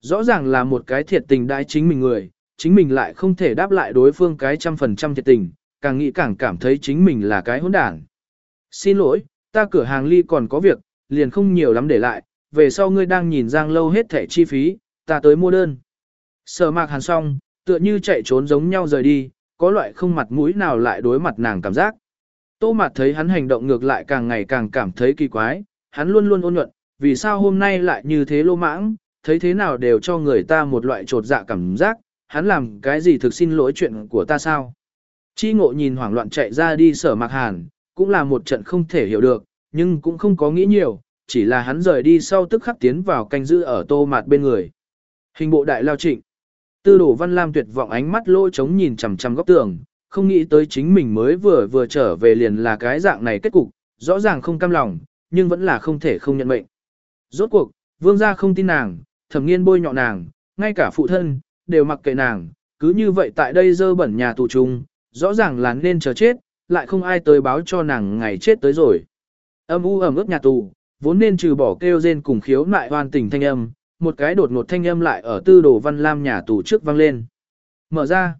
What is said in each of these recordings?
rõ ràng là một cái thiệt tình đãi chính mình người, chính mình lại không thể đáp lại đối phương cái trăm phần trăm thiệt tình, càng nghĩ càng cảm thấy chính mình là cái hỗn đản. Xin lỗi, ta cửa hàng ly còn có việc, liền không nhiều lắm để lại, về sau ngươi đang nhìn Giang Lâu hết thẻ chi phí, ta tới mua đơn. Sở mạc hàn xong, tựa như chạy trốn giống nhau rời đi, có loại không mặt mũi nào lại đối mặt nàng cảm giác. Tô mặt thấy hắn hành động ngược lại càng ngày càng cảm thấy kỳ quái, hắn luôn luôn ôn nhuận, vì sao hôm nay lại như thế lô mãng, thấy thế nào đều cho người ta một loại trột dạ cảm giác, hắn làm cái gì thực xin lỗi chuyện của ta sao. Chi ngộ nhìn hoảng loạn chạy ra đi sở mạc hàn, cũng là một trận không thể hiểu được, nhưng cũng không có nghĩ nhiều, chỉ là hắn rời đi sau tức khắc tiến vào canh giữ ở tô mạt bên người. Hình bộ đại lao trịnh. Tư đổ văn lam tuyệt vọng ánh mắt lôi trống nhìn chằm chằm góc tường, không nghĩ tới chính mình mới vừa vừa trở về liền là cái dạng này kết cục, rõ ràng không cam lòng, nhưng vẫn là không thể không nhận mệnh. Rốt cuộc, vương gia không tin nàng, thẩm nghiên bôi nhọ nàng, ngay cả phụ thân, đều mặc kệ nàng, cứ như vậy tại đây dơ bẩn nhà tù trung, rõ ràng là nên chờ chết, lại không ai tới báo cho nàng ngày chết tới rồi. Âm u ẩm ướt nhà tù, vốn nên trừ bỏ kêu rên cùng khiếu nại hoàn tình thanh âm, một cái đột ngột thanh âm lại ở tư đồ văn lam nhà tù trước vang lên. Mở ra.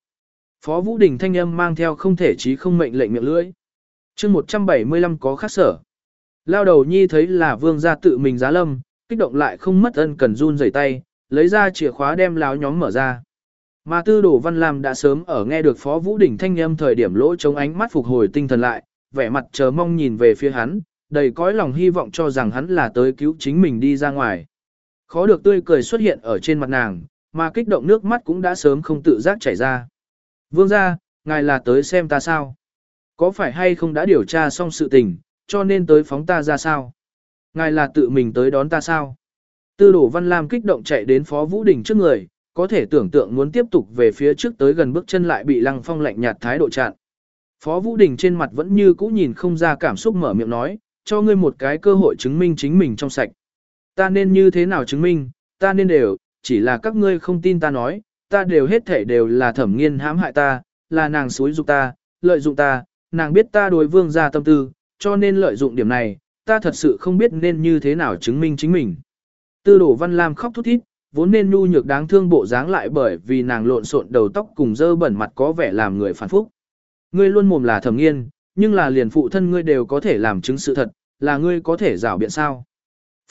Phó Vũ Đình thanh âm mang theo không thể chí không mệnh lệnh miệng lưỡi. chương 175 có khắc sở. Lao đầu nhi thấy là vương gia tự mình giá lâm, kích động lại không mất ân cần run rẩy tay, lấy ra chìa khóa đem láo nhóm mở ra. Mà tư đồ văn làm đã sớm ở nghe được Phó Vũ Đình thanh âm thời điểm lỗ chống ánh mắt phục hồi tinh thần lại, vẻ mặt chờ mong nhìn về phía hắn, đầy cõi lòng hy vọng cho rằng hắn là tới cứu chính mình đi ra ngoài. Khó được tươi cười xuất hiện ở trên mặt nàng, mà kích động nước mắt cũng đã sớm không tự giác chảy ra. Vương gia, ngài là tới xem ta sao? Có phải hay không đã điều tra xong sự tình, cho nên tới phóng ta ra sao? Ngài là tự mình tới đón ta sao? Tư đổ Văn Lam kích động chạy đến Phó Vũ Đình trước người, có thể tưởng tượng muốn tiếp tục về phía trước tới gần bước chân lại bị Lăng Phong lạnh nhạt thái độ chặn. Phó Vũ Đình trên mặt vẫn như cũ nhìn không ra cảm xúc mở miệng nói, cho ngươi một cái cơ hội chứng minh chính mình trong sạch. Ta nên như thế nào chứng minh, ta nên đều, chỉ là các ngươi không tin ta nói, ta đều hết thể đều là thẩm nghiên hãm hại ta, là nàng xúi dục ta, lợi dụng ta, nàng biết ta đối vương gia tâm tư, cho nên lợi dụng điểm này, ta thật sự không biết nên như thế nào chứng minh chính mình. Tư đổ văn lam khóc thút thít, vốn nên nhu nhược đáng thương bộ dáng lại bởi vì nàng lộn xộn đầu tóc cùng dơ bẩn mặt có vẻ làm người phản phúc. Ngươi luôn mồm là thầm nghiên, nhưng là liền phụ thân ngươi đều có thể làm chứng sự thật, là ngươi có thể rảo biện sao.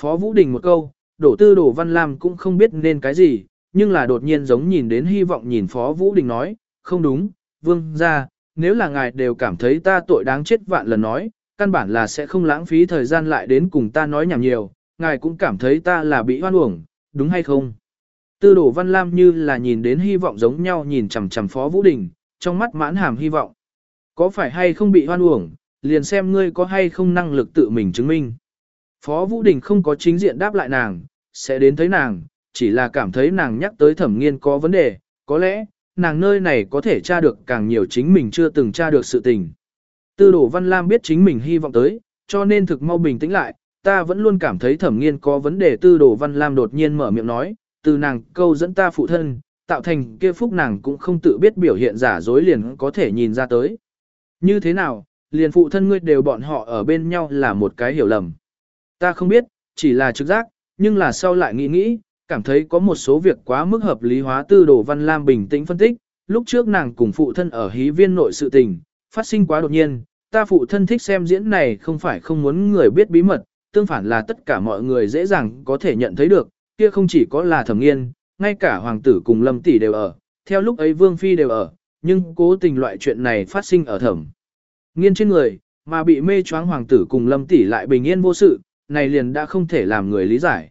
Phó Vũ Đình một câu, đổ tư đổ văn lam cũng không biết nên cái gì, nhưng là đột nhiên giống nhìn đến hy vọng nhìn Phó Vũ Đình nói, không đúng, vương ra, nếu là ngài đều cảm thấy ta tội đáng chết vạn lần nói, căn bản là sẽ không lãng phí thời gian lại đến cùng ta nói nhảm nhiều, ngài cũng cảm thấy ta là bị hoan uổng, đúng hay không? Tư đổ văn lam như là nhìn đến hy vọng giống nhau nhìn chằm chằm Phó Vũ Đình, trong mắt mãn hàm hy vọng. Có phải hay không bị hoan uổng, liền xem ngươi có hay không năng lực tự mình chứng minh. Phó Vũ Đình không có chính diện đáp lại nàng, sẽ đến thấy nàng, chỉ là cảm thấy nàng nhắc tới thẩm nghiên có vấn đề, có lẽ, nàng nơi này có thể tra được càng nhiều chính mình chưa từng tra được sự tình. Tư đồ Văn Lam biết chính mình hy vọng tới, cho nên thực mau bình tĩnh lại, ta vẫn luôn cảm thấy thẩm nghiên có vấn đề tư đồ Văn Lam đột nhiên mở miệng nói, từ nàng câu dẫn ta phụ thân, tạo thành kia phúc nàng cũng không tự biết biểu hiện giả dối liền có thể nhìn ra tới. Như thế nào, liền phụ thân ngươi đều bọn họ ở bên nhau là một cái hiểu lầm. Ta không biết, chỉ là trực giác, nhưng là sau lại nghĩ nghĩ, cảm thấy có một số việc quá mức hợp lý hóa tư đồ văn lam bình tĩnh phân tích, lúc trước nàng cùng phụ thân ở hí viên nội sự tình, phát sinh quá đột nhiên, ta phụ thân thích xem diễn này không phải không muốn người biết bí mật, tương phản là tất cả mọi người dễ dàng có thể nhận thấy được, kia không chỉ có là thẩm nghiên, ngay cả hoàng tử cùng lâm tỷ đều ở, theo lúc ấy vương phi đều ở, nhưng cố tình loại chuyện này phát sinh ở thẩm. Nghiên trên người, mà bị mê choáng hoàng tử cùng lâm tỷ lại bình yên vô sự, này liền đã không thể làm người lý giải.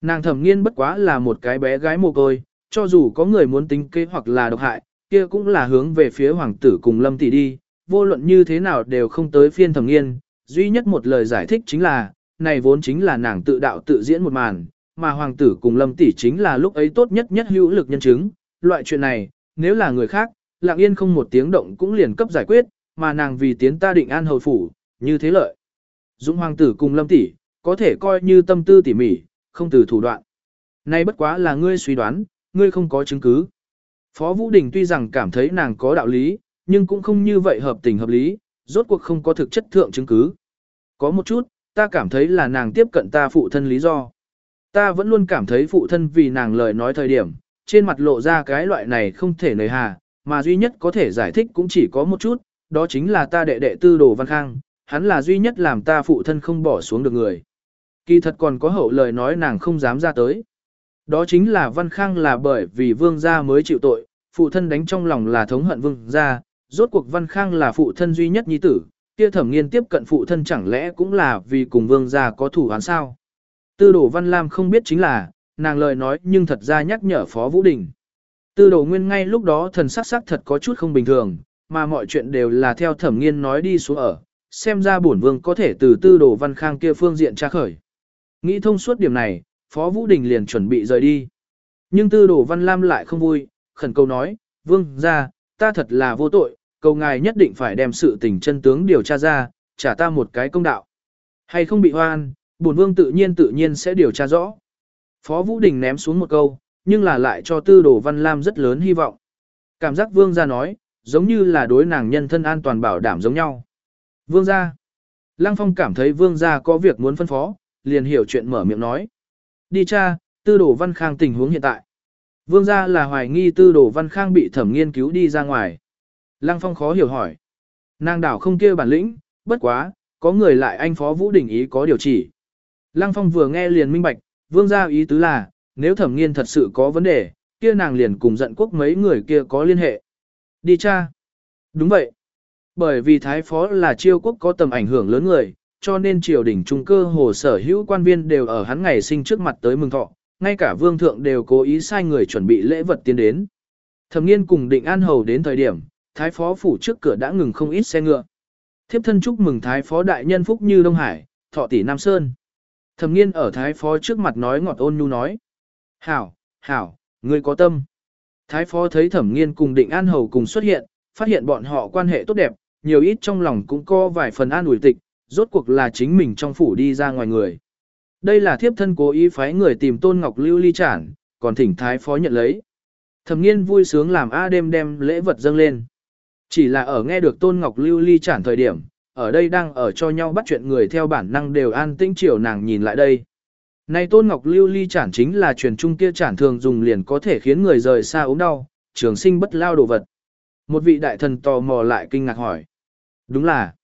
Nàng thẩm nghiên bất quá là một cái bé gái mồ côi, cho dù có người muốn tính kế hoặc là độc hại, kia cũng là hướng về phía hoàng tử cùng lâm tỷ đi, vô luận như thế nào đều không tới phiên thẩm nghiên, duy nhất một lời giải thích chính là, này vốn chính là nàng tự đạo tự diễn một màn, mà hoàng tử cùng lâm tỷ chính là lúc ấy tốt nhất nhất hữu lực nhân chứng, loại chuyện này, nếu là người khác, lặng yên không một tiếng động cũng liền cấp giải quyết, mà nàng vì tiến ta định an hầu phủ, như thế lợi. Dũng hoàng tử cùng lâm tỷ, có thể coi như tâm tư tỉ mỉ, không từ thủ đoạn. Nay bất quá là ngươi suy đoán, ngươi không có chứng cứ. Phó Vũ Đình tuy rằng cảm thấy nàng có đạo lý, nhưng cũng không như vậy hợp tình hợp lý, rốt cuộc không có thực chất thượng chứng cứ. Có một chút, ta cảm thấy là nàng tiếp cận ta phụ thân lý do. ta vẫn luôn cảm thấy phụ thân vì nàng lời nói thời điểm, trên mặt lộ ra cái loại này không thể nời hà, mà duy nhất có thể giải thích cũng chỉ có một chút, đó chính là ta đệ đệ tư đồ văn khang, hắn là duy nhất làm ta phụ thân không bỏ xuống được người. Kỳ thật còn có hậu lời nói nàng không dám ra tới. Đó chính là văn khang là bởi vì vương gia mới chịu tội, phụ thân đánh trong lòng là thống hận vương gia, rốt cuộc văn khang là phụ thân duy nhất nhi tử, kia thẩm nghiên tiếp cận phụ thân chẳng lẽ cũng là vì cùng vương gia có thủ án sao. Tư đồ văn lam không biết chính là, nàng lời nói nhưng thật ra nhắc nhở Phó Vũ Đình. Tư đồ nguyên ngay lúc đó thần sắc sắc thật có chút không bình thường, mà mọi chuyện đều là theo thẩm nghiên nói đi xuống ở, xem ra bổn vương có thể từ tư đồ văn khang kia phương diện tra khởi. Nghĩ thông suốt điểm này, Phó Vũ Đình liền chuẩn bị rời đi. Nhưng tư đồ văn lam lại không vui, khẩn cầu nói, vương gia ta thật là vô tội, cầu ngài nhất định phải đem sự tình chân tướng điều tra ra, trả ta một cái công đạo. Hay không bị hoan, bổn vương tự nhiên tự nhiên sẽ điều tra rõ. Phó Vũ Đình ném xuống một câu, nhưng là lại cho tư đồ văn lam rất lớn hy vọng. Cảm giác vương Gia nói, giống như là đối nàng nhân thân an toàn bảo đảm giống nhau. Vương gia. Lăng Phong cảm thấy vương gia có việc muốn phân phó, liền hiểu chuyện mở miệng nói. Đi cha, tư đồ văn khang tình huống hiện tại. Vương gia là hoài nghi tư đồ văn khang bị thẩm nghiên cứu đi ra ngoài. Lăng Phong khó hiểu hỏi. Nàng đảo không kia bản lĩnh, bất quá, có người lại anh phó vũ đỉnh ý có điều chỉ. Lăng Phong vừa nghe liền minh bạch, vương gia ý tứ là, nếu thẩm nghiên thật sự có vấn đề, kia nàng liền cùng giận quốc mấy người kia có liên hệ. Đi cha. Đúng vậy. Bởi vì Thái Phó là chiêu quốc có tầm ảnh hưởng lớn người, cho nên triều đình trung cơ hồ sở hữu quan viên đều ở hắn ngày sinh trước mặt tới mừng thọ, ngay cả vương thượng đều cố ý sai người chuẩn bị lễ vật tiến đến. Thẩm nghiên cùng định an hầu đến thời điểm, Thái Phó phủ trước cửa đã ngừng không ít xe ngựa. Thiếp thân chúc mừng Thái Phó đại nhân phúc như Đông Hải, thọ tỷ Nam Sơn. Thẩm nghiên ở Thái Phó trước mặt nói ngọt ôn nhu nói. Hảo, hảo, ngươi có tâm. Thái Phó thấy thẩm nghiên cùng định an hầu cùng xuất hiện, phát hiện bọn họ quan hệ tốt đẹp, nhiều ít trong lòng cũng có vài phần an ủi tịch, rốt cuộc là chính mình trong phủ đi ra ngoài người. Đây là thiếp thân cố ý phái người tìm Tôn Ngọc Lưu ly trản, còn thỉnh Thái Phó nhận lấy. Thẩm nghiên vui sướng làm A đêm đem lễ vật dâng lên. Chỉ là ở nghe được Tôn Ngọc Lưu ly trản thời điểm, ở đây đang ở cho nhau bắt chuyện người theo bản năng đều an tĩnh chiều nàng nhìn lại đây. Này Tôn Ngọc Lưu ly chản chính là truyền trung kia chản thường dùng liền có thể khiến người rời xa ốm đau, trường sinh bất lao đồ vật. Một vị đại thần tò mò lại kinh ngạc hỏi. Đúng là.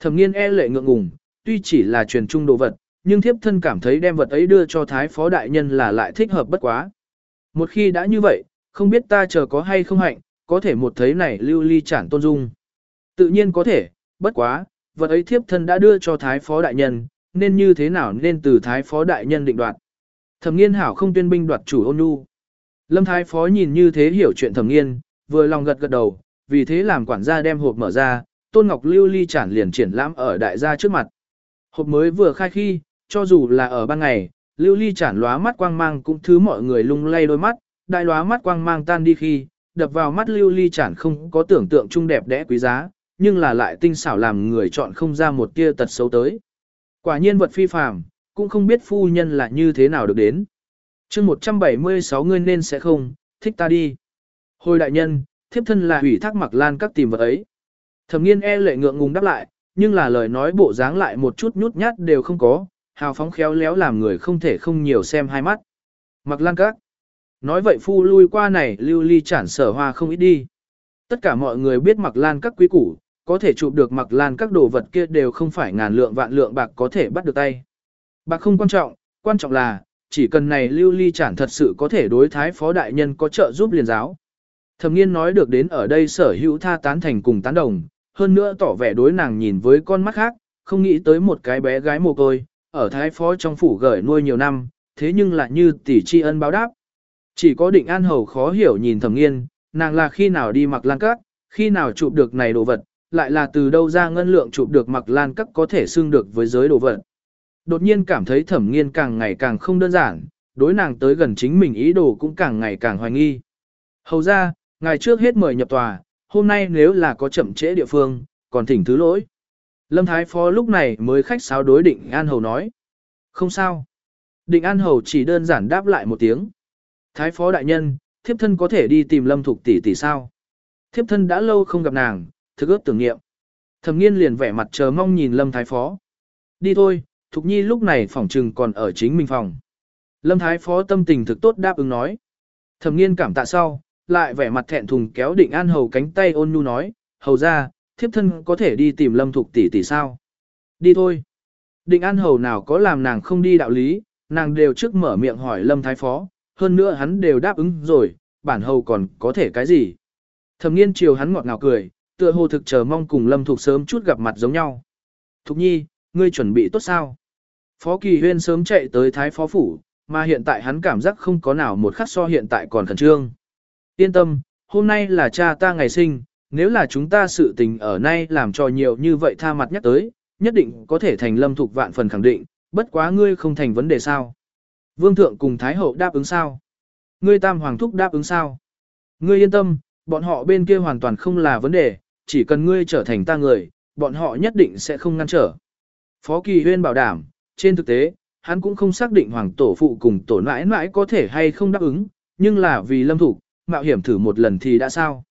Thẩm nghiên e lệ ngượng ngùng, tuy chỉ là truyền trung đồ vật, nhưng thiếp thân cảm thấy đem vật ấy đưa cho thái phó đại nhân là lại thích hợp bất quá. Một khi đã như vậy, không biết ta chờ có hay không hạnh, có thể một thấy này lưu ly chản tôn dung. Tự nhiên có thể, bất quá, vật ấy thiếp thân đã đưa cho thái phó đại nhân, nên như thế nào nên từ thái phó đại nhân định đoạt. Thẩm nghiên hảo không tuyên binh đoạt chủ ôn nhu. Lâm thái phó nhìn như thế hiểu chuyện thẩm nghiên, vừa lòng gật gật đầu, vì thế làm quản gia đem hộp mở ra, Tôn Ngọc Lưu Ly chản liền triển lãm ở đại gia trước mặt. Hộp mới vừa khai khi, cho dù là ở ban ngày, Lưu Ly chản lóa mắt quang mang cũng thứ mọi người lung lay đôi mắt, đại lóa mắt quang mang tan đi khi, đập vào mắt Lưu Ly chản không có tưởng tượng trung đẹp đẽ quý giá, nhưng là lại tinh xảo làm người chọn không ra một tia tật xấu tới. Quả nhiên vật phi phàm, cũng không biết phu nhân là như thế nào được đến. chương 176 ngươi nên sẽ không, thích ta đi. Hồi đại nhân, thiếp thân là ủy thác mặc lan các tìm vật ấy. Thẩm nghiên e lệ ngượng ngùng đáp lại, nhưng là lời nói bộ dáng lại một chút nhút nhát đều không có, hào phóng khéo léo làm người không thể không nhiều xem hai mắt. Mặc lan các. Nói vậy phu lui qua này lưu ly chản sở hoa không ít đi. Tất cả mọi người biết mặc lan các quý củ, có thể chụp được mặc lan các đồ vật kia đều không phải ngàn lượng vạn lượng bạc có thể bắt được tay. Bạc không quan trọng, quan trọng là, chỉ cần này lưu ly chản thật sự có thể đối thái phó đại nhân có trợ giúp liền giáo. Thẩm nghiên nói được đến ở đây sở hữu tha tán thành cùng tán đồng, hơn nữa tỏ vẻ đối nàng nhìn với con mắt khác, không nghĩ tới một cái bé gái mồ côi, ở thái phó trong phủ gửi nuôi nhiều năm, thế nhưng lại như tỷ tri ân báo đáp. Chỉ có định an hầu khó hiểu nhìn thẩm nghiên, nàng là khi nào đi mặc lan cát, khi nào chụp được này đồ vật, lại là từ đâu ra ngân lượng chụp được mặc lan cát có thể xưng được với giới đồ vật. Đột nhiên cảm thấy thẩm nghiên càng ngày càng không đơn giản, đối nàng tới gần chính mình ý đồ cũng càng ngày càng hoài nghi. Hầu ra, ngày trước hết mời nhập tòa, hôm nay nếu là có chậm trễ địa phương, còn thỉnh thứ lỗi. Lâm Thái Phó lúc này mới khách sáo đối định An Hầu nói. Không sao. Định An Hầu chỉ đơn giản đáp lại một tiếng. Thái Phó đại nhân, thiếp thân có thể đi tìm Lâm Thục tỷ tỷ sao? Thiếp thân đã lâu không gặp nàng, thực ước tưởng niệm. Thẩm nghiên liền vẻ mặt chờ mong nhìn Lâm Thái Phó. Đi thôi, Thục Nhi lúc này phòng trừng còn ở chính mình phòng. Lâm Thái Phó tâm tình thực tốt đáp ứng nói. Thẩm nghiên cảm tạ sau, lại vẻ mặt thẹn thùng kéo định an hầu cánh tay ôn nhu nói, hầu ra, thiếp thân có thể đi tìm lâm thục tỷ tỷ sao? Đi thôi. Định an hầu nào có làm nàng không đi đạo lý, nàng đều trước mở miệng hỏi lâm thái phó, hơn nữa hắn đều đáp ứng rồi, bản hầu còn có thể cái gì? Thẩm nghiên chiều hắn ngọt ngào cười, tựa hồ thực chờ mong cùng lâm thục sớm chút gặp mặt giống nhau. Thục nhi, ngươi chuẩn bị tốt sao? Phó Kỳ Huyên sớm chạy tới Thái Phó Phủ, mà hiện tại hắn cảm giác không có nào một khắc so hiện tại còn khẩn trương. Yên tâm, hôm nay là cha ta ngày sinh, nếu là chúng ta sự tình ở nay làm cho nhiều như vậy tha mặt nhắc tới, nhất định có thể thành lâm thục vạn phần khẳng định, bất quá ngươi không thành vấn đề sao. Vương thượng cùng Thái hậu đáp ứng sao? Ngươi tam hoàng thúc đáp ứng sao? Ngươi yên tâm, bọn họ bên kia hoàn toàn không là vấn đề, chỉ cần ngươi trở thành ta người, bọn họ nhất định sẽ không ngăn trở. Phó Kỳ Huyên bảo đảm, trên thực tế, hắn cũng không xác định hoàng tổ phụ cùng tổ nãi nãi có thể hay không đáp ứng, nhưng là vì lâm thủ, mạo hiểm thử một lần thì đã sao?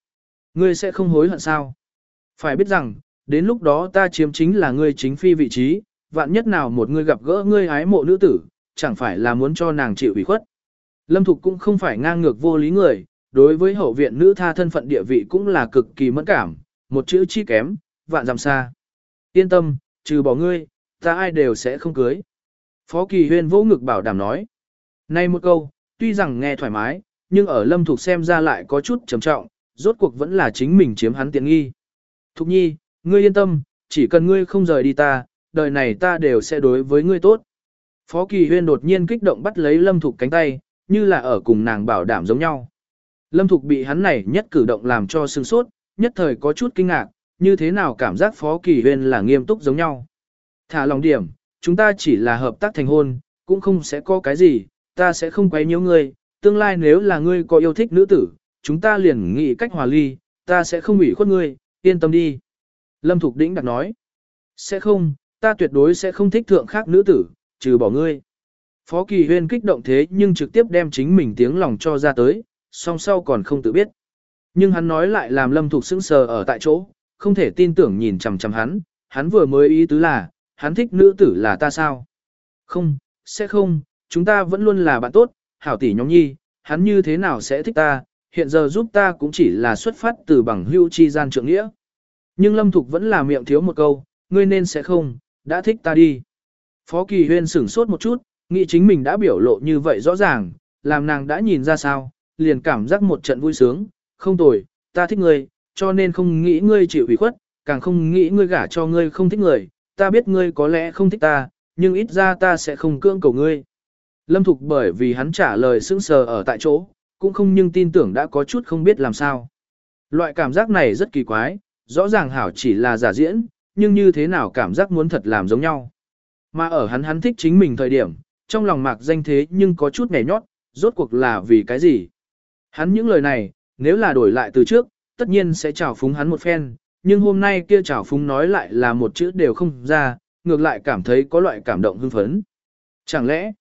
Ngươi sẽ không hối hận sao? Phải biết rằng, đến lúc đó ta chiếm chính là ngươi chính phi vị trí, vạn nhất nào một ngươi gặp gỡ ngươi ái mộ nữ tử, chẳng phải là muốn cho nàng chịu ủy khuất. Lâm Thục cũng không phải ngang ngược vô lý người, đối với hậu viện nữ tha thân phận địa vị cũng là cực kỳ mẫn cảm, một chữ chi kém, vạn dặm xa. Yên tâm, trừ bỏ ngươi, ta ai đều sẽ không cưới. Phó Kỳ Huyên vỗ ngực bảo đảm nói. nay một câu, tuy rằng nghe thoải mái, nhưng ở Lâm Thục xem ra lại có chút trầm trọng, rốt cuộc vẫn là chính mình chiếm hắn tiện nghi. Thục nhi, ngươi yên tâm, chỉ cần ngươi không rời đi ta, đời này ta đều sẽ đối với ngươi tốt. Phó Kỳ Huyên đột nhiên kích động bắt lấy Lâm Thục cánh tay, như là ở cùng nàng bảo đảm giống nhau. Lâm Thục bị hắn này nhất cử động làm cho sưng sốt, nhất thời có chút kinh ngạc, như thế nào cảm giác Phó Kỳ Huyên là nghiêm túc giống nhau. Thả lòng điểm, chúng ta chỉ là hợp tác thành hôn, cũng không sẽ có cái gì, ta sẽ không quấy nhiễu ngươi, tương lai nếu là ngươi có yêu thích nữ tử, chúng ta liền nghĩ cách hòa ly, ta sẽ không ủy khuất ngươi, yên tâm đi. Lâm Thục Đĩnh đặt nói, sẽ không, ta tuyệt đối sẽ không thích thượng khác nữ tử, trừ bỏ ngươi. Phó Kỳ Huyên kích động thế nhưng trực tiếp đem chính mình tiếng lòng cho ra tới, song sau còn không tự biết. Nhưng hắn nói lại làm Lâm Thục sững sờ ở tại chỗ, không thể tin tưởng nhìn chằm chằm hắn, hắn vừa mới ý tứ là, hắn thích nữ tử là ta sao? Không, sẽ không, chúng ta vẫn luôn là bạn tốt, hảo tỷ nhóm nhi, hắn như thế nào sẽ thích ta, hiện giờ giúp ta cũng chỉ là xuất phát từ bằng hưu chi gian trượng nghĩa. Nhưng Lâm Thục vẫn là miệng thiếu một câu, ngươi nên sẽ không, đã thích ta đi. Phó Kỳ Huyên sửng sốt một chút, nghĩ chính mình đã biểu lộ như vậy rõ ràng, làm nàng đã nhìn ra sao, liền cảm giác một trận vui sướng, không tồi, ta thích ngươi, cho nên không nghĩ ngươi chịu ủy khuất, càng không nghĩ ngươi gả cho ngươi không thích người, ta biết ngươi có lẽ không thích ta, nhưng ít ra ta sẽ không cưỡng cầu ngươi. Lâm Thục bởi vì hắn trả lời sững sờ ở tại chỗ, cũng không nhưng tin tưởng đã có chút không biết làm sao. Loại cảm giác này rất kỳ quái, rõ ràng hảo chỉ là giả diễn, nhưng như thế nào cảm giác muốn thật làm giống nhau. Mà ở hắn hắn thích chính mình thời điểm, trong lòng mạc danh thế nhưng có chút nhẹ nhót, rốt cuộc là vì cái gì. Hắn những lời này, nếu là đổi lại từ trước, tất nhiên sẽ trào phúng hắn một phen, nhưng hôm nay kia trào phúng nói lại là một chữ đều không ra, ngược lại cảm thấy có loại cảm động hưng phấn. Chẳng lẽ,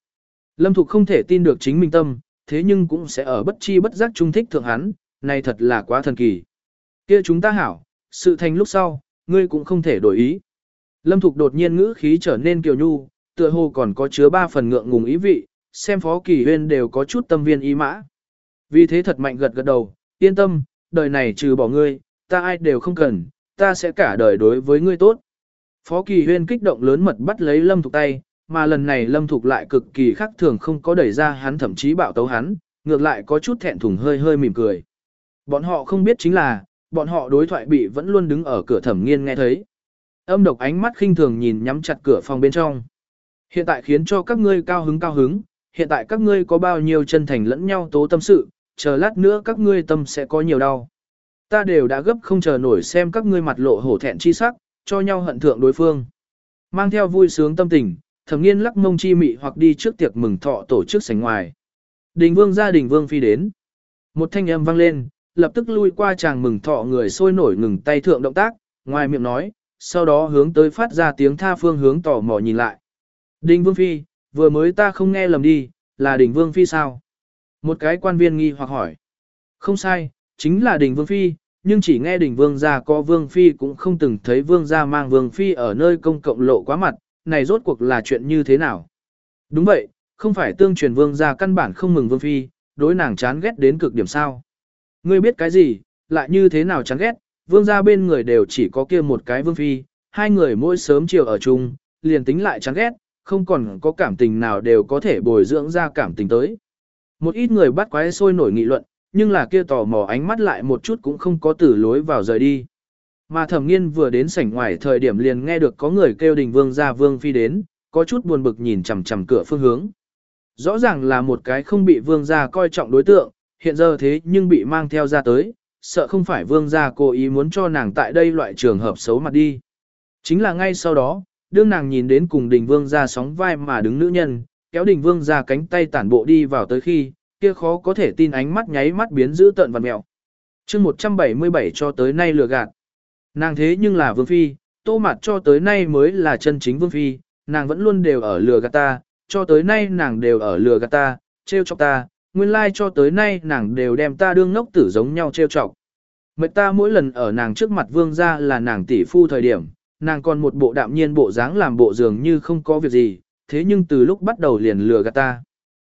Lâm Thục không thể tin được chính mình tâm, thế nhưng cũng sẽ ở bất chi bất giác trung thích thượng hắn, này thật là quá thần kỳ. Kia chúng ta hảo, sự thành lúc sau, ngươi cũng không thể đổi ý. Lâm Thục đột nhiên ngữ khí trở nên kiều nhu, tựa hồ còn có chứa ba phần ngượng ngùng ý vị, xem Phó Kỳ Huyên đều có chút tâm viên ý mã. Vì thế thật mạnh gật gật đầu, yên tâm, đời này trừ bỏ ngươi, ta ai đều không cần, ta sẽ cả đời đối với ngươi tốt. Phó Kỳ Huyên kích động lớn mật bắt lấy Lâm Thục tay, mà lần này Lâm Thục lại cực kỳ khác thường không có đẩy ra hắn thậm chí bạo tấu hắn, ngược lại có chút thẹn thùng hơi hơi mỉm cười. Bọn họ không biết chính là, bọn họ đối thoại bị vẫn luôn đứng ở cửa thẩm nghiên nghe thấy. Âm độc ánh mắt khinh thường nhìn nhắm chặt cửa phòng bên trong. Hiện tại khiến cho các ngươi cao hứng cao hứng, hiện tại các ngươi có bao nhiêu chân thành lẫn nhau tố tâm sự, chờ lát nữa các ngươi tâm sẽ có nhiều đau. Ta đều đã gấp không chờ nổi xem các ngươi mặt lộ hổ thẹn chi sắc, cho nhau hận thượng đối phương. Mang theo vui sướng tâm tình, thẩm nghiên lắc mông chi mị hoặc đi trước tiệc mừng thọ tổ chức sảnh ngoài. Đình vương gia đình vương phi đến. Một thanh âm vang lên, lập tức lui qua chàng mừng thọ người sôi nổi ngừng tay thượng động tác, ngoài miệng nói, sau đó hướng tới phát ra tiếng tha phương hướng tỏ mò nhìn lại. Đình vương phi, vừa mới ta không nghe lầm đi, là đình vương phi sao? Một cái quan viên nghi hoặc hỏi. Không sai, chính là đình vương phi, nhưng chỉ nghe đình vương gia có vương phi cũng không từng thấy vương gia mang vương phi ở nơi công cộng lộ quá mặt, này rốt cuộc là chuyện như thế nào? Đúng vậy, không phải tương truyền vương gia căn bản không mừng vương phi, đối nàng chán ghét đến cực điểm sao. Ngươi biết cái gì, lại như thế nào chán ghét, vương gia bên người đều chỉ có kia một cái vương phi, hai người mỗi sớm chiều ở chung, liền tính lại chán ghét, không còn có cảm tình nào đều có thể bồi dưỡng ra cảm tình tới. Một ít người bắt quái sôi nổi nghị luận, nhưng là kia tò mò ánh mắt lại một chút cũng không có tử lối vào rời đi. Mà thẩm nghiên vừa đến sảnh ngoài thời điểm liền nghe được có người kêu đình vương ra vương phi đến, có chút buồn bực nhìn chằm chằm cửa phương hướng. Rõ ràng là một cái không bị vương gia coi trọng đối tượng, hiện giờ thế nhưng bị mang theo ra tới, sợ không phải vương gia cố ý muốn cho nàng tại đây loại trường hợp xấu mặt đi. Chính là ngay sau đó, đương nàng nhìn đến cùng đình vương gia sóng vai mà đứng nữ nhân, kéo đình vương ra cánh tay tản bộ đi vào tới khi, kia khó có thể tin ánh mắt nháy mắt biến giữ tận vật mẹo. chương 177 cho tới nay lừa gạt. Nàng thế nhưng là vương phi, tô mặt cho tới nay mới là chân chính vương phi, nàng vẫn luôn đều ở lừa gạt ta, cho tới nay nàng đều ở lừa gạt ta, trêu chọc ta, nguyên lai cho tới nay nàng đều đem ta đương ngốc tử giống nhau trêu chọc. Mệt ta mỗi lần ở nàng trước mặt vương ra là nàng tỷ phu thời điểm, nàng còn một bộ đạm nhiên bộ dáng làm bộ dường như không có việc gì, thế nhưng từ lúc bắt đầu liền lừa gạt ta.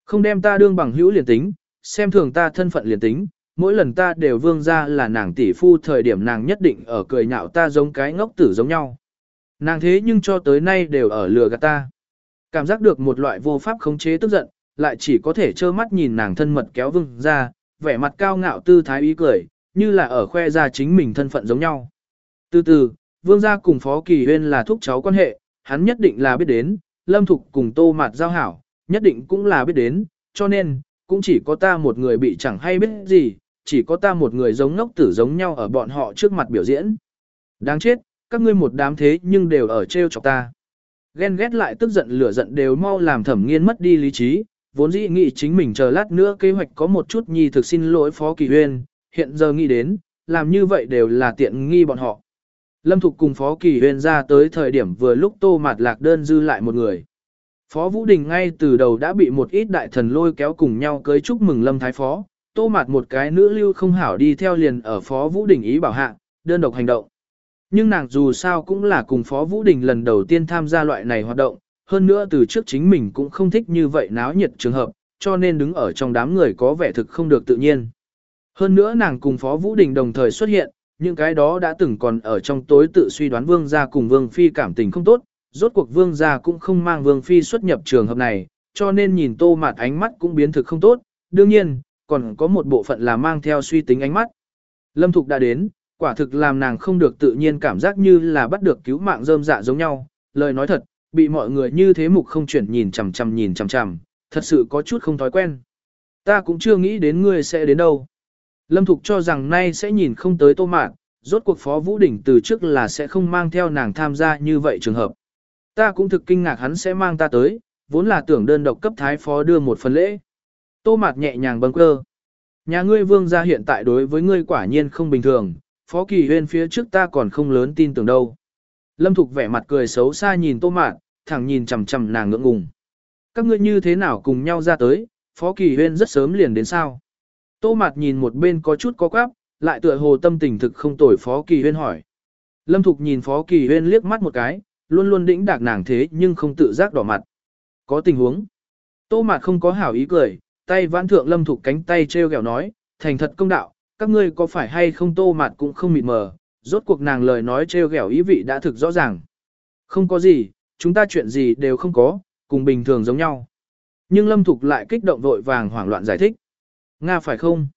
Không đem ta đương bằng hữu liền tính, xem thường ta thân phận liền tính, mỗi lần ta đều vương ra là nàng tỷ phu thời điểm nàng nhất định ở cười nhạo ta giống cái ngốc tử giống nhau. Nàng thế nhưng cho tới nay đều ở lừa gạt ta. Cảm giác được một loại vô pháp khống chế tức giận, lại chỉ có thể trơ mắt nhìn nàng thân mật kéo vương ra, vẻ mặt cao ngạo tư thái ý cười, như là ở khoe ra chính mình thân phận giống nhau. Từ từ, vương gia cùng Phó Kỳ Huyên là thúc cháu quan hệ, hắn nhất định là biết đến, Lâm Thục cùng Tô Mạt giao hảo, nhất định cũng là biết đến, cho nên, cũng chỉ có ta một người bị chẳng hay biết gì, chỉ có ta một người giống ngốc tử giống nhau ở bọn họ trước mặt biểu diễn. Đáng chết, các ngươi một đám thế nhưng đều ở trêu chọc ta. Ghen ghét lại tức giận lửa giận đều mau làm thẩm nghiên mất đi lý trí, vốn dĩ nghĩ chính mình chờ lát nữa kế hoạch có một chút nhi thực xin lỗi Phó Kỳ Huyên, hiện giờ nghĩ đến, làm như vậy đều là tiện nghi bọn họ. Lâm Thục cùng Phó Kỳ Huyên ra tới thời điểm vừa lúc Tô Mạt Lạc đơn dư lại một người. Phó Vũ Đình ngay từ đầu đã bị một ít đại thần lôi kéo cùng nhau cưới chúc mừng Lâm Thái Phó, Tô Mạt một cái nữ lưu không hảo đi theo liền ở Phó Vũ Đình ý bảo hạ, đơn độc hành động. Nhưng nàng dù sao cũng là cùng Phó Vũ Đình lần đầu tiên tham gia loại này hoạt động, hơn nữa từ trước chính mình cũng không thích như vậy náo nhiệt trường hợp, cho nên đứng ở trong đám người có vẻ thực không được tự nhiên. Hơn nữa nàng cùng Phó Vũ Đình đồng thời xuất hiện, những cái đó đã từng còn ở trong tối tự suy đoán vương gia cùng vương phi cảm tình không tốt, rốt cuộc vương gia cũng không mang vương phi xuất nhập trường hợp này, cho nên nhìn tô mạt ánh mắt cũng biến thực không tốt, đương nhiên, còn có một bộ phận là mang theo suy tính ánh mắt. Lâm Thục đã đến, quả thực làm nàng không được tự nhiên cảm giác như là bắt được cứu mạng rơm dạ giống nhau, lời nói thật, bị mọi người như thế mục không chuyển nhìn chằm chằm nhìn chằm chằm, thật sự có chút không thói quen. Ta cũng chưa nghĩ đến ngươi sẽ đến đâu. Lâm Thục cho rằng nay sẽ nhìn không tới tô mạn, rốt cuộc Phó Vũ Đỉnh từ trước là sẽ không mang theo nàng tham gia như vậy trường hợp. Ta cũng thực kinh ngạc hắn sẽ mang ta tới, vốn là tưởng đơn độc cấp thái phó đưa một phần lễ. Tô mạt nhẹ nhàng bâng cơ. Nhà ngươi vương gia hiện tại đối với ngươi quả nhiên không bình thường, phó kỳ huyên phía trước ta còn không lớn tin tưởng đâu. Lâm Thục vẻ mặt cười xấu xa nhìn tô mạt, thẳng nhìn chằm chằm nàng ngưỡng ngùng. Các ngươi như thế nào cùng nhau ra tới, phó kỳ huyên rất sớm liền đến sao. Tô mạt nhìn một bên có chút có quáp, lại tựa hồ tâm tình thực không tồi phó kỳ huyên hỏi. Lâm Thục nhìn phó kỳ huyên liếc mắt một cái, luôn luôn đĩnh đạc nàng thế nhưng không tự giác đỏ mặt. Có tình huống. Tô mạt không có hảo ý cười, tay vãn thượng lâm thục cánh tay treo gẹo nói, thành thật công đạo, các ngươi có phải hay không tô mạt cũng không mịt mờ, rốt cuộc nàng lời nói treo gẹo ý vị đã thực rõ ràng. Không có gì, chúng ta chuyện gì đều không có, cùng bình thường giống nhau. Nhưng lâm thục lại kích động vội vàng hoảng loạn giải thích. Nga phải không?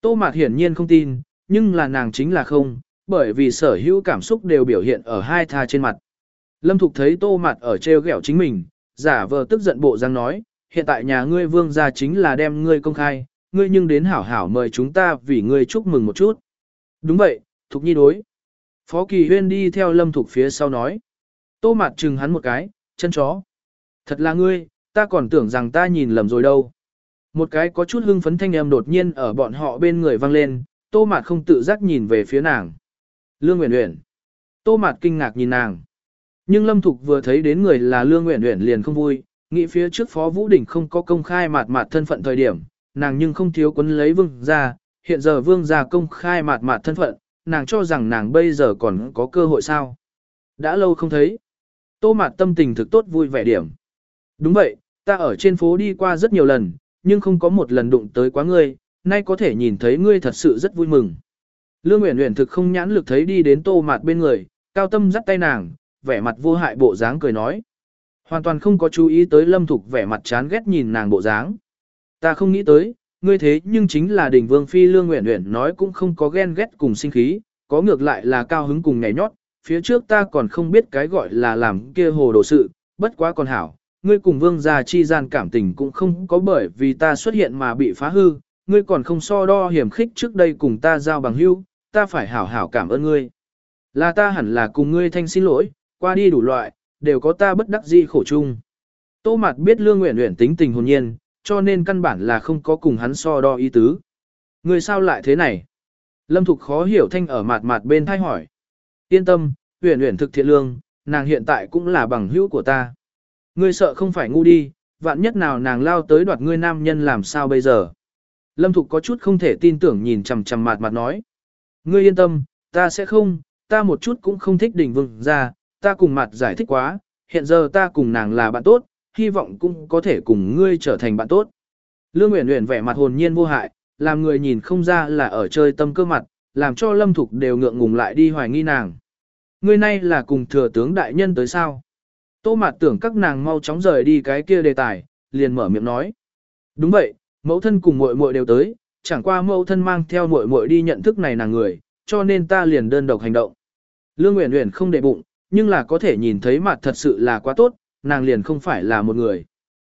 Tô mạt hiển nhiên không tin, nhưng là nàng chính là không, bởi vì sở hữu cảm xúc đều biểu hiện ở hai tha trên mặt. Lâm Thục thấy tô mặt ở treo gẻo chính mình, giả vờ tức giận bộ răng nói, hiện tại nhà ngươi vương gia chính là đem ngươi công khai, ngươi nhưng đến hảo hảo mời chúng ta vì ngươi chúc mừng một chút. Đúng vậy, Thục Nhi đối. Phó Kỳ Huyên đi theo Lâm Thục phía sau nói. Tô mặt chừng hắn một cái, chân chó. Thật là ngươi, ta còn tưởng rằng ta nhìn lầm rồi đâu. Một cái có chút hưng phấn thanh em đột nhiên ở bọn họ bên người vang lên, tô mạt không tự giác nhìn về phía nàng. Lương Nguyễn Nguyễn. Tô mạt kinh ngạc nhìn nàng. Nhưng Lâm Thục vừa thấy đến người là Lương Nguyễn Nguyễn liền không vui, nghĩ phía trước Phó Vũ Đình không có công khai mạt mạt thân phận thời điểm, nàng nhưng không thiếu quấn lấy vương gia, hiện giờ vương gia công khai mạt mạt thân phận, nàng cho rằng nàng bây giờ còn có cơ hội sao. Đã lâu không thấy. Tô mạt tâm tình thực tốt vui vẻ điểm. Đúng vậy, ta ở trên phố đi qua rất nhiều lần, nhưng không có một lần đụng tới quá ngươi, nay có thể nhìn thấy ngươi thật sự rất vui mừng. Lương Uyển Uyển thực không nhãn lực thấy đi đến Tô Mạt bên người, cao tâm dắt tay nàng, vẻ mặt vô hại bộ dáng cười nói. Hoàn toàn không có chú ý tới Lâm Thục vẻ mặt chán ghét nhìn nàng bộ dáng. Ta không nghĩ tới, ngươi thế nhưng chính là đỉnh vương phi Lương nguyện nguyện nói cũng không có ghen ghét cùng sinh khí, có ngược lại là cao hứng cùng nhảy nhót, phía trước ta còn không biết cái gọi là làm kia hồ đồ sự, bất quá còn hảo, ngươi cùng vương gia chi gian cảm tình cũng không có bởi vì ta xuất hiện mà bị phá hư, ngươi còn không so đo hiểm khích trước đây cùng ta giao bằng hữu, ta phải hảo hảo cảm ơn ngươi. Là ta hẳn là cùng ngươi thanh xin lỗi, qua đi đủ loại, đều có ta bất đắc dĩ khổ chung. Tô Mạt biết Lương Uyển Uyển tính tình hồn nhiên, cho nên căn bản là không có cùng hắn so đo ý tứ. người sao lại thế này? Lâm Thục khó hiểu thanh ở mạt mạt bên thay hỏi. Yên tâm, Uyển Uyển thực thiện lương, nàng hiện tại cũng là bằng hữu của ta. Ngươi sợ không phải ngu đi, vạn nhất nào nàng lao tới đoạt ngươi nam nhân làm sao bây giờ? Lâm Thục có chút không thể tin tưởng nhìn chằm chằm mạt mạt nói. Ngươi yên tâm, ta sẽ không, ta một chút cũng không thích đỉnh vương ra, ta cùng mặt giải thích quá, hiện giờ ta cùng nàng là bạn tốt, hy vọng cũng có thể cùng ngươi trở thành bạn tốt. Lương Uyển Uyển vẻ mặt hồn nhiên vô hại, làm người nhìn không ra là ở chơi tâm cơ mặt, làm cho Lâm Thục đều ngượng ngùng lại đi hoài nghi nàng. Ngươi nay là cùng thừa tướng đại nhân tới sao? Tô Mạt tưởng các nàng mau chóng rời đi cái kia đề tài, liền mở miệng nói. Đúng vậy, mẫu thân cùng muội muội đều tới, chẳng qua mẫu thân mang theo muội muội đi nhận thức này nàng người, cho nên ta liền đơn độc hành động. Lương Uyển Uyển không để bụng, nhưng là có thể nhìn thấy mặt thật sự là quá tốt, nàng liền không phải là một người.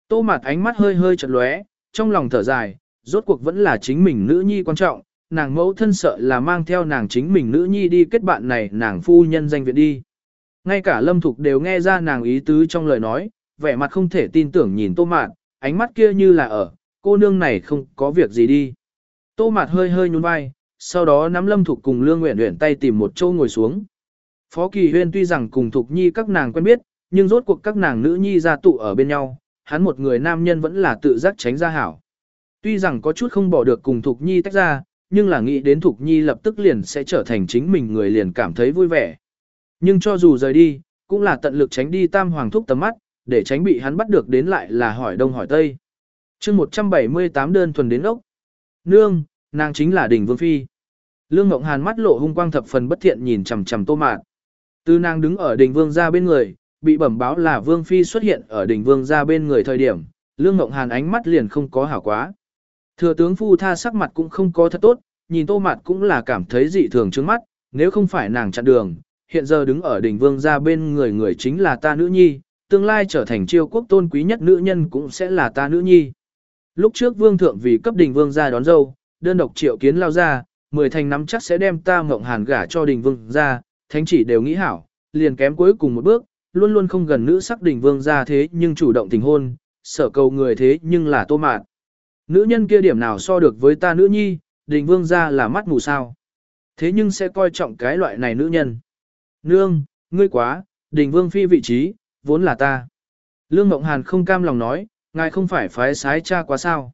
Tô Mạt ánh mắt hơi hơi chật lóe, trong lòng thở dài, rốt cuộc vẫn là chính mình nữ nhi quan trọng, nàng mẫu thân sợ là mang theo nàng chính mình nữ nhi đi kết bạn này nàng phu nhân danh viện đi. Ngay cả Lâm Thục đều nghe ra nàng ý tứ trong lời nói, vẻ mặt không thể tin tưởng nhìn Tô Mạt, ánh mắt kia như là ở, cô nương này không có việc gì đi. Tô Mạt hơi hơi nhún vai, sau đó nắm Lâm Thục cùng Lương nguyện nguyện tay tìm một chỗ ngồi xuống. Phó Kỳ Huyên tuy rằng cùng Thục Nhi các nàng quen biết, nhưng rốt cuộc các nàng nữ nhi ra tụ ở bên nhau, hắn một người nam nhân vẫn là tự giác tránh ra hảo. Tuy rằng có chút không bỏ được cùng Thục Nhi tách ra, nhưng là nghĩ đến Thục Nhi lập tức liền sẽ trở thành chính mình người liền cảm thấy vui vẻ. Nhưng cho dù rời đi, cũng là tận lực tránh đi tam hoàng thúc tầm mắt, để tránh bị hắn bắt được đến lại là hỏi đông hỏi tây. chương 178 đơn thuần đến ốc. Nương, nàng chính là đỉnh vương phi. Lương Ngộng Hàn mắt lộ hung quang thập phần bất thiện nhìn chằm chằm Tô mạn. Tư nàng đứng ở đỉnh vương ra bên người, bị bẩm báo là vương phi xuất hiện ở đỉnh vương ra bên người thời điểm, Lương Ngộng Hàn ánh mắt liền không có hảo quá. Thừa tướng phu tha sắc mặt cũng không có thật tốt, nhìn Tô mặt cũng là cảm thấy dị thường trước mắt, nếu không phải nàng chặn đường, hiện giờ đứng ở đỉnh vương ra bên người người chính là ta nữ nhi, tương lai trở thành triều quốc tôn quý nhất nữ nhân cũng sẽ là ta nữ nhi. Lúc trước vương thượng vì cấp đỉnh vương ra đón dâu, đơn độc triệu kiến lao ra, mười thành nắm chắc sẽ đem ta ngộng hàn gả cho đỉnh vương ra, thánh chỉ đều nghĩ hảo, liền kém cuối cùng một bước, luôn luôn không gần nữ sắc đỉnh vương ra thế nhưng chủ động tình hôn, sợ cầu người thế nhưng là tô mạn. Nữ nhân kia điểm nào so được với ta nữ nhi, đỉnh vương ra là mắt mù sao. Thế nhưng sẽ coi trọng cái loại này nữ nhân. Nương, ngươi quá, đỉnh vương phi vị trí, vốn là ta. Lương Mộng Hàn không cam lòng nói, ngài không phải phái sái cha quá sao.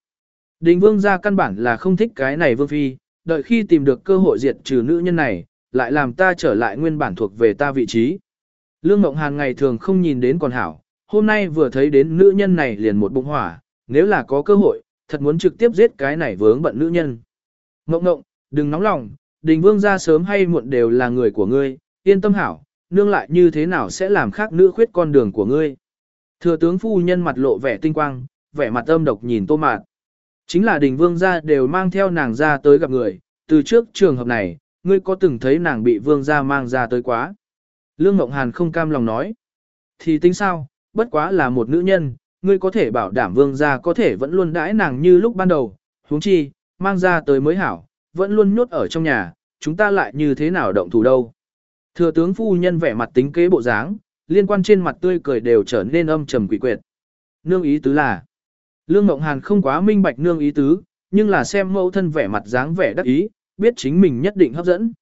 Đình vương gia căn bản là không thích cái này vương phi, đợi khi tìm được cơ hội diệt trừ nữ nhân này, lại làm ta trở lại nguyên bản thuộc về ta vị trí. Lương Mộng Hàn ngày thường không nhìn đến còn hảo, hôm nay vừa thấy đến nữ nhân này liền một bụng hỏa, nếu là có cơ hội, thật muốn trực tiếp giết cái này vướng bận nữ nhân. Mộng Mộng, đừng nóng lòng, đình vương gia sớm hay muộn đều là người của ngươi, yên tâm hảo, nương lại như thế nào sẽ làm khác nữ khuyết con đường của ngươi. Thừa tướng phu nhân mặt lộ vẻ tinh quang, vẻ mặt âm độc nhìn tô mạt. Chính là đình vương gia đều mang theo nàng ra tới gặp người, từ trước trường hợp này, ngươi có từng thấy nàng bị vương gia mang ra tới quá. Lương Ngộng Hàn không cam lòng nói. Thì tính sao, bất quá là một nữ nhân, ngươi có thể bảo đảm vương gia có thể vẫn luôn đãi nàng như lúc ban đầu, huống chi, mang ra tới mới hảo, vẫn luôn nhốt ở trong nhà, chúng ta lại như thế nào động thủ đâu. Thừa tướng phu nhân vẻ mặt tính kế bộ dáng, liên quan trên mặt tươi cười đều trở nên âm trầm quỷ quyệt. Nương ý tứ là, Lương Ngộng Hàn không quá minh bạch nương ý tứ, nhưng là xem mẫu thân vẻ mặt dáng vẻ đắc ý, biết chính mình nhất định hấp dẫn.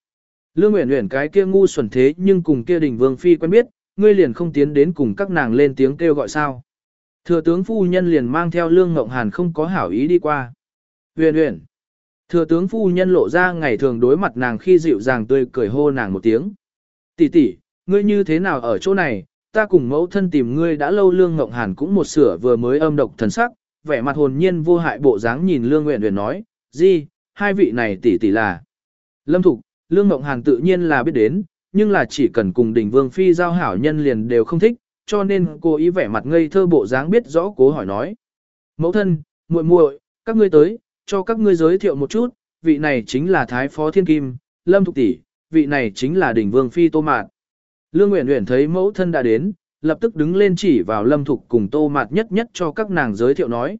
Lương Uyển Uyển cái kia ngu xuẩn thế nhưng cùng kia đình vương phi quen biết, ngươi liền không tiến đến cùng các nàng lên tiếng kêu gọi sao. Thừa tướng phu nhân liền mang theo Lương Ngộng Hàn không có hảo ý đi qua. Uyển Uyển. Thừa tướng phu nhân lộ ra ngày thường đối mặt nàng khi dịu dàng tươi cười hô nàng một tiếng. Tỷ tỷ, ngươi như thế nào ở chỗ này, ta cùng mẫu thân tìm ngươi đã lâu Lương Ngộng Hàn cũng một sửa vừa mới âm độc thần sắc, vẻ mặt hồn nhiên vô hại bộ dáng nhìn Lương uyển uyển nói, gì, hai vị này tỷ tỷ là. Lâm Thục, Lương Ngộng Hàn tự nhiên là biết đến, nhưng là chỉ cần cùng đỉnh vương phi giao hảo nhân liền đều không thích, cho nên cô ý vẻ mặt ngây thơ bộ dáng biết rõ cố hỏi nói. Mẫu thân, muội muội, các ngươi tới, cho các ngươi giới thiệu một chút, vị này chính là Thái Phó Thiên Kim, Lâm Thục Tỷ, vị này chính là đỉnh vương phi Tô Mạt. Lương Nguyễn Nguyễn thấy mẫu thân đã đến, lập tức đứng lên chỉ vào Lâm Thục cùng Tô Mạt nhất nhất cho các nàng giới thiệu nói.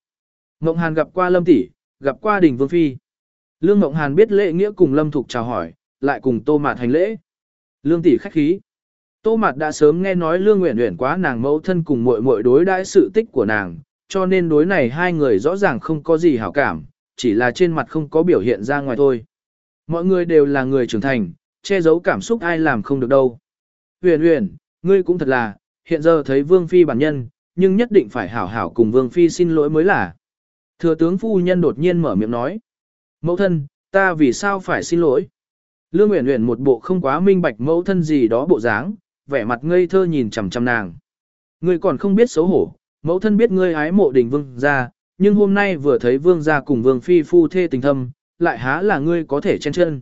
Ngộng Hàn gặp qua Lâm Tỷ, gặp qua đỉnh vương phi. Lương Ngộng Hàn biết lễ nghĩa cùng Lâm Thục chào hỏi, lại cùng Tô Mạt hành lễ. Lương Tỷ khách khí. Tô Mạt đã sớm nghe nói Lương Uyển Uyển quá nàng mẫu thân cùng muội muội đối đãi sự tích của nàng, cho nên đối này hai người rõ ràng không có gì hảo cảm, chỉ là trên mặt không có biểu hiện ra ngoài thôi. Mọi người đều là người trưởng thành, che giấu cảm xúc ai làm không được đâu. Uyển Uyển, ngươi cũng thật là, hiện giờ thấy Vương Phi bản nhân, nhưng nhất định phải hảo hảo cùng Vương Phi xin lỗi mới là. Thừa tướng phu nhân đột nhiên mở miệng nói. Mẫu thân, ta vì sao phải xin lỗi? Lương Uyển Uyển một bộ không quá minh bạch mẫu thân gì đó bộ dáng, vẻ mặt ngây thơ nhìn chằm chằm nàng. Ngươi còn không biết xấu hổ, mẫu thân biết ngươi ái mộ đình vương gia, nhưng hôm nay vừa thấy vương gia cùng vương phi phu thê tình thâm, lại há là ngươi có thể chen chân.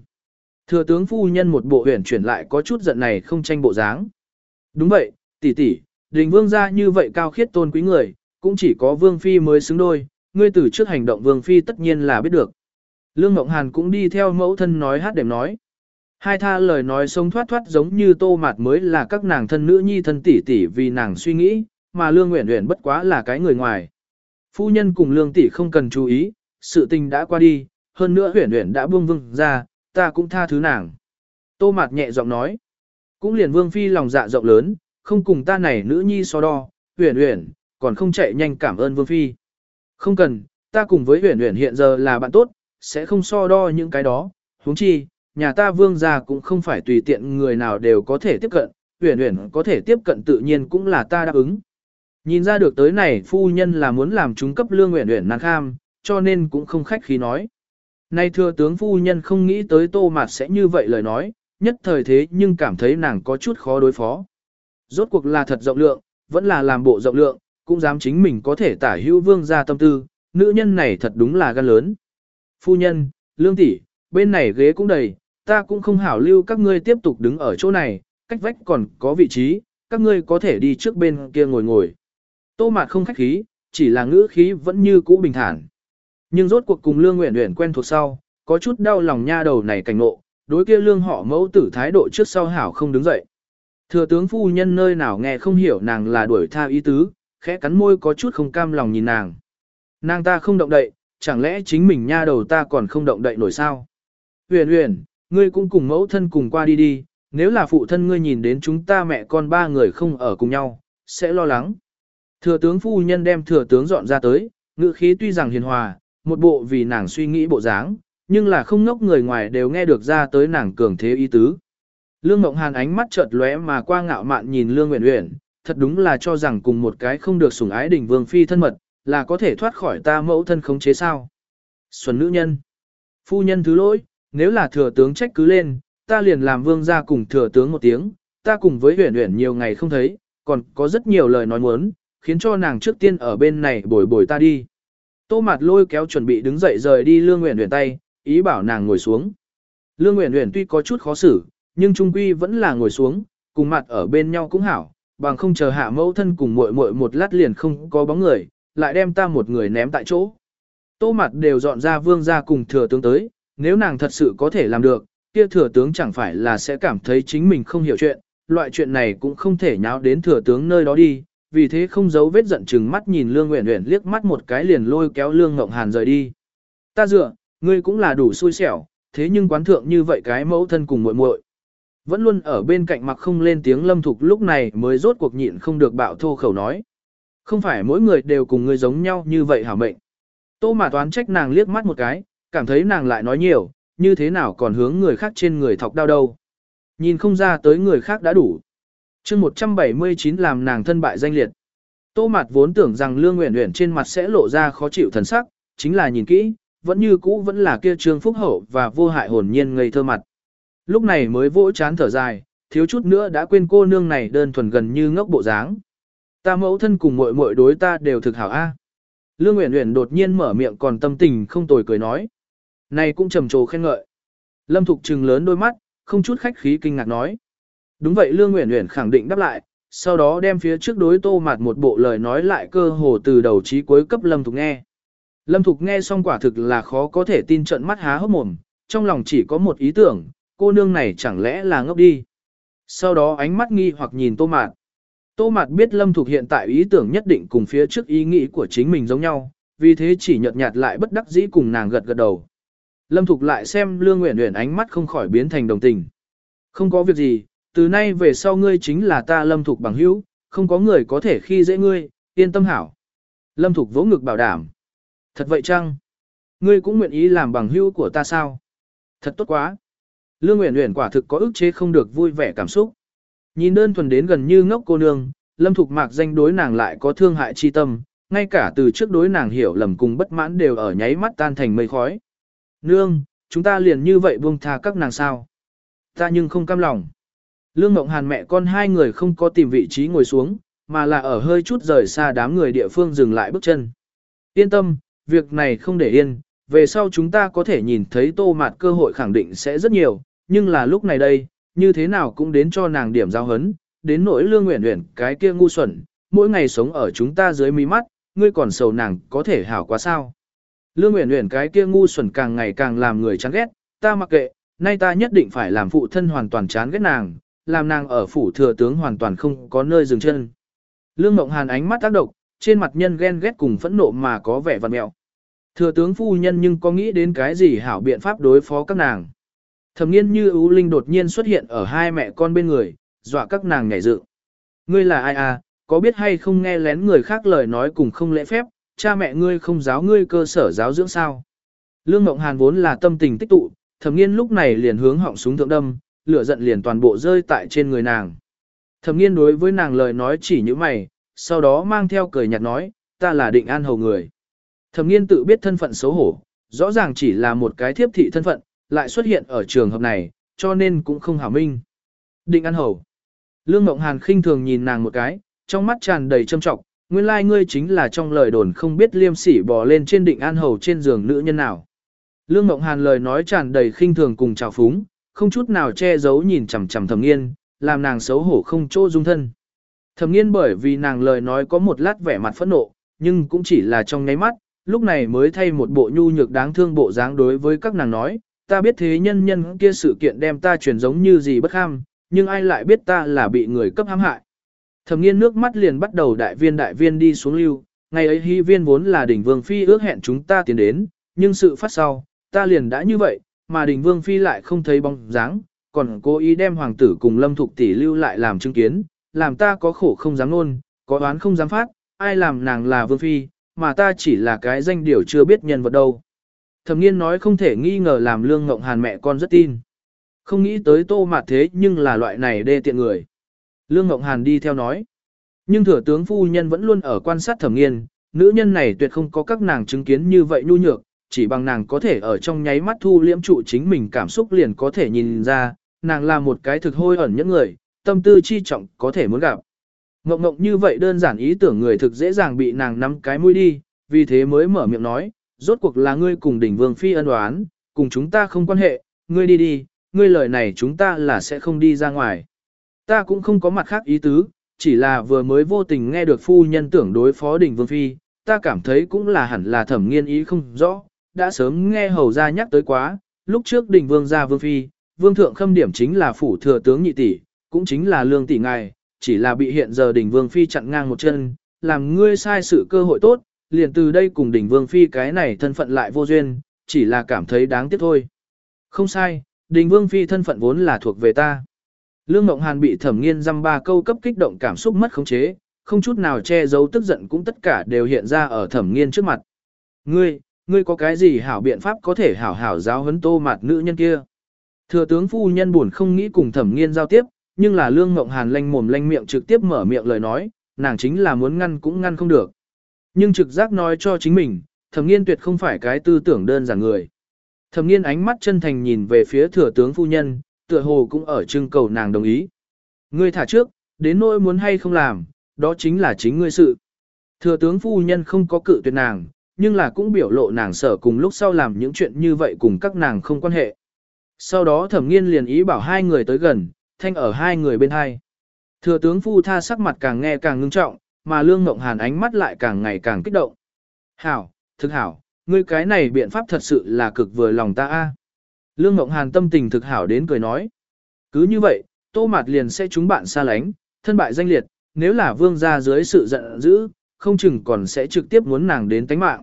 Thừa tướng phu nhân một bộ huyền chuyển lại có chút giận này không tranh bộ dáng. Đúng vậy, tỷ tỷ, đình vương gia như vậy cao khiết tôn quý người, cũng chỉ có vương phi mới xứng đôi, ngươi từ trước hành động vương phi tất nhiên là biết được. Lương Ngọc Hàn cũng đi theo mẫu thân nói hát đềm nói. Hai tha lời nói sống thoát thoát giống như tô mạt mới là các nàng thân nữ nhi thân tỷ tỷ vì nàng suy nghĩ, mà Lương Nguyễn Nguyễn bất quá là cái người ngoài. Phu nhân cùng Lương tỷ không cần chú ý, sự tình đã qua đi, hơn nữa Nguyễn Nguyễn đã buông vương ra, ta cũng tha thứ nàng. Tô Mạt nhẹ giọng nói, cũng liền Vương phi lòng dạ rộng lớn, không cùng ta này nữ nhi so đo, Nguyễn Nguyễn, còn không chạy nhanh cảm ơn Vương phi. Không cần, ta cùng với Uyển Uyển hiện giờ là bạn tốt, sẽ không so đo những cái đó, huống chi, nhà ta Vương gia cũng không phải tùy tiện người nào đều có thể tiếp cận, Uyển Uyển có thể tiếp cận tự nhiên cũng là ta đáp ứng. Nhìn ra được tới này phu nhân là muốn làm chúng cấp lương huyền huyền nàng kham, cho nên cũng không khách khí nói. Nay thưa tướng phu nhân không nghĩ tới tô mạt sẽ như vậy lời nói, nhất thời thế nhưng cảm thấy nàng có chút khó đối phó. Rốt cuộc là thật rộng lượng, vẫn là làm bộ rộng lượng, cũng dám chính mình có thể tả hữu vương gia tâm tư, nữ nhân này thật đúng là gan lớn. Phu nhân, lương tỷ, bên này ghế cũng đầy, ta cũng không hảo lưu các ngươi tiếp tục đứng ở chỗ này, cách vách còn có vị trí, các ngươi có thể đi trước bên kia ngồi ngồi. Tô Mạt không khách khí, chỉ là ngữ khí vẫn như cũ bình thản. Nhưng rốt cuộc cùng Lương Uyển Uyển quen thuộc sau, có chút đau lòng nha đầu này cảnh ngộ, đối kia lương họ mẫu tử thái độ trước sau hảo không đứng dậy. Thừa tướng phu nhân nơi nào nghe không hiểu nàng là đuổi tha ý tứ, khẽ cắn môi có chút không cam lòng nhìn nàng. Nàng ta không động đậy, chẳng lẽ chính mình nha đầu ta còn không động đậy nổi sao? Huyền huyền, ngươi cũng cùng mẫu thân cùng qua đi đi, nếu là phụ thân ngươi nhìn đến chúng ta mẹ con ba người không ở cùng nhau, sẽ lo lắng. Thừa tướng phu nhân đem thừa tướng dọn ra tới, ngữ khí tuy rằng hiền hòa, một bộ vì nàng suy nghĩ bộ dáng, nhưng là không ngốc người ngoài đều nghe được ra tới nàng cường thế ý tứ. Lương Mộng Hàn ánh mắt chợt lóe mà qua ngạo mạn nhìn Lương Uyển Uyển, thật đúng là cho rằng cùng một cái không được sủng ái đỉnh vương phi thân mật, là có thể thoát khỏi ta mẫu thân khống chế sao? Xuân nữ nhân, phu nhân thứ lỗi, nếu là thừa tướng trách cứ lên, ta liền làm vương gia cùng thừa tướng một tiếng, ta cùng với huyền huyền nhiều ngày không thấy, còn có rất nhiều lời nói muốn, khiến cho nàng trước tiên ở bên này bồi bồi ta đi. Tô Mạt lôi kéo chuẩn bị đứng dậy rời đi Lương Uyển Uyển tay, ý bảo nàng ngồi xuống. Lương Uyển Uyển tuy có chút khó xử, nhưng trung quy vẫn là ngồi xuống, cùng mặt ở bên nhau cũng hảo, bằng không chờ hạ mẫu thân cùng muội muội một lát liền không có bóng người, lại đem ta một người ném tại chỗ. Tô mặt đều dọn ra vương gia cùng thừa tướng tới, nếu nàng thật sự có thể làm được, kia thừa tướng chẳng phải là sẽ cảm thấy chính mình không hiểu chuyện, loại chuyện này cũng không thể nháo đến thừa tướng nơi đó đi, vì thế không giấu vết giận chừng mắt nhìn Lương Uyển Uyển liếc mắt một cái liền lôi kéo Lương Ngộng Hàn rời đi. Ta dựa, ngươi cũng là đủ xui xẻo, thế nhưng quán thượng như vậy cái mẫu thân cùng muội muội. Vẫn luôn ở bên cạnh mặc không lên tiếng lâm thục lúc này mới rốt cuộc nhịn không được bạo thô khẩu nói. Không phải mỗi người đều cùng ngươi giống nhau như vậy hả mệnh. Tô mà toán trách nàng liếc mắt một cái, cảm thấy nàng lại nói nhiều, như thế nào còn hướng người khác trên người thọc đau đâu. Nhìn không ra tới người khác đã đủ chương 179 làm nàng thân bại danh liệt. Tô Mạt vốn tưởng rằng Lương Uyển Uyển trên mặt sẽ lộ ra khó chịu thần sắc, chính là nhìn kỹ, vẫn như cũ vẫn là kia trương phúc hậu và vô hại hồn nhiên ngây thơ mặt. Lúc này mới vỗ chán thở dài, thiếu chút nữa đã quên cô nương này đơn thuần gần như ngốc bộ dáng. Ta mẫu thân cùng muội muội đối ta đều thực hảo a. Lương Uyển Uyển đột nhiên mở miệng còn tâm tình không tồi cười nói. Này cũng trầm trồ khen ngợi. Lâm Thục trừng lớn đôi mắt, không chút khách khí kinh ngạc nói. Đúng vậy Lương Uyển Uyển khẳng định đáp lại, sau đó đem phía trước đối tô mạt một bộ lời nói lại cơ hồ từ đầu chí cuối cấp Lâm Thục nghe. Lâm Thục nghe xong quả thực là khó có thể tin trận mắt há hốc mồm, trong lòng chỉ có một ý tưởng, cô nương này chẳng lẽ là ngốc đi. Sau đó ánh mắt nghi hoặc nhìn tô mạt. Tô mạt biết Lâm Thục hiện tại ý tưởng nhất định cùng phía trước ý nghĩ của chính mình giống nhau, vì thế chỉ nhợt nhạt lại bất đắc dĩ cùng nàng gật gật đầu. Lâm Thục lại xem Lương Uyển Uyển ánh mắt không khỏi biến thành đồng tình. Không có việc gì, từ nay về sau ngươi chính là ta Lâm Thục bằng hữu, không có người có thể khi dễ ngươi, yên tâm hảo. Lâm Thục vỗ ngực bảo đảm. Thật vậy chăng? Ngươi cũng nguyện ý làm bằng hữu của ta sao? Thật tốt quá. Lương Uyển Uyển quả thực có ức chế không được vui vẻ cảm xúc. Nhìn đơn thuần đến gần như ngốc cô nương, Lâm Thục Mạc danh đối nàng lại có thương hại chi tâm, ngay cả từ trước đối nàng hiểu lầm cùng bất mãn đều ở nháy mắt tan thành mây khói. Nương, chúng ta liền như vậy buông tha các nàng sao? Ta nhưng không cam lòng. Lương Ngộng Hàn mẹ con hai người không có tìm vị trí ngồi xuống, mà là ở hơi chút rời xa đám người địa phương dừng lại bước chân. Yên tâm, việc này không để yên, về sau chúng ta có thể nhìn thấy tô mạt cơ hội khẳng định sẽ rất nhiều, nhưng là lúc này đây, như thế nào cũng đến cho nàng điểm giao hấn, đến nỗi lương nguyện nguyện cái kia ngu xuẩn, mỗi ngày sống ở chúng ta dưới mí mắt, ngươi còn sầu nàng có thể hảo quá sao. Lương nguyện nguyện cái kia ngu xuẩn càng ngày càng làm người chán ghét, ta mặc kệ, nay ta nhất định phải làm phụ thân hoàn toàn chán ghét nàng, làm nàng ở phủ thừa tướng hoàn toàn không có nơi dừng chân. Lương Ngộng Hàn ánh mắt tác độc, trên mặt nhân ghen ghét cùng phẫn nộ mà có vẻ vằn mẹo. Thừa tướng phu nhân nhưng có nghĩ đến cái gì hảo biện pháp đối phó các nàng. Thẩm nghiên như ưu linh đột nhiên xuất hiện ở hai mẹ con bên người, dọa các nàng nhảy dựng. Ngươi là ai à, có biết hay không nghe lén người khác lời nói cùng không lễ phép, cha mẹ ngươi không giáo ngươi cơ sở giáo dưỡng sao. Lương Ngộng Hàn vốn là tâm tình tích tụ, thẩm nghiên lúc này liền hướng họng súng thượng đâm, lửa giận liền toàn bộ rơi tại trên người nàng. Thẩm nghiên đối với nàng lời nói chỉ như mày, sau đó mang theo cười nhạt nói, ta là định an hầu người. Thẩm nghiên tự biết thân phận xấu hổ, rõ ràng chỉ là một cái thiếp thị thân phận, lại xuất hiện ở trường hợp này, cho nên cũng không hảo minh. Định an hầu. Lương Ngộng Hàn khinh thường nhìn nàng một cái, trong mắt tràn đầy châm trọng, nguyên lai like ngươi chính là trong lời đồn không biết liêm sỉ bò lên trên định an hầu trên giường nữ nhân nào. Lương Ngộng Hàn lời nói tràn đầy khinh thường cùng trào phúng, không chút nào che giấu nhìn chằm chằm thẩm nghiên, làm nàng xấu hổ không chỗ dung thân. Thẩm nghiên bởi vì nàng lời nói có một lát vẻ mặt phẫn nộ, nhưng cũng chỉ là trong nháy mắt, lúc này mới thay một bộ nhu nhược đáng thương bộ dáng đối với các nàng nói, ta biết thế nhân nhân kia sự kiện đem ta truyền giống như gì bất ham, nhưng ai lại biết ta là bị người cấp hãm hại. Thẩm nghiên nước mắt liền bắt đầu đại viên đại viên đi xuống lưu, ngày ấy hy viên vốn là đỉnh vương phi ước hẹn chúng ta tiến đến, nhưng sự phát sau, ta liền đã như vậy, mà đỉnh vương phi lại không thấy bóng dáng, còn cố ý đem hoàng tử cùng lâm thục tỷ lưu lại làm chứng kiến, làm ta có khổ không dám nôn, có oán không dám phát, ai làm nàng là vương phi, mà ta chỉ là cái danh điều chưa biết nhân vật đâu. Thẩm nghiên nói không thể nghi ngờ làm lương ngộng hàn mẹ con rất tin. Không nghĩ tới tô mạt thế nhưng là loại này đê tiện người. Lương ngộng hàn đi theo nói. Nhưng thừa tướng phu nhân vẫn luôn ở quan sát thẩm nghiên, nữ nhân này tuyệt không có các nàng chứng kiến như vậy nhu nhược, chỉ bằng nàng có thể ở trong nháy mắt thu liễm trụ chính mình cảm xúc liền có thể nhìn ra, nàng là một cái thực hôi ẩn những người, tâm tư chi trọng có thể muốn gặp. Ngộng ngộng như vậy đơn giản ý tưởng người thực dễ dàng bị nàng nắm cái mũi đi, vì thế mới mở miệng nói, rốt cuộc là ngươi cùng đỉnh vương phi ân oán, cùng chúng ta không quan hệ, ngươi đi đi, ngươi lời này chúng ta là sẽ không đi ra ngoài. Ta cũng không có mặt khác ý tứ, chỉ là vừa mới vô tình nghe được phu nhân tưởng đối phó đỉnh vương phi, ta cảm thấy cũng là hẳn là thẩm nghiên ý không rõ, đã sớm nghe hầu ra nhắc tới quá, lúc trước đỉnh vương gia vương phi, vương thượng khâm điểm chính là phủ thừa tướng nhị tỷ, cũng chính là lương tỷ ngài, chỉ là bị hiện giờ đỉnh vương phi chặn ngang một chân, làm ngươi sai sự cơ hội tốt, liền từ đây cùng đỉnh vương phi cái này thân phận lại vô duyên, chỉ là cảm thấy đáng tiếc thôi. Không sai, đỉnh vương phi thân phận vốn là thuộc về ta. Lương Ngộng Hàn bị thẩm nghiên dăm ba câu cấp kích động cảm xúc mất khống chế, không chút nào che giấu tức giận cũng tất cả đều hiện ra ở thẩm nghiên trước mặt. Ngươi, ngươi có cái gì hảo biện pháp có thể hảo hảo giáo huấn tô mặt nữ nhân kia? Thừa tướng phu nhân buồn không nghĩ cùng thẩm nghiên giao tiếp, nhưng là lương ngộng hàn lanh mồm lanh miệng trực tiếp mở miệng lời nói, nàng chính là muốn ngăn cũng ngăn không được. Nhưng trực giác nói cho chính mình, thẩm nghiên tuyệt không phải cái tư tưởng đơn giản người. Thẩm nghiên ánh mắt chân thành nhìn về phía thừa tướng phu nhân, tựa hồ cũng ở trưng cầu nàng đồng ý. Ngươi thả trước, đến nỗi muốn hay không làm, đó chính là chính ngươi sự. Thừa tướng phu nhân không có cự tuyệt nàng, nhưng là cũng biểu lộ nàng sở cùng lúc sau làm những chuyện như vậy cùng các nàng không quan hệ. Sau đó thẩm nghiên liền ý bảo hai người tới gần, thanh ở hai người bên hai. Thừa tướng phu tha sắc mặt càng nghe càng ngưng trọng, mà lương ngộng hàn ánh mắt lại càng ngày càng kích động. Hảo, thực hảo, ngươi cái này biện pháp thật sự là cực vừa lòng ta a. À. Lương ngộng hàn tâm tình thực hảo đến cười nói. Cứ như vậy, tô mạt liền sẽ chúng bạn xa lánh, thân bại danh liệt, nếu là vương gia dưới sự giận dữ, không chừng còn sẽ trực tiếp muốn nàng đến tánh mạng.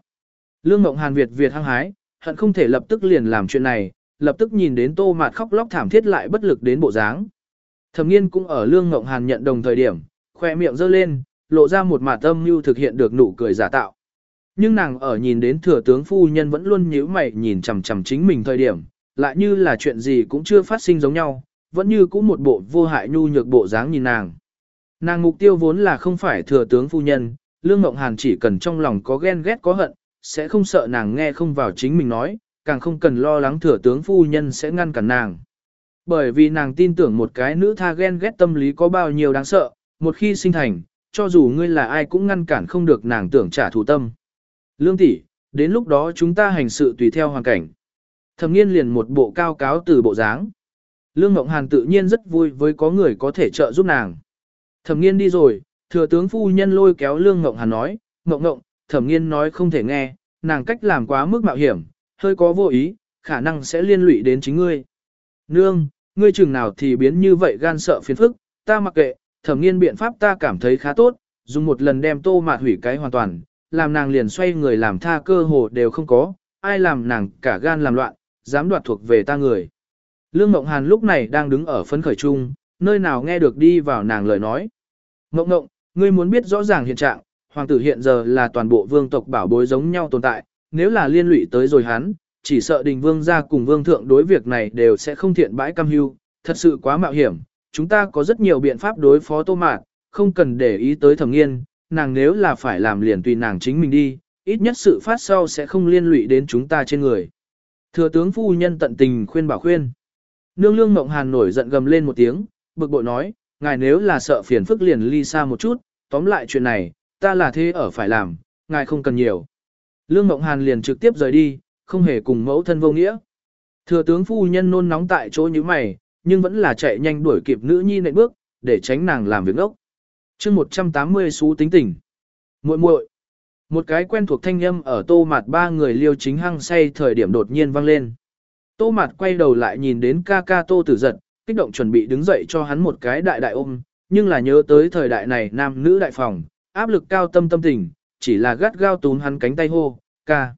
Lương Ngộng Hàn Việt Việt hăng hái, hận không thể lập tức liền làm chuyện này, lập tức nhìn đến Tô Mạt khóc lóc thảm thiết lại bất lực đến bộ dáng. Thẩm Nghiên cũng ở Lương Ngộng Hàn nhận đồng thời điểm, khoe miệng giơ lên, lộ ra một mạt âm mưu thực hiện được nụ cười giả tạo. Nhưng nàng ở nhìn đến thừa tướng phu nhân vẫn luôn nhíu mày nhìn chằm chằm chính mình thời điểm, lại như là chuyện gì cũng chưa phát sinh giống nhau, vẫn như cũ một bộ vô hại nhu nhược bộ dáng nhìn nàng. Nàng mục tiêu vốn là không phải thừa tướng phu nhân, Lương Ngộng Hàn chỉ cần trong lòng có ghen ghét có hận, sẽ không sợ nàng nghe không vào chính mình nói, càng không cần lo lắng thừa tướng phu nhân sẽ ngăn cản nàng. Bởi vì nàng tin tưởng một cái nữ tha ghen ghét tâm lý có bao nhiêu đáng sợ, một khi sinh thành, cho dù ngươi là ai cũng ngăn cản không được nàng tưởng trả thù tâm. Lương tỷ, đến lúc đó chúng ta hành sự tùy theo hoàn cảnh. Thẩm nghiên liền một bộ cao cáo từ bộ dáng. Lương Ngộng Hàn tự nhiên rất vui với có người có thể trợ giúp nàng. Thẩm nghiên đi rồi, thừa tướng phu nhân lôi kéo Lương Ngộng Hàn nói, Ngộng Ngộng, thẩm nghiên nói không thể nghe, nàng cách làm quá mức mạo hiểm, hơi có vô ý, khả năng sẽ liên lụy đến chính ngươi. Nương, ngươi chừng nào thì biến như vậy gan sợ phiền phức, ta mặc kệ, thẩm nghiên biện pháp ta cảm thấy khá tốt, dùng một lần đem tô mạt hủy cái hoàn toàn, làm nàng liền xoay người làm tha cơ hồ đều không có, ai làm nàng cả gan làm loạn, dám đoạt thuộc về ta người. Lương Ngộng Hàn lúc này đang đứng ở phấn khởi trung nơi nào nghe được đi vào nàng lời nói. Ngộng Ngộng, ngươi muốn biết rõ ràng hiện trạng, hoàng tử hiện giờ là toàn bộ vương tộc bảo bối giống nhau tồn tại, nếu là liên lụy tới rồi hắn, chỉ sợ đình vương gia cùng vương thượng đối việc này đều sẽ không thiện bãi cam hưu, thật sự quá mạo hiểm, chúng ta có rất nhiều biện pháp đối phó tô mạc, không cần để ý tới thẩm nghiên, nàng nếu là phải làm liền tùy nàng chính mình đi, ít nhất sự phát sau sẽ không liên lụy đến chúng ta trên người. Thừa tướng phu nhân tận tình khuyên bảo khuyên. Nương lương mộng hàn nổi giận gầm lên một tiếng, bực bội nói, ngài nếu là sợ phiền phức liền ly xa một chút, tóm lại chuyện này, ta là thế ở phải làm, ngài không cần nhiều. Lương Mộng Hàn liền trực tiếp rời đi, không hề cùng mẫu thân vô nghĩa. Thừa tướng phu nhân nôn nóng tại chỗ như mày, nhưng vẫn là chạy nhanh đuổi kịp nữ nhi nệ bước, để tránh nàng làm việc ốc. chương 180 xú tính tình. muội muội Một cái quen thuộc thanh âm ở tô mặt ba người liêu chính hăng say thời điểm đột nhiên vang lên. Tô mặt quay đầu lại nhìn đến ca ca tô tử giật, kích động chuẩn bị đứng dậy cho hắn một cái đại đại ôm, nhưng là nhớ tới thời đại này nam nữ đại phòng, áp lực cao tâm tâm tình, chỉ là gắt gao túm hắn cánh tay hô, ca.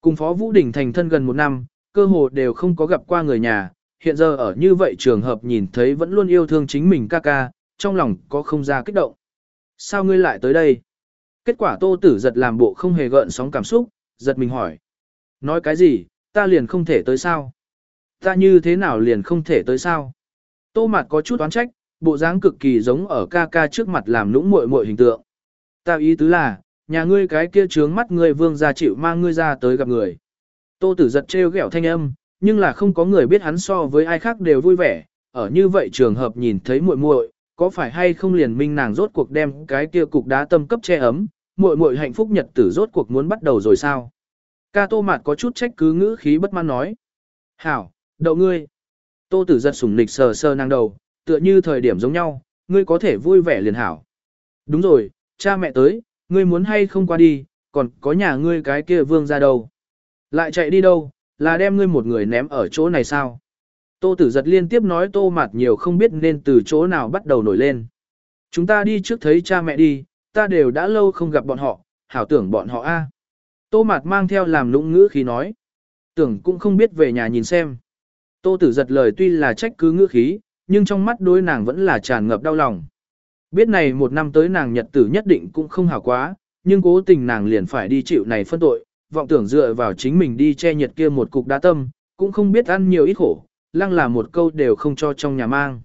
Cùng Phó Vũ Đình thành thân gần một năm, cơ hồ đều không có gặp qua người nhà, hiện giờ ở như vậy trường hợp nhìn thấy vẫn luôn yêu thương chính mình ca ca, trong lòng có không ra kích động. Sao ngươi lại tới đây? Kết quả tô tử giật làm bộ không hề gợn sóng cảm xúc, giật mình hỏi. Nói cái gì, ta liền không thể tới sao? Ta như thế nào liền không thể tới sao? Tô mặt có chút oán trách, bộ dáng cực kỳ giống ở ca ca trước mặt làm nũng muội muội hình tượng. Ta ý tứ là, nhà ngươi cái kia trướng mắt ngươi vương gia chịu mang ngươi ra tới gặp người. Tô tử giật trêu ghẹo thanh âm, nhưng là không có người biết hắn so với ai khác đều vui vẻ, ở như vậy trường hợp nhìn thấy muội muội, có phải hay không liền minh nàng rốt cuộc đem cái kia cục đá tâm cấp che ấm, muội muội hạnh phúc nhật tử rốt cuộc muốn bắt đầu rồi sao? Ca tô mạt có chút trách cứ ngữ khí bất mãn nói. Hảo, đậu ngươi. Tô tử giật sủng nịch sờ sờ nàng đầu, tựa như thời điểm giống nhau, ngươi có thể vui vẻ liền hảo. Đúng rồi, cha mẹ tới, ngươi muốn hay không qua đi, còn có nhà ngươi cái kia vương ra đâu. Lại chạy đi đâu, là đem ngươi một người ném ở chỗ này sao? Tô tử giật liên tiếp nói tô mặt nhiều không biết nên từ chỗ nào bắt đầu nổi lên. Chúng ta đi trước thấy cha mẹ đi, ta đều đã lâu không gặp bọn họ, hảo tưởng bọn họ a. Tô mặt mang theo làm lũng ngữ khí nói. Tưởng cũng không biết về nhà nhìn xem. Tô tử giật lời tuy là trách cứ ngữ khí, nhưng trong mắt đối nàng vẫn là tràn ngập đau lòng. Biết này một năm tới nàng nhật tử nhất định cũng không hảo quá, nhưng cố tình nàng liền phải đi chịu này phân tội, vọng tưởng dựa vào chính mình đi che nhiệt kia một cục đá tâm, cũng không biết ăn nhiều ít khổ, lăng là một câu đều không cho trong nhà mang.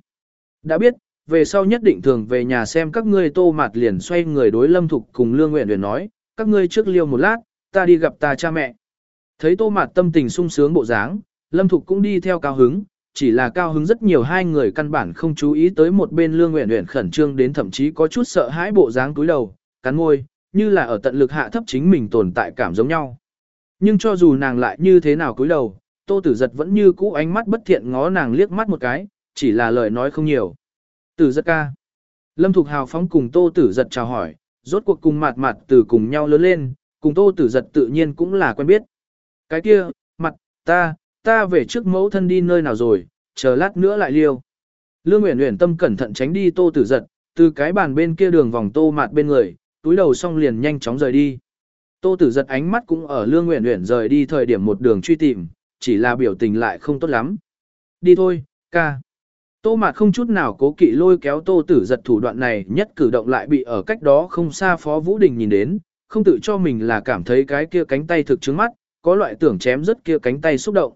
Đã biết, về sau nhất định thường về nhà xem các ngươi tô mạt liền xoay người đối lâm thục cùng lương nguyện huyền nói, các ngươi trước liêu một lát, ta đi gặp ta cha mẹ. Thấy tô mạt tâm tình sung sướng bộ dáng, lâm thục cũng đi theo cao hứng, chỉ là cao hứng rất nhiều hai người căn bản không chú ý tới một bên Lương nguyện Uyển khẩn trương đến thậm chí có chút sợ hãi bộ dáng túi đầu, cắn môi, như là ở tận lực hạ thấp chính mình tồn tại cảm giống nhau. Nhưng cho dù nàng lại như thế nào cúi đầu, Tô Tử Giật vẫn như cũ ánh mắt bất thiện ngó nàng liếc mắt một cái, chỉ là lời nói không nhiều. Tử Giật ca. Lâm Thục Hào phóng cùng Tô Tử Giật chào hỏi, rốt cuộc cùng mặt mặt từ cùng nhau lớn lên, cùng Tô Tử Giật tự nhiên cũng là quen biết. Cái kia, mặt, ta, ta về trước mẫu thân đi nơi nào rồi, chờ lát nữa lại liêu. Lương Uyển Uyển tâm cẩn thận tránh đi Tô Tử Giật, từ cái bàn bên kia đường vòng Tô Mạt bên người, túi đầu xong liền nhanh chóng rời đi. Tô Tử Giật ánh mắt cũng ở Lương Uyển Uyển rời đi thời điểm một đường truy tìm, chỉ là biểu tình lại không tốt lắm. Đi thôi, ca. Tô Mạt không chút nào cố kỵ lôi kéo Tô Tử Giật thủ đoạn này nhất cử động lại bị ở cách đó không xa Phó Vũ Đình nhìn đến, không tự cho mình là cảm thấy cái kia cánh tay thực chứng mắt, có loại tưởng chém rất kia cánh tay xúc động.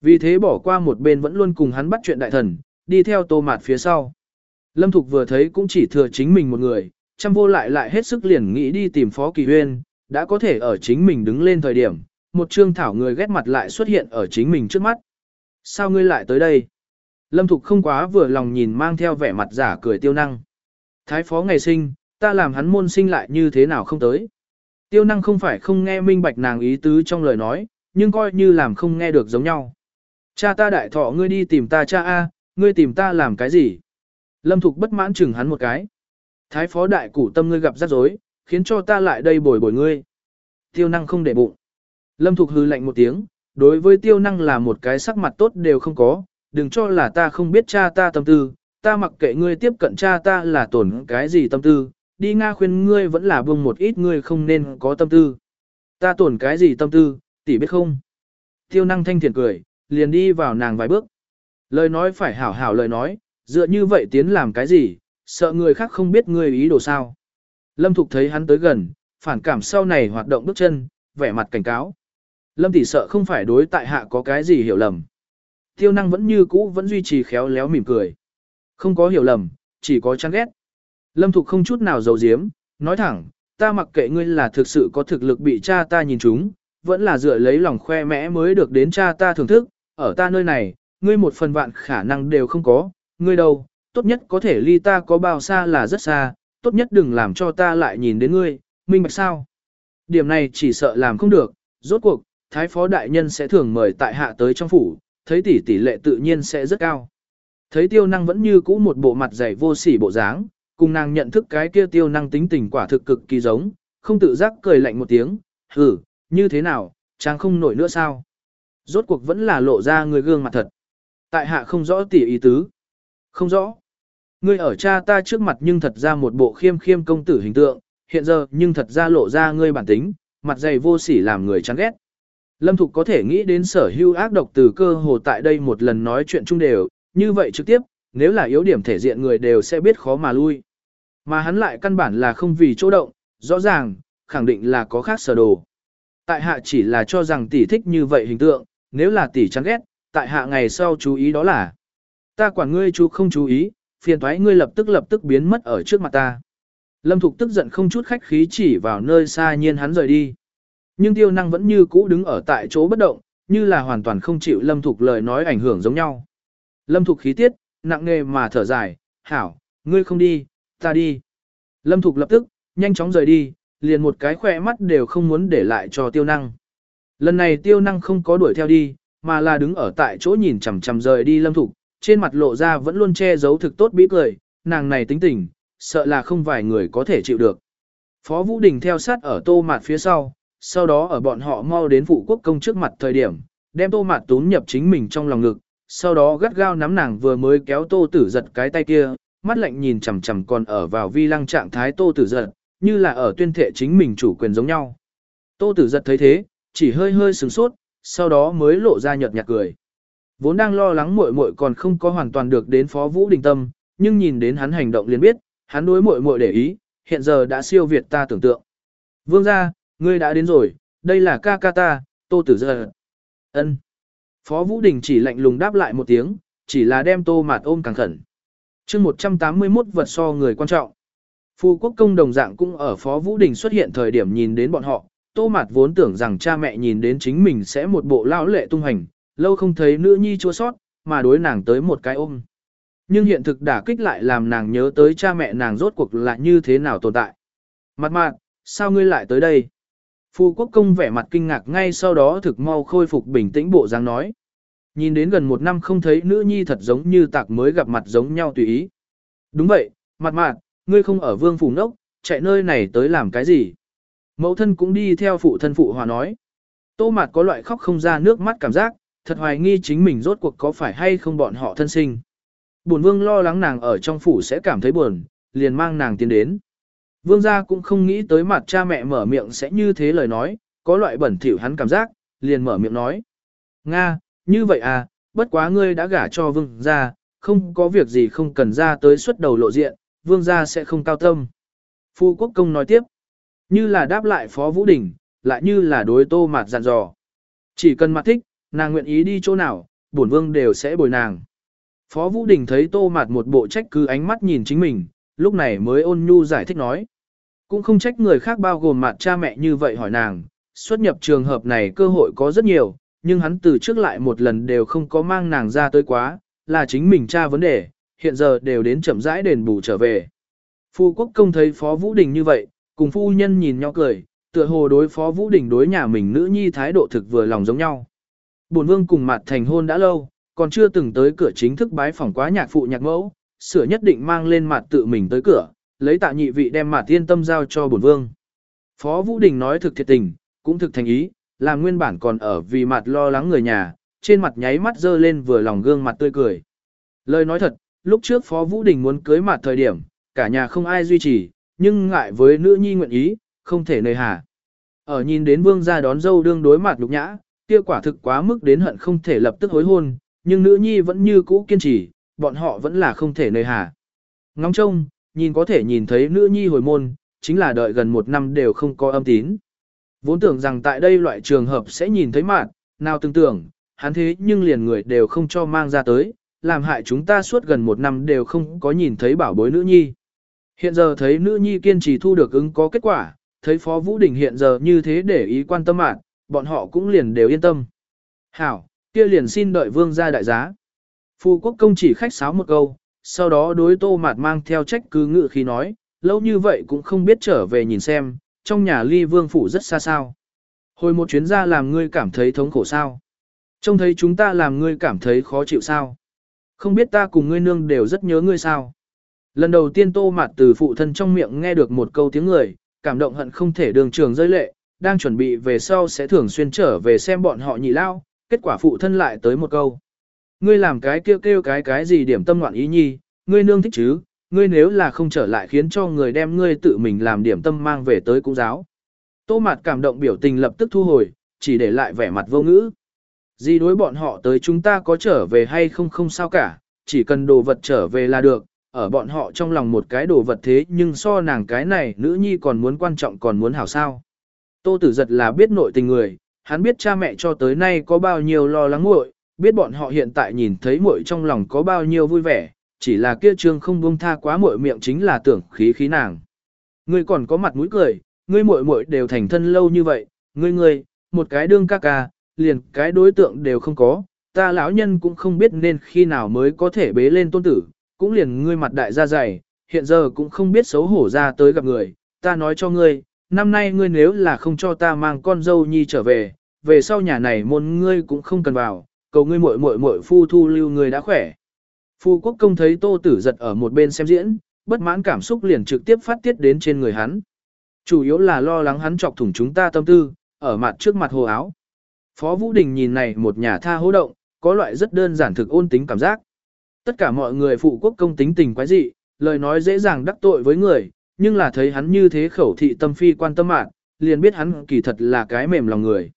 Vì thế bỏ qua một bên vẫn luôn cùng hắn bắt chuyện đại thần, đi theo Tô Mạt phía sau. Lâm Thục vừa thấy cũng chỉ thừa chính mình một người, Trăm vô lại lại hết sức liền nghĩ đi tìm Phó Kỳ Huyên, đã có thể ở chính mình đứng lên thời điểm, một trương thảo người ghét mặt lại xuất hiện ở chính mình trước mắt. Sao ngươi lại tới đây? Lâm Thục không quá vừa lòng nhìn mang theo vẻ mặt giả cười tiêu năng. Thái phó ngày sinh, ta làm hắn môn sinh lại như thế nào không tới. Tiêu năng không phải không nghe minh bạch nàng ý tứ trong lời nói, nhưng coi như làm không nghe được giống nhau. Cha ta đại thọ ngươi đi tìm ta cha A, ngươi tìm ta làm cái gì? Lâm Thục bất mãn chừng hắn một cái. Thái phó đại củ tâm ngươi gặp rắc rối, khiến cho ta lại đây bồi bồi ngươi. Tiêu năng không để bụng. Lâm Thục hư lạnh một tiếng, đối với tiêu năng là một cái sắc mặt tốt đều không có, đừng cho là ta không biết cha ta tâm tư, ta mặc kệ ngươi tiếp cận cha ta là tổn cái gì tâm tư, đi Nga khuyên ngươi vẫn là buông một ít ngươi không nên có tâm tư. Ta tổn cái gì tâm tư, tỷ biết không? Tiêu năng thanh thiện cười, liền đi vào nàng vài bước. Lời nói phải hảo hảo lời nói, dựa như vậy tiến làm cái gì, sợ người khác không biết ngươi ý đồ sao. Lâm Thục thấy hắn tới gần, phản cảm sau này hoạt động bước chân, vẻ mặt cảnh cáo. Lâm tỷ sợ không phải đối tại hạ có cái gì hiểu lầm. Tiêu năng vẫn như cũ vẫn duy trì khéo léo mỉm cười. Không có hiểu lầm, chỉ có chán ghét. Lâm Thục không chút nào giấu giếm, nói thẳng, ta mặc kệ ngươi là thực sự có thực lực bị cha ta nhìn trúng, vẫn là dựa lấy lòng khoe mẽ mới được đến cha ta thưởng thức, ở ta nơi này, ngươi một phần vạn khả năng đều không có, ngươi đâu, tốt nhất có thể ly ta có bao xa là rất xa, tốt nhất đừng làm cho ta lại nhìn đến ngươi, minh bạch sao. Điểm này chỉ sợ làm không được, rốt cuộc, thái phó đại nhân sẽ thường mời tại hạ tới trong phủ, thấy tỷ tỷ lệ tự nhiên sẽ rất cao. Thấy tiêu năng vẫn như cũ một bộ mặt dày vô sỉ bộ dáng, cùng nàng nhận thức cái kia tiêu năng tính tình quả thực cực kỳ giống, không tự giác cười lạnh một tiếng, hừ, như thế nào, chàng không nổi nữa sao? Rốt cuộc vẫn là lộ ra người gương mặt thật. Tại hạ không rõ tỷ ý tứ. Không rõ. Ngươi ở cha ta trước mặt nhưng thật ra một bộ khiêm khiêm công tử hình tượng, hiện giờ nhưng thật ra lộ ra ngươi bản tính, mặt dày vô sỉ làm người chán ghét. Lâm Thục có thể nghĩ đến sở hưu ác độc từ cơ hồ tại đây một lần nói chuyện chung đều, như vậy trực tiếp, nếu là yếu điểm thể diện người đều sẽ biết khó mà lui. Mà hắn lại căn bản là không vì chỗ động, rõ ràng, khẳng định là có khác sở đồ. Tại hạ chỉ là cho rằng tỷ thích như vậy hình tượng, nếu là tỷ chán ghét, tại hạ ngày sau chú ý đó là. Ta quản ngươi chú không chú ý, phiền thoái ngươi lập tức lập tức biến mất ở trước mặt ta. Lâm Thục tức giận không chút khách khí chỉ vào nơi xa nhiên hắn rời đi. Nhưng tiêu năng vẫn như cũ đứng ở tại chỗ bất động, như là hoàn toàn không chịu Lâm Thục lời nói ảnh hưởng giống nhau. Lâm Thục khí tiết, nặng nề mà thở dài, hảo, ngươi không đi, ta đi. Lâm Thục lập tức, nhanh chóng rời đi, liền một cái khỏe mắt đều không muốn để lại cho tiêu năng. Lần này tiêu năng không có đuổi theo đi, mà là đứng ở tại chỗ nhìn chằm chằm rời đi Lâm Thục, trên mặt lộ ra vẫn luôn che giấu thực tốt bí cười, nàng này tính tình, sợ là không vài người có thể chịu được. Phó Vũ Đình theo sát ở tô mặt phía sau, sau đó ở bọn họ mau đến phụ quốc công trước mặt thời điểm, đem tô mặt tún nhập chính mình trong lòng ngực, sau đó gắt gao nắm nàng vừa mới kéo tô tử giật cái tay kia, mắt lạnh nhìn chằm chằm còn ở vào vi lăng trạng thái tô tử giật, như là ở tuyên thệ chính mình chủ quyền giống nhau. Tô tử giật thấy thế, chỉ hơi hơi sừng sốt, sau đó mới lộ ra nhợt nhạt cười. Vốn đang lo lắng muội muội còn không có hoàn toàn được đến Phó Vũ Đình Tâm, nhưng nhìn đến hắn hành động liền biết, hắn đối muội muội để ý, hiện giờ đã siêu việt ta tưởng tượng. Vương gia, ngươi đã đến rồi, đây là ca ca ta, Tô Tử Giật. Ân. Phó Vũ Đình chỉ lạnh lùng đáp lại một tiếng, chỉ là đem Tô Mạt ôm càng khẩn. Chương 181 vật so người quan trọng. Phu quốc công đồng dạng cũng ở Phó Vũ Đình xuất hiện thời điểm nhìn đến bọn họ, Tô Mạt vốn tưởng rằng cha mẹ nhìn đến chính mình sẽ một bộ lão lệ tung hành, lâu không thấy nữ nhi chua sót, mà đối nàng tới một cái ôm. Nhưng hiện thực đả kích lại làm nàng nhớ tới cha mẹ nàng rốt cuộc là như thế nào tồn tại. Mặt mạn, sao ngươi lại tới đây? Phu quốc công vẻ mặt kinh ngạc ngay sau đó thực mau khôi phục bình tĩnh bộ dáng nói. Nhìn đến gần một năm không thấy nữ nhi thật giống như tạc mới gặp mặt giống nhau tùy ý. Đúng vậy, mặt mạn, ngươi không ở vương phủ nốc, chạy nơi này tới làm cái gì? Mẫu thân cũng đi theo phụ thân phụ hòa nói. Tô mạt có loại khóc không ra nước mắt cảm giác, thật hoài nghi chính mình rốt cuộc có phải hay không bọn họ thân sinh. Bổn vương lo lắng nàng ở trong phủ sẽ cảm thấy buồn, liền mang nàng tiến đến. Vương gia cũng không nghĩ tới mặt cha mẹ mở miệng sẽ như thế lời nói, có loại bẩn thỉu hắn cảm giác, liền mở miệng nói. Nga, như vậy à, bất quá ngươi đã gả cho vương gia, không có việc gì không cần ra tới xuất đầu lộ diện, vương gia sẽ không cao tâm. Phu quốc công nói tiếp, như là đáp lại phó vũ đình, lại như là đối tô mặt dặn dò. Chỉ cần mặt thích, nàng nguyện ý đi chỗ nào, bổn vương đều sẽ bồi nàng. Phó Vũ Đình thấy tô mạt một bộ trách cứ ánh mắt nhìn chính mình, lúc này mới ôn nhu giải thích nói. Cũng không trách người khác bao gồm mặt cha mẹ như vậy hỏi nàng, xuất nhập trường hợp này cơ hội có rất nhiều, nhưng hắn từ trước lại một lần đều không có mang nàng ra tới quá, là chính mình tra vấn đề, hiện giờ đều đến chậm rãi đền bù trở về. Phu quốc công thấy Phó Vũ Đình như vậy, cùng phu nhân nhìn nhau cười, tựa hồ đối Phó Vũ Đình đối nhà mình nữ nhi thái độ thực vừa lòng giống nhau. Bổn vương cùng mặt thành hôn đã lâu, còn chưa từng tới cửa chính thức bái phỏng quá nhạc phụ nhạc mẫu, sửa nhất định mang lên mặt tự mình tới cửa, lấy tạ nhị vị đem mặt tiên tâm giao cho bổn vương. Phó Vũ Đình nói thực thiệt tình, cũng thực thành ý, làm nguyên bản còn ở vì mặt lo lắng người nhà, trên mặt nháy mắt dơ lên vừa lòng gương mặt tươi cười. Lời nói thật, lúc trước Phó Vũ Đình muốn cưới mặt thời điểm, cả nhà không ai duy trì, nhưng ngại với nữ nhi nguyện ý, không thể nơi hà. Ở nhìn đến vương gia đón dâu đương đối mặt lục nhã, kia quả thực quá mức đến hận không thể lập tức hối hôn, nhưng nữ nhi vẫn như cũ kiên trì, bọn họ vẫn là không thể nơi hà. Ngóng trông, nhìn có thể nhìn thấy nữ nhi hồi môn, chính là đợi gần một năm đều không có âm tín. Vốn tưởng rằng tại đây loại trường hợp sẽ nhìn thấy mạn, nào tưởng tưởng, hắn thế nhưng liền người đều không cho mang ra tới, làm hại chúng ta suốt gần một năm đều không có nhìn thấy bảo bối nữ nhi. Hiện giờ thấy nữ nhi kiên trì thu được ứng có kết quả, thấy Phó Vũ Đình hiện giờ như thế để ý quan tâm mạn, bọn họ cũng liền đều yên tâm. Hảo, kia liền xin đợi vương gia đại giá. Phu quốc công chỉ khách sáo một câu, sau đó đối tô mạt mang theo trách cứ ngự khi nói, lâu như vậy cũng không biết trở về nhìn xem, trong nhà ly vương phủ rất xa sao. Hồi một chuyến ra làm ngươi cảm thấy thống khổ sao. Trông thấy chúng ta làm ngươi cảm thấy khó chịu sao. Không biết ta cùng ngươi nương đều rất nhớ ngươi sao. Lần đầu tiên tô mạt từ phụ thân trong miệng nghe được một câu tiếng người, cảm động hận không thể đường trường rơi lệ, đang chuẩn bị về sau sẽ thường xuyên trở về xem bọn họ nhị lao, kết quả phụ thân lại tới một câu. Ngươi làm cái kêu kêu cái cái gì điểm tâm loạn ý nhi, ngươi nương thích chứ, ngươi nếu là không trở lại khiến cho người đem ngươi tự mình làm điểm tâm mang về tới cung giáo. Tô mặt cảm động biểu tình lập tức thu hồi, chỉ để lại vẻ mặt vô ngữ. Gì đối bọn họ tới chúng ta có trở về hay không không sao cả, chỉ cần đồ vật trở về là được, ở bọn họ trong lòng một cái đồ vật thế nhưng so nàng cái này nữ nhi còn muốn quan trọng còn muốn hảo sao. Tô tử giật là biết nội tình người, hắn biết cha mẹ cho tới nay có bao nhiêu lo lắng muội, biết bọn họ hiện tại nhìn thấy muội trong lòng có bao nhiêu vui vẻ, chỉ là kia trương không buông tha quá muội miệng chính là tưởng khí khí nàng. Ngươi còn có mặt mũi cười, ngươi muội muội đều thành thân lâu như vậy, ngươi ngươi, một cái đương ca ca, liền cái đối tượng đều không có, ta lão nhân cũng không biết nên khi nào mới có thể bế lên tôn tử, cũng liền ngươi mặt đại ra dày, hiện giờ cũng không biết xấu hổ ra tới gặp người, ta nói cho ngươi, năm nay ngươi nếu là không cho ta mang con dâu nhi trở về, về sau nhà này môn ngươi cũng không cần vào, cầu ngươi muội muội muội phu thu lưu ngươi đã khỏe. Phu quốc công thấy tô tử giật ở một bên xem diễn, bất mãn cảm xúc liền trực tiếp phát tiết đến trên người hắn. Chủ yếu là lo lắng hắn chọc thủng chúng ta tâm tư, ở mặt trước mặt hồ áo. Phó Vũ Đình nhìn này một nhà tha hố động, có loại rất đơn giản thực ôn tính cảm giác. Tất cả mọi người phụ quốc công tính tình quái dị, lời nói dễ dàng đắc tội với người, nhưng là thấy hắn như thế khẩu thị tâm phi quan tâm mạn liền biết hắn kỳ thật là cái mềm lòng người.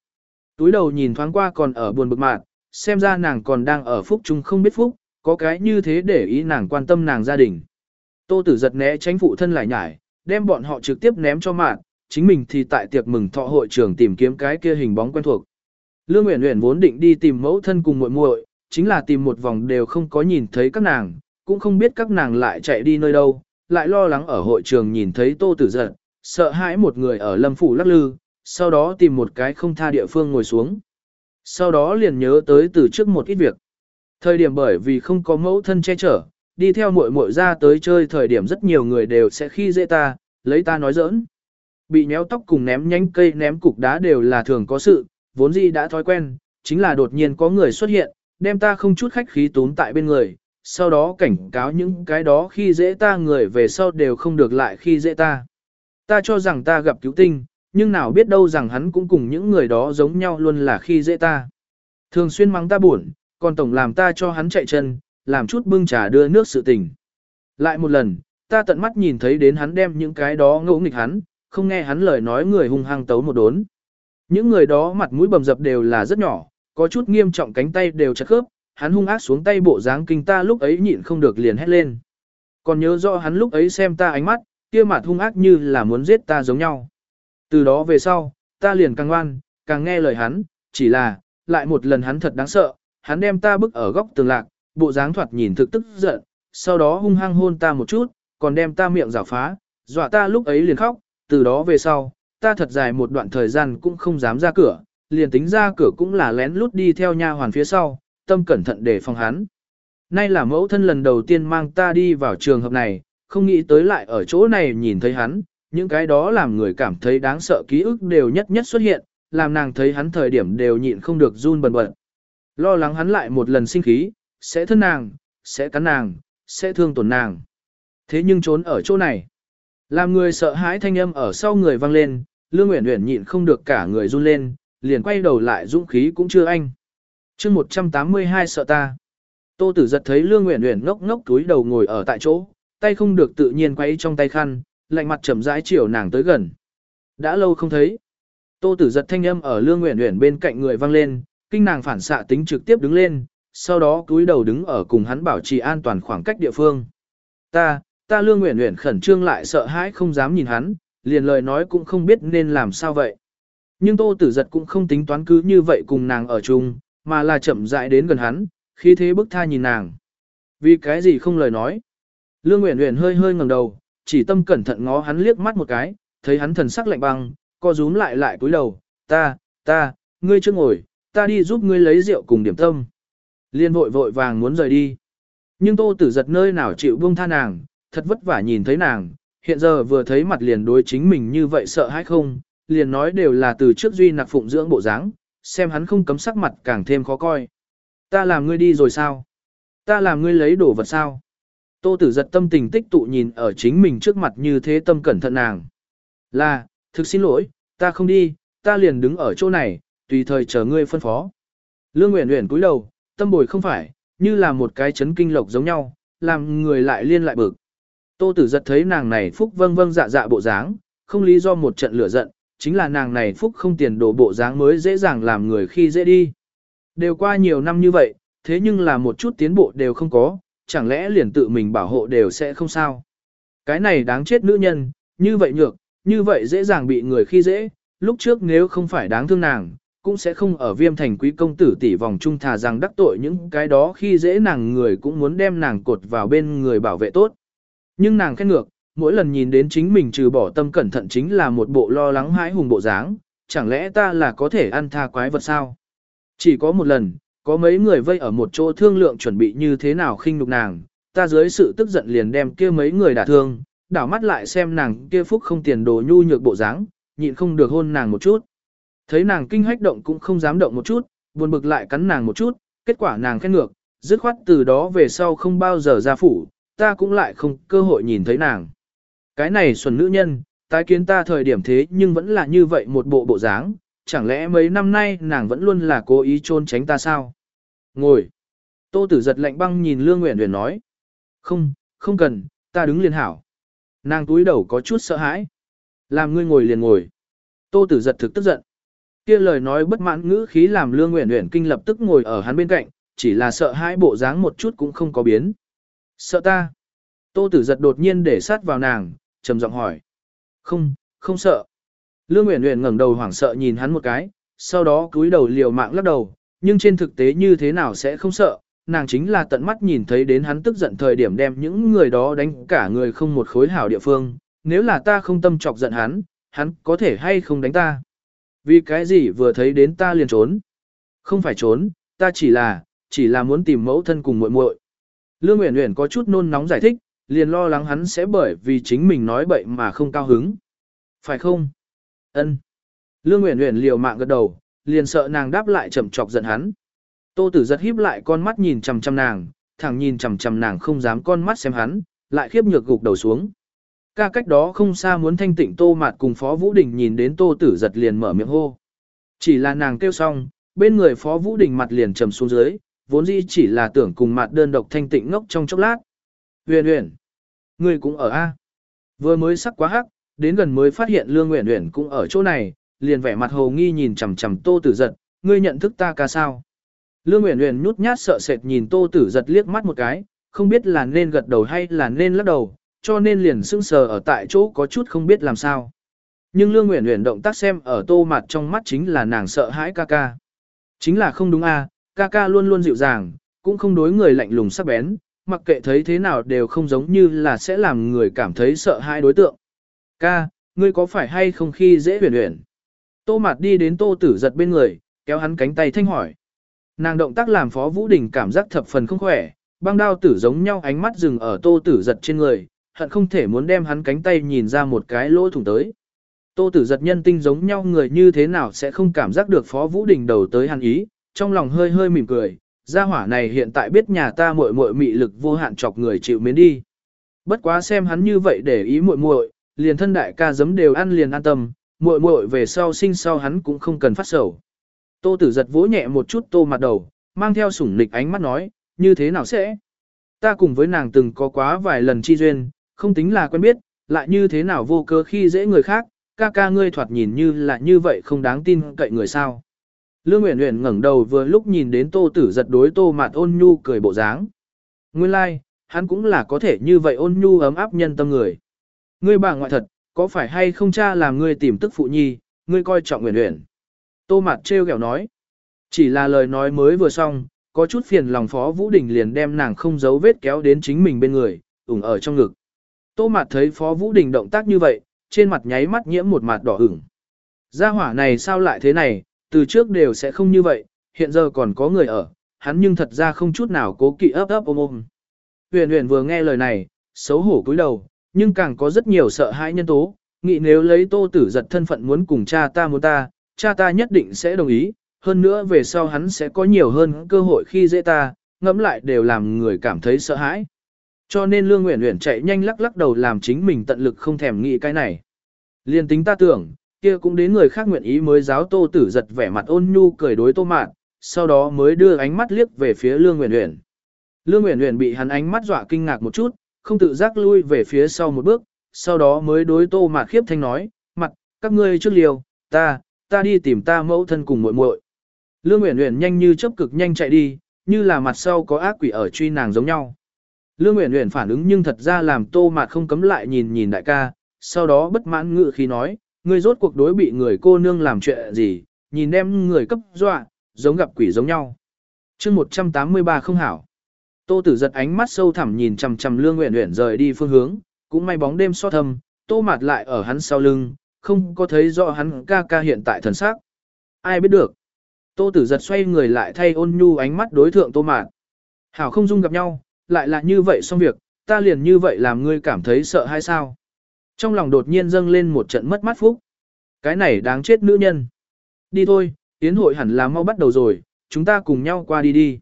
Túi đầu nhìn thoáng qua còn ở buồn bực mạn xem ra nàng còn đang ở phúc chung không biết phúc, có cái như thế để ý nàng quan tâm nàng gia đình. Tô tử giật né tránh phụ thân lại nhải, đem bọn họ trực tiếp ném cho mạn chính mình thì tại tiệc mừng thọ hội trường tìm kiếm cái kia hình bóng quen thuộc. Lương Uyển Uyển vốn định đi tìm mẫu thân cùng muội muội, chính là tìm một vòng đều không có nhìn thấy các nàng, cũng không biết các nàng lại chạy đi nơi đâu, lại lo lắng ở hội trường nhìn thấy Tô Tử Giật, sợ hãi một người ở Lâm phủ lắc lư, sau đó tìm một cái không tha địa phương ngồi xuống. Sau đó liền nhớ tới từ trước một ít việc. Thời điểm bởi vì không có mẫu thân che chở, đi theo muội muội ra tới chơi thời điểm rất nhiều người đều sẽ khi dễ ta, lấy ta nói giỡn. Bị nhéo tóc cùng ném nhánh cây ném cục đá đều là thường có sự, vốn gì đã thói quen, chính là đột nhiên có người xuất hiện, đem ta không chút khách khí tốn tại bên người, sau đó cảnh cáo những cái đó khi dễ ta người về sau đều không được lại khi dễ ta. Ta cho rằng ta gặp cứu tinh, nhưng nào biết đâu rằng hắn cũng cùng những người đó giống nhau luôn là khi dễ ta. Thường xuyên mắng ta buồn, còn tổng làm ta cho hắn chạy chân, làm chút bưng trà đưa nước sự tình. Lại một lần, ta tận mắt nhìn thấy đến hắn đem những cái đó ngỗ nghịch hắn, không nghe hắn lời nói người hung hăng tấu một đốn. Những người đó mặt mũi bầm dập đều là rất nhỏ, có chút nghiêm trọng cánh tay đều chặt khớp, hắn hung ác xuống tay bộ dáng kinh ta lúc ấy nhịn không được liền hét lên. Còn nhớ rõ hắn lúc ấy xem ta ánh mắt, kia mặt hung ác như là muốn giết ta giống nhau. Từ đó về sau, ta liền càng ngoan, càng nghe lời hắn, chỉ là, lại một lần hắn thật đáng sợ, hắn đem ta bức ở góc tường lạc, bộ dáng thoạt nhìn thực tức giận, sau đó hung hăng hôn ta một chút, còn đem ta miệng rào phá, dọa ta lúc ấy liền khóc, từ đó về sau, ta thật dài một đoạn thời gian cũng không dám ra cửa, liền tính ra cửa cũng là lén lút đi theo nha hoàn phía sau, tâm cẩn thận để phòng hắn. Nay là mẫu thân lần đầu tiên mang ta đi vào trường hợp này, không nghĩ tới lại ở chỗ này nhìn thấy hắn, những cái đó làm người cảm thấy đáng sợ ký ức đều nhất nhất xuất hiện, làm nàng thấy hắn thời điểm đều nhịn không được run bần bật. Lo lắng hắn lại một lần sinh khí, sẽ thân nàng, sẽ cắn nàng, sẽ thương tổn nàng. Thế nhưng trốn ở chỗ này. Làm người sợ hãi thanh âm ở sau người vang lên, Lương Uyển Uyển nhịn không được cả người run lên, liền quay đầu lại dũng khí cũng chưa anh. Chương 182 sợ ta. Tô Tử giật thấy Lương Uyển Uyển ngốc ngốc túi đầu ngồi ở tại chỗ, tay không được tự nhiên quay trong tay khăn, lạnh mặt chậm rãi chiều nàng tới gần. Đã lâu không thấy. Tô Tử giật thanh âm ở Lương Uyển Uyển bên cạnh người vang lên, kinh nàng phản xạ tính trực tiếp đứng lên, sau đó túi đầu đứng ở cùng hắn bảo trì an toàn khoảng cách địa phương. Ta, ta Lương Uyển Uyển khẩn trương lại sợ hãi không dám nhìn hắn, liền lời nói cũng không biết nên làm sao vậy. Nhưng Tô Tử Giật cũng không tính toán cứ như vậy cùng nàng ở chung, mà là chậm rãi đến gần hắn, khi thế bức tha nhìn nàng. Vì cái gì không lời nói? Lương Uyển Uyển hơi hơi ngẩng đầu, chỉ tâm cẩn thận ngó hắn liếc mắt một cái, thấy hắn thần sắc lạnh băng, co rúm lại lại cúi đầu, "Ta, ta, ngươi chưa ngồi, ta đi giúp ngươi lấy rượu cùng điểm tâm." Liên vội vội vàng muốn rời đi. Nhưng Tô Tử Giật nơi nào chịu buông tha nàng, thật vất vả nhìn thấy nàng, hiện giờ vừa thấy mặt liền đối chính mình như vậy sợ hãi không, liền nói đều là từ trước duy nặc phụng dưỡng bộ dáng, xem hắn không cấm sắc mặt càng thêm khó coi. Ta làm ngươi đi rồi sao? Ta làm ngươi lấy đồ vật sao? Tô tử giật tâm tình tích tụ nhìn ở chính mình trước mặt như thế tâm cẩn thận nàng. Là, thực xin lỗi, ta không đi, ta liền đứng ở chỗ này, tùy thời chờ ngươi phân phó. Lương Uyển Uyển cúi đầu, tâm bồi không phải, như là một cái chấn kinh lộc giống nhau, làm người lại liên lại bực. Tô tử giật thấy nàng này phúc vâng vâng dạ dạ bộ dáng, không lý do một trận lửa giận, chính là nàng này phúc không tiền đồ bộ dáng mới dễ dàng làm người khi dễ đi. Đều qua nhiều năm như vậy, thế nhưng là một chút tiến bộ đều không có, chẳng lẽ liền tự mình bảo hộ đều sẽ không sao. Cái này đáng chết nữ nhân, như vậy nhược, như vậy dễ dàng bị người khi dễ, lúc trước nếu không phải đáng thương nàng, cũng sẽ không ở viêm thành quý công tử tỷ vòng trung thà rằng đắc tội những cái đó khi dễ nàng người cũng muốn đem nàng cột vào bên người bảo vệ tốt. Nhưng nàng khen ngược, mỗi lần nhìn đến chính mình trừ bỏ tâm cẩn thận chính là một bộ lo lắng hãi hùng bộ dáng, chẳng lẽ ta là có thể ăn tha quái vật sao? Chỉ có một lần, có mấy người vây ở một chỗ thương lượng chuẩn bị như thế nào khinh nhục nàng, ta dưới sự tức giận liền đem kia mấy người đả thương, đảo mắt lại xem nàng kia phúc không tiền đồ nhu nhược bộ dáng, nhịn không được hôn nàng một chút. Thấy nàng kinh hách động cũng không dám động một chút, buồn bực lại cắn nàng một chút, kết quả nàng khen ngược, dứt khoát từ đó về sau không bao giờ ra phủ, ta cũng lại không cơ hội nhìn thấy nàng. Cái này xuẩn nữ nhân, tái kiến ta thời điểm thế nhưng vẫn là như vậy một bộ bộ dáng, chẳng lẽ mấy năm nay nàng vẫn luôn là cố ý trôn tránh ta sao? Ngồi. Tô tử giật lạnh băng nhìn Lương Nguyễn Nguyễn nói. Không, không cần, ta đứng liền hảo. Nàng túi đầu có chút sợ hãi. Làm ngươi ngồi liền ngồi. Tô tử giật thực tức giận. kia lời nói bất mãn ngữ khí làm Lương Nguyễn Nguyễn kinh lập tức ngồi ở hắn bên cạnh, chỉ là sợ hãi bộ dáng một chút cũng không có biến. Sợ ta. Tô tử giật đột nhiên để sát vào nàng, trầm giọng hỏi. Không, không sợ. Lương Uyển Uyển ngẩng đầu hoảng sợ nhìn hắn một cái, sau đó cúi đầu liều mạng lắc đầu, nhưng trên thực tế như thế nào sẽ không sợ, nàng chính là tận mắt nhìn thấy đến hắn tức giận thời điểm đem những người đó đánh cả người không một khối hảo địa phương, nếu là ta không tâm chọc giận hắn, hắn có thể hay không đánh ta. Vì cái gì vừa thấy đến ta liền trốn. Không phải trốn, ta chỉ là, chỉ là muốn tìm mẫu thân cùng muội muội. Lương Uyển Uyển có chút nôn nóng giải thích, liền lo lắng hắn sẽ bởi vì chính mình nói bậy mà không cao hứng. Phải không? Ân. Lương Uyển Uyển liều mạng gật đầu, liền sợ nàng đáp lại chậm chọc giận hắn. Tô Tử giật híp lại con mắt nhìn chằm chằm nàng, thẳng nhìn chằm chằm nàng không dám con mắt xem hắn, lại khiếp nhược gục đầu xuống. Ca cách đó không xa muốn thanh tịnh Tô Mạt cùng Phó Vũ Đình nhìn đến Tô Tử giật liền mở miệng hô. Chỉ là nàng kêu xong, bên người Phó Vũ Đình mặt liền trầm xuống dưới, vốn dĩ chỉ là tưởng cùng Mạt đơn độc thanh tịnh ngốc trong chốc lát. Huyền Huyền, ngươi cũng ở a? Vừa mới sắc quá hắc, đến gần mới phát hiện Lương Uyển Uyển cũng ở chỗ này, liền vẻ mặt hồ nghi nhìn chằm chằm Tô Tử Giật, ngươi nhận thức ta ca sao? Lương Uyển Uyển nhút nhát sợ sệt nhìn Tô Tử Giật liếc mắt một cái, không biết là nên gật đầu hay là nên lắc đầu, cho nên liền sững sờ ở tại chỗ có chút không biết làm sao. Nhưng Lương Uyển Uyển động tác xem ở Tô mặt trong mắt chính là nàng sợ hãi ca ca. Chính là không đúng a, à, ca ca luôn luôn dịu dàng, cũng không đối người lạnh lùng sắc bén, mặc kệ thấy thế nào đều không giống như là sẽ làm người cảm thấy sợ hãi đối tượng. Ca, ngươi có phải hay không khi dễ huyền huyền? Tô Mạt đi đến Tô Tử giật bên người, kéo hắn cánh tay thanh hỏi. Nàng động tác làm Phó Vũ Đình cảm giác thập phần không khỏe, băng đao tử giống nhau ánh mắt dừng ở Tô Tử giật trên người, hận không thể muốn đem hắn cánh tay nhìn ra một cái lỗ thủng tới. Tô Tử giật nhân tinh giống nhau người như thế nào sẽ không cảm giác được Phó Vũ Đình đầu tới hắn ý, trong lòng hơi hơi mỉm cười, gia hỏa này hiện tại biết nhà ta muội muội mị lực vô hạn chọc người chịu mến đi. Bất quá xem hắn như vậy để ý muội muội, liền thân đại ca giấm đều ăn liền an tâm, muội muội về sau sinh sau hắn cũng không cần phát sầu. Tô tử giật vỗ nhẹ một chút tô mặt đầu, mang theo sủng nịch ánh mắt nói, như thế nào sẽ? Ta cùng với nàng từng có quá vài lần chi duyên, không tính là quen biết, lại như thế nào vô cớ khi dễ người khác, ca ca ngươi thoạt nhìn như là như vậy không đáng tin cậy người sao. Lương Uyển Uyển ngẩng đầu vừa lúc nhìn đến Tô Tử giật đối Tô Mạt ôn nhu cười bộ dáng. Nguyên lai, like, hắn cũng là có thể như vậy ôn nhu ấm áp nhân tâm người. Ngươi bà ngoại thật, có phải hay không cha làm ngươi tìm tức phụ nhi, ngươi coi trọng Uyển Uyển. Tô Mạt trêu ghẹo nói. Chỉ là lời nói mới vừa xong, có chút phiền lòng Phó Vũ Đình liền đem nàng không giấu vết kéo đến chính mình bên người, ủng ở trong ngực. Tô Mạt thấy Phó Vũ Đình động tác như vậy, trên mặt nháy mắt nhiễm một mặt đỏ ửng. Gia hỏa này sao lại thế này, từ trước đều sẽ không như vậy, hiện giờ còn có người ở, hắn nhưng thật ra không chút nào cố kỵ ấp ấp ôm ôm. Huyền huyền vừa nghe lời này, xấu hổ cúi đầu, nhưng càng có rất nhiều sợ hãi nhân tố, nghĩ nếu lấy tô tử giật thân phận muốn cùng cha ta muốn ta, cha ta nhất định sẽ đồng ý, hơn nữa về sau hắn sẽ có nhiều hơn cơ hội khi dễ ta, ngẫm lại đều làm người cảm thấy sợ hãi. Cho nên Lương Uyển Uyển chạy nhanh lắc lắc đầu làm chính mình tận lực không thèm nghĩ cái này. Liên tính ta tưởng, kia cũng đến người khác nguyện ý mới giáo tô tử giật vẻ mặt ôn nhu cười đối tô mạn, sau đó mới đưa ánh mắt liếc về phía Lương nguyện Uyển. Lương nguyện Uyển bị hắn ánh mắt dọa kinh ngạc một chút, không tự giác lui về phía sau một bước, sau đó mới đối tô mạn khiếp thanh nói, mặt, các ngươi trước liều, ta, ta đi tìm ta mẫu thân cùng muội muội. Lương nguyện Uyển nhanh như chớp cực nhanh chạy đi, như là mặt sau có ác quỷ ở truy nàng giống nhau. Lương Uyển Uyển phản ứng nhưng thật ra làm Tô Mạt không cấm lại nhìn nhìn đại ca, sau đó bất mãn ngự khi nói, ngươi rốt cuộc đối bị người cô nương làm chuyện gì, nhìn đem người cấp dọa, giống gặp quỷ giống nhau. chương 183 không hảo. Tô tử giật ánh mắt sâu thẳm nhìn chằm chằm lương nguyện nguyện rời đi phương hướng, cũng may bóng đêm so thâm, tô mặt lại ở hắn sau lưng, không có thấy rõ hắn ca ca hiện tại thần sắc. Ai biết được. Tô tử giật xoay người lại thay ôn nhu ánh mắt đối thượng tô mạt. Hảo không dung gặp nhau, lại là như vậy xong việc, ta liền như vậy làm ngươi cảm thấy sợ hay sao? Trong lòng đột nhiên dâng lên một trận mất mát phúc. Cái này đáng chết nữ nhân. Đi thôi, tiến hội hẳn là mau bắt đầu rồi, chúng ta cùng nhau qua đi đi.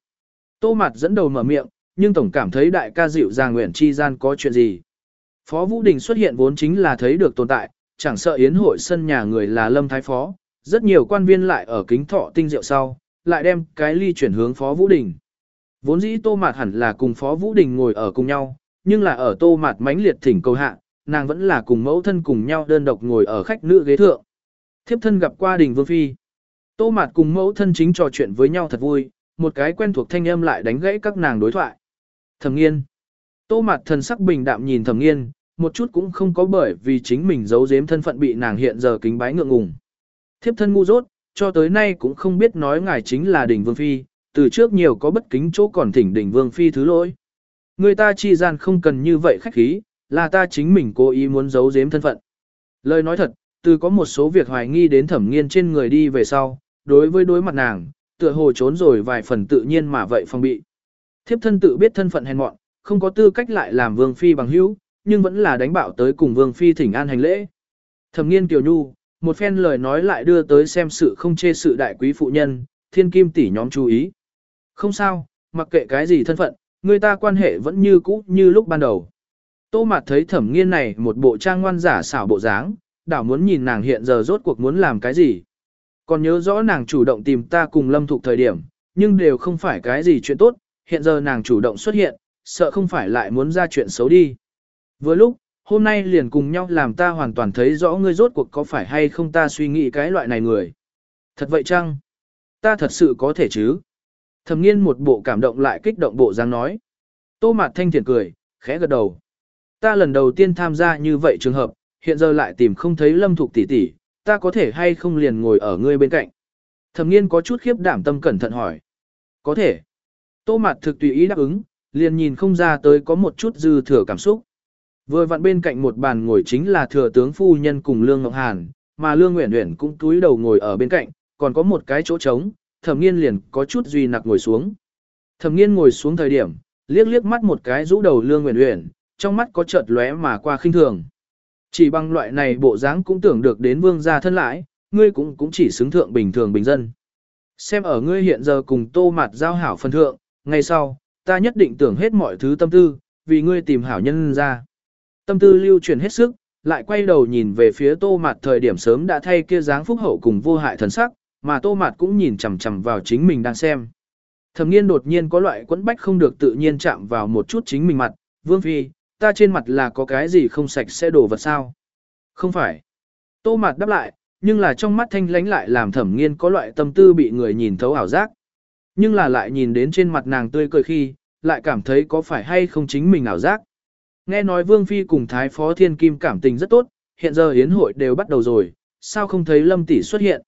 Tô mặt dẫn đầu mở miệng, nhưng tổng cảm thấy đại ca dịu dàng nguyện chi gian có chuyện gì. Phó Vũ Đình xuất hiện vốn chính là thấy được tồn tại, chẳng sợ yến hội sân nhà người là Lâm Thái Phó, rất nhiều quan viên lại ở kính thọ tinh rượu sau, lại đem cái ly chuyển hướng Phó Vũ Đình. Vốn dĩ Tô Mạt hẳn là cùng Phó Vũ Đình ngồi ở cùng nhau, nhưng là ở Tô Mạt mãnh liệt thỉnh cầu hạ, nàng vẫn là cùng mẫu thân cùng nhau đơn độc ngồi ở khách nữ ghế thượng. Thiếp thân gặp qua đình vương phi. Tô Mạt cùng mẫu thân chính trò chuyện với nhau thật vui, một cái quen thuộc thanh âm lại đánh gãy các nàng đối thoại. Thẩm nghiên. Tô Mạt thần sắc bình đạm nhìn thẩm nghiên, một chút cũng không có bởi vì chính mình giấu giếm thân phận bị nàng hiện giờ kính bái ngượng ngùng. Thiếp thân ngu dốt, cho tới nay cũng không biết nói ngài chính là đỉnh vương phi, từ trước nhiều có bất kính chỗ còn thỉnh đỉnh vương phi thứ lỗi. Người ta chi gian không cần như vậy khách khí, là ta chính mình cố ý muốn giấu giếm thân phận. Lời nói thật, từ có một số việc hoài nghi đến thẩm nghiên trên người đi về sau, đối với đối mặt nàng, tựa hồ trốn rồi vài phần tự nhiên mà vậy phong bị. Thiếp thân tự biết thân phận hèn mọn, không có tư cách lại làm vương phi bằng hữu, nhưng vẫn là đánh bạo tới cùng vương phi thỉnh an hành lễ. Thẩm nghiên tiểu nhu, một phen lời nói lại đưa tới xem sự không chê sự đại quý phụ nhân, thiên kim tỷ nhóm chú ý. Không sao, mặc kệ cái gì thân phận, người ta quan hệ vẫn như cũ như lúc ban đầu. Tô Mạt thấy thẩm nghiên này một bộ trang ngoan giả xảo bộ dáng, đảo muốn nhìn nàng hiện giờ rốt cuộc muốn làm cái gì. Còn nhớ rõ nàng chủ động tìm ta cùng lâm thục thời điểm, nhưng đều không phải cái gì chuyện tốt, hiện giờ nàng chủ động xuất hiện, sợ không phải lại muốn ra chuyện xấu đi. Vừa lúc, hôm nay liền cùng nhau làm ta hoàn toàn thấy rõ ngươi rốt cuộc có phải hay không ta suy nghĩ cái loại này người. Thật vậy chăng? Ta thật sự có thể chứ? Thẩm nghiên một bộ cảm động lại kích động bộ dáng nói. Tô mạt thanh thiện cười, khẽ gật đầu. Ta lần đầu tiên tham gia như vậy trường hợp, hiện giờ lại tìm không thấy lâm thục tỷ tỷ, ta có thể hay không liền ngồi ở ngươi bên cạnh. Thẩm nghiên có chút khiếp đảm tâm cẩn thận hỏi. Có thể. Tô mặt thực tùy ý đáp ứng, liền nhìn không ra tới có một chút dư thừa cảm xúc. Vừa vặn bên cạnh một bàn ngồi chính là thừa tướng phu nhân cùng Lương Ngọc Hàn, mà Lương Nguyễn Nguyễn cũng túi đầu ngồi ở bên cạnh, còn có một cái chỗ trống, thẩm nghiên liền có chút duy nặc ngồi xuống. Thẩm nghiên ngồi xuống thời điểm, liếc liếc mắt một cái rũ đầu Lương Nguyễn Nguyễn, trong mắt có chợt lóe mà qua khinh thường. Chỉ bằng loại này bộ dáng cũng tưởng được đến vương gia thân lại ngươi cũng cũng chỉ xứng thượng bình thường bình dân. Xem ở ngươi hiện giờ cùng tô mặt giao hảo phân thượng, ngày sau, ta nhất định tưởng hết mọi thứ tâm tư, vì ngươi tìm hảo nhân ra. Tâm tư lưu truyền hết sức, lại quay đầu nhìn về phía tô mặt thời điểm sớm đã thay kia dáng phúc hậu cùng vô hại thần sắc, mà tô mặt cũng nhìn chằm chằm vào chính mình đang xem. Thẩm nghiên đột nhiên có loại quẫn bách không được tự nhiên chạm vào một chút chính mình mặt, vương phi, ta trên mặt là có cái gì không sạch sẽ đổ vật sao? Không phải. Tô mặt đáp lại, nhưng là trong mắt thanh lánh lại làm thẩm nghiên có loại tâm tư bị người nhìn thấu ảo giác. Nhưng là lại nhìn đến trên mặt nàng tươi cười khi, lại cảm thấy có phải hay không chính mình ảo giác. Nghe nói Vương Phi cùng Thái Phó Thiên Kim cảm tình rất tốt, hiện giờ hiến hội đều bắt đầu rồi, sao không thấy Lâm Tỷ xuất hiện.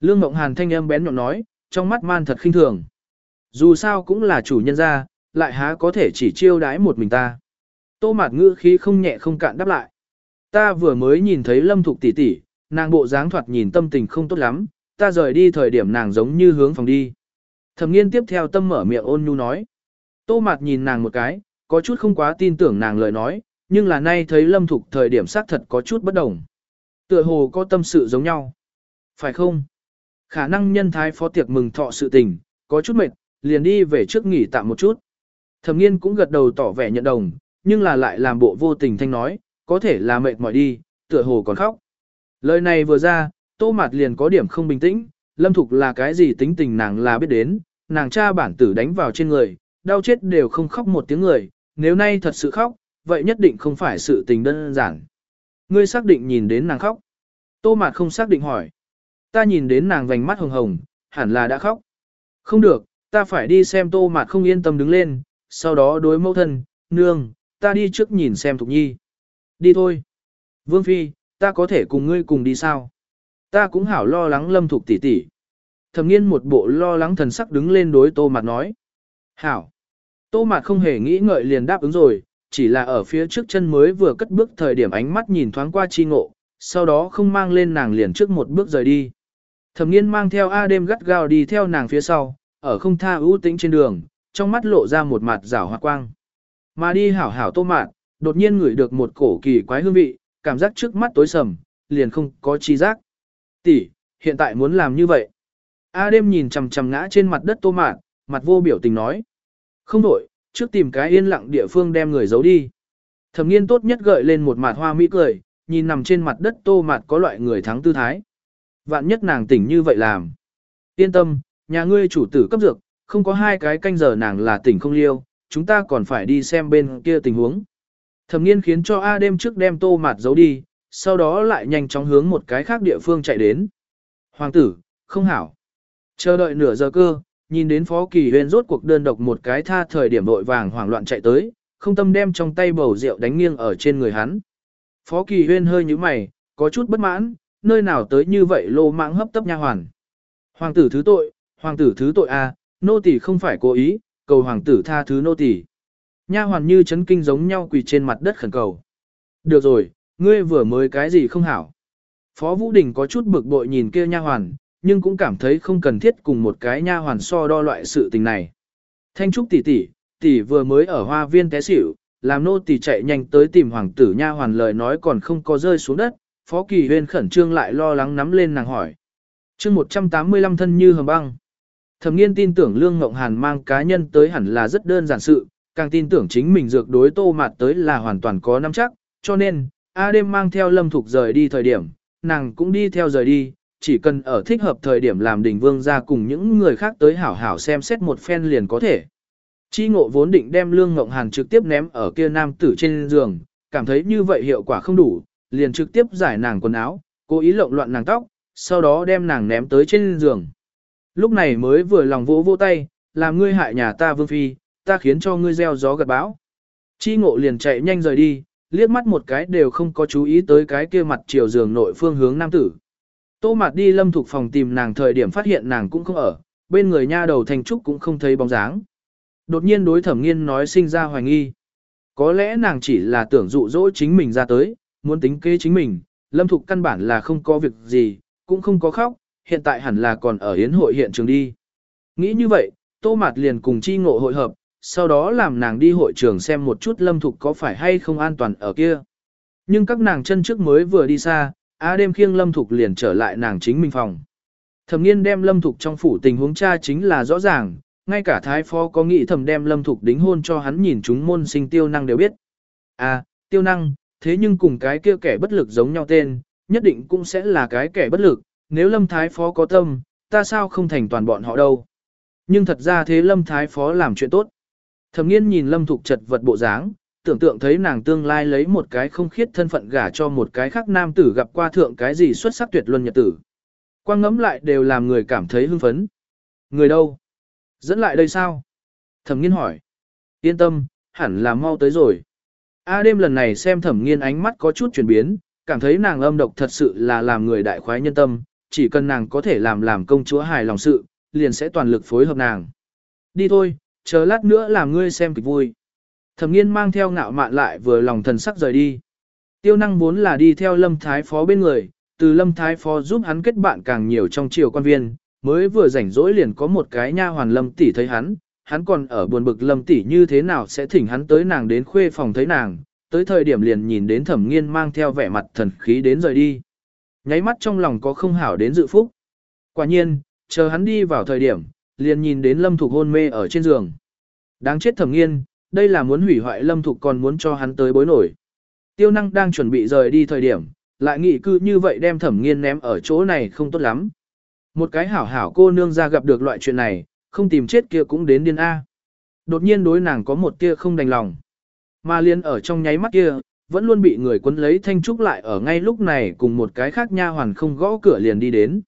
Lương Ngộng Hàn thanh âm bén nhọn nói, trong mắt man thật khinh thường. Dù sao cũng là chủ nhân gia, lại há có thể chỉ chiêu đái một mình ta. Tô mạt ngữ khí không nhẹ không cạn đáp lại. Ta vừa mới nhìn thấy lâm thục tỷ tỷ, nàng bộ dáng thoạt nhìn tâm tình không tốt lắm, ta rời đi thời điểm nàng giống như hướng phòng đi. Thẩm nghiên tiếp theo tâm mở miệng ôn nhu nói. Tô mạt nhìn nàng một cái, có chút không quá tin tưởng nàng lời nói, nhưng là nay thấy lâm thục thời điểm xác thật có chút bất đồng. Tựa hồ có tâm sự giống nhau. Phải không? Khả năng nhân thái phó tiệc mừng thọ sự tình, có chút mệt, liền đi về trước nghỉ tạm một chút. Thẩm nghiên cũng gật đầu tỏ vẻ nhận đồng, nhưng là lại làm bộ vô tình thanh nói, có thể là mệt mỏi đi, tựa hồ còn khóc. Lời này vừa ra, tô mặt liền có điểm không bình tĩnh, lâm thục là cái gì tính tình nàng là biết đến, nàng cha bản tử đánh vào trên người, đau chết đều không khóc một tiếng người, nếu nay thật sự khóc, vậy nhất định không phải sự tình đơn giản. Ngươi xác định nhìn đến nàng khóc. Tô mạt không xác định hỏi. Ta nhìn đến nàng vành mắt hồng hồng, hẳn là đã khóc. Không được, ta phải đi xem tô mạt không yên tâm đứng lên, sau đó đối mẫu thân, nương, ta đi trước nhìn xem Thục Nhi. Đi thôi. Vương Phi, ta có thể cùng ngươi cùng đi sao? Ta cũng hảo lo lắng lâm Thục tỷ tỷ. Thẩm nghiên một bộ lo lắng thần sắc đứng lên đối tô mặt nói. Hảo. Tô mặt không hề nghĩ ngợi liền đáp ứng rồi, chỉ là ở phía trước chân mới vừa cất bước thời điểm ánh mắt nhìn thoáng qua chi ngộ, sau đó không mang lên nàng liền trước một bước rời đi. Thẩm nghiên mang theo A đêm gắt gao đi theo nàng phía sau, ở không tha ưu tĩnh trên đường, trong mắt lộ ra một mặt rảo hoa quang. Mà đi hảo hảo tô mạn, đột nhiên ngửi được một cổ kỳ quái hương vị, cảm giác trước mắt tối sầm, liền không có chi giác. Tỷ, hiện tại muốn làm như vậy. A đêm nhìn chằm chằm ngã trên mặt đất tô mạn, mặt vô biểu tình nói. Không đổi, trước tìm cái yên lặng địa phương đem người giấu đi. Thẩm nghiên tốt nhất gợi lên một mặt hoa mỹ cười, nhìn nằm trên mặt đất tô mạt có loại người thắng tư thái. Vạn nhất nàng tỉnh như vậy làm. Yên tâm, nhà ngươi chủ tử cấp dược, không có hai cái canh giờ nàng là tỉnh không liêu, chúng ta còn phải đi xem bên kia tình huống. Thẩm nghiên khiến cho A đêm trước đem tô mạt giấu đi, sau đó lại nhanh chóng hướng một cái khác địa phương chạy đến. Hoàng tử, không hảo. Chờ đợi nửa giờ cơ, nhìn đến phó kỳ huyên rốt cuộc đơn độc một cái tha thời điểm đội vàng hoảng loạn chạy tới, không tâm đem trong tay bầu rượu đánh nghiêng ở trên người hắn. Phó kỳ huyên hơi như mày, có chút bất mãn, nơi nào tới như vậy lô mạng hấp tấp nha hoàn. Hoàng tử thứ tội, hoàng tử thứ tội a, à, nô tỳ không phải cố ý, cầu hoàng tử tha thứ nô tỳ. Nha hoàn như chấn kinh giống nhau quỳ trên mặt đất khẩn cầu. Được rồi, ngươi vừa mới cái gì không hảo. Phó Vũ Đình có chút bực bội nhìn kia nha hoàn, nhưng cũng cảm thấy không cần thiết cùng một cái nha hoàn so đo loại sự tình này. Thanh Trúc tỷ tỷ, tỷ vừa mới ở hoa viên té xỉu, làm nô tỷ chạy nhanh tới tìm hoàng tử nha hoàn lời nói còn không có rơi xuống đất, Phó Kỳ Huyên khẩn trương lại lo lắng nắm lên nàng hỏi. chương 185 thân như hầm băng. Thẩm nghiên tin tưởng Lương Ngộng Hàn mang cá nhân tới hẳn là rất đơn giản sự, càng tin tưởng chính mình dược đối tô mạt tới là hoàn toàn có nắm chắc, cho nên, A đêm mang theo lâm thục rời đi thời điểm, nàng cũng đi theo rời đi, chỉ cần ở thích hợp thời điểm làm đình vương ra cùng những người khác tới hảo hảo xem xét một phen liền có thể. Chi ngộ vốn định đem Lương Ngộng Hàn trực tiếp ném ở kia nam tử trên giường, cảm thấy như vậy hiệu quả không đủ, liền trực tiếp giải nàng quần áo, cố ý lộn loạn nàng tóc, sau đó đem nàng ném tới trên giường. Lúc này mới vừa lòng vỗ vỗ tay, làm ngươi hại nhà ta vương phi, ta khiến cho ngươi gieo gió gặt bão. Chi ngộ liền chạy nhanh rời đi, liếc mắt một cái đều không có chú ý tới cái kia mặt chiều giường nội phương hướng nam tử. Tô mặt đi lâm thuộc phòng tìm nàng thời điểm phát hiện nàng cũng không ở, bên người nha đầu thành trúc cũng không thấy bóng dáng. Đột nhiên đối thẩm nghiên nói sinh ra hoài nghi. Có lẽ nàng chỉ là tưởng dụ dỗ chính mình ra tới, muốn tính kế chính mình, lâm thục căn bản là không có việc gì, cũng không có khóc, hiện tại hẳn là còn ở hiến hội hiện trường đi. Nghĩ như vậy, tô mạt liền cùng chi ngộ hội hợp, sau đó làm nàng đi hội trường xem một chút lâm thục có phải hay không an toàn ở kia. Nhưng các nàng chân trước mới vừa đi xa, á đêm khiêng lâm thục liền trở lại nàng chính mình phòng. Thẩm nghiên đem lâm thục trong phủ tình huống cha chính là rõ ràng, ngay cả thái phó có nghĩ thầm đem lâm thục đính hôn cho hắn nhìn chúng môn sinh tiêu năng đều biết. À, tiêu năng, thế nhưng cùng cái kia kẻ bất lực giống nhau tên, nhất định cũng sẽ là cái kẻ bất lực, nếu lâm thái phó có tâm, ta sao không thành toàn bọn họ đâu. Nhưng thật ra thế lâm thái phó làm chuyện tốt. Thẩm nghiên nhìn lâm thục chật vật bộ dáng, tưởng tượng thấy nàng tương lai lấy một cái không khiết thân phận gả cho một cái khác nam tử gặp qua thượng cái gì xuất sắc tuyệt luân nhật tử. Quang ngẫm lại đều làm người cảm thấy hưng phấn. Người đâu? Dẫn lại đây sao? Thẩm nghiên hỏi. Yên tâm, hẳn là mau tới rồi. A đêm lần này xem thẩm nghiên ánh mắt có chút chuyển biến, cảm thấy nàng âm độc thật sự là làm người đại khoái nhân tâm, chỉ cần nàng có thể làm làm công chúa hài lòng sự, liền sẽ toàn lực phối hợp nàng. Đi thôi, chờ lát nữa làm ngươi xem kịch vui. Thẩm nghiên mang theo ngạo mạn lại vừa lòng thần sắc rời đi. Tiêu năng vốn là đi theo lâm thái phó bên người, từ lâm thái phó giúp hắn kết bạn càng nhiều trong triều quan viên, mới vừa rảnh rỗi liền có một cái nha hoàn lâm tỷ thấy hắn, hắn còn ở buồn bực lâm tỷ như thế nào sẽ thỉnh hắn tới nàng đến khuê phòng thấy nàng, tới thời điểm liền nhìn đến thẩm nghiên mang theo vẻ mặt thần khí đến rời đi. Nháy mắt trong lòng có không hảo đến dự phúc. Quả nhiên, chờ hắn đi vào thời điểm, liền nhìn đến lâm thục hôn mê ở trên giường. Đáng chết thẩm nghiên, đây là muốn hủy hoại lâm thục còn muốn cho hắn tới bối nổi. Tiêu năng đang chuẩn bị rời đi thời điểm, lại nghĩ cư như vậy đem thẩm nghiên ném ở chỗ này không tốt lắm. Một cái hảo hảo cô nương ra gặp được loại chuyện này, không tìm chết kia cũng đến điên A. Đột nhiên đối nàng có một kia không đành lòng. Mà liên ở trong nháy mắt kia, vẫn luôn bị người quấn lấy Thanh Trúc lại ở ngay lúc này cùng một cái khác nha hoàn không gõ cửa liền đi đến.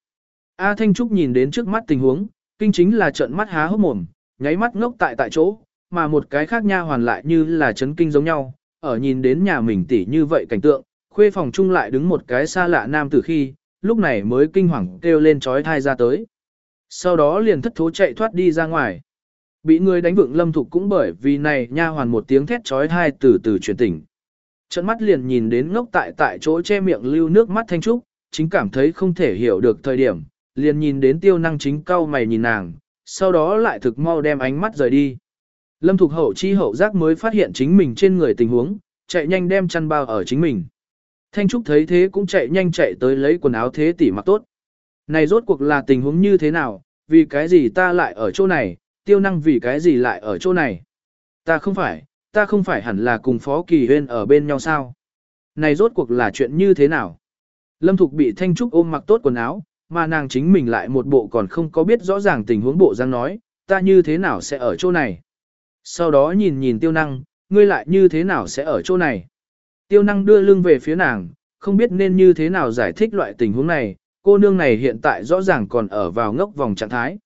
A Thanh Trúc nhìn đến trước mắt tình huống, kinh chính là trợn mắt há hốc mồm, nháy mắt ngốc tại tại chỗ, mà một cái khác nha hoàn lại như là chấn kinh giống nhau, ở nhìn đến nhà mình tỉ như vậy cảnh tượng, khuê phòng chung lại đứng một cái xa lạ nam tử khi, lúc này mới kinh hoàng kêu lên trói thai ra tới. Sau đó liền thất thố chạy thoát đi ra ngoài. Bị người đánh vượng lâm thục cũng bởi vì này nha hoàn một tiếng thét trói thai từ từ chuyển tỉnh. Trận mắt liền nhìn đến ngốc tại tại chỗ che miệng lưu nước mắt thanh trúc, chính cảm thấy không thể hiểu được thời điểm, liền nhìn đến tiêu năng chính cau mày nhìn nàng, sau đó lại thực mau đem ánh mắt rời đi. Lâm Thục Hậu chi hậu giác mới phát hiện chính mình trên người tình huống, chạy nhanh đem chăn bao ở chính mình. Thanh Trúc thấy thế cũng chạy nhanh chạy tới lấy quần áo thế tỷ mặc tốt. Này rốt cuộc là tình huống như thế nào, vì cái gì ta lại ở chỗ này, tiêu năng vì cái gì lại ở chỗ này. Ta không phải, ta không phải hẳn là cùng Phó Kỳ Huyên ở bên nhau sao. Này rốt cuộc là chuyện như thế nào. Lâm Thục bị Thanh Trúc ôm mặc tốt quần áo, mà nàng chính mình lại một bộ còn không có biết rõ ràng tình huống bộ răng nói, ta như thế nào sẽ ở chỗ này. Sau đó nhìn nhìn tiêu năng, ngươi lại như thế nào sẽ ở chỗ này. Tiêu năng đưa lưng về phía nàng, không biết nên như thế nào giải thích loại tình huống này, cô nương này hiện tại rõ ràng còn ở vào ngốc vòng trạng thái.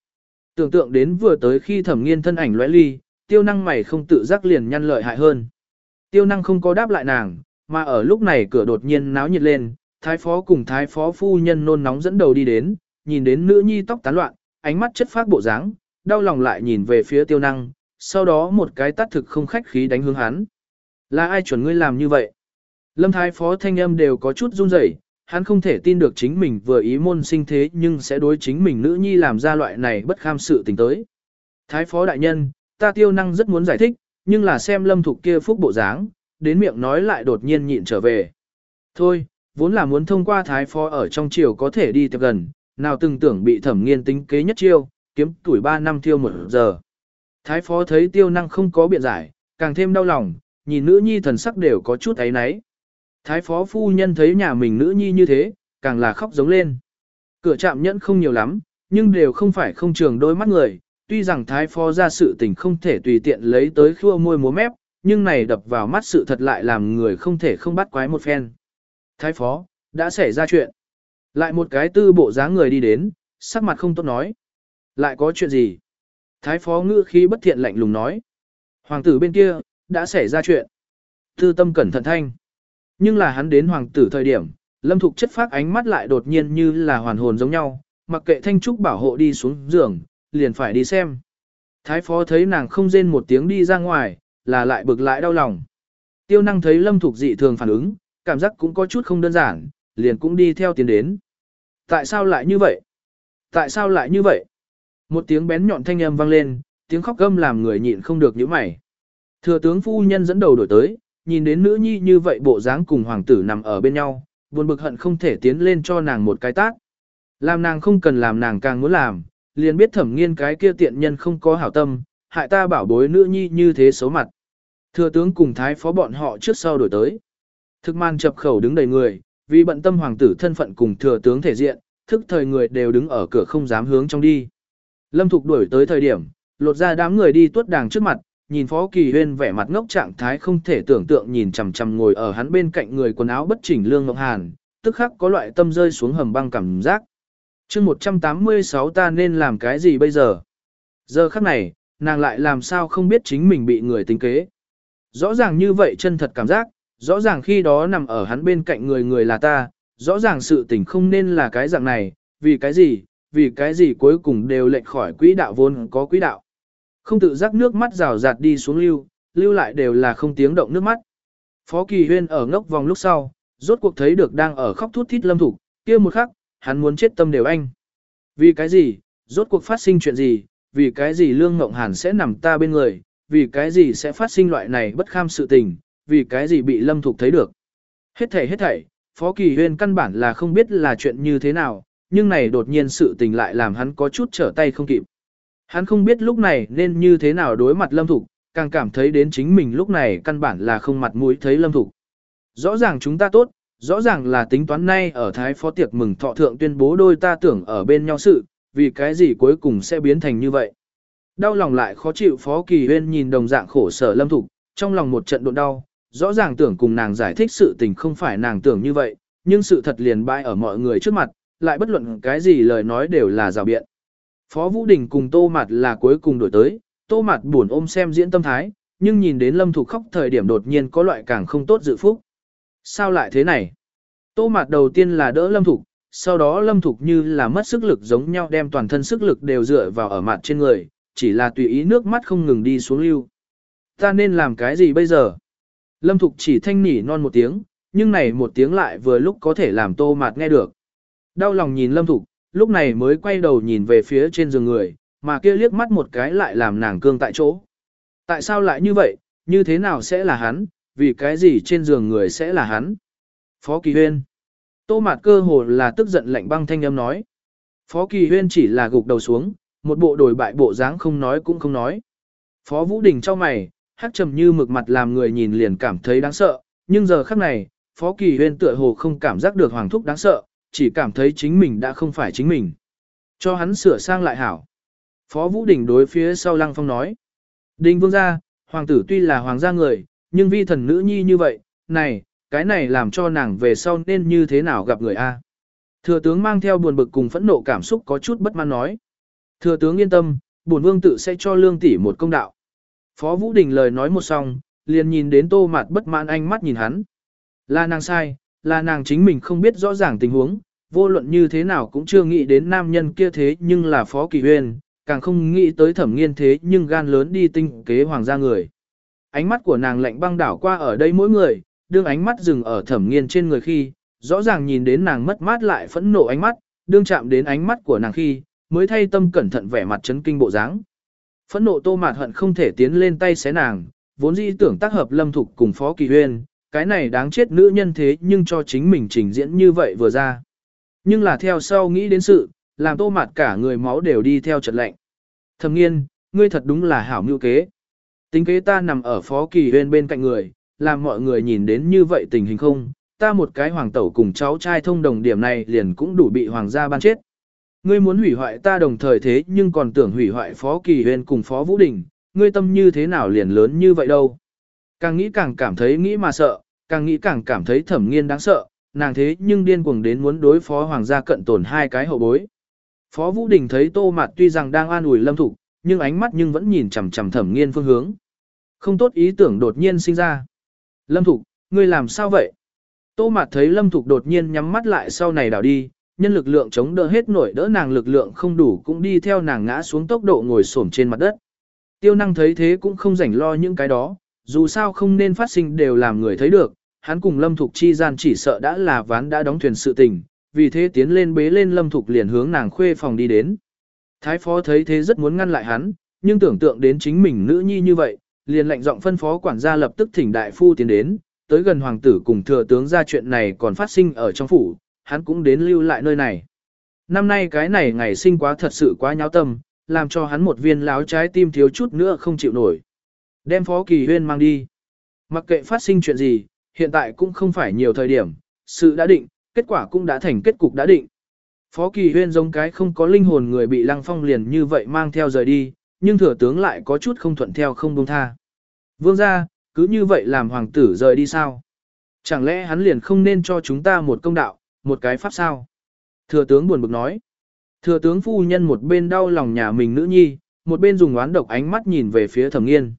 Tưởng tượng đến vừa tới khi thẩm nghiên thân ảnh lóe ly, tiêu năng mày không tự giác liền nhăn lợi hại hơn. Tiêu năng không có đáp lại nàng, mà ở lúc này cửa đột nhiên náo nhiệt lên, thái phó cùng thái phó phu nhân nôn nóng dẫn đầu đi đến, nhìn đến nữ nhi tóc tán loạn, ánh mắt chất phát bộ dáng, đau lòng lại nhìn về phía tiêu năng, sau đó một cái tắt thực không khách khí đánh hướng hắn. Là ai chuẩn ngươi làm như vậy? Lâm thái phó thanh âm đều có chút run rẩy, hắn không thể tin được chính mình vừa ý môn sinh thế nhưng sẽ đối chính mình nữ nhi làm ra loại này bất kham sự tình tới. Thái phó đại nhân, ta tiêu năng rất muốn giải thích, nhưng là xem lâm thục kia phúc bộ dáng, đến miệng nói lại đột nhiên nhịn trở về. Thôi, vốn là muốn thông qua thái phó ở trong triều có thể đi tiếp gần, nào từng tưởng bị thẩm nghiên tính kế nhất chiêu, kiếm tuổi 3 năm tiêu một giờ. Thái phó thấy tiêu năng không có biện giải, càng thêm đau lòng, nhìn nữ nhi thần sắc đều có chút ấy náy. Thái phó phu nhân thấy nhà mình nữ nhi như thế, càng là khóc giống lên. Cửa chạm nhẫn không nhiều lắm, nhưng đều không phải không trường đôi mắt người, tuy rằng thái phó ra sự tình không thể tùy tiện lấy tới khua môi múa mép, nhưng này đập vào mắt sự thật lại làm người không thể không bắt quái một phen. Thái phó, đã xảy ra chuyện. Lại một cái tư bộ dáng người đi đến, sắc mặt không tốt nói. Lại có chuyện gì? Thái phó ngữ khí bất thiện lạnh lùng nói. Hoàng tử bên kia, đã xảy ra chuyện. Tư tâm cẩn thận thanh. Nhưng là hắn đến hoàng tử thời điểm, lâm thục chất phát ánh mắt lại đột nhiên như là hoàn hồn giống nhau, mặc kệ thanh trúc bảo hộ đi xuống giường, liền phải đi xem. Thái phó thấy nàng không rên một tiếng đi ra ngoài, là lại bực lại đau lòng. Tiêu năng thấy lâm thục dị thường phản ứng, cảm giác cũng có chút không đơn giản, liền cũng đi theo tiến đến. Tại sao lại như vậy? Tại sao lại như vậy? Một tiếng bén nhọn thanh âm vang lên, tiếng khóc gâm làm người nhịn không được nhíu mày. Thừa tướng phu nhân dẫn đầu đổi tới, nhìn đến nữ nhi như vậy bộ dáng cùng hoàng tử nằm ở bên nhau, buồn bực hận không thể tiến lên cho nàng một cái tác. Làm nàng không cần làm nàng càng muốn làm, liền biết thẩm nghiên cái kia tiện nhân không có hảo tâm, hại ta bảo bối nữ nhi như thế xấu mặt. Thừa tướng cùng thái phó bọn họ trước sau đổi tới. Thực man chập khẩu đứng đầy người, vì bận tâm hoàng tử thân phận cùng thừa tướng thể diện, thức thời người đều đứng ở cửa không dám hướng trong đi. Lâm Thục đuổi tới thời điểm, lột ra đám người đi tuốt đàng trước mặt, nhìn Phó Kỳ Huyên vẻ mặt ngốc trạng thái không thể tưởng tượng nhìn chằm chằm ngồi ở hắn bên cạnh người quần áo bất chỉnh lương ngọc hàn, tức khắc có loại tâm rơi xuống hầm băng cảm giác chương 186 ta nên làm cái gì bây giờ? Giờ khắc này, nàng lại làm sao không biết chính mình bị người tính kế. Rõ ràng như vậy chân thật cảm giác, rõ ràng khi đó nằm ở hắn bên cạnh người người là ta, rõ ràng sự tình không nên là cái dạng này, vì cái gì, vì cái gì cuối cùng đều lệch khỏi quỹ đạo vốn có quỹ đạo. Không tự giác nước mắt rào rạt đi xuống lưu, lưu lại đều là không tiếng động nước mắt. Phó Kỳ Huyên ở ngốc vòng lúc sau, rốt cuộc thấy được đang ở khóc thút thít lâm thủ, kia một khắc, hắn muốn chết tâm đều anh. Vì cái gì, rốt cuộc phát sinh chuyện gì, vì cái gì Lương Ngộng Hàn sẽ nằm ta bên người, vì cái gì sẽ phát sinh loại này bất kham sự tình, vì cái gì bị lâm thục thấy được. Hết thảy hết thảy, Phó Kỳ Huyên căn bản là không biết là chuyện như thế nào, nhưng này đột nhiên sự tình lại làm hắn có chút trở tay không kịp. Hắn không biết lúc này nên như thế nào đối mặt lâm thục, càng cảm thấy đến chính mình lúc này căn bản là không mặt mũi thấy lâm thục. Rõ ràng chúng ta tốt, rõ ràng là tính toán nay ở Thái Phó Tiệc mừng thọ thượng tuyên bố đôi ta tưởng ở bên nhau sự, vì cái gì cuối cùng sẽ biến thành như vậy. Đau lòng lại khó chịu Phó Kỳ Huyên nhìn đồng dạng khổ sở lâm thục, trong lòng một trận độn đau, rõ ràng tưởng cùng nàng giải thích sự tình không phải nàng tưởng như vậy, nhưng sự thật liền bại ở mọi người trước mặt, lại bất luận cái gì lời nói đều là rào biện. Phó Vũ Đình cùng Tô Mạt là cuối cùng đổi tới, Tô Mạt buồn ôm xem diễn tâm thái, nhưng nhìn đến Lâm Thục khóc thời điểm đột nhiên có loại càng không tốt dự phúc. Sao lại thế này? Tô Mạt đầu tiên là đỡ Lâm Thục, sau đó Lâm Thục như là mất sức lực giống nhau đem toàn thân sức lực đều dựa vào ở mặt trên người, chỉ là tùy ý nước mắt không ngừng đi xuống lưu. Ta nên làm cái gì bây giờ? Lâm Thục chỉ thanh nỉ non một tiếng, nhưng này một tiếng lại vừa lúc có thể làm Tô Mạt nghe được. Đau lòng nhìn Lâm Thục, lúc này mới quay đầu nhìn về phía trên giường người, mà kia liếc mắt một cái lại làm nàng cương tại chỗ. Tại sao lại như vậy, như thế nào sẽ là hắn, vì cái gì trên giường người sẽ là hắn? Phó Kỳ Huyên. Tô Mạt cơ hồ là tức giận lạnh băng thanh âm nói. Phó Kỳ Huyên chỉ là gục đầu xuống, một bộ đổi bại bộ dáng không nói cũng không nói. Phó Vũ Đình cho mày, hát trầm như mực mặt làm người nhìn liền cảm thấy đáng sợ, nhưng giờ khắc này, Phó Kỳ Huyên tựa hồ không cảm giác được hoàng thúc đáng sợ, chỉ cảm thấy chính mình đã không phải chính mình. Cho hắn sửa sang lại hảo. Phó Vũ Đình đối phía sau Lăng Phong nói. Đình vương gia, hoàng tử tuy là hoàng gia người, nhưng vi thần nữ nhi như vậy, này, cái này làm cho nàng về sau nên như thế nào gặp người A. Thừa tướng mang theo buồn bực cùng phẫn nộ cảm xúc có chút bất mãn nói. Thừa tướng yên tâm, bổn vương tự sẽ cho lương tỷ một công đạo. Phó Vũ Đình lời nói một xong, liền nhìn đến tô mặt bất mãn ánh mắt nhìn hắn. Là nàng sai, là nàng chính mình không biết rõ ràng tình huống, vô luận như thế nào cũng chưa nghĩ đến nam nhân kia thế nhưng là Phó Kỳ Huyên, càng không nghĩ tới thẩm nghiên thế nhưng gan lớn đi tinh kế hoàng gia người. Ánh mắt của nàng lạnh băng đảo qua ở đây mỗi người, đương ánh mắt dừng ở thẩm nghiên trên người khi, rõ ràng nhìn đến nàng mất mát lại phẫn nộ ánh mắt, đương chạm đến ánh mắt của nàng khi, mới thay tâm cẩn thận vẻ mặt chấn kinh bộ dáng. Phẫn nộ tô mạt hận không thể tiến lên tay xé nàng, vốn dĩ tưởng tác hợp lâm thục cùng phó kỳ huyên, cái này đáng chết nữ nhân thế nhưng cho chính mình trình diễn như vậy vừa ra. Nhưng là theo sau nghĩ đến sự, làm tô mạt cả người máu đều đi theo trận lệnh. Thầm nghiên, ngươi thật đúng là hảo mưu kế. Tính kế ta nằm ở phó kỳ huyên bên cạnh người, làm mọi người nhìn đến như vậy tình hình không, ta một cái hoàng tẩu cùng cháu trai thông đồng điểm này liền cũng đủ bị hoàng gia ban chết. Ngươi muốn hủy hoại ta đồng thời thế nhưng còn tưởng hủy hoại phó kỳ huyên cùng phó vũ đình, ngươi tâm như thế nào liền lớn như vậy đâu. Càng nghĩ càng cảm thấy nghĩ mà sợ, càng nghĩ càng cảm thấy thẩm nghiên đáng sợ, nàng thế nhưng điên cuồng đến muốn đối phó hoàng gia cận tổn hai cái hậu bối. Phó Vũ Đình thấy Tô Mạt tuy rằng đang an ủi Lâm Thục, nhưng ánh mắt nhưng vẫn nhìn chằm chằm Thẩm Nghiên phương hướng. Không tốt ý tưởng đột nhiên sinh ra. Lâm Thục, ngươi làm sao vậy? Tô Mạt thấy Lâm Thục đột nhiên nhắm mắt lại sau này đảo đi, nhân lực lượng chống đỡ hết nổi đỡ nàng lực lượng không đủ cũng đi theo nàng ngã xuống tốc độ ngồi xổm trên mặt đất. Tiêu năng thấy thế cũng không rảnh lo những cái đó, dù sao không nên phát sinh đều làm người thấy được, hắn cùng Lâm Thục chi gian chỉ sợ đã là ván đã đóng thuyền sự tình, vì thế tiến lên bế lên Lâm Thục liền hướng nàng khuê phòng đi đến. Thái phó thấy thế rất muốn ngăn lại hắn, nhưng tưởng tượng đến chính mình nữ nhi như vậy, liền lệnh giọng phân phó quản gia lập tức thỉnh đại phu tiến đến, tới gần hoàng tử cùng thừa tướng ra chuyện này còn phát sinh ở trong phủ, hắn cũng đến lưu lại nơi này. Năm nay cái này ngày sinh quá thật sự quá nháo tâm, làm cho hắn một viên láo trái tim thiếu chút nữa không chịu nổi. Đem phó kỳ huyên mang đi. Mặc kệ phát sinh chuyện gì, hiện tại cũng không phải nhiều thời điểm, sự đã định, kết quả cũng đã thành kết cục đã định. Phó Kỳ Huyên giống cái không có linh hồn người bị Lăng Phong liền như vậy mang theo rời đi, nhưng thừa tướng lại có chút không thuận theo không buông tha. Vương gia, cứ như vậy làm hoàng tử rời đi sao? Chẳng lẽ hắn liền không nên cho chúng ta một công đạo, một cái pháp sao? Thừa tướng buồn bực nói. Thừa tướng phu nhân một bên đau lòng nhà mình nữ nhi, một bên dùng oán độc ánh mắt nhìn về phía thẩm nghiên.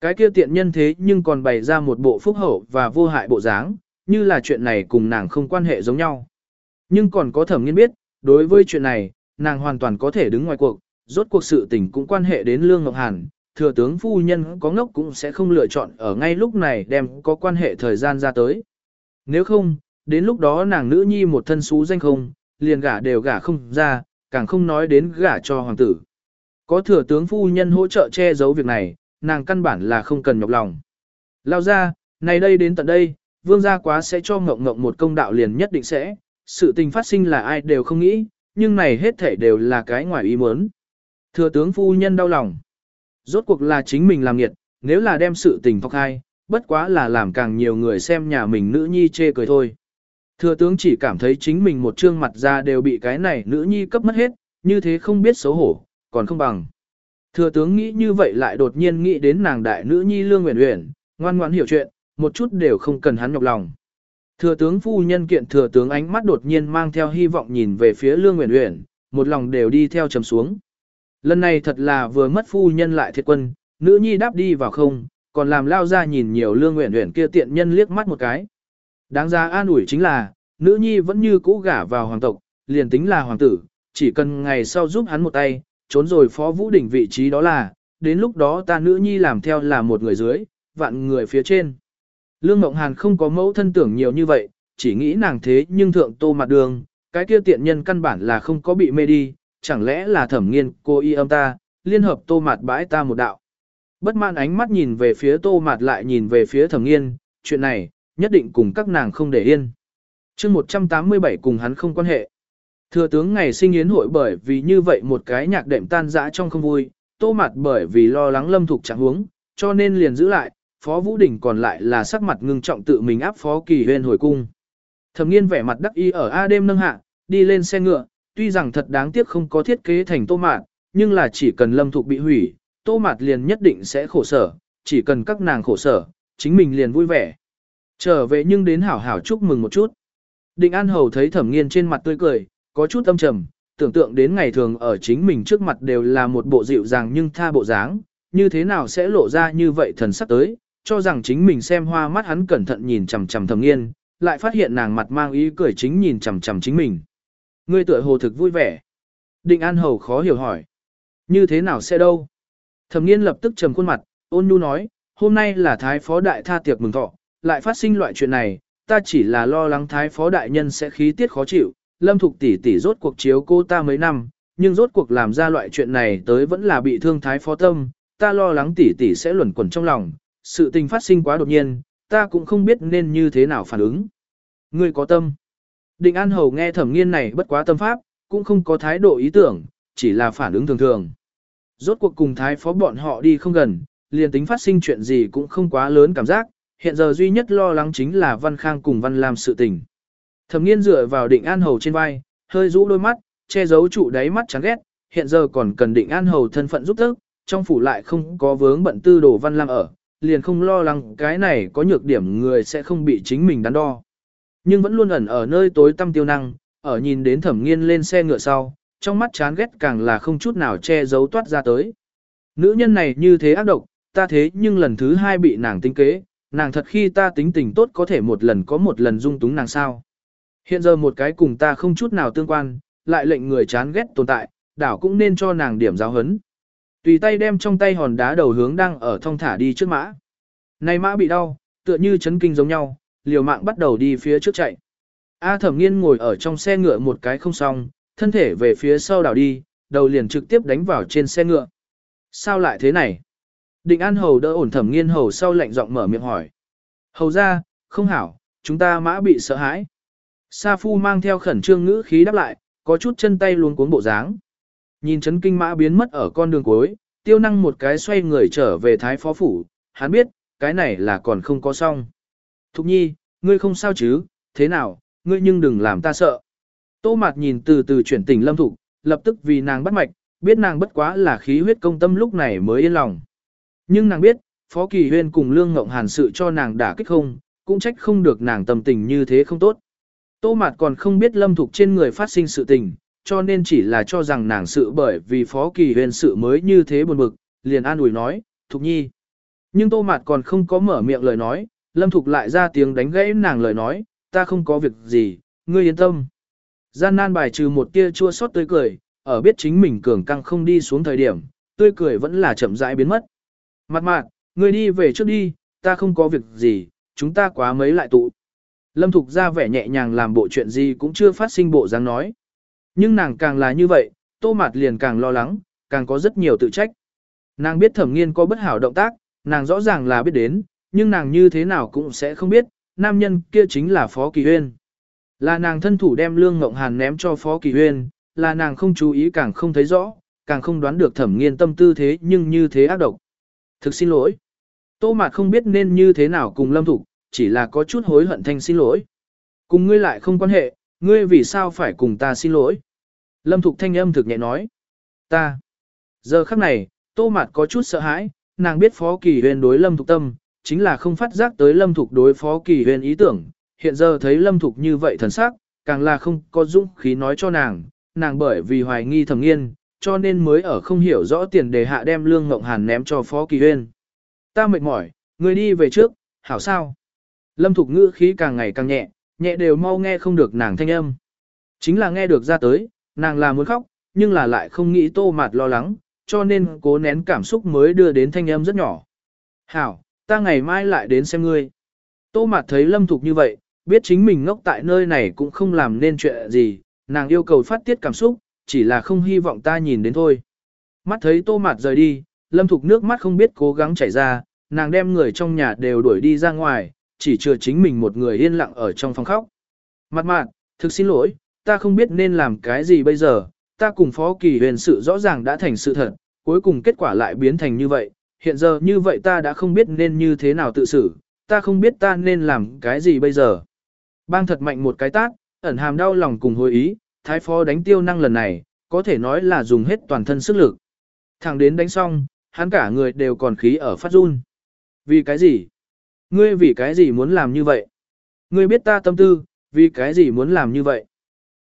Cái kia tiện nhân thế nhưng còn bày ra một bộ phúc hậu và vô hại bộ dáng, như là chuyện này cùng nàng không quan hệ giống nhau. Nhưng còn có thẩm nghiên biết, đối với chuyện này, nàng hoàn toàn có thể đứng ngoài cuộc, rốt cuộc sự tình cũng quan hệ đến Lương Ngọc Hàn, thừa tướng phu nhân có ngốc cũng sẽ không lựa chọn ở ngay lúc này đem có quan hệ thời gian ra tới. Nếu không, đến lúc đó nàng nữ nhi một thân xú danh không, liền gả đều gả không ra, càng không nói đến gả cho hoàng tử. Có thừa tướng phu nhân hỗ trợ che giấu việc này, nàng căn bản là không cần nhọc lòng. Lao ra, này đây đến tận đây, vương gia quá sẽ cho ngộng ngộng một công đạo liền nhất định sẽ, sự tình phát sinh là ai đều không nghĩ, nhưng này hết thể đều là cái ngoài ý muốn. Thừa tướng phu nhân đau lòng. Rốt cuộc là chính mình làm nghiệt, nếu là đem sự tình phọc hai, bất quá là làm càng nhiều người xem nhà mình nữ nhi chê cười thôi. Thừa tướng chỉ cảm thấy chính mình một trương mặt ra đều bị cái này nữ nhi cấp mất hết, như thế không biết xấu hổ, còn không bằng. Thừa tướng nghĩ như vậy lại đột nhiên nghĩ đến nàng đại nữ nhi lương nguyện nguyện, ngoan ngoãn hiểu chuyện, một chút đều không cần hắn nhọc lòng. Thừa tướng phu nhân kiện thừa tướng ánh mắt đột nhiên mang theo hy vọng nhìn về phía lương Uyển Uyển, một lòng đều đi theo trầm xuống. Lần này thật là vừa mất phu nhân lại thiệt quân, nữ nhi đáp đi vào không, còn làm lao ra nhìn nhiều lương Uyển Uyển kia tiện nhân liếc mắt một cái. Đáng ra an ủi chính là, nữ nhi vẫn như cũ gả vào hoàng tộc, liền tính là hoàng tử, chỉ cần ngày sau giúp hắn một tay, trốn rồi phó vũ đỉnh vị trí đó là, đến lúc đó ta nữ nhi làm theo là một người dưới, vạn người phía trên. Lương Mộng Hàn không có mẫu thân tưởng nhiều như vậy, chỉ nghĩ nàng thế nhưng thượng tô mặt đường, cái kia tiện nhân căn bản là không có bị mê đi, chẳng lẽ là thẩm nghiên cô y âm ta, liên hợp tô mặt bãi ta một đạo. Bất mãn ánh mắt nhìn về phía tô mặt lại nhìn về phía thẩm nghiên, chuyện này, nhất định cùng các nàng không để yên. chương 187 cùng hắn không quan hệ. Thừa tướng ngày sinh yến hội bởi vì như vậy một cái nhạc đệm tan dã trong không vui, tô mặt bởi vì lo lắng lâm thục chẳng huống, cho nên liền giữ lại, Phó Vũ Đình còn lại là sắc mặt ngưng trọng tự mình áp Phó Kỳ Huyên hồi cung. Thẩm Nghiên vẻ mặt đắc ý ở A đêm nâng hạ, đi lên xe ngựa, tuy rằng thật đáng tiếc không có thiết kế thành tô mạt, nhưng là chỉ cần lâm thục bị hủy, tô mạt liền nhất định sẽ khổ sở, chỉ cần các nàng khổ sở, chính mình liền vui vẻ. Trở về nhưng đến hảo hảo chúc mừng một chút. Định An Hầu thấy Thẩm Nghiên trên mặt tươi cười, có chút âm trầm, tưởng tượng đến ngày thường ở chính mình trước mặt đều là một bộ dịu dàng nhưng tha bộ dáng, như thế nào sẽ lộ ra như vậy thần sắc tới, cho rằng chính mình xem hoa mắt hắn cẩn thận nhìn chằm chằm thầm nghiên, lại phát hiện nàng mặt mang ý cười chính nhìn chằm chằm chính mình. Ngươi tựa hồ thực vui vẻ. Định An Hầu khó hiểu hỏi. Như thế nào sẽ đâu? Thẩm nghiên lập tức trầm khuôn mặt, ôn nhu nói, hôm nay là thái phó đại tha tiệc mừng thọ, lại phát sinh loại chuyện này, ta chỉ là lo lắng thái phó đại nhân sẽ khí tiết khó chịu, lâm thục tỷ tỷ rốt cuộc chiếu cô ta mấy năm, nhưng rốt cuộc làm ra loại chuyện này tới vẫn là bị thương thái phó tâm, ta lo lắng tỷ tỷ sẽ luẩn quẩn trong lòng, sự tình phát sinh quá đột nhiên, ta cũng không biết nên như thế nào phản ứng. Ngươi có tâm. Định An Hầu nghe thẩm nghiên này bất quá tâm pháp, cũng không có thái độ ý tưởng, chỉ là phản ứng thường thường. Rốt cuộc cùng thái phó bọn họ đi không gần, liền tính phát sinh chuyện gì cũng không quá lớn cảm giác, hiện giờ duy nhất lo lắng chính là Văn Khang cùng Văn Lam sự tình. Thẩm nghiên dựa vào định An Hầu trên vai, hơi rũ đôi mắt, che giấu trụ đáy mắt chán ghét, hiện giờ còn cần định An Hầu thân phận giúp đỡ, trong phủ lại không có vướng bận tư đồ Văn Lam ở, liền không lo lắng cái này có nhược điểm người sẽ không bị chính mình đắn đo. Nhưng vẫn luôn ẩn ở nơi tối tăm tiêu năng, ở nhìn đến thẩm nghiên lên xe ngựa sau, trong mắt chán ghét càng là không chút nào che giấu toát ra tới. Nữ nhân này như thế ác độc, ta thế nhưng lần thứ hai bị nàng tính kế, nàng thật khi ta tính tình tốt có thể một lần có một lần dung túng nàng sao. Hiện giờ một cái cùng ta không chút nào tương quan, lại lệnh người chán ghét tồn tại, đảo cũng nên cho nàng điểm giáo hấn. Tùy tay đem trong tay hòn đá đầu hướng đang ở thong thả đi trước mã. Này mã bị đau, tựa như chấn kinh giống nhau, liều mạng bắt đầu đi phía trước chạy. A thẩm nghiên ngồi ở trong xe ngựa một cái không xong, thân thể về phía sau đảo đi, đầu liền trực tiếp đánh vào trên xe ngựa. Sao lại thế này? Định An Hầu đỡ ổn thẩm nghiên hầu sau lạnh giọng mở miệng hỏi. Hầu ra, không hảo, chúng ta mã bị sợ hãi. Sa Phu mang theo khẩn trương ngữ khí đáp lại, có chút chân tay luôn cuốn bộ dáng. Nhìn chấn kinh mã biến mất ở con đường cuối, tiêu năng một cái xoay người trở về thái phó phủ, hắn biết, cái này là còn không có xong. Thục nhi, ngươi không sao chứ, thế nào, ngươi nhưng đừng làm ta sợ. Tô mạt nhìn từ từ chuyển tình lâm thục, lập tức vì nàng bắt mạch, biết nàng bất quá là khí huyết công tâm lúc này mới yên lòng. Nhưng nàng biết, Phó Kỳ Huyên cùng Lương Ngộng Hàn sự cho nàng đả kích không, cũng trách không được nàng tâm tình như thế không tốt. Tô Mạt còn không biết Lâm Thục trên người phát sinh sự tình, cho nên chỉ là cho rằng nàng sự bởi vì Phó Kỳ huyền sự mới như thế buồn bực, liền an ủi nói, Thục Nhi. Nhưng Tô Mạt còn không có mở miệng lời nói, Lâm Thục lại ra tiếng đánh gãy nàng lời nói, ta không có việc gì, ngươi yên tâm. Gian nan bài trừ một tia chua xót tươi cười, ở biết chính mình cường căng không đi xuống thời điểm, tươi cười vẫn là chậm rãi biến mất. Mặt mạn, ngươi đi về trước đi, ta không có việc gì, chúng ta quá mấy lại tụ. Lâm Thục ra vẻ nhẹ nhàng làm bộ chuyện gì cũng chưa phát sinh bộ dáng nói. Nhưng nàng càng là như vậy, tô mạt liền càng lo lắng, càng có rất nhiều tự trách. Nàng biết thẩm nghiên có bất hảo động tác, nàng rõ ràng là biết đến, nhưng nàng như thế nào cũng sẽ không biết, nam nhân kia chính là Phó Kỳ Huyên. Là nàng thân thủ đem Lương Ngộng Hàn ném cho Phó Kỳ Huyên, là nàng không chú ý càng không thấy rõ, càng không đoán được thẩm nghiên tâm tư thế nhưng như thế ác độc. Thực xin lỗi. Tô Mạt không biết nên như thế nào cùng Lâm Thục, chỉ là có chút hối hận thanh xin lỗi. Cùng ngươi lại không quan hệ, ngươi vì sao phải cùng ta xin lỗi? Lâm Thục thanh âm thực nhẹ nói. Ta. Giờ khắc này, Tô Mạt có chút sợ hãi, nàng biết Phó Kỳ Huyền đối Lâm Thục tâm, chính là không phát giác tới Lâm Thục đối Phó Kỳ Huyền ý tưởng. Hiện giờ thấy Lâm Thục như vậy thần sắc, càng là không có dũng khí nói cho nàng, nàng bởi vì hoài nghi thầm nghiên, cho nên mới ở không hiểu rõ tiền đề hạ đem Lương Ngộng Hàn ném cho Phó Kỳ Huyên. Ta mệt mỏi, người đi về trước, hảo sao? Lâm Thục ngữ khí càng ngày càng nhẹ, nhẹ đều mau nghe không được nàng thanh âm. Chính là nghe được ra tới, nàng là muốn khóc, nhưng là lại không nghĩ tô mạt lo lắng, cho nên cố nén cảm xúc mới đưa đến thanh âm rất nhỏ. Hảo, ta ngày mai lại đến xem ngươi. Tô mạt thấy Lâm Thục như vậy, biết chính mình ngốc tại nơi này cũng không làm nên chuyện gì, nàng yêu cầu phát tiết cảm xúc, chỉ là không hy vọng ta nhìn đến thôi. Mắt thấy tô mạt rời đi, lâm thục nước mắt không biết cố gắng chảy ra, nàng đem người trong nhà đều đuổi đi ra ngoài, chỉ chừa chính mình một người yên lặng ở trong phòng khóc. Mặt mạn, thực xin lỗi, ta không biết nên làm cái gì bây giờ, ta cùng phó kỳ huyền sự rõ ràng đã thành sự thật, cuối cùng kết quả lại biến thành như vậy, hiện giờ như vậy ta đã không biết nên như thế nào tự xử, ta không biết ta nên làm cái gì bây giờ. Bang thật mạnh một cái tát, ẩn hàm đau lòng cùng hồi ý, thái phó đánh tiêu năng lần này, có thể nói là dùng hết toàn thân sức lực. Thẳng đến đánh xong, hắn cả người đều còn khí ở phát run. Vì cái gì? Ngươi vì cái gì muốn làm như vậy? Ngươi biết ta tâm tư, vì cái gì muốn làm như vậy?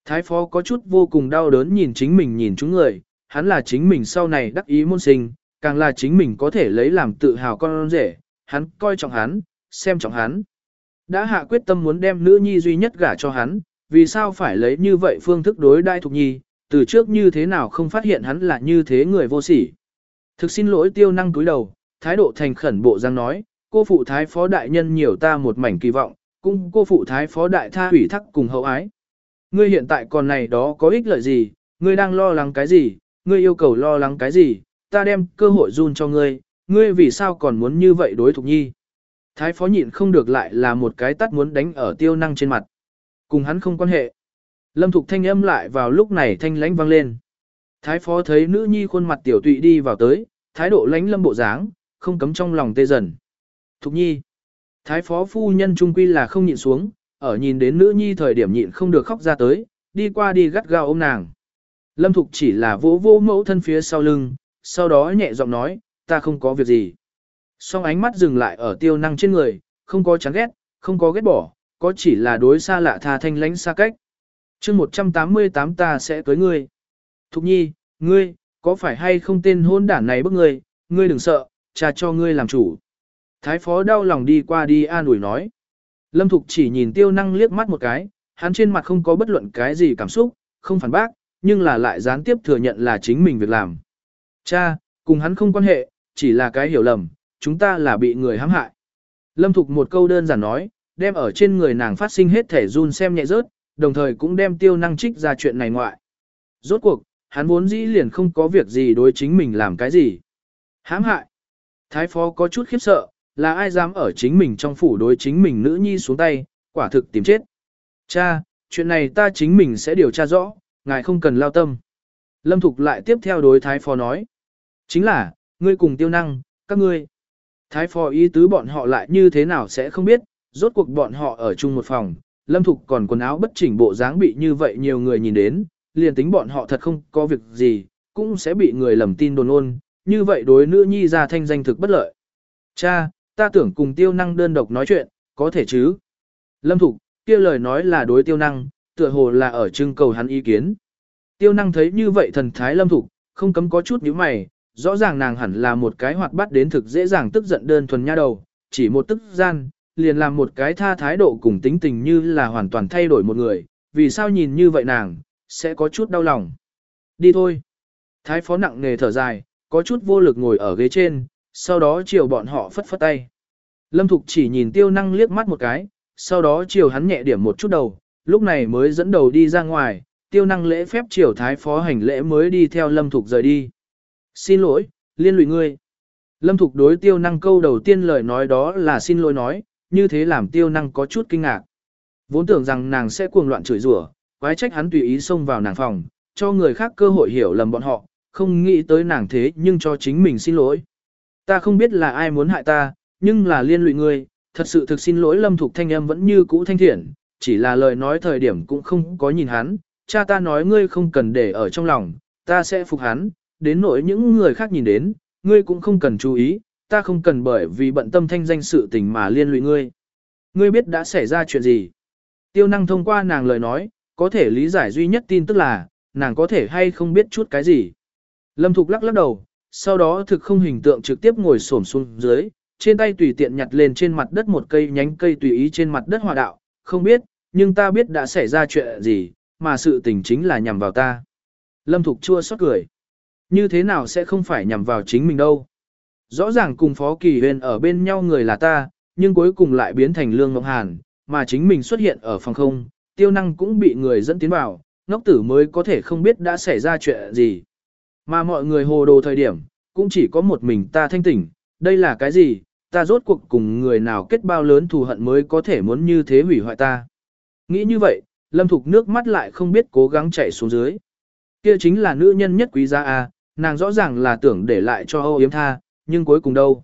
Thái phó có chút vô cùng đau đớn nhìn chính mình nhìn chúng người, hắn là chính mình sau này đắc ý môn sinh, càng là chính mình có thể lấy làm tự hào con rể, hắn coi trọng hắn, xem trọng hắn. Đã hạ quyết tâm muốn đem nữ nhi duy nhất gả cho hắn, vì sao phải lấy như vậy phương thức đối đai Thục Nhi, từ trước như thế nào không phát hiện hắn là như thế người vô sỉ. Thực xin lỗi tiêu năng túi đầu, thái độ thành khẩn bộ giang nói, cô phụ thái phó đại nhân nhiều ta một mảnh kỳ vọng, cũng cô phụ thái phó đại tha ủy thắc cùng hậu ái. Ngươi hiện tại còn này đó có ích lợi gì, ngươi đang lo lắng cái gì, ngươi yêu cầu lo lắng cái gì, ta đem cơ hội run cho ngươi, ngươi vì sao còn muốn như vậy đối thục nhi. Thái phó nhịn không được lại là một cái tắt muốn đánh ở tiêu năng trên mặt. Cùng hắn không quan hệ. Lâm thục thanh âm lại vào lúc này thanh lãnh vang lên. Thái phó thấy nữ nhi khuôn mặt tiểu tụy đi vào tới, thái độ lãnh lâm bộ dáng, không cấm trong lòng tê dần. Thục nhi. Thái phó phu nhân trung quy là không nhịn xuống, ở nhìn đến nữ nhi thời điểm nhịn không được khóc ra tới, đi qua đi gắt gao ôm nàng. Lâm Thục chỉ là vỗ vỗ mẫu thân phía sau lưng, sau đó nhẹ giọng nói, ta không có việc gì. Song ánh mắt dừng lại ở tiêu năng trên người, không có chán ghét, không có ghét bỏ, có chỉ là đối xa lạ tha thanh lánh xa cách. chương 188 ta sẽ cưới ngươi. Thục nhi, ngươi, có phải hay không tên hôn đản này bức ngươi, ngươi đừng sợ, cha cho ngươi làm chủ. Thái phó đau lòng đi qua đi an ủi nói. Lâm Thục chỉ nhìn tiêu năng liếc mắt một cái, hắn trên mặt không có bất luận cái gì cảm xúc, không phản bác, nhưng là lại gián tiếp thừa nhận là chính mình việc làm. Cha, cùng hắn không quan hệ, chỉ là cái hiểu lầm, chúng ta là bị người hãm hại. Lâm Thục một câu đơn giản nói, đem ở trên người nàng phát sinh hết thể run xem nhẹ rớt, đồng thời cũng đem tiêu năng trích ra chuyện này ngoại. Rốt cuộc, hắn vốn dĩ liền không có việc gì đối chính mình làm cái gì. Hãm hại. Thái phó có chút khiếp sợ, là ai dám ở chính mình trong phủ đối chính mình nữ nhi xuống tay, quả thực tìm chết. Cha, chuyện này ta chính mình sẽ điều tra rõ, ngài không cần lao tâm. Lâm Thục lại tiếp theo đối thái phó nói. Chính là, ngươi cùng tiêu năng, các ngươi. Thái phó ý tứ bọn họ lại như thế nào sẽ không biết, rốt cuộc bọn họ ở chung một phòng, Lâm Thục còn quần áo bất chỉnh bộ dáng bị như vậy nhiều người nhìn đến, liền tính bọn họ thật không có việc gì, cũng sẽ bị người lầm tin đồn ôn, như vậy đối nữ nhi ra thanh danh thực bất lợi. Cha, ta tưởng cùng tiêu năng đơn độc nói chuyện, có thể chứ? Lâm Thục, kia lời nói là đối tiêu năng, tựa hồ là ở trưng cầu hắn ý kiến. Tiêu năng thấy như vậy thần thái Lâm Thục, không cấm có chút nhíu mày, rõ ràng nàng hẳn là một cái hoạt bát đến thực dễ dàng tức giận đơn thuần nha đầu, chỉ một tức gian, liền làm một cái tha thái độ cùng tính tình như là hoàn toàn thay đổi một người, vì sao nhìn như vậy nàng, sẽ có chút đau lòng. Đi thôi. Thái phó nặng nề thở dài, có chút vô lực ngồi ở ghế trên, sau đó chiều bọn họ phất phất tay. Lâm Thục chỉ nhìn tiêu năng liếc mắt một cái, sau đó chiều hắn nhẹ điểm một chút đầu, lúc này mới dẫn đầu đi ra ngoài, tiêu năng lễ phép chiều thái phó hành lễ mới đi theo Lâm Thục rời đi. Xin lỗi, liên lụy ngươi. Lâm Thục đối tiêu năng câu đầu tiên lời nói đó là xin lỗi nói, như thế làm tiêu năng có chút kinh ngạc. Vốn tưởng rằng nàng sẽ cuồng loạn chửi rủa, quái trách hắn tùy ý xông vào nàng phòng, cho người khác cơ hội hiểu lầm bọn họ, không nghĩ tới nàng thế nhưng cho chính mình xin lỗi. Ta không biết là ai muốn hại ta, nhưng là liên lụy ngươi, thật sự thực xin lỗi lâm thục thanh âm vẫn như cũ thanh thiện, chỉ là lời nói thời điểm cũng không có nhìn hắn, cha ta nói ngươi không cần để ở trong lòng, ta sẽ phục hắn, đến nỗi những người khác nhìn đến, ngươi cũng không cần chú ý, ta không cần bởi vì bận tâm thanh danh sự tình mà liên lụy ngươi. Ngươi biết đã xảy ra chuyện gì? Tiêu năng thông qua nàng lời nói, có thể lý giải duy nhất tin tức là, nàng có thể hay không biết chút cái gì. Lâm Thục lắc lắc đầu, sau đó thực không hình tượng trực tiếp ngồi xổm xuống dưới, trên tay tùy tiện nhặt lên trên mặt đất một cây nhánh cây tùy ý trên mặt đất hòa đạo, không biết, nhưng ta biết đã xảy ra chuyện gì, mà sự tình chính là nhằm vào ta. Lâm Thục chua xót cười. Như thế nào sẽ không phải nhằm vào chính mình đâu. Rõ ràng cùng Phó Kỳ Huyền ở bên nhau người là ta, nhưng cuối cùng lại biến thành Lương Ngọc Hàn, mà chính mình xuất hiện ở phòng không, tiêu năng cũng bị người dẫn tiến vào, ngốc tử mới có thể không biết đã xảy ra chuyện gì. Mà mọi người hồ đồ thời điểm, cũng chỉ có một mình ta thanh tỉnh, đây là cái gì, ta rốt cuộc cùng người nào kết bao lớn thù hận mới có thể muốn như thế hủy hoại ta. Nghĩ như vậy, Lâm Thục nước mắt lại không biết cố gắng chạy xuống dưới. Kia chính là nữ nhân nhất quý gia a, nàng rõ ràng là tưởng để lại cho Âu Yếm tha, nhưng cuối cùng đâu?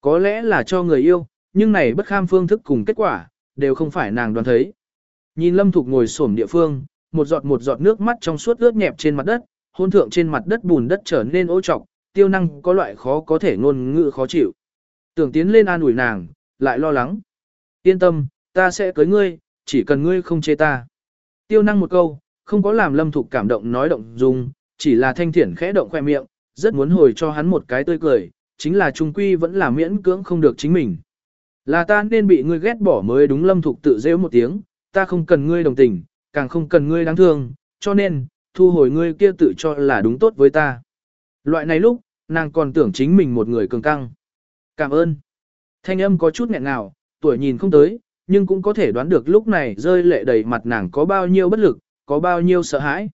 Có lẽ là cho người yêu, nhưng này bất kham phương thức cùng kết quả, đều không phải nàng đoán thấy. Nhìn Lâm Thục ngồi xổm địa phương, một giọt một giọt nước mắt trong suốt ướt nhẹp trên mặt đất, hôn thượng trên mặt đất bùn đất trở nên ô trọc, tiêu năng có loại khó có thể ngôn ngữ khó chịu. Tưởng tiến lên an ủi nàng, lại lo lắng. Yên tâm, ta sẽ cưới ngươi, chỉ cần ngươi không chê ta. Tiêu năng một câu, không có làm lâm thục cảm động nói động dung, chỉ là thanh thiển khẽ động khoe miệng, rất muốn hồi cho hắn một cái tươi cười, chính là trung quy vẫn là miễn cưỡng không được chính mình. Là ta nên bị ngươi ghét bỏ mới đúng lâm thục tự rêu một tiếng, ta không cần ngươi đồng tình, càng không cần ngươi đáng thương, cho nên, thu hồi ngươi kia tự cho là đúng tốt với ta. Loại này lúc, nàng còn tưởng chính mình một người cường căng. Cảm ơn. Thanh âm có chút nghẹn ngào, tuổi nhìn không tới, nhưng cũng có thể đoán được lúc này rơi lệ đầy mặt nàng có bao nhiêu bất lực, có bao nhiêu sợ hãi.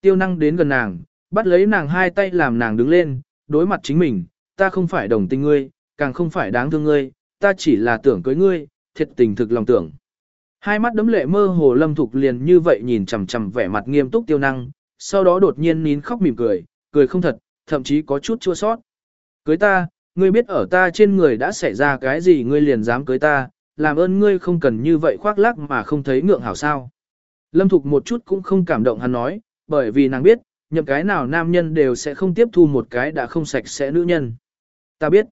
Tiêu năng đến gần nàng, bắt lấy nàng hai tay làm nàng đứng lên, đối mặt chính mình, ta không phải đồng tình ngươi, càng không phải đáng thương ngươi, ta chỉ là tưởng cưới ngươi, thiệt tình thực lòng tưởng. Hai mắt đấm lệ mơ hồ lâm thục liền như vậy nhìn chằm chằm vẻ mặt nghiêm túc tiêu năng, sau đó đột nhiên nín khóc mỉm cười, cười không thật, thậm chí có chút chua sót. Cưới ta, ngươi biết ở ta trên người đã xảy ra cái gì ngươi liền dám cưới ta, làm ơn ngươi không cần như vậy khoác lác mà không thấy ngượng hảo sao. Lâm Thục một chút cũng không cảm động hắn nói, bởi vì nàng biết, nhậm cái nào nam nhân đều sẽ không tiếp thu một cái đã không sạch sẽ nữ nhân. Ta biết.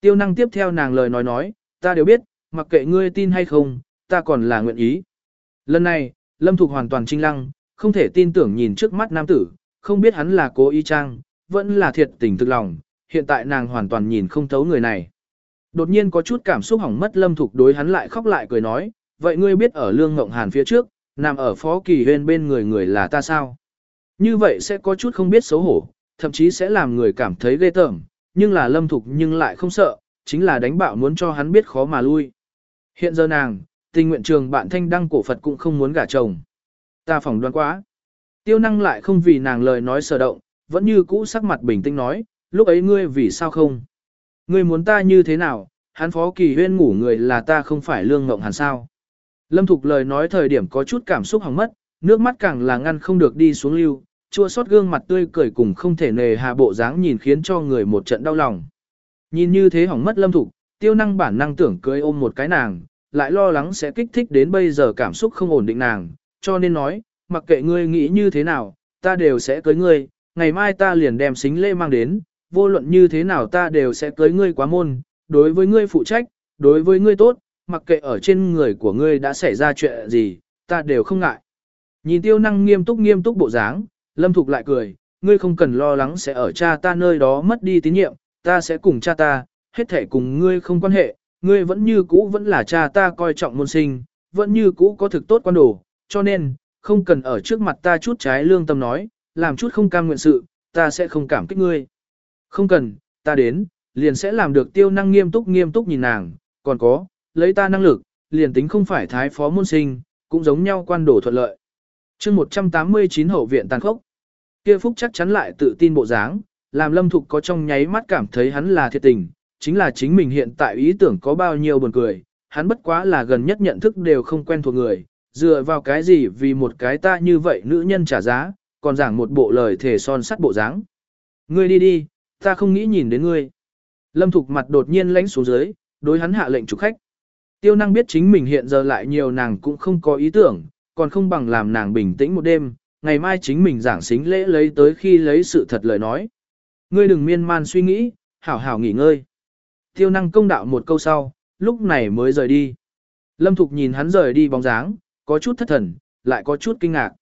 Tiêu năng tiếp theo nàng lời nói nói, ta đều biết, mặc kệ ngươi tin hay không, ta còn là nguyện ý. Lần này, Lâm Thục hoàn toàn trinh lăng, không thể tin tưởng nhìn trước mắt nam tử, không biết hắn là cố ý trang, vẫn là thiệt tình thực lòng, hiện tại nàng hoàn toàn nhìn không thấu người này. Đột nhiên có chút cảm xúc hỏng mất Lâm Thục đối hắn lại khóc lại cười nói, vậy ngươi biết ở Lương Ngộng Hàn phía trước, nằm ở Phó Kỳ Huyên bên người người là ta sao? Như vậy sẽ có chút không biết xấu hổ, thậm chí sẽ làm người cảm thấy ghê tởm, nhưng là Lâm Thục nhưng lại không sợ, chính là đánh bạo muốn cho hắn biết khó mà lui. Hiện giờ nàng, tình nguyện trường bạn thanh đăng cổ Phật cũng không muốn gả chồng. Ta phỏng đoán quá. Tiêu năng lại không vì nàng lời nói sở động, vẫn như cũ sắc mặt bình tĩnh nói, lúc ấy ngươi vì sao không? Ngươi muốn ta như thế nào, hắn phó kỳ huyên ngủ người là ta không phải lương ngộng hàn sao. Lâm Thục lời nói thời điểm có chút cảm xúc hỏng mất, nước mắt càng là ngăn không được đi xuống lưu, chua xót gương mặt tươi cười cùng không thể nề hà bộ dáng nhìn khiến cho người một trận đau lòng. Nhìn như thế hỏng mất Lâm Thục, tiêu năng bản năng tưởng cưới ôm một cái nàng, lại lo lắng sẽ kích thích đến bây giờ cảm xúc không ổn định nàng, cho nên nói, mặc kệ ngươi nghĩ như thế nào, ta đều sẽ cưới ngươi, ngày mai ta liền đem xính lễ mang đến, vô luận như thế nào ta đều sẽ cưới ngươi quá môn, đối với ngươi phụ trách, đối với ngươi tốt, mặc kệ ở trên người của ngươi đã xảy ra chuyện gì, ta đều không ngại. Nhìn tiêu năng nghiêm túc nghiêm túc bộ dáng, lâm thục lại cười, ngươi không cần lo lắng sẽ ở cha ta nơi đó mất đi tín nhiệm, ta sẽ cùng cha ta, hết thể cùng ngươi không quan hệ, ngươi vẫn như cũ vẫn là cha ta coi trọng môn sinh, vẫn như cũ có thực tốt quan đồ, cho nên, không cần ở trước mặt ta chút trái lương tâm nói, làm chút không cam nguyện sự, ta sẽ không cảm kích ngươi. Không cần, ta đến, liền sẽ làm được tiêu năng nghiêm túc nghiêm túc nhìn nàng, còn có, lấy ta năng lực, liền tính không phải thái phó môn sinh, cũng giống nhau quan đồ thuận lợi. chương 189 hậu viện tàn khốc, kia phúc chắc chắn lại tự tin bộ dáng, làm lâm thục có trong nháy mắt cảm thấy hắn là thiệt tình, chính là chính mình hiện tại ý tưởng có bao nhiêu buồn cười, hắn bất quá là gần nhất nhận thức đều không quen thuộc người, dựa vào cái gì vì một cái ta như vậy nữ nhân trả giá, còn giảng một bộ lời thể son sắt bộ dáng. Ngươi đi đi, ta không nghĩ nhìn đến ngươi. Lâm Thục mặt đột nhiên lánh xuống dưới, đối hắn hạ lệnh chủ khách. Tiêu năng biết chính mình hiện giờ lại nhiều nàng cũng không có ý tưởng, còn không bằng làm nàng bình tĩnh một đêm, ngày mai chính mình giảng xính lễ lấy tới khi lấy sự thật lời nói. Ngươi đừng miên man suy nghĩ, hảo hảo nghỉ ngơi. Tiêu năng công đạo một câu sau, lúc này mới rời đi. Lâm Thục nhìn hắn rời đi bóng dáng, có chút thất thần, lại có chút kinh ngạc.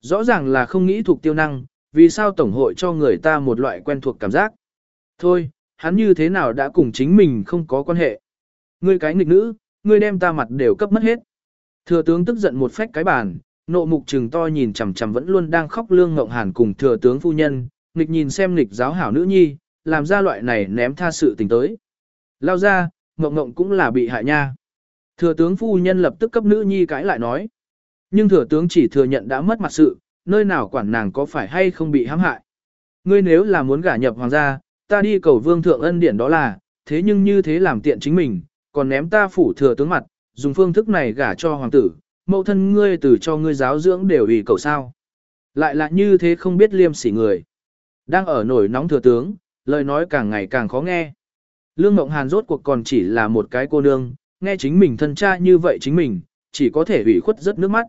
Rõ ràng là không nghĩ thuộc tiêu năng, vì sao Tổng hội cho người ta một loại quen thuộc cảm giác. Thôi, hắn như thế nào đã cùng chính mình không có quan hệ. Ngươi cái nghịch nữ, ngươi đem ta mặt đều cấp mất hết. Thừa tướng tức giận một phách cái bàn, nộ mục trừng to nhìn chằm chằm vẫn luôn đang khóc lương ngộng hàn cùng thừa tướng phu nhân, nghịch nhìn xem nghịch giáo hảo nữ nhi, làm ra loại này ném tha sự tình tới. Lao ra, ngộng ngộng cũng là bị hại nha. Thừa tướng phu nhân lập tức cấp nữ nhi cãi lại nói. Nhưng thừa tướng chỉ thừa nhận đã mất mặt sự, nơi nào quản nàng có phải hay không bị hãm hại. Ngươi nếu là muốn gả nhập hoàng gia, ta đi cầu vương thượng ân điển đó là, thế nhưng như thế làm tiện chính mình, còn ném ta phủ thừa tướng mặt, dùng phương thức này gả cho hoàng tử, mẫu thân ngươi từ cho ngươi giáo dưỡng đều ủy cầu sao. Lại là như thế không biết liêm sỉ người. Đang ở nổi nóng thừa tướng, lời nói càng ngày càng khó nghe. Lương Mộng Hàn rốt cuộc còn chỉ là một cái cô nương, nghe chính mình thân cha như vậy chính mình, chỉ có thể ủy khuất rất nước mắt.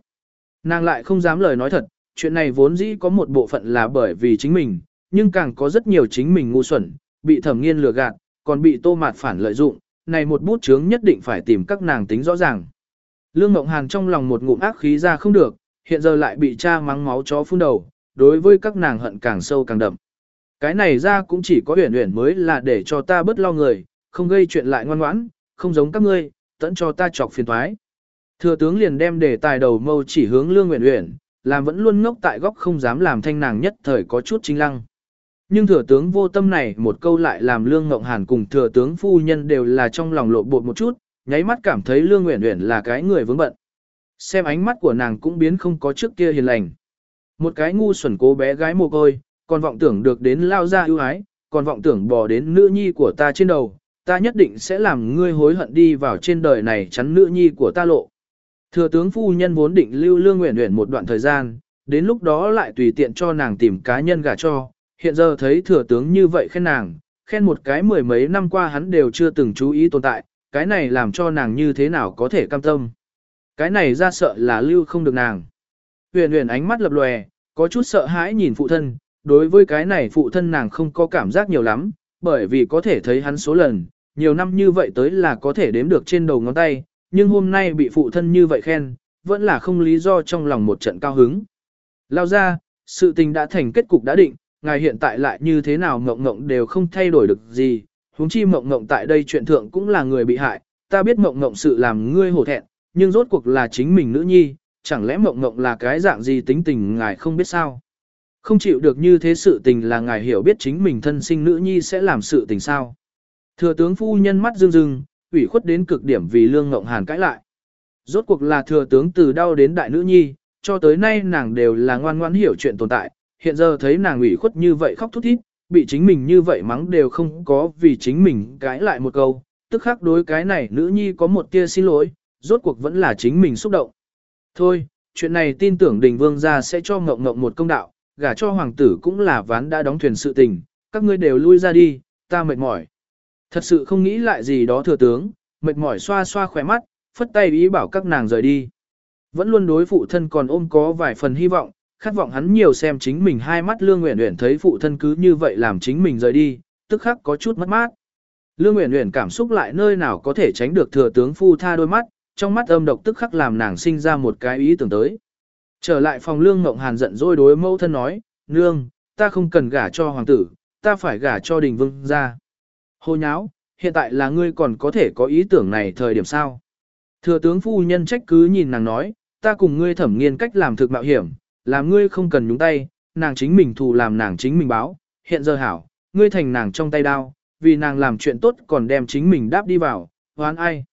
Nàng lại không dám lời nói thật, chuyện này vốn dĩ có một bộ phận là bởi vì chính mình, nhưng càng có rất nhiều chính mình ngu xuẩn, bị thẩm nghiên lừa gạt, còn bị tô mạt phản lợi dụng, này một bút chướng nhất định phải tìm các nàng tính rõ ràng. Lương Ngộng Hàn trong lòng một ngụm ác khí ra không được, hiện giờ lại bị cha mắng máu chó phun đầu, đối với các nàng hận càng sâu càng đậm. Cái này ra cũng chỉ có huyền huyền mới là để cho ta bớt lo người, không gây chuyện lại ngoan ngoãn, không giống các ngươi, tẫn cho ta chọc phiền thoái. Thừa tướng liền đem đề tài đầu mâu chỉ hướng lương huyền huyền, làm vẫn luôn ngốc tại góc không dám làm thanh nàng nhất thời có chút chính lăng. Nhưng thừa tướng vô tâm này một câu lại làm lương ngộng hàn cùng thừa tướng phu nhân đều là trong lòng lộ bột một chút, nháy mắt cảm thấy Lương Uyển Uyển là cái người vướng bận. Xem ánh mắt của nàng cũng biến không có trước kia hiền lành. Một cái ngu xuẩn cố bé gái mồ côi, còn vọng tưởng được đến lao ra ưu ái, còn vọng tưởng bỏ đến nữ nhi của ta trên đầu, ta nhất định sẽ làm ngươi hối hận đi vào trên đời này chắn nữ nhi của ta lộ. Thừa tướng phu nhân vốn định lưu lương nguyện nguyện một đoạn thời gian, đến lúc đó lại tùy tiện cho nàng tìm cá nhân gả cho, hiện giờ thấy thừa tướng như vậy khen nàng, khen một cái mười mấy năm qua hắn đều chưa từng chú ý tồn tại, cái này làm cho nàng như thế nào có thể cam tâm. Cái này ra sợ là lưu không được nàng. Huyền huyền ánh mắt lập lòe, có chút sợ hãi nhìn phụ thân, đối với cái này phụ thân nàng không có cảm giác nhiều lắm, bởi vì có thể thấy hắn số lần, nhiều năm như vậy tới là có thể đếm được trên đầu ngón tay, nhưng hôm nay bị phụ thân như vậy khen, vẫn là không lý do trong lòng một trận cao hứng. Lao ra, sự tình đã thành kết cục đã định, ngài hiện tại lại như thế nào ngộng ngộng đều không thay đổi được gì, huống chi mộng ngộng tại đây chuyện thượng cũng là người bị hại, ta biết mộng ngộng sự làm ngươi hổ thẹn, nhưng rốt cuộc là chính mình nữ nhi, chẳng lẽ mộng mộng là cái dạng gì tính tình ngài không biết sao. Không chịu được như thế sự tình là ngài hiểu biết chính mình thân sinh nữ nhi sẽ làm sự tình sao. Thừa tướng phu nhân mắt rưng rưng, ủy khuất đến cực điểm vì lương ngộng hàn cãi lại. Rốt cuộc là thừa tướng từ đau đến đại nữ nhi, cho tới nay nàng đều là ngoan ngoãn hiểu chuyện tồn tại, hiện giờ thấy nàng ủy khuất như vậy khóc thút thít, bị chính mình như vậy mắng đều không có vì chính mình cãi lại một câu, tức khắc đối cái này nữ nhi có một tia xin lỗi, rốt cuộc vẫn là chính mình xúc động. Thôi, chuyện này tin tưởng đình vương gia sẽ cho ngộng ngộng một công đạo, gả cho hoàng tử cũng là ván đã đóng thuyền sự tình, các ngươi đều lui ra đi, ta mệt mỏi. Thật sự không nghĩ lại gì đó thừa tướng, mệt mỏi xoa xoa khỏe mắt, phất tay ý bảo các nàng rời đi. Vẫn luôn đối phụ thân còn ôm có vài phần hy vọng, khát vọng hắn nhiều xem chính mình hai mắt Lương Uyển Uyển thấy phụ thân cứ như vậy làm chính mình rời đi, tức khắc có chút mất mát. Lương Uyển Uyển cảm xúc lại nơi nào có thể tránh được thừa tướng phu tha đôi mắt, trong mắt âm độc tức khắc làm nàng sinh ra một cái ý tưởng tới. Trở lại phòng Lương Ngộng Hàn giận dỗi đối mẫu thân nói, Nương, ta không cần gả cho hoàng tử, ta phải gả cho đình vương ra. Hồ nháo, hiện tại là ngươi còn có thể có ý tưởng này thời điểm sao? Thừa tướng phu nhân trách cứ nhìn nàng nói, ta cùng ngươi thẩm nghiên cách làm thực mạo hiểm, làm ngươi không cần nhúng tay, nàng chính mình thù làm nàng chính mình báo, hiện giờ hảo, ngươi thành nàng trong tay đao, vì nàng làm chuyện tốt còn đem chính mình đáp đi vào, hoán ai.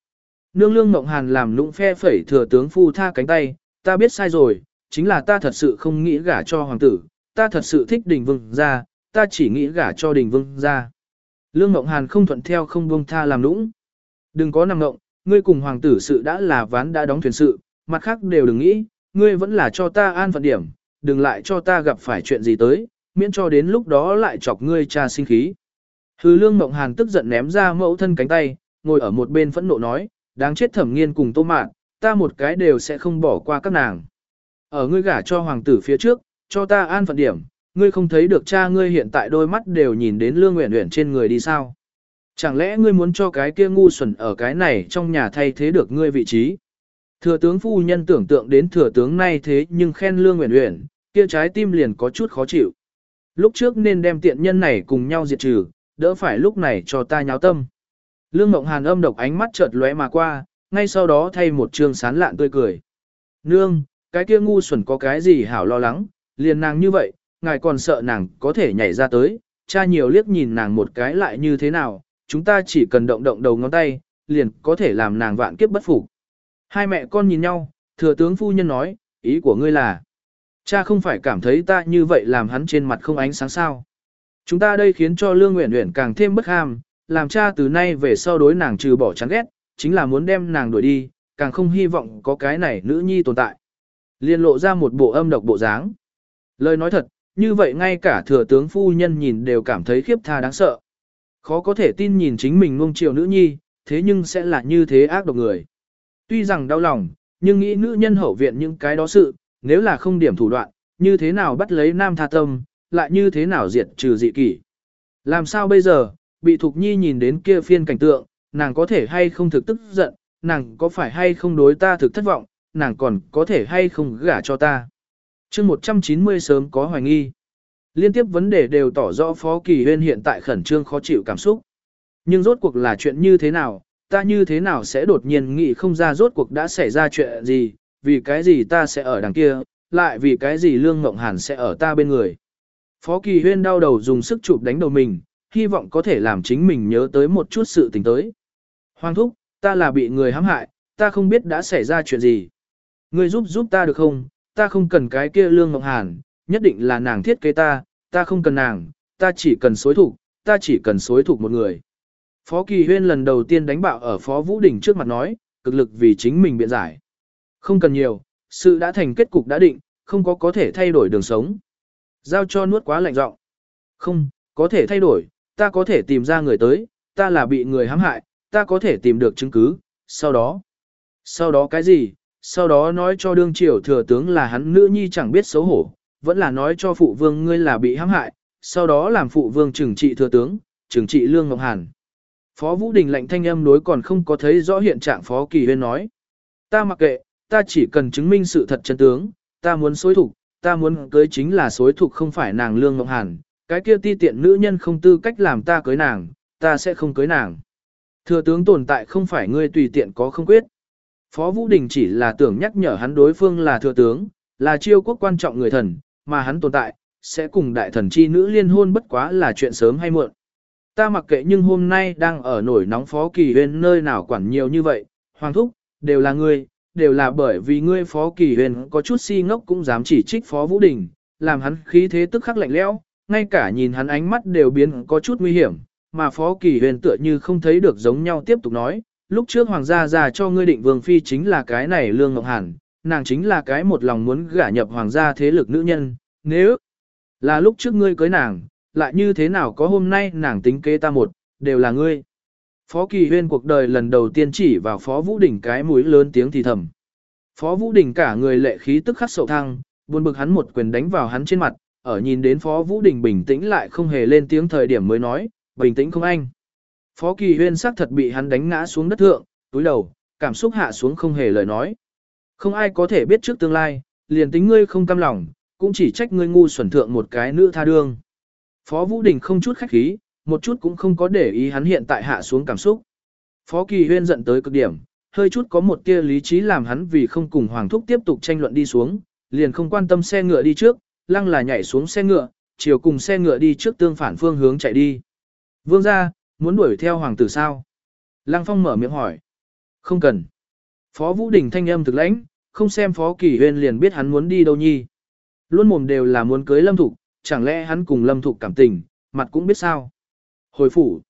Nương lương ngộng hàn làm lũng phe phẩy thừa tướng phu tha cánh tay, ta biết sai rồi, chính là ta thật sự không nghĩ gả cho hoàng tử, ta thật sự thích đình vương gia, ta chỉ nghĩ gả cho đình vương gia. Lương Ngộng Hàn không thuận theo không buông tha làm nũng. Đừng có nằm ngộng, ngươi cùng hoàng tử sự đã là ván đã đóng thuyền sự, mặt khác đều đừng nghĩ, ngươi vẫn là cho ta an phận điểm, đừng lại cho ta gặp phải chuyện gì tới, miễn cho đến lúc đó lại chọc ngươi cha sinh khí. Hư Lương Ngộng Hàn tức giận ném ra mẫu thân cánh tay, ngồi ở một bên phẫn nộ nói, đáng chết thẩm nghiên cùng tô mạn, ta một cái đều sẽ không bỏ qua các nàng. Ở ngươi gả cho hoàng tử phía trước, cho ta an phận điểm, ngươi không thấy được cha ngươi hiện tại đôi mắt đều nhìn đến lương nguyện nguyện trên người đi sao. Chẳng lẽ ngươi muốn cho cái kia ngu xuẩn ở cái này trong nhà thay thế được ngươi vị trí? Thừa tướng phu nhân tưởng tượng đến thừa tướng nay thế nhưng khen lương nguyện nguyện, kia trái tim liền có chút khó chịu. Lúc trước nên đem tiện nhân này cùng nhau diệt trừ, đỡ phải lúc này cho ta nháo tâm. Lương Mộng Hàn âm độc ánh mắt chợt lóe mà qua, ngay sau đó thay một trương sán lạn tươi cười. Nương, cái kia ngu xuẩn có cái gì hảo lo lắng, liền nàng như vậy, ngài còn sợ nàng có thể nhảy ra tới, cha nhiều liếc nhìn nàng một cái lại như thế nào, chúng ta chỉ cần động động đầu ngón tay, liền có thể làm nàng vạn kiếp bất phục. Hai mẹ con nhìn nhau, thừa tướng phu nhân nói, ý của ngươi là, cha không phải cảm thấy ta như vậy làm hắn trên mặt không ánh sáng sao. Chúng ta đây khiến cho Lương Uyển Uyển càng thêm bất ham, làm cha từ nay về sau đối nàng trừ bỏ chán ghét, chính là muốn đem nàng đuổi đi, càng không hy vọng có cái này nữ nhi tồn tại. Liên lộ ra một bộ âm độc bộ dáng. Lời nói thật, như vậy ngay cả thừa tướng phu nhân nhìn đều cảm thấy khiếp tha đáng sợ. Khó có thể tin nhìn chính mình nuông chiều nữ nhi, thế nhưng sẽ là như thế ác độc người. Tuy rằng đau lòng, nhưng nghĩ nữ nhân hậu viện những cái đó sự, nếu là không điểm thủ đoạn, như thế nào bắt lấy nam tha tâm, lại như thế nào diệt trừ dị kỷ. Làm sao bây giờ, bị Thục Nhi nhìn đến kia phiên cảnh tượng, nàng có thể hay không thực tức giận, nàng có phải hay không đối ta thực thất vọng, nàng còn có thể hay không gả cho ta chương 190 sớm có hoài nghi. Liên tiếp vấn đề đều tỏ rõ Phó Kỳ Huyên hiện tại khẩn trương khó chịu cảm xúc. Nhưng rốt cuộc là chuyện như thế nào, ta như thế nào sẽ đột nhiên nghĩ không ra rốt cuộc đã xảy ra chuyện gì, vì cái gì ta sẽ ở đằng kia, lại vì cái gì Lương Ngộng Hàn sẽ ở ta bên người. Phó Kỳ Huyên đau đầu dùng sức chụp đánh đầu mình, hy vọng có thể làm chính mình nhớ tới một chút sự tình tới. Hoàng thúc, ta là bị người hãm hại, ta không biết đã xảy ra chuyện gì. Ngươi giúp giúp ta được không, ta không cần cái kia lương ngọc hàn, nhất định là nàng thiết kế ta, ta không cần nàng, ta chỉ cần xối thủ, ta chỉ cần xối thủ một người. Phó Kỳ Huyên lần đầu tiên đánh bạo ở Phó Vũ Đình trước mặt nói, cực lực vì chính mình biện giải. Không cần nhiều, sự đã thành kết cục đã định, không có có thể thay đổi đường sống. Giao cho nuốt quá lạnh giọng. Không, có thể thay đổi, ta có thể tìm ra người tới, ta là bị người hãm hại, ta có thể tìm được chứng cứ, sau đó. Sau đó cái gì? Sau đó nói cho đương triều thừa tướng là hắn nữ nhi chẳng biết xấu hổ, vẫn là nói cho phụ vương ngươi là bị hãm hại, sau đó làm phụ vương trừng trị thừa tướng, trừng trị lương ngọc hàn. Phó Vũ Đình lạnh thanh âm đối còn không có thấy rõ hiện trạng Phó Kỳ Huyên nói. Ta mặc kệ, ta chỉ cần chứng minh sự thật chân tướng, ta muốn xối thục, ta muốn cưới chính là xối thục không phải nàng lương ngọc hàn, cái kia ti tiện nữ nhân không tư cách làm ta cưới nàng, ta sẽ không cưới nàng. Thừa tướng tồn tại không phải ngươi tùy tiện có không quyết. Phó Vũ Đình chỉ là tưởng nhắc nhở hắn đối phương là thừa tướng, là chiêu quốc quan trọng người thần, mà hắn tồn tại, sẽ cùng đại thần chi nữ liên hôn bất quá là chuyện sớm hay muộn. Ta mặc kệ nhưng hôm nay đang ở nổi nóng Phó Kỳ Huyền nơi nào quản nhiều như vậy, Hoàng Thúc, đều là ngươi, đều là bởi vì ngươi Phó Kỳ Huyền có chút si ngốc cũng dám chỉ trích Phó Vũ Đình, làm hắn khí thế tức khắc lạnh lẽo, ngay cả nhìn hắn ánh mắt đều biến có chút nguy hiểm, mà Phó Kỳ Huyền tựa như không thấy được giống nhau tiếp tục nói, lúc trước hoàng gia già cho ngươi định vương phi chính là cái này lương ngọc hàn, nàng chính là cái một lòng muốn gả nhập hoàng gia thế lực nữ nhân, nếu là lúc trước ngươi cưới nàng, lại như thế nào có hôm nay nàng tính kế ta một, đều là ngươi. Phó Kỳ Huyên cuộc đời lần đầu tiên chỉ vào Phó Vũ Đình cái mũi lớn tiếng thì thầm. Phó Vũ Đình cả người lệ khí tức khắc sầu thăng, buồn bực hắn một quyền đánh vào hắn trên mặt, ở nhìn đến Phó Vũ Đình bình tĩnh lại không hề lên tiếng thời điểm mới nói, bình tĩnh không anh. Phó Kỳ Huyên xác thật bị hắn đánh ngã xuống đất thượng, túi đầu, cảm xúc hạ xuống không hề lời nói. Không ai có thể biết trước tương lai, liền tính ngươi không cam lòng, cũng chỉ trách ngươi ngu xuẩn thượng một cái nữ tha đương. Phó Vũ Đình không chút khách khí, một chút cũng không có để ý hắn hiện tại hạ xuống cảm xúc. Phó Kỳ Huyên giận tới cực điểm, hơi chút có một tia lý trí làm hắn vì không cùng Hoàng Thúc tiếp tục tranh luận đi xuống, liền không quan tâm xe ngựa đi trước, lăng là nhảy xuống xe ngựa, chiều cùng xe ngựa đi trước tương phản phương hướng chạy đi. Vương ra, muốn đuổi theo hoàng tử sao? Lăng Phong mở miệng hỏi. Không cần. Phó Vũ Đình thanh âm thực lãnh, không xem Phó Kỳ Huyên liền biết hắn muốn đi đâu nhi. Luôn mồm đều là muốn cưới Lâm Thục, chẳng lẽ hắn cùng Lâm Thục cảm tình, mặt cũng biết sao. Hồi phủ.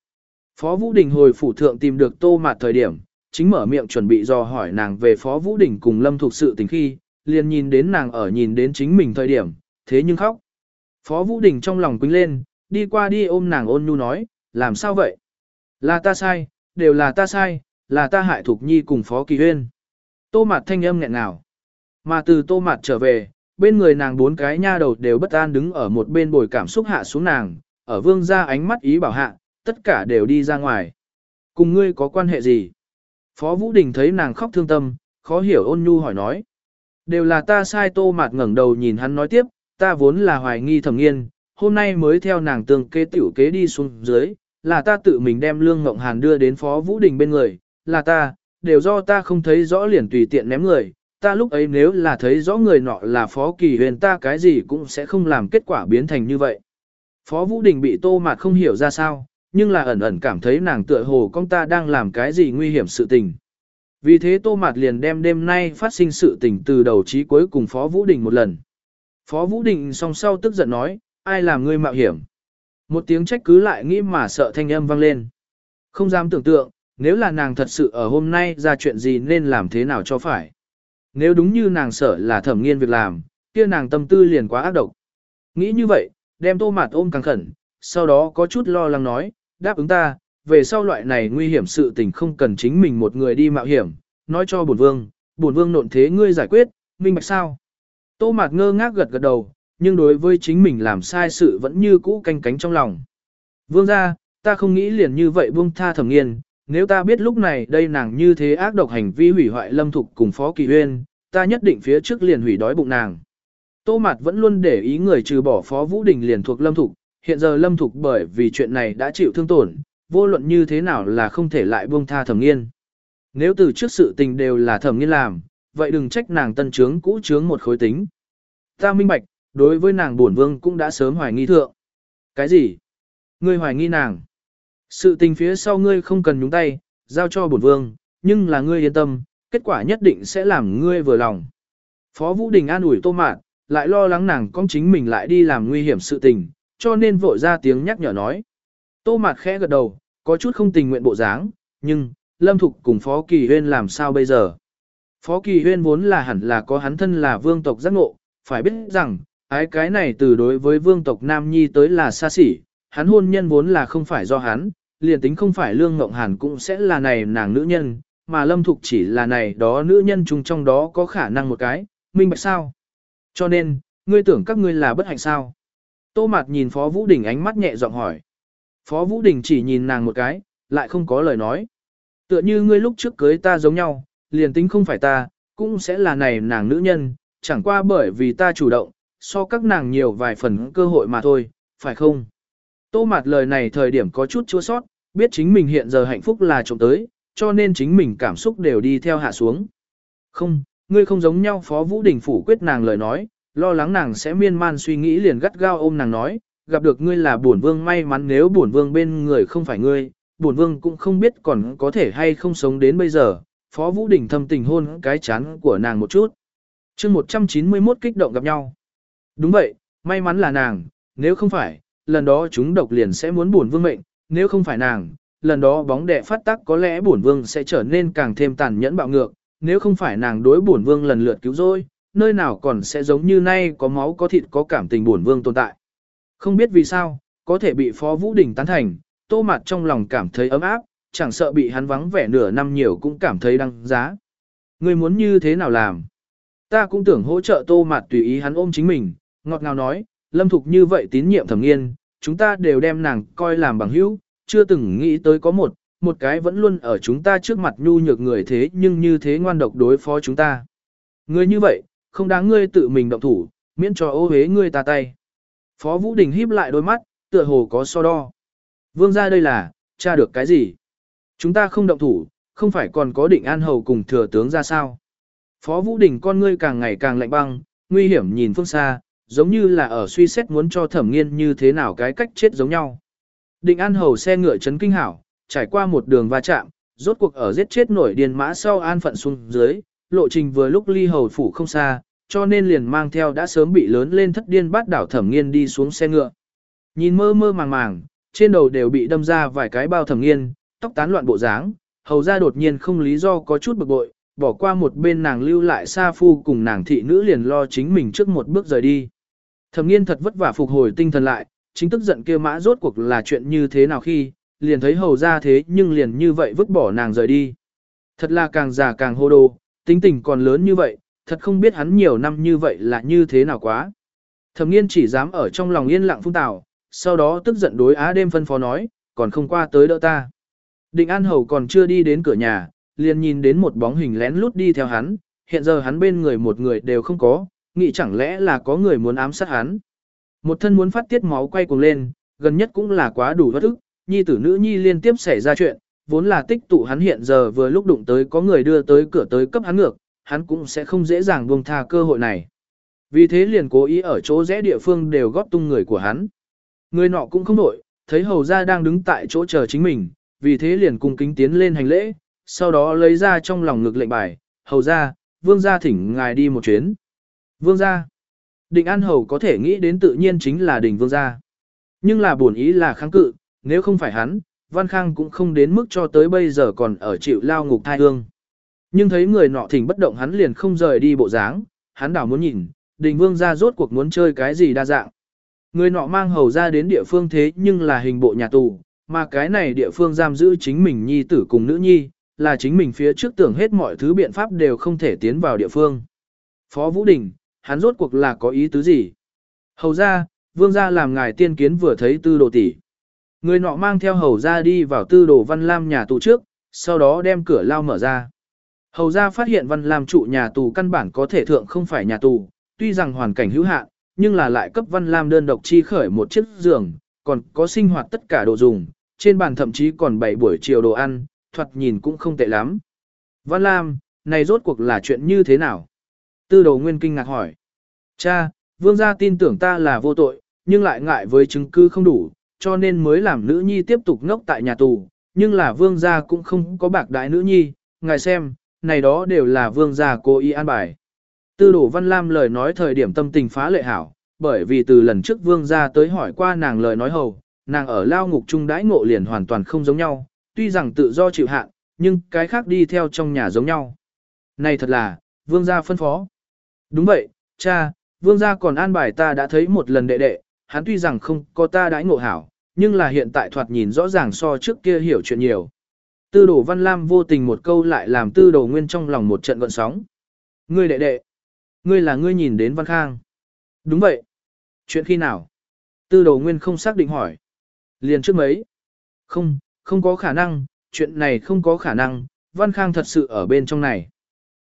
Phó Vũ Đình hồi phủ thượng tìm được tô mặt thời điểm, chính mở miệng chuẩn bị dò hỏi nàng về Phó Vũ Đình cùng Lâm Thục sự tình khi, liền nhìn đến nàng ở nhìn đến chính mình thời điểm, thế nhưng khóc. Phó Vũ Đình trong lòng quýnh lên, đi qua đi ôm nàng ôn nhu nói, làm sao vậy? Là ta sai, đều là ta sai, là ta hại Thục Nhi cùng Phó Kỳ Huyên. Tô Mạt thanh âm nghẹn nào. Mà từ Tô Mạt trở về, bên người nàng bốn cái nha đầu đều bất an đứng ở một bên bồi cảm xúc hạ xuống nàng, ở vương ra ánh mắt ý bảo hạ, tất cả đều đi ra ngoài. Cùng ngươi có quan hệ gì? Phó Vũ Đình thấy nàng khóc thương tâm, khó hiểu ôn nhu hỏi nói. Đều là ta sai Tô Mạt ngẩng đầu nhìn hắn nói tiếp, ta vốn là hoài nghi thầm nghiên, hôm nay mới theo nàng tương kế tiểu kế đi xuống dưới, là ta tự mình đem Lương Ngộng Hàn đưa đến Phó Vũ Đình bên người, là ta, đều do ta không thấy rõ liền tùy tiện ném người, ta lúc ấy nếu là thấy rõ người nọ là Phó Kỳ Huyền ta cái gì cũng sẽ không làm kết quả biến thành như vậy. Phó Vũ Đình bị tô mạt không hiểu ra sao, nhưng là ẩn ẩn cảm thấy nàng tựa hồ con ta đang làm cái gì nguy hiểm sự tình. Vì thế tô mạt liền đem đêm nay phát sinh sự tình từ đầu chí cuối cùng Phó Vũ Đình một lần. Phó Vũ Đình song sau tức giận nói, ai làm ngươi mạo hiểm. Một tiếng trách cứ lại nghĩ mà sợ thanh âm vang lên. Không dám tưởng tượng, nếu là nàng thật sự ở hôm nay ra chuyện gì nên làm thế nào cho phải. Nếu đúng như nàng sợ là thẩm nghiên việc làm, kia nàng tâm tư liền quá ác độc. Nghĩ như vậy, đem tô mạt ôm càng khẩn, sau đó có chút lo lắng nói, đáp ứng ta, về sau loại này nguy hiểm sự tình không cần chính mình một người đi mạo hiểm, nói cho bổn vương, bổn vương nộn thế ngươi giải quyết, minh bạch sao. Tô mạt ngơ ngác gật gật đầu, nhưng đối với chính mình làm sai sự vẫn như cũ canh cánh trong lòng. Vương ra, ta không nghĩ liền như vậy buông tha thẩm nghiên, nếu ta biết lúc này đây nàng như thế ác độc hành vi hủy hoại lâm thục cùng phó kỳ huyên, ta nhất định phía trước liền hủy đói bụng nàng. Tô Mạt vẫn luôn để ý người trừ bỏ phó Vũ Đình liền thuộc lâm thục, hiện giờ lâm thục bởi vì chuyện này đã chịu thương tổn, vô luận như thế nào là không thể lại buông tha thẩm nghiên. Nếu từ trước sự tình đều là thẩm nghiên làm, vậy đừng trách nàng tân trướng cũ trướng một khối tính. Ta minh bạch, đối với nàng bổn vương cũng đã sớm hoài nghi thượng. Cái gì? Ngươi hoài nghi nàng? Sự tình phía sau ngươi không cần nhúng tay, giao cho bổn vương, nhưng là ngươi yên tâm, kết quả nhất định sẽ làm ngươi vừa lòng. Phó Vũ Đình an ủi Tô Mạt, lại lo lắng nàng con chính mình lại đi làm nguy hiểm sự tình, cho nên vội ra tiếng nhắc nhở nói. Tô Mạt khẽ gật đầu, có chút không tình nguyện bộ dáng, nhưng, Lâm Thục cùng Phó Kỳ Huyên làm sao bây giờ? Phó Kỳ Huyên vốn là hẳn là có hắn thân là vương tộc giác ngộ, phải biết rằng, ái cái này từ đối với vương tộc Nam Nhi tới là xa xỉ, hắn hôn nhân vốn là không phải do hắn, liền tính không phải Lương Ngộng Hàn cũng sẽ là này nàng nữ nhân, mà Lâm Thục chỉ là này đó nữ nhân chung trong đó có khả năng một cái, minh bạch sao? Cho nên, ngươi tưởng các ngươi là bất hạnh sao? Tô Mạt nhìn Phó Vũ Đình ánh mắt nhẹ giọng hỏi. Phó Vũ Đình chỉ nhìn nàng một cái, lại không có lời nói. Tựa như ngươi lúc trước cưới ta giống nhau, liền tính không phải ta, cũng sẽ là này nàng nữ nhân, chẳng qua bởi vì ta chủ động, so các nàng nhiều vài phần cơ hội mà thôi, phải không? Tô Mạt lời này thời điểm có chút chua sót, biết chính mình hiện giờ hạnh phúc là trộm tới, cho nên chính mình cảm xúc đều đi theo hạ xuống. Không, ngươi không giống nhau Phó Vũ Đình phủ quyết nàng lời nói, lo lắng nàng sẽ miên man suy nghĩ liền gắt gao ôm nàng nói, gặp được ngươi là bổn vương may mắn nếu bổn vương bên người không phải ngươi, bổn vương cũng không biết còn có thể hay không sống đến bây giờ. Phó Vũ Đình thâm tình hôn cái chán của nàng một chút. chương 191 kích động gặp nhau. Đúng vậy, may mắn là nàng, nếu không phải, lần đó chúng độc liền sẽ muốn buồn vương mệnh, nếu không phải nàng, lần đó bóng đệ phát tắc có lẽ buồn vương sẽ trở nên càng thêm tàn nhẫn bạo ngược, nếu không phải nàng đối buồn vương lần lượt cứu rồi, nơi nào còn sẽ giống như nay có máu có thịt có cảm tình buồn vương tồn tại. Không biết vì sao, có thể bị Phó Vũ Đình tán thành, tô mặt trong lòng cảm thấy ấm áp, chẳng sợ bị hắn vắng vẻ nửa năm nhiều cũng cảm thấy đăng giá. Người muốn như thế nào làm? Ta cũng tưởng hỗ trợ tô mặt tùy ý hắn ôm chính mình, ngọt ngào nói, lâm thục như vậy tín nhiệm thẩm nghiên, chúng ta đều đem nàng coi làm bằng hữu, chưa từng nghĩ tới có một, một cái vẫn luôn ở chúng ta trước mặt nhu nhược người thế nhưng như thế ngoan độc đối phó chúng ta. Người như vậy, không đáng ngươi tự mình động thủ, miễn cho ô hế ngươi ta tay. Phó Vũ Đình híp lại đôi mắt, tựa hồ có so đo. Vương ra đây là, tra được cái gì? Chúng ta không động thủ, không phải còn có định an hầu cùng thừa tướng ra sao? Phó Vũ Đình con ngươi càng ngày càng lạnh băng, nguy hiểm nhìn phương xa, giống như là ở suy xét muốn cho thẩm nghiên như thế nào cái cách chết giống nhau. Định an hầu xe ngựa chấn kinh hảo, trải qua một đường va chạm, rốt cuộc ở giết chết nổi điền mã sau an phận xuống dưới, lộ trình vừa lúc ly hầu phủ không xa, cho nên liền mang theo đã sớm bị lớn lên thất điên bát đảo thẩm nghiên đi xuống xe ngựa. Nhìn mơ mơ màng màng, trên đầu đều bị đâm ra vài cái bao thẩm nghiên, tóc tán loạn bộ dáng, hầu ra đột nhiên không lý do có chút bực bội, bỏ qua một bên nàng lưu lại sa phu cùng nàng thị nữ liền lo chính mình trước một bước rời đi. Thẩm nghiên thật vất vả phục hồi tinh thần lại, chính tức giận kia mã rốt cuộc là chuyện như thế nào khi, liền thấy hầu ra thế nhưng liền như vậy vứt bỏ nàng rời đi. Thật là càng già càng hô đồ, tính tình còn lớn như vậy, thật không biết hắn nhiều năm như vậy là như thế nào quá. Thẩm nghiên chỉ dám ở trong lòng yên lặng phung tào, sau đó tức giận đối á đêm phân phó nói, còn không qua tới đỡ ta. Định An Hầu còn chưa đi đến cửa nhà, liền nhìn đến một bóng hình lén lút đi theo hắn, hiện giờ hắn bên người một người đều không có, nghĩ chẳng lẽ là có người muốn ám sát hắn. Một thân muốn phát tiết máu quay cuồng lên, gần nhất cũng là quá đủ bất ức, nhi tử nữ nhi liên tiếp xảy ra chuyện, vốn là tích tụ hắn hiện giờ vừa lúc đụng tới có người đưa tới cửa tới cấp hắn ngược, hắn cũng sẽ không dễ dàng buông tha cơ hội này. Vì thế liền cố ý ở chỗ rẽ địa phương đều góp tung người của hắn. Người nọ cũng không nổi, thấy hầu gia đang đứng tại chỗ chờ chính mình, vì thế liền cung kính tiến lên hành lễ, sau đó lấy ra trong lòng ngực lệnh bài, hầu gia, vương gia thỉnh ngài đi một chuyến. Vương gia, định an hầu có thể nghĩ đến tự nhiên chính là đình vương gia. Nhưng là buồn ý là kháng cự, nếu không phải hắn, Văn Khang cũng không đến mức cho tới bây giờ còn ở chịu lao ngục thai hương. Nhưng thấy người nọ thỉnh bất động hắn liền không rời đi bộ dáng, hắn đảo muốn nhìn, đình vương gia rốt cuộc muốn chơi cái gì đa dạng. Người nọ mang hầu ra đến địa phương thế nhưng là hình bộ nhà tù, mà cái này địa phương giam giữ chính mình nhi tử cùng nữ nhi, là chính mình phía trước tưởng hết mọi thứ biện pháp đều không thể tiến vào địa phương. Phó Vũ Đình, hắn rốt cuộc là có ý tứ gì? Hầu ra, vương gia làm ngài tiên kiến vừa thấy tư đồ tỷ. Người nọ mang theo hầu ra đi vào tư đồ văn lam nhà tù trước, sau đó đem cửa lao mở ra. Hầu ra phát hiện văn lam trụ nhà tù căn bản có thể thượng không phải nhà tù, tuy rằng hoàn cảnh hữu hạn, nhưng là lại cấp văn lam đơn độc chi khởi một chiếc giường, còn có sinh hoạt tất cả đồ dùng, trên bàn thậm chí còn bảy buổi chiều đồ ăn, thoạt nhìn cũng không tệ lắm. Văn lam, này rốt cuộc là chuyện như thế nào? Tư Đầu nguyên kinh ngạc hỏi. Cha, vương gia tin tưởng ta là vô tội, nhưng lại ngại với chứng cứ không đủ, cho nên mới làm nữ nhi tiếp tục ngốc tại nhà tù, nhưng là vương gia cũng không có bạc đại nữ nhi, ngài xem, này đó đều là vương gia cố ý an bài. Tư đổ Văn Lam lời nói thời điểm tâm tình phá lệ hảo, bởi vì từ lần trước vương gia tới hỏi qua nàng lời nói hầu, nàng ở lao ngục trung đãi ngộ liền hoàn toàn không giống nhau, tuy rằng tự do chịu hạn, nhưng cái khác đi theo trong nhà giống nhau. Này thật là, vương gia phân phó. Đúng vậy, cha, vương gia còn an bài ta đã thấy một lần đệ đệ, hắn tuy rằng không có ta đãi ngộ hảo, nhưng là hiện tại thoạt nhìn rõ ràng so trước kia hiểu chuyện nhiều. Tư đồ Văn Lam vô tình một câu lại làm tư đồ nguyên trong lòng một trận gọn sóng. Ngươi đệ đệ, ngươi là ngươi nhìn đến Văn Khang. Đúng vậy. Chuyện khi nào? Tư đồ nguyên không xác định hỏi. Liền trước mấy. Không, không có khả năng, chuyện này không có khả năng, Văn Khang thật sự ở bên trong này.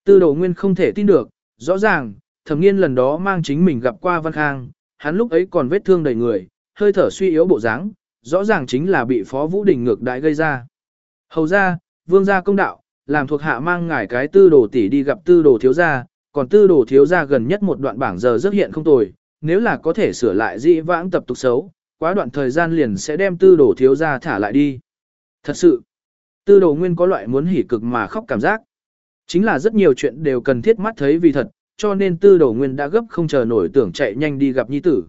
Tư đồ nguyên không thể tin được, rõ ràng, thẩm nghiên lần đó mang chính mình gặp qua Văn Khang, hắn lúc ấy còn vết thương đầy người, hơi thở suy yếu bộ dáng, rõ ràng chính là bị Phó Vũ Đình ngược đại gây ra. Hầu ra, vương gia công đạo, làm thuộc hạ mang ngải cái tư đồ tỷ đi gặp tư đồ thiếu gia, còn tư đồ thiếu gia gần nhất một đoạn bảng giờ rất hiện không tồi, nếu là có thể sửa lại dị vãng tập tục xấu, quá đoạn thời gian liền sẽ đem tư đồ thiếu gia thả lại đi. Thật sự, tư đồ nguyên có loại muốn hỉ cực mà khóc cảm giác. Chính là rất nhiều chuyện đều cần thiết mắt thấy vì thật, cho nên tư đồ nguyên đã gấp không chờ nổi tưởng chạy nhanh đi gặp nhi tử.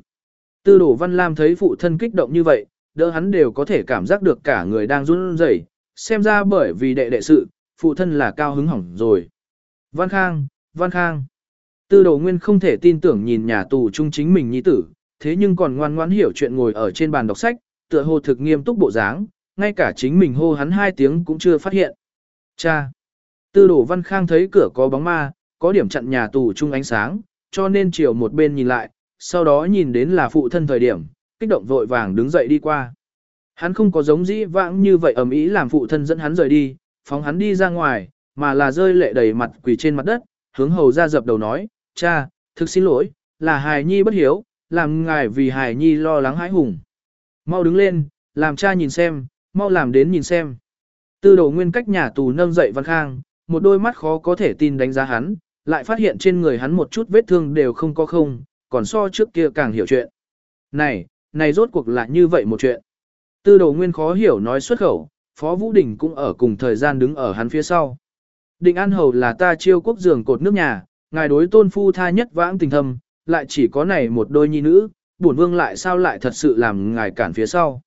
Tư đồ văn lam thấy phụ thân kích động như vậy, đỡ hắn đều có thể cảm giác được cả người đang run rẩy, xem ra bởi vì đệ đệ sự, phụ thân là cao hứng hỏng rồi. Văn Khang, Văn Khang. Tư đồ nguyên không thể tin tưởng nhìn nhà tù trung chính mình nhi tử, thế nhưng còn ngoan ngoãn hiểu chuyện ngồi ở trên bàn đọc sách, tựa hồ thực nghiêm túc bộ dáng, ngay cả chính mình hô hắn hai tiếng cũng chưa phát hiện. Cha. Tư đồ Văn Khang thấy cửa có bóng ma, có điểm chặn nhà tù chung ánh sáng, cho nên chiều một bên nhìn lại, sau đó nhìn đến là phụ thân thời điểm, kích động vội vàng đứng dậy đi qua. Hắn không có giống dĩ vãng như vậy ầm ĩ làm phụ thân dẫn hắn rời đi, phóng hắn đi ra ngoài, mà là rơi lệ đầy mặt quỳ trên mặt đất, hướng hầu ra dập đầu nói, cha, thực xin lỗi, là hài nhi bất hiếu, làm ngài vì hài nhi lo lắng hãi hùng. Mau đứng lên, làm cha nhìn xem, mau làm đến nhìn xem. Tư đồ nguyên cách nhà tù nâng dậy văn khang, một đôi mắt khó có thể tin đánh giá hắn, lại phát hiện trên người hắn một chút vết thương đều không có không, còn so trước kia càng hiểu chuyện. Này, này rốt cuộc là như vậy một chuyện. Tư đồ nguyên khó hiểu nói xuất khẩu, Phó Vũ Đình cũng ở cùng thời gian đứng ở hắn phía sau. Định An Hầu là ta chiêu quốc giường cột nước nhà, ngài đối tôn phu tha nhất vãng tình thâm, lại chỉ có này một đôi nhi nữ, bổn vương lại sao lại thật sự làm ngài cản phía sau.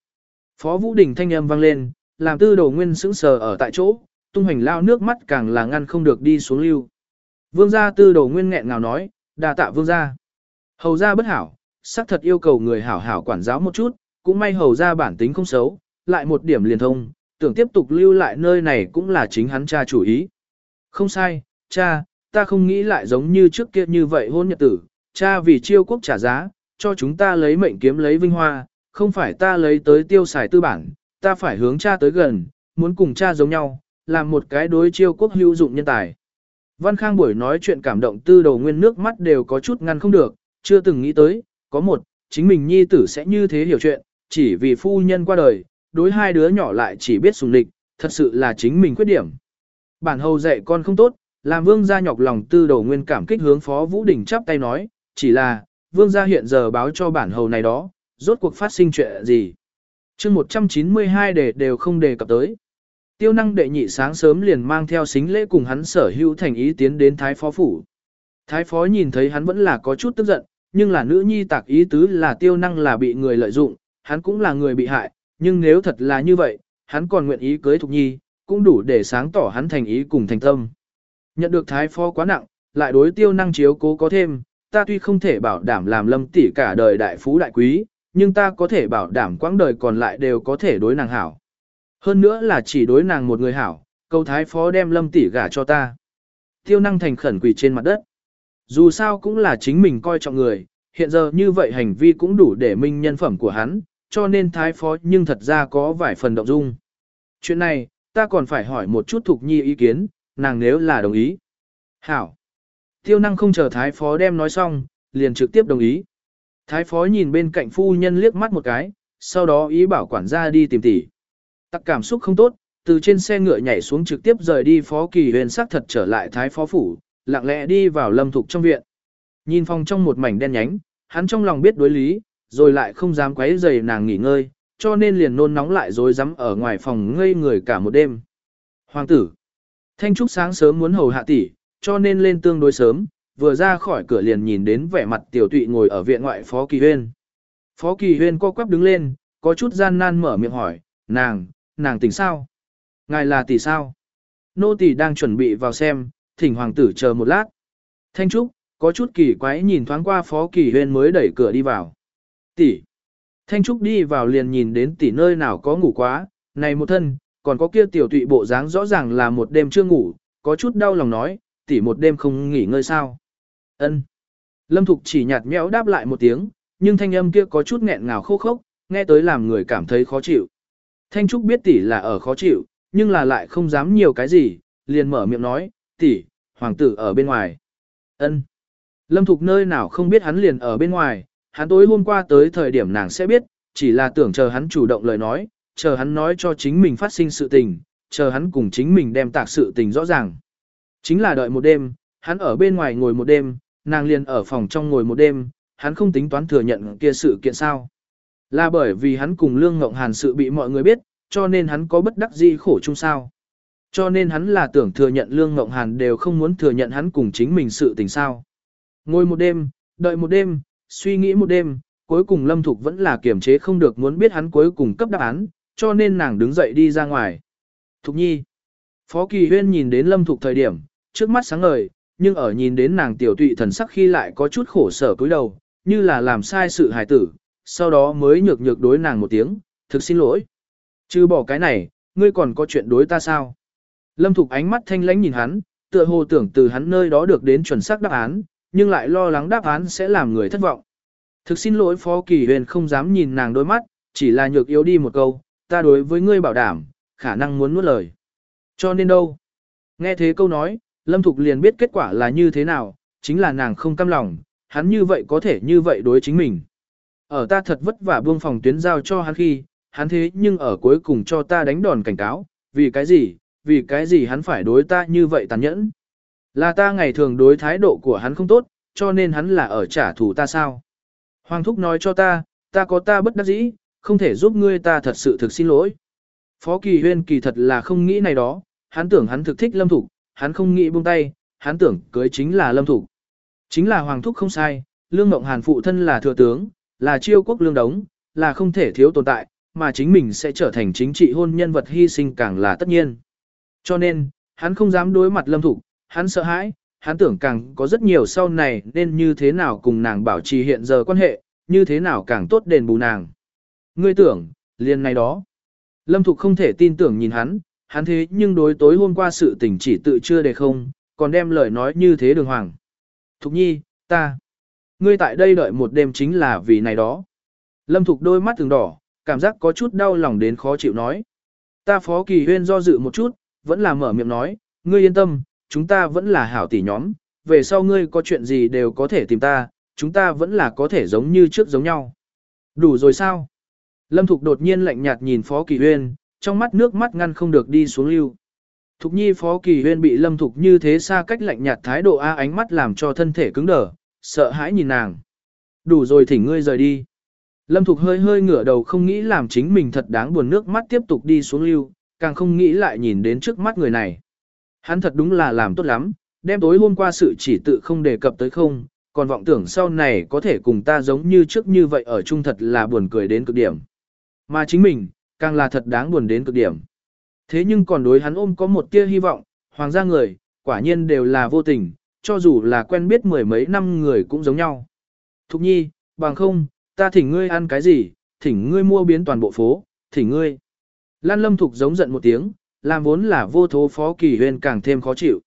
Phó Vũ Đình thanh âm vang lên, làm tư đồ nguyên sững sờ ở tại chỗ, tung hành lao nước mắt càng là ngăn không được đi xuống lưu. Vương gia tư đầu nguyên nghẹn ngào nói, đà tạ vương gia. Hầu gia bất hảo, xác thật yêu cầu người hảo hảo quản giáo một chút, cũng may hầu gia bản tính không xấu, lại một điểm liền thông, tưởng tiếp tục lưu lại nơi này cũng là chính hắn cha chủ ý. Không sai, cha, ta không nghĩ lại giống như trước kia như vậy hôn nhật tử, cha vì chiêu quốc trả giá, cho chúng ta lấy mệnh kiếm lấy vinh hoa, không phải ta lấy tới tiêu xài tư bản, ta phải hướng cha tới gần, muốn cùng cha giống nhau, làm một cái đối chiêu quốc hữu dụng nhân tài. Văn Khang buổi nói chuyện cảm động tư đầu nguyên nước mắt đều có chút ngăn không được, chưa từng nghĩ tới, có một, chính mình nhi tử sẽ như thế hiểu chuyện, chỉ vì phu nhân qua đời, đối hai đứa nhỏ lại chỉ biết sùng địch, thật sự là chính mình khuyết điểm. Bản hầu dạy con không tốt, làm vương gia nhọc lòng tư đầu nguyên cảm kích hướng phó Vũ Đình chắp tay nói, chỉ là, vương gia hiện giờ báo cho bản hầu này đó, rốt cuộc phát sinh chuyện gì. chương 192 đề đều không đề cập tới. Tiêu năng đệ nhị sáng sớm liền mang theo xính lễ cùng hắn sở hữu thành ý tiến đến thái phó phủ. Thái phó nhìn thấy hắn vẫn là có chút tức giận, nhưng là nữ nhi tạc ý tứ là tiêu năng là bị người lợi dụng, hắn cũng là người bị hại, nhưng nếu thật là như vậy, hắn còn nguyện ý cưới Thục Nhi, cũng đủ để sáng tỏ hắn thành ý cùng thành tâm. Nhận được thái phó quá nặng, lại đối tiêu năng chiếu cố có thêm, ta tuy không thể bảo đảm làm lâm tỷ cả đời đại phú đại quý, nhưng ta có thể bảo đảm quãng đời còn lại đều có thể đối nàng hảo. Hơn nữa là chỉ đối nàng một người hảo, câu thái phó đem lâm tỷ gả cho ta. Tiêu năng thành khẩn quỳ trên mặt đất. Dù sao cũng là chính mình coi trọng người, hiện giờ như vậy hành vi cũng đủ để minh nhân phẩm của hắn, cho nên thái phó nhưng thật ra có vài phần động dung. Chuyện này, ta còn phải hỏi một chút Thục Nhi ý kiến, nàng nếu là đồng ý. Hảo. Tiêu năng không chờ thái phó đem nói xong, liền trực tiếp đồng ý. Thái phó nhìn bên cạnh phu nhân liếc mắt một cái, sau đó ý bảo quản gia đi tìm tỉ. Tắc cảm xúc không tốt, từ trên xe ngựa nhảy xuống trực tiếp rời đi phó kỳ huyền sắc thật trở lại thái phó phủ, lặng lẽ đi vào lâm thục trong viện. Nhìn phòng trong một mảnh đen nhánh, hắn trong lòng biết đối lý, rồi lại không dám quấy rầy nàng nghỉ ngơi, cho nên liền nôn nóng lại rồi dám ở ngoài phòng ngây người cả một đêm. Hoàng tử, Thanh Trúc sáng sớm muốn hầu hạ tỷ, cho nên lên tương đối sớm, vừa ra khỏi cửa liền nhìn đến vẻ mặt tiểu tụy ngồi ở viện ngoại Phó Kỳ Huyên. Phó Kỳ Huyên co quắp đứng lên, có chút gian nan mở miệng hỏi, nàng, nàng tỉnh sao? Ngài là tỷ sao? Nô tỷ đang chuẩn bị vào xem, thỉnh hoàng tử chờ một lát. Thanh Trúc, có chút kỳ quái nhìn thoáng qua Phó Kỳ Huyên mới đẩy cửa đi vào. Tỷ. Thanh Trúc đi vào liền nhìn đến tỷ nơi nào có ngủ quá, này một thân, còn có kia tiểu tụy bộ dáng rõ ràng là một đêm chưa ngủ, có chút đau lòng nói, tỷ một đêm không nghỉ ngơi sao. Ân. Lâm Thục chỉ nhạt nhẽo đáp lại một tiếng, nhưng thanh âm kia có chút nghẹn ngào khô khốc, nghe tới làm người cảm thấy khó chịu. Thanh Trúc biết tỷ là ở khó chịu, nhưng là lại không dám nhiều cái gì, liền mở miệng nói, tỷ, hoàng tử ở bên ngoài. Ân. Lâm Thục nơi nào không biết hắn liền ở bên ngoài, hắn tối hôm qua tới thời điểm nàng sẽ biết, chỉ là tưởng chờ hắn chủ động lời nói, chờ hắn nói cho chính mình phát sinh sự tình, chờ hắn cùng chính mình đem tạc sự tình rõ ràng. Chính là đợi một đêm, hắn ở bên ngoài ngồi một đêm, nàng liền ở phòng trong ngồi một đêm, hắn không tính toán thừa nhận kia sự kiện sao. Là bởi vì hắn cùng Lương Ngộng Hàn sự bị mọi người biết, cho nên hắn có bất đắc dĩ khổ chung sao. Cho nên hắn là tưởng thừa nhận Lương Ngộng Hàn đều không muốn thừa nhận hắn cùng chính mình sự tình sao. Ngồi một đêm, đợi một đêm, suy nghĩ một đêm, cuối cùng Lâm Thục vẫn là kiềm chế không được muốn biết hắn cuối cùng cấp đáp án, cho nên nàng đứng dậy đi ra ngoài. Thục nhi. Phó Kỳ Huyên nhìn đến Lâm Thục thời điểm, trước mắt sáng ngời, nhưng ở nhìn đến nàng tiểu tụy thần sắc khi lại có chút khổ sở cúi đầu, như là làm sai sự hài tử, sau đó mới nhược nhược đối nàng một tiếng, thực xin lỗi. Chứ bỏ cái này, ngươi còn có chuyện đối ta sao? Lâm Thục ánh mắt thanh lãnh nhìn hắn, tựa hồ tưởng từ hắn nơi đó được đến chuẩn xác đáp án, nhưng lại lo lắng đáp án sẽ làm người thất vọng. Thực xin lỗi Phó Kỳ Huyền không dám nhìn nàng đôi mắt, chỉ là nhược yếu đi một câu, ta đối với ngươi bảo đảm, khả năng muốn nuốt lời. Cho nên đâu? Nghe thế câu nói, Lâm Thục liền biết kết quả là như thế nào, chính là nàng không cam lòng, hắn như vậy có thể như vậy đối chính mình. Ở ta thật vất vả buông phòng tuyến giao cho hắn khi, hắn thế nhưng ở cuối cùng cho ta đánh đòn cảnh cáo, vì cái gì, vì cái gì hắn phải đối ta như vậy tàn nhẫn. Là ta ngày thường đối thái độ của hắn không tốt, cho nên hắn là ở trả thù ta sao. Hoàng thúc nói cho ta, ta có ta bất đắc dĩ, không thể giúp ngươi ta thật sự thực xin lỗi. Phó Kỳ Huyên kỳ thật là không nghĩ này đó, hắn tưởng hắn thực thích Lâm Thục, hắn không nghĩ buông tay, hắn tưởng cưới chính là Lâm Thục. Chính là Hoàng Thúc không sai, Lương Ngộng Hàn phụ thân là thừa tướng, là chiêu quốc lương đống, là không thể thiếu tồn tại, mà chính mình sẽ trở thành chính trị hôn nhân vật hy sinh càng là tất nhiên. Cho nên, hắn không dám đối mặt Lâm Thục, hắn sợ hãi, hắn tưởng càng có rất nhiều sau này nên như thế nào cùng nàng bảo trì hiện giờ quan hệ, như thế nào càng tốt đền bù nàng. Ngươi tưởng, liền này đó. Lâm Thục không thể tin tưởng nhìn hắn, hắn thế nhưng đối tối hôm qua sự tình chỉ tự chưa đề không, còn đem lời nói như thế đường hoàng. Thục nhi, ta, ngươi tại đây đợi một đêm chính là vì này đó. Lâm Thục đôi mắt thường đỏ, cảm giác có chút đau lòng đến khó chịu nói. Ta phó kỳ huyên do dự một chút, vẫn là mở miệng nói, ngươi yên tâm, chúng ta vẫn là hảo tỷ nhóm, về sau ngươi có chuyện gì đều có thể tìm ta, chúng ta vẫn là có thể giống như trước giống nhau. Đủ rồi sao? Lâm Thục đột nhiên lạnh nhạt nhìn Phó Kỳ Huyên, trong mắt nước mắt ngăn không được đi xuống lưu. Thục nhi Phó Kỳ Huyên bị Lâm Thục như thế xa cách lạnh nhạt thái độ A ánh mắt làm cho thân thể cứng đờ, sợ hãi nhìn nàng. Đủ rồi thỉnh ngươi rời đi. Lâm Thục hơi hơi ngửa đầu không nghĩ làm chính mình thật đáng buồn nước mắt tiếp tục đi xuống lưu, càng không nghĩ lại nhìn đến trước mắt người này. Hắn thật đúng là làm tốt lắm, đem tối hôm qua sự chỉ tự không đề cập tới không, còn vọng tưởng sau này có thể cùng ta giống như trước như vậy ở chung thật là buồn cười đến cực điểm. Mà chính mình, càng là thật đáng buồn đến cực điểm. Thế nhưng còn đối hắn ôm có một tia hy vọng, hoàng gia người, quả nhiên đều là vô tình, cho dù là quen biết mười mấy năm người cũng giống nhau. Thục nhi, bằng không, ta thỉnh ngươi ăn cái gì, thỉnh ngươi mua biến toàn bộ phố, thỉnh ngươi. Lan lâm thục giống giận một tiếng, làm vốn là vô thố phó kỳ huyên càng thêm khó chịu.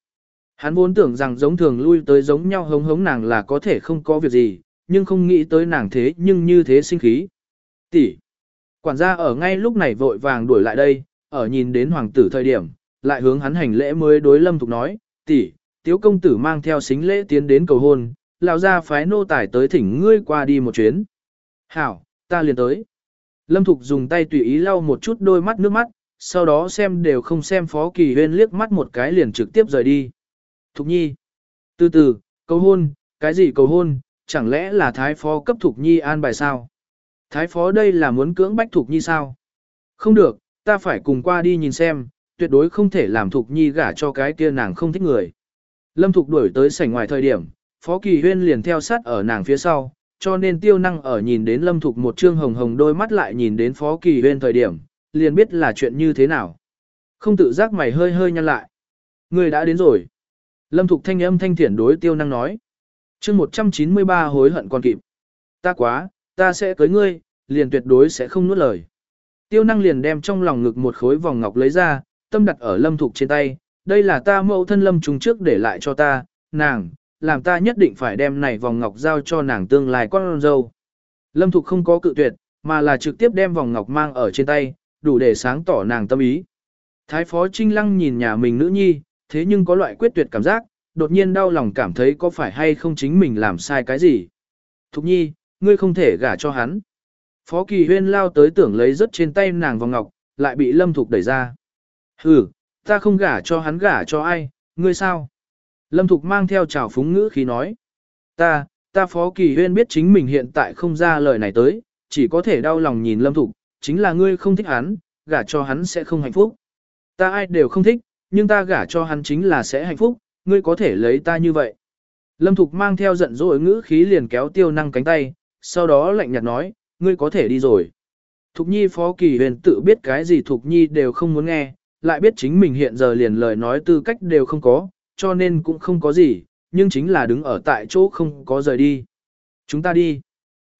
Hắn vốn tưởng rằng giống thường lui tới giống nhau hống hống nàng là có thể không có việc gì, nhưng không nghĩ tới nàng thế nhưng như thế sinh khí. Tỷ. Quản gia ở ngay lúc này vội vàng đuổi lại đây, ở nhìn đến hoàng tử thời điểm, lại hướng hắn hành lễ mới đối lâm thục nói, tỷ, tiếu công tử mang theo xính lễ tiến đến cầu hôn, lão ra phái nô tài tới thỉnh ngươi qua đi một chuyến. Hảo, ta liền tới. Lâm thục dùng tay tùy ý lau một chút đôi mắt nước mắt, sau đó xem đều không xem phó kỳ huyên liếc mắt một cái liền trực tiếp rời đi. Thục nhi. Từ từ, cầu hôn, cái gì cầu hôn, chẳng lẽ là thái phó cấp thục nhi an bài sao? Thái phó đây là muốn cưỡng bách Thục Nhi sao? Không được, ta phải cùng qua đi nhìn xem, tuyệt đối không thể làm Thục Nhi gả cho cái kia nàng không thích người. Lâm Thục đuổi tới sảnh ngoài thời điểm, Phó Kỳ Huyên liền theo sát ở nàng phía sau, cho nên tiêu năng ở nhìn đến Lâm Thục một trương hồng hồng đôi mắt lại nhìn đến Phó Kỳ Huyên thời điểm, liền biết là chuyện như thế nào. Không tự giác mày hơi hơi nhăn lại. Người đã đến rồi. Lâm Thục thanh âm thanh thiển đối tiêu năng nói. chương 193 hối hận còn kịp. Ta quá, ta sẽ cưới ngươi, liền tuyệt đối sẽ không nuốt lời. Tiêu năng liền đem trong lòng ngực một khối vòng ngọc lấy ra, tâm đặt ở lâm thục trên tay, đây là ta mẫu thân lâm trùng trước để lại cho ta, nàng, làm ta nhất định phải đem này vòng ngọc giao cho nàng tương lai con dâu. Lâm thục không có cự tuyệt, mà là trực tiếp đem vòng ngọc mang ở trên tay, đủ để sáng tỏ nàng tâm ý. Thái phó Trinh Lăng nhìn nhà mình nữ nhi, thế nhưng có loại quyết tuyệt cảm giác, đột nhiên đau lòng cảm thấy có phải hay không chính mình làm sai cái gì. Thục nhi, ngươi không thể gả cho hắn. Phó Kỳ Huyên lao tới tưởng lấy rất trên tay nàng vòng ngọc, lại bị Lâm Thục đẩy ra. Hừ, ta không gả cho hắn gả cho ai, ngươi sao? Lâm Thục mang theo trào phúng ngữ khí nói. Ta, ta Phó Kỳ Huyên biết chính mình hiện tại không ra lời này tới, chỉ có thể đau lòng nhìn Lâm Thục, chính là ngươi không thích hắn, gả cho hắn sẽ không hạnh phúc. Ta ai đều không thích, nhưng ta gả cho hắn chính là sẽ hạnh phúc, ngươi có thể lấy ta như vậy. Lâm Thục mang theo giận dỗi ngữ khí liền kéo tiêu năng cánh tay, sau đó lạnh nhạt nói, ngươi có thể đi rồi. Thục Nhi Phó Kỳ Huyền tự biết cái gì Thục Nhi đều không muốn nghe, lại biết chính mình hiện giờ liền lời nói tư cách đều không có, cho nên cũng không có gì, nhưng chính là đứng ở tại chỗ không có rời đi. Chúng ta đi.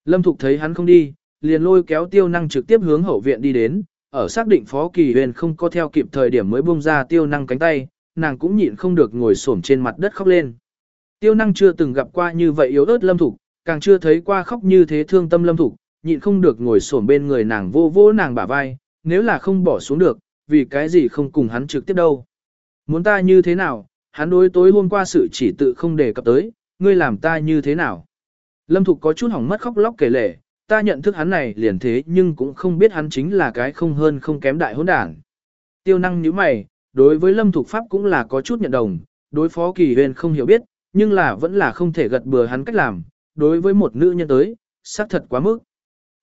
Lâm Thục thấy hắn không đi, liền lôi kéo tiêu năng trực tiếp hướng hậu viện đi đến, ở xác định Phó Kỳ Huyền không có theo kịp thời điểm mới buông ra tiêu năng cánh tay, nàng cũng nhịn không được ngồi xổm trên mặt đất khóc lên. Tiêu năng chưa từng gặp qua như vậy yếu ớt Lâm Thục, càng chưa thấy qua khóc như thế thương tâm Lâm Thục, nhịn không được ngồi xổm bên người nàng vô vô nàng bả vai, nếu là không bỏ xuống được, vì cái gì không cùng hắn trực tiếp đâu. Muốn ta như thế nào, hắn đối tối hôm qua sự chỉ tự không đề cập tới, ngươi làm ta như thế nào. Lâm Thục có chút hỏng mất khóc lóc kể lể, ta nhận thức hắn này liền thế nhưng cũng không biết hắn chính là cái không hơn không kém đại hỗn đảng. Tiêu năng như mày, đối với Lâm Thục Pháp cũng là có chút nhận đồng, đối phó kỳ huyền không hiểu biết, nhưng là vẫn là không thể gật bừa hắn cách làm, đối với một nữ nhân tới, xác thật quá mức.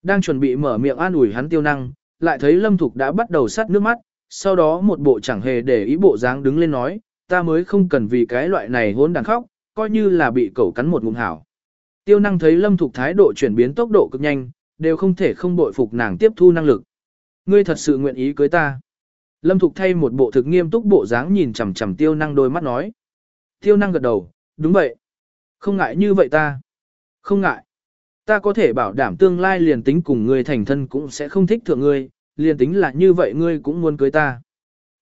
Đang chuẩn bị mở miệng an ủi hắn tiêu năng, lại thấy Lâm Thục đã bắt đầu sắt nước mắt, sau đó một bộ chẳng hề để ý bộ dáng đứng lên nói, ta mới không cần vì cái loại này hỗn đàn khóc, coi như là bị cẩu cắn một ngụm hảo. Tiêu năng thấy Lâm Thục thái độ chuyển biến tốc độ cực nhanh, đều không thể không bội phục nàng tiếp thu năng lực. Ngươi thật sự nguyện ý cưới ta. Lâm Thục thay một bộ thực nghiêm túc bộ dáng nhìn chằm chằm tiêu năng đôi mắt nói. Tiêu năng gật đầu, đúng vậy. Không ngại như vậy ta. Không ngại. Ta có thể bảo đảm tương lai liền tính cùng ngươi thành thân cũng sẽ không thích thượng ngươi, liền tính là như vậy ngươi cũng muốn cưới ta.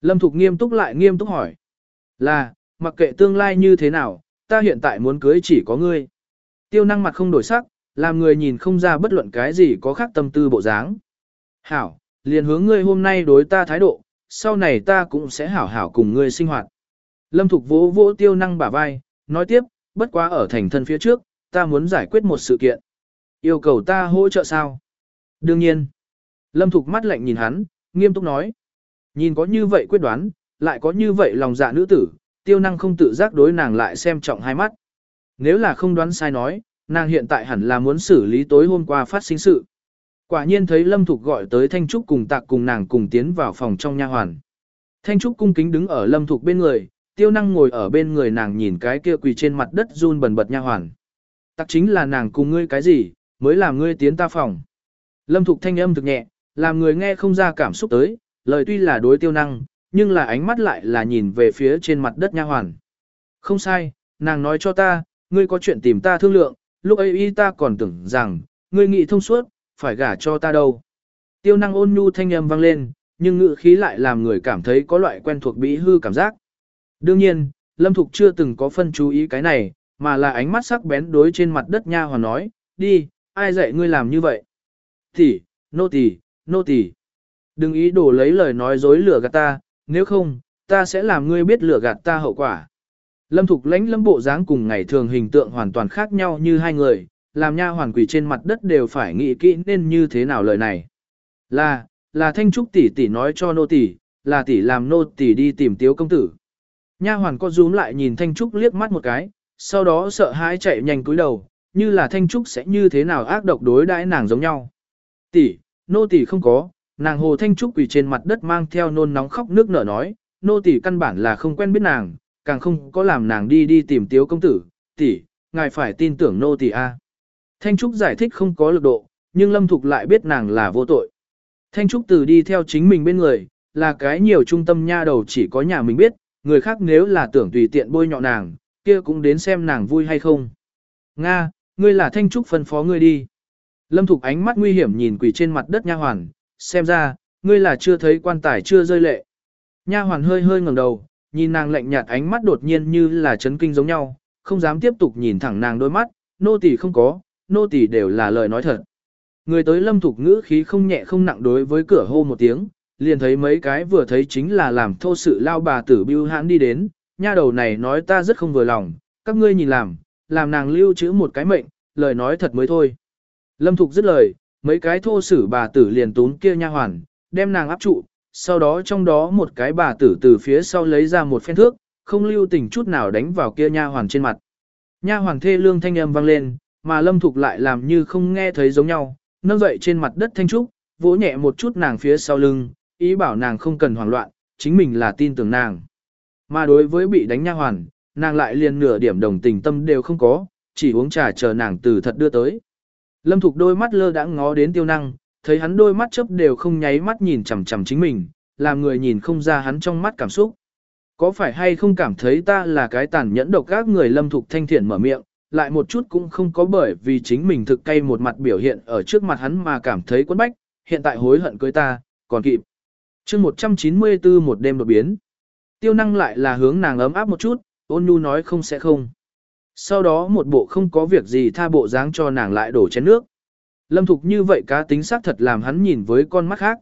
Lâm Thục nghiêm túc lại nghiêm túc hỏi. Là, mặc kệ tương lai như thế nào, ta hiện tại muốn cưới chỉ có ngươi. Tiêu năng mặt không đổi sắc, làm người nhìn không ra bất luận cái gì có khác tâm tư bộ dáng. Hảo, liền hướng ngươi hôm nay đối ta thái độ, sau này ta cũng sẽ hảo hảo cùng ngươi sinh hoạt. Lâm Thục vỗ vỗ tiêu năng bả vai, nói tiếp, bất quá ở thành thân phía trước, ta muốn giải quyết một sự kiện. Yêu cầu ta hỗ trợ sao? Đương nhiên. Lâm Thục mắt lạnh nhìn hắn, nghiêm túc nói. Nhìn có như vậy quyết đoán, lại có như vậy lòng dạ nữ tử, tiêu năng không tự giác đối nàng lại xem trọng hai mắt. Nếu là không đoán sai nói, nàng hiện tại hẳn là muốn xử lý tối hôm qua phát sinh sự. Quả nhiên thấy Lâm Thục gọi tới Thanh Trúc cùng tạc cùng nàng cùng tiến vào phòng trong nha hoàn. Thanh Trúc cung kính đứng ở Lâm Thục bên người, tiêu năng ngồi ở bên người nàng nhìn cái kia quỳ trên mặt đất run bần bật nha hoàn. Tạc chính là nàng cùng ngươi cái gì, mới làm ngươi tiến ta phòng. Lâm Thục thanh âm thực nhẹ, làm người nghe không ra cảm xúc tới, lời tuy là đối tiêu năng, nhưng là ánh mắt lại là nhìn về phía trên mặt đất nha hoàn. Không sai, nàng nói cho ta, ngươi có chuyện tìm ta thương lượng, lúc ấy y ta còn tưởng rằng, ngươi nghĩ thông suốt, phải gả cho ta đâu. Tiêu năng ôn nhu thanh âm vang lên, nhưng ngữ khí lại làm người cảm thấy có loại quen thuộc bị hư cảm giác. Đương nhiên, Lâm Thục chưa từng có phân chú ý cái này, mà là ánh mắt sắc bén đối trên mặt đất nha hoàn nói, đi, ai dạy ngươi làm như vậy? Tỷ, nô tỳ, nô tỳ. Đừng ý đồ lấy lời nói dối lừa gạt ta, nếu không, ta sẽ làm ngươi biết lừa gạt ta hậu quả. Lâm Thục lãnh lâm bộ dáng cùng ngày thường hình tượng hoàn toàn khác nhau như hai người, làm nha hoàn quỷ trên mặt đất đều phải nghĩ kỹ nên như thế nào lời này. Là, là thanh trúc tỷ tỷ nói cho nô tỷ, là tỷ làm nô tỷ đi tìm tiếu công tử. Nha hoàn co rúm lại nhìn thanh trúc liếc mắt một cái, sau đó sợ hãi chạy nhanh cúi đầu, như là Thanh Trúc sẽ như thế nào ác độc đối đãi nàng giống nhau. Tỷ, nô tỳ không có, nàng hồ Thanh Trúc quỳ trên mặt đất mang theo nôn nóng khóc nước nở nói, nô tỳ căn bản là không quen biết nàng, càng không có làm nàng đi đi tìm tiếu công tử, tỷ, ngài phải tin tưởng nô tỳ a. Thanh Trúc giải thích không có lực độ, nhưng Lâm Thục lại biết nàng là vô tội. Thanh Trúc từ đi theo chính mình bên người, là cái nhiều trung tâm nha đầu chỉ có nhà mình biết, người khác nếu là tưởng tùy tiện bôi nhọ nàng, kia cũng đến xem nàng vui hay không. Nga, ngươi là Thanh Trúc phân phó ngươi đi. Lâm Thục ánh mắt nguy hiểm nhìn quỳ trên mặt đất nha hoàn, xem ra, ngươi là chưa thấy quan tài chưa rơi lệ. Nha hoàn hơi hơi ngẩng đầu, nhìn nàng lạnh nhạt ánh mắt đột nhiên như là chấn kinh giống nhau, không dám tiếp tục nhìn thẳng nàng đôi mắt, nô tỳ không có, nô tỳ đều là lời nói thật. Người tới lâm thục ngữ khí không nhẹ không nặng đối với cửa hô một tiếng, liền thấy mấy cái vừa thấy chính là làm thô sự lao bà tử bưu hãn đi đến, nha đầu này nói ta rất không vừa lòng, các ngươi nhìn làm, làm nàng lưu trữ một cái mệnh, lời nói thật mới thôi. Lâm thục dứt lời, mấy cái thô sử bà tử liền tún kia nha hoàn, đem nàng áp trụ, sau đó trong đó một cái bà tử từ phía sau lấy ra một phen thước, không lưu tình chút nào đánh vào kia nha hoàn trên mặt. Nha hoàn thê lương thanh âm vang lên, mà Lâm Thục lại làm như không nghe thấy giống nhau, nâng dậy trên mặt đất thanh trúc, vỗ nhẹ một chút nàng phía sau lưng, ý bảo nàng không cần hoảng loạn, chính mình là tin tưởng nàng. Mà đối với bị đánh nha hoàn, nàng lại liền nửa điểm đồng tình tâm đều không có, chỉ uống trà chờ nàng từ thật đưa tới. Lâm Thục đôi mắt lơ đãng ngó đến tiêu năng, thấy hắn đôi mắt chớp đều không nháy mắt nhìn chằm chằm chính mình, làm người nhìn không ra hắn trong mắt cảm xúc. Có phải hay không cảm thấy ta là cái tàn nhẫn độc các người lâm thục thanh thiện mở miệng, lại một chút cũng không có bởi vì chính mình thực cay một mặt biểu hiện ở trước mặt hắn mà cảm thấy quấn bách, hiện tại hối hận cưới ta, còn kịp. chương 194 một đêm đột biến. Tiêu năng lại là hướng nàng ấm áp một chút, ôn nhu nói không sẽ không. Sau đó một bộ không có việc gì tha bộ dáng cho nàng lại đổ chén nước. Lâm Thục như vậy cá tính xác thật làm hắn nhìn với con mắt khác.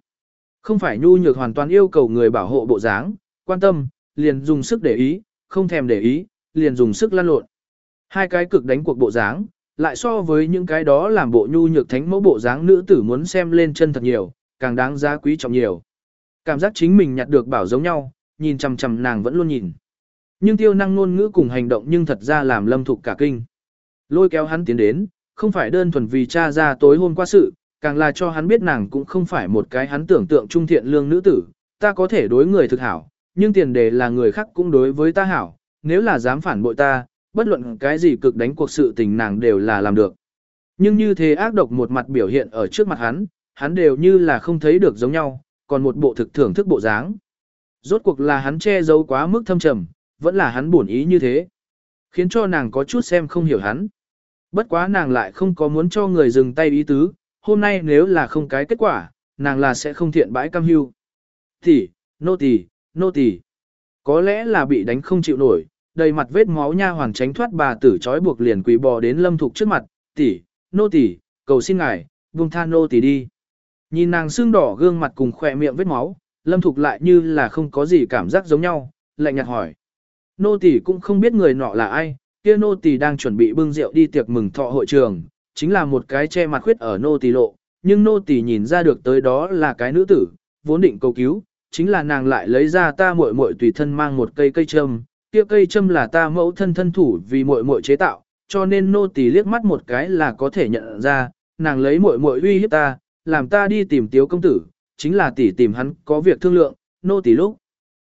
Không phải nhu nhược hoàn toàn yêu cầu người bảo hộ bộ dáng, quan tâm, liền dùng sức để ý, không thèm để ý, liền dùng sức lăn lộn. Hai cái cực đánh cuộc bộ dáng, lại so với những cái đó làm bộ nhu nhược thánh mẫu bộ dáng nữ tử muốn xem lên chân thật nhiều, càng đáng giá quý trọng nhiều. Cảm giác chính mình nhặt được bảo giống nhau, nhìn chằm chằm nàng vẫn luôn nhìn. Nhưng tiêu năng ngôn ngữ cùng hành động nhưng thật ra làm lâm thục cả kinh. Lôi kéo hắn tiến đến, không phải đơn thuần vì cha ra tối hôm qua sự, càng là cho hắn biết nàng cũng không phải một cái hắn tưởng tượng trung thiện lương nữ tử, ta có thể đối người thực hảo, nhưng tiền đề là người khác cũng đối với ta hảo, nếu là dám phản bội ta, bất luận cái gì cực đánh cuộc sự tình nàng đều là làm được. Nhưng như thế ác độc một mặt biểu hiện ở trước mặt hắn, hắn đều như là không thấy được giống nhau, còn một bộ thực thưởng thức bộ dáng. Rốt cuộc là hắn che giấu quá mức thâm trầm, vẫn là hắn buồn ý như thế. Khiến cho nàng có chút xem không hiểu hắn. Bất quá nàng lại không có muốn cho người dừng tay ý tứ, hôm nay nếu là không cái kết quả, nàng là sẽ không thiện bãi cam hưu. Thì, nô tỳ, nô tỳ. Có lẽ là bị đánh không chịu nổi, đầy mặt vết máu nha hoàn tránh thoát bà tử trói buộc liền quỳ bò đến lâm thục trước mặt, tỷ, nô tỳ, cầu xin ngài, buông tha nô tỳ đi. Nhìn nàng xương đỏ gương mặt cùng khỏe miệng vết máu, lâm thục lại như là không có gì cảm giác giống nhau, lạnh nhạt hỏi. Nô tỳ cũng không biết người nọ là ai, kia nô tỳ đang chuẩn bị bưng rượu đi tiệc mừng thọ hội trường, chính là một cái che mặt khuyết ở nô tỳ lộ, nhưng nô tỳ nhìn ra được tới đó là cái nữ tử, vốn định cầu cứu, chính là nàng lại lấy ra ta muội muội tùy thân mang một cây cây châm, kia cây châm là ta mẫu thân thân thủ vì muội muội chế tạo, cho nên nô tỳ liếc mắt một cái là có thể nhận ra, nàng lấy muội muội uy hiếp ta, làm ta đi tìm tiếu công tử, chính là tỷ tìm hắn có việc thương lượng, nô tỳ lúc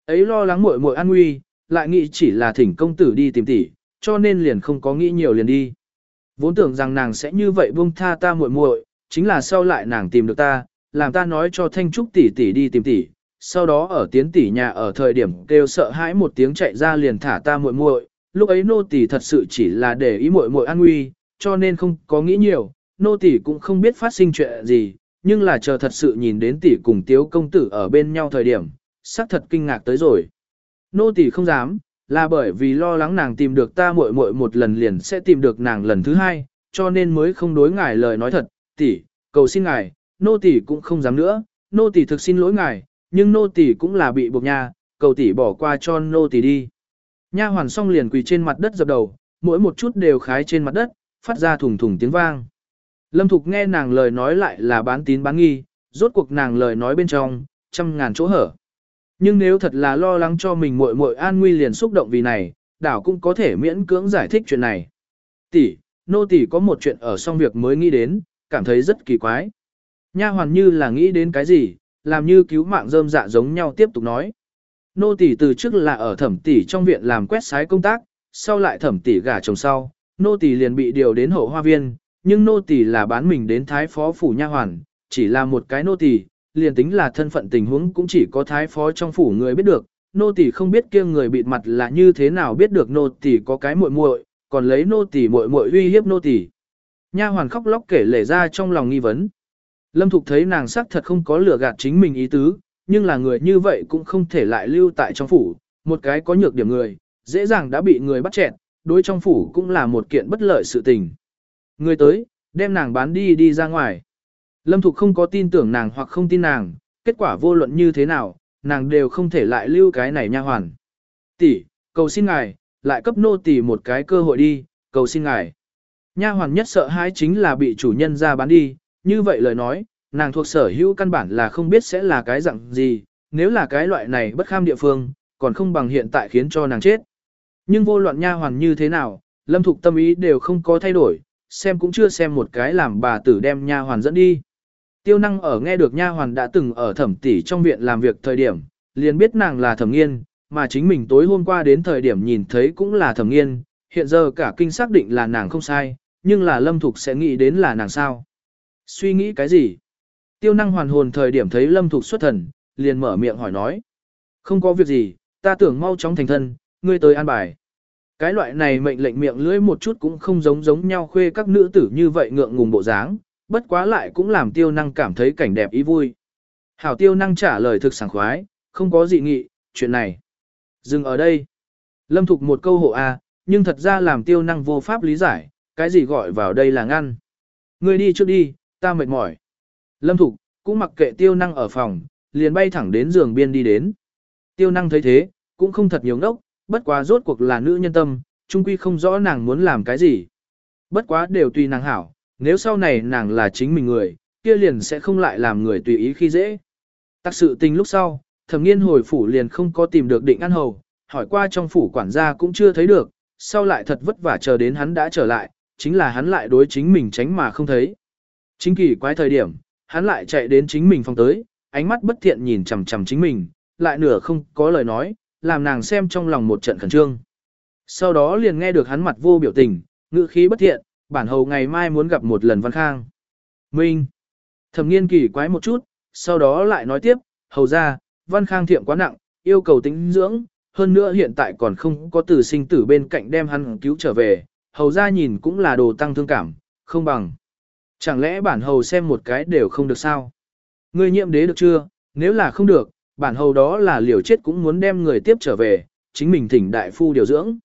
ấy lo lắng muội muội an nguy, lại nghĩ chỉ là thỉnh công tử đi tìm tỷ, cho nên liền không có nghĩ nhiều liền đi. Vốn tưởng rằng nàng sẽ như vậy buông tha ta muội muội, chính là sau lại nàng tìm được ta, làm ta nói cho Thanh Trúc tỷ tỷ đi tìm tỷ, sau đó ở tiến tỷ nhà ở thời điểm kêu sợ hãi một tiếng chạy ra liền thả ta muội muội, lúc ấy nô tỷ thật sự chỉ là để ý muội muội an nguy, cho nên không có nghĩ nhiều, nô tỷ cũng không biết phát sinh chuyện gì, nhưng là chờ thật sự nhìn đến tỷ cùng tiếu công tử ở bên nhau thời điểm, xác thật kinh ngạc tới rồi. Nô tỷ không dám, là bởi vì lo lắng nàng tìm được ta muội muội một lần liền sẽ tìm được nàng lần thứ hai, cho nên mới không đối ngài lời nói thật, tỷ, cầu xin ngài, nô tỷ cũng không dám nữa, nô tỷ thực xin lỗi ngài, nhưng nô tỷ cũng là bị buộc nha, cầu tỷ bỏ qua cho nô tỷ đi. Nha hoàn xong liền quỳ trên mặt đất dập đầu, mỗi một chút đều khái trên mặt đất, phát ra thùng thùng tiếng vang. Lâm Thục nghe nàng lời nói lại là bán tín bán nghi, rốt cuộc nàng lời nói bên trong, trăm ngàn chỗ hở. Nhưng nếu thật là lo lắng cho mình muội muội an nguy liền xúc động vì này, đảo cũng có thể miễn cưỡng giải thích chuyện này. Tỷ, nô tỷ có một chuyện ở xong việc mới nghĩ đến, cảm thấy rất kỳ quái. Nha hoàn như là nghĩ đến cái gì, làm như cứu mạng rơm dạ giống nhau tiếp tục nói. Nô tỷ từ trước là ở thẩm tỷ trong viện làm quét sái công tác, sau lại thẩm tỷ gả chồng sau, nô tỷ liền bị điều đến hậu hoa viên, nhưng nô tỷ là bán mình đến thái phó phủ nha hoàn, chỉ là một cái nô tỷ, liền tính là thân phận tình huống cũng chỉ có thái phó trong phủ người biết được, nô tỳ không biết kia người bịt mặt là như thế nào biết được nô tỳ có cái muội muội, còn lấy nô tỳ muội muội uy hiếp nô tỳ Nha hoàn khóc lóc kể lể ra trong lòng nghi vấn. Lâm Thục thấy nàng sắc thật không có lừa gạt chính mình ý tứ, nhưng là người như vậy cũng không thể lại lưu tại trong phủ, một cái có nhược điểm người, dễ dàng đã bị người bắt chẹn, đối trong phủ cũng là một kiện bất lợi sự tình. Người tới, đem nàng bán đi đi ra ngoài. Lâm Thục không có tin tưởng nàng hoặc không tin nàng, kết quả vô luận như thế nào, nàng đều không thể lại lưu cái này nha hoàn. Tỷ, cầu xin ngài, lại cấp nô tỷ một cái cơ hội đi, cầu xin ngài. Nha hoàn nhất sợ hãi chính là bị chủ nhân ra bán đi, như vậy lời nói, nàng thuộc sở hữu căn bản là không biết sẽ là cái dạng gì, nếu là cái loại này bất kham địa phương, còn không bằng hiện tại khiến cho nàng chết. Nhưng vô luận nha hoàn như thế nào, lâm thục tâm ý đều không có thay đổi, xem cũng chưa xem một cái làm bà tử đem nha hoàn dẫn đi. Tiêu năng ở nghe được nha hoàn đã từng ở thẩm tỷ trong viện làm việc thời điểm, liền biết nàng là thẩm nghiên, mà chính mình tối hôm qua đến thời điểm nhìn thấy cũng là thẩm nghiên, hiện giờ cả kinh xác định là nàng không sai, nhưng là lâm thục sẽ nghĩ đến là nàng sao. Suy nghĩ cái gì? Tiêu năng hoàn hồn thời điểm thấy lâm thục xuất thần, liền mở miệng hỏi nói. Không có việc gì, ta tưởng mau chóng thành thân, ngươi tới an bài. Cái loại này mệnh lệnh miệng lưỡi một chút cũng không giống giống nhau khuê các nữ tử như vậy ngượng ngùng bộ dáng, bất quá lại cũng làm tiêu năng cảm thấy cảnh đẹp ý vui. Hảo tiêu năng trả lời thực sảng khoái, không có gì nghị, chuyện này. Dừng ở đây. Lâm Thục một câu hộ A, nhưng thật ra làm tiêu năng vô pháp lý giải, cái gì gọi vào đây là ngăn. Ngươi đi trước đi, ta mệt mỏi. Lâm Thục, cũng mặc kệ tiêu năng ở phòng, liền bay thẳng đến giường biên đi đến. Tiêu năng thấy thế, cũng không thật nhiều ngốc, bất quá rốt cuộc là nữ nhân tâm, chung quy không rõ nàng muốn làm cái gì. Bất quá đều tùy nàng hảo, nếu sau này nàng là chính mình người, kia liền sẽ không lại làm người tùy ý khi dễ. Tắc sự tình lúc sau, thẩm nghiên hồi phủ liền không có tìm được định ăn hầu, hỏi qua trong phủ quản gia cũng chưa thấy được, sau lại thật vất vả chờ đến hắn đã trở lại, chính là hắn lại đối chính mình tránh mà không thấy. Chính kỳ quái thời điểm, hắn lại chạy đến chính mình phòng tới, ánh mắt bất thiện nhìn chằm chằm chính mình, lại nửa không có lời nói, làm nàng xem trong lòng một trận khẩn trương. Sau đó liền nghe được hắn mặt vô biểu tình, ngữ khí bất thiện, bản hầu ngày mai muốn gặp một lần Văn Khang. Minh. Thẩm nghiên kỳ quái một chút, sau đó lại nói tiếp, hầu ra, Văn Khang thiệm quá nặng, yêu cầu tính dưỡng, hơn nữa hiện tại còn không có tử sinh tử bên cạnh đem hắn cứu trở về, hầu ra nhìn cũng là đồ tăng thương cảm, không bằng. Chẳng lẽ bản hầu xem một cái đều không được sao? Ngươi nhiệm đế được chưa? Nếu là không được, bản hầu đó là liều chết cũng muốn đem người tiếp trở về, chính mình thỉnh đại phu điều dưỡng.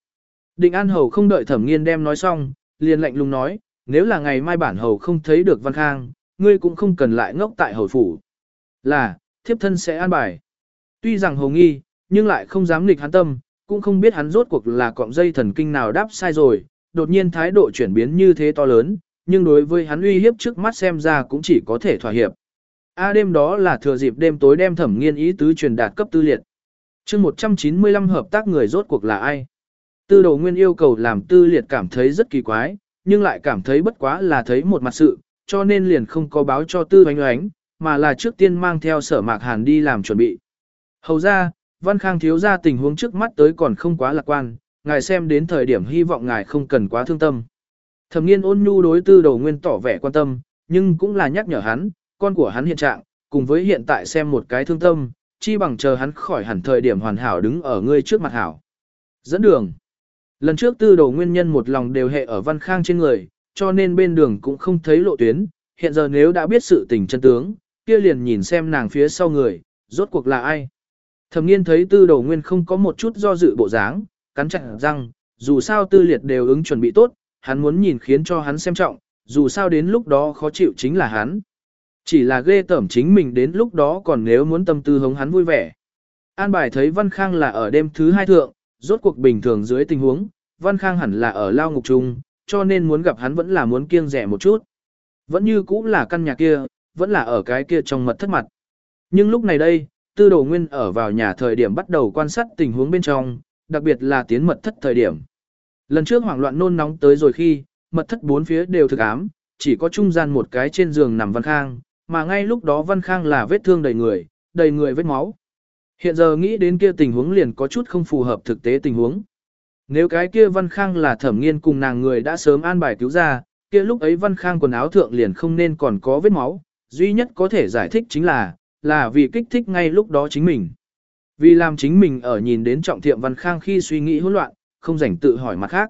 Định An Hầu không đợi thẩm nghiên đem nói xong, liền lạnh lùng nói, nếu là ngày mai bản hầu không thấy được văn khang, ngươi cũng không cần lại ngốc tại hầu phủ. Là, thiếp thân sẽ an bài. Tuy rằng hầu nghi, nhưng lại không dám nghịch hắn tâm, cũng không biết hắn rốt cuộc là cọng dây thần kinh nào đáp sai rồi, đột nhiên thái độ chuyển biến như thế to lớn, nhưng đối với hắn uy hiếp trước mắt xem ra cũng chỉ có thể thỏa hiệp. A đêm đó là thừa dịp đêm tối đem thẩm nghiên ý tứ truyền đạt cấp tư liệt. chương 195 hợp tác người rốt cuộc là ai? Tư đồ nguyên yêu cầu làm tư liệt cảm thấy rất kỳ quái, nhưng lại cảm thấy bất quá là thấy một mặt sự, cho nên liền không có báo cho tư oánh oánh, mà là trước tiên mang theo sở mạc hàn đi làm chuẩn bị. Hầu ra, văn khang thiếu ra tình huống trước mắt tới còn không quá lạc quan, ngài xem đến thời điểm hy vọng ngài không cần quá thương tâm. Thẩm nghiên ôn nhu đối tư đồ nguyên tỏ vẻ quan tâm, nhưng cũng là nhắc nhở hắn, con của hắn hiện trạng, cùng với hiện tại xem một cái thương tâm, chi bằng chờ hắn khỏi hẳn thời điểm hoàn hảo đứng ở ngươi trước mặt hảo. Dẫn đường. Lần trước tư đồ nguyên nhân một lòng đều hệ ở văn khang trên người, cho nên bên đường cũng không thấy lộ tuyến, hiện giờ nếu đã biết sự tình chân tướng, kia liền nhìn xem nàng phía sau người, rốt cuộc là ai. Thẩm nghiên thấy tư đồ nguyên không có một chút do dự bộ dáng, cắn chặt răng, dù sao tư liệt đều ứng chuẩn bị tốt, hắn muốn nhìn khiến cho hắn xem trọng, dù sao đến lúc đó khó chịu chính là hắn. Chỉ là ghê tởm chính mình đến lúc đó còn nếu muốn tâm tư hống hắn vui vẻ. An bài thấy Văn Khang là ở đêm thứ hai thượng, rốt cuộc bình thường dưới tình huống, Văn Khang hẳn là ở lao ngục trung, cho nên muốn gặp hắn vẫn là muốn kiêng rẻ một chút. Vẫn như cũ là căn nhà kia, vẫn là ở cái kia trong mật thất mặt. Nhưng lúc này đây, tư đồ nguyên ở vào nhà thời điểm bắt đầu quan sát tình huống bên trong, đặc biệt là tiến mật thất thời điểm. Lần trước hoảng loạn nôn nóng tới rồi khi, mật thất bốn phía đều thực ám, chỉ có trung gian một cái trên giường nằm Văn Khang, mà ngay lúc đó Văn Khang là vết thương đầy người, đầy người vết máu. Hiện giờ nghĩ đến kia tình huống liền có chút không phù hợp thực tế tình huống. Nếu cái kia Văn Khang là thẩm nghiên cùng nàng người đã sớm an bài cứu ra, kia lúc ấy Văn Khang quần áo thượng liền không nên còn có vết máu, duy nhất có thể giải thích chính là, là vì kích thích ngay lúc đó chính mình. Vì làm chính mình ở nhìn đến trọng thiệm Văn Khang khi suy nghĩ hỗn loạn, không rảnh tự hỏi mặt khác.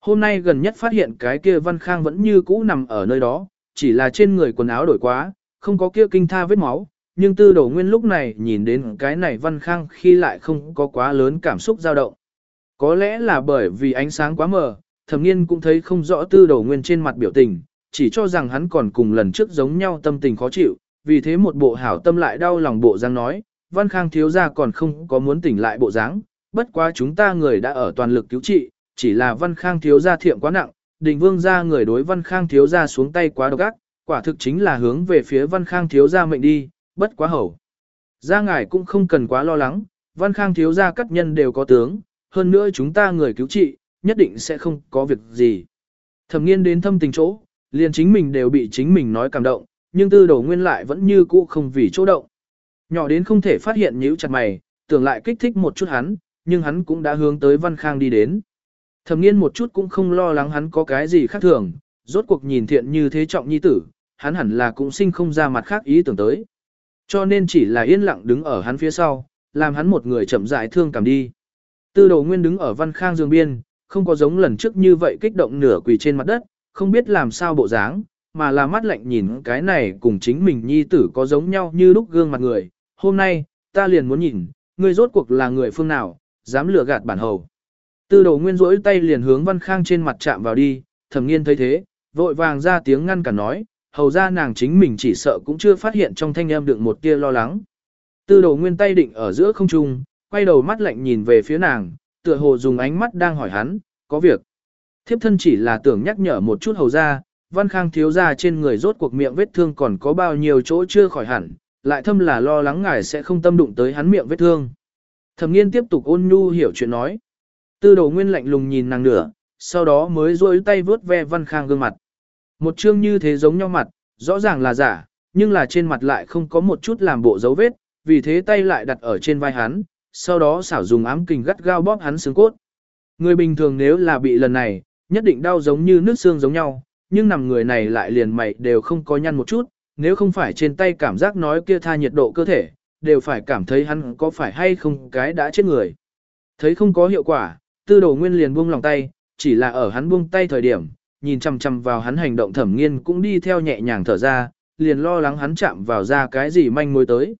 Hôm nay gần nhất phát hiện cái kia Văn Khang vẫn như cũ nằm ở nơi đó, chỉ là trên người quần áo đổi quá, không có kia kinh tha vết máu, nhưng tư đầu nguyên lúc này nhìn đến cái này Văn Khang khi lại không có quá lớn cảm xúc dao động. Có lẽ là bởi vì ánh sáng quá mờ, thẩm nghiên cũng thấy không rõ tư đầu nguyên trên mặt biểu tình, chỉ cho rằng hắn còn cùng lần trước giống nhau tâm tình khó chịu, vì thế một bộ hảo tâm lại đau lòng bộ dáng nói, Văn Khang thiếu gia còn không có muốn tỉnh lại bộ dáng, bất quá chúng ta người đã ở toàn lực cứu trị, chỉ là Văn Khang thiếu gia thiệm quá nặng, đình vương gia người đối Văn Khang thiếu gia xuống tay quá độc ác, quả thực chính là hướng về phía Văn Khang thiếu gia mệnh đi, bất quá hầu. Gia ngài cũng không cần quá lo lắng, Văn Khang thiếu gia các nhân đều có tướng, hơn nữa chúng ta người cứu trị, nhất định sẽ không có việc gì. Thẩm nghiên đến thâm tình chỗ, liền chính mình đều bị chính mình nói cảm động, nhưng tư đầu nguyên lại vẫn như cũ không vì chỗ động. Nhỏ đến không thể phát hiện nhíu chặt mày, tưởng lại kích thích một chút hắn, nhưng hắn cũng đã hướng tới Văn Khang đi đến. Thẩm nghiên một chút cũng không lo lắng hắn có cái gì khác thường, rốt cuộc nhìn thiện như thế trọng nhi tử, hắn hẳn là cũng sinh không ra mặt khác ý tưởng tới. Cho nên chỉ là yên lặng đứng ở hắn phía sau, làm hắn một người chậm rãi thương cảm đi. Tư đồ nguyên đứng ở văn khang dương biên, không có giống lần trước như vậy kích động nửa quỳ trên mặt đất, không biết làm sao bộ dáng, mà là mắt lạnh nhìn cái này cùng chính mình nhi tử có giống nhau như lúc gương mặt người. Hôm nay, ta liền muốn nhìn, ngươi rốt cuộc là người phương nào, dám lừa gạt bản hầu. Tư đồ nguyên rỗi tay liền hướng văn khang trên mặt chạm vào đi, thẩm nghiên thấy thế, vội vàng ra tiếng ngăn cả nói, hầu ra nàng chính mình chỉ sợ cũng chưa phát hiện trong thanh âm được một tia lo lắng. Tư đồ nguyên tay định ở giữa không trung, quay đầu mắt lạnh nhìn về phía nàng, tựa hồ dùng ánh mắt đang hỏi hắn, có việc. Thiếp thân chỉ là tưởng nhắc nhở một chút hầu ra, văn khang thiếu ra trên người rốt cuộc miệng vết thương còn có bao nhiêu chỗ chưa khỏi hẳn, lại thâm là lo lắng ngài sẽ không tâm đụng tới hắn miệng vết thương. Thẩm nghiên tiếp tục ôn nhu hiểu chuyện nói. Tư đồ nguyên lạnh lùng nhìn nàng nửa, sau đó mới rôi tay vướt ve văn khang gương mặt. Một chương như thế giống nhau mặt, rõ ràng là giả, nhưng là trên mặt lại không có một chút làm bộ dấu vết, vì thế tay lại đặt ở trên vai hắn, sau đó xảo dùng ám kình gắt gao bóp hắn xương cốt. Người bình thường nếu là bị lần này, nhất định đau giống như nước xương giống nhau, nhưng nằm người này lại liền mày đều không có nhăn một chút, nếu không phải trên tay cảm giác nói kia tha nhiệt độ cơ thể, đều phải cảm thấy hắn có phải hay không cái đã chết người. Thấy không có hiệu quả, tư đồ nguyên liền buông lòng tay, chỉ là ở hắn buông tay thời điểm, nhìn chằm chằm vào hắn hành động thẩm nghiên cũng đi theo nhẹ nhàng thở ra, liền lo lắng hắn chạm vào ra cái gì manh mối tới.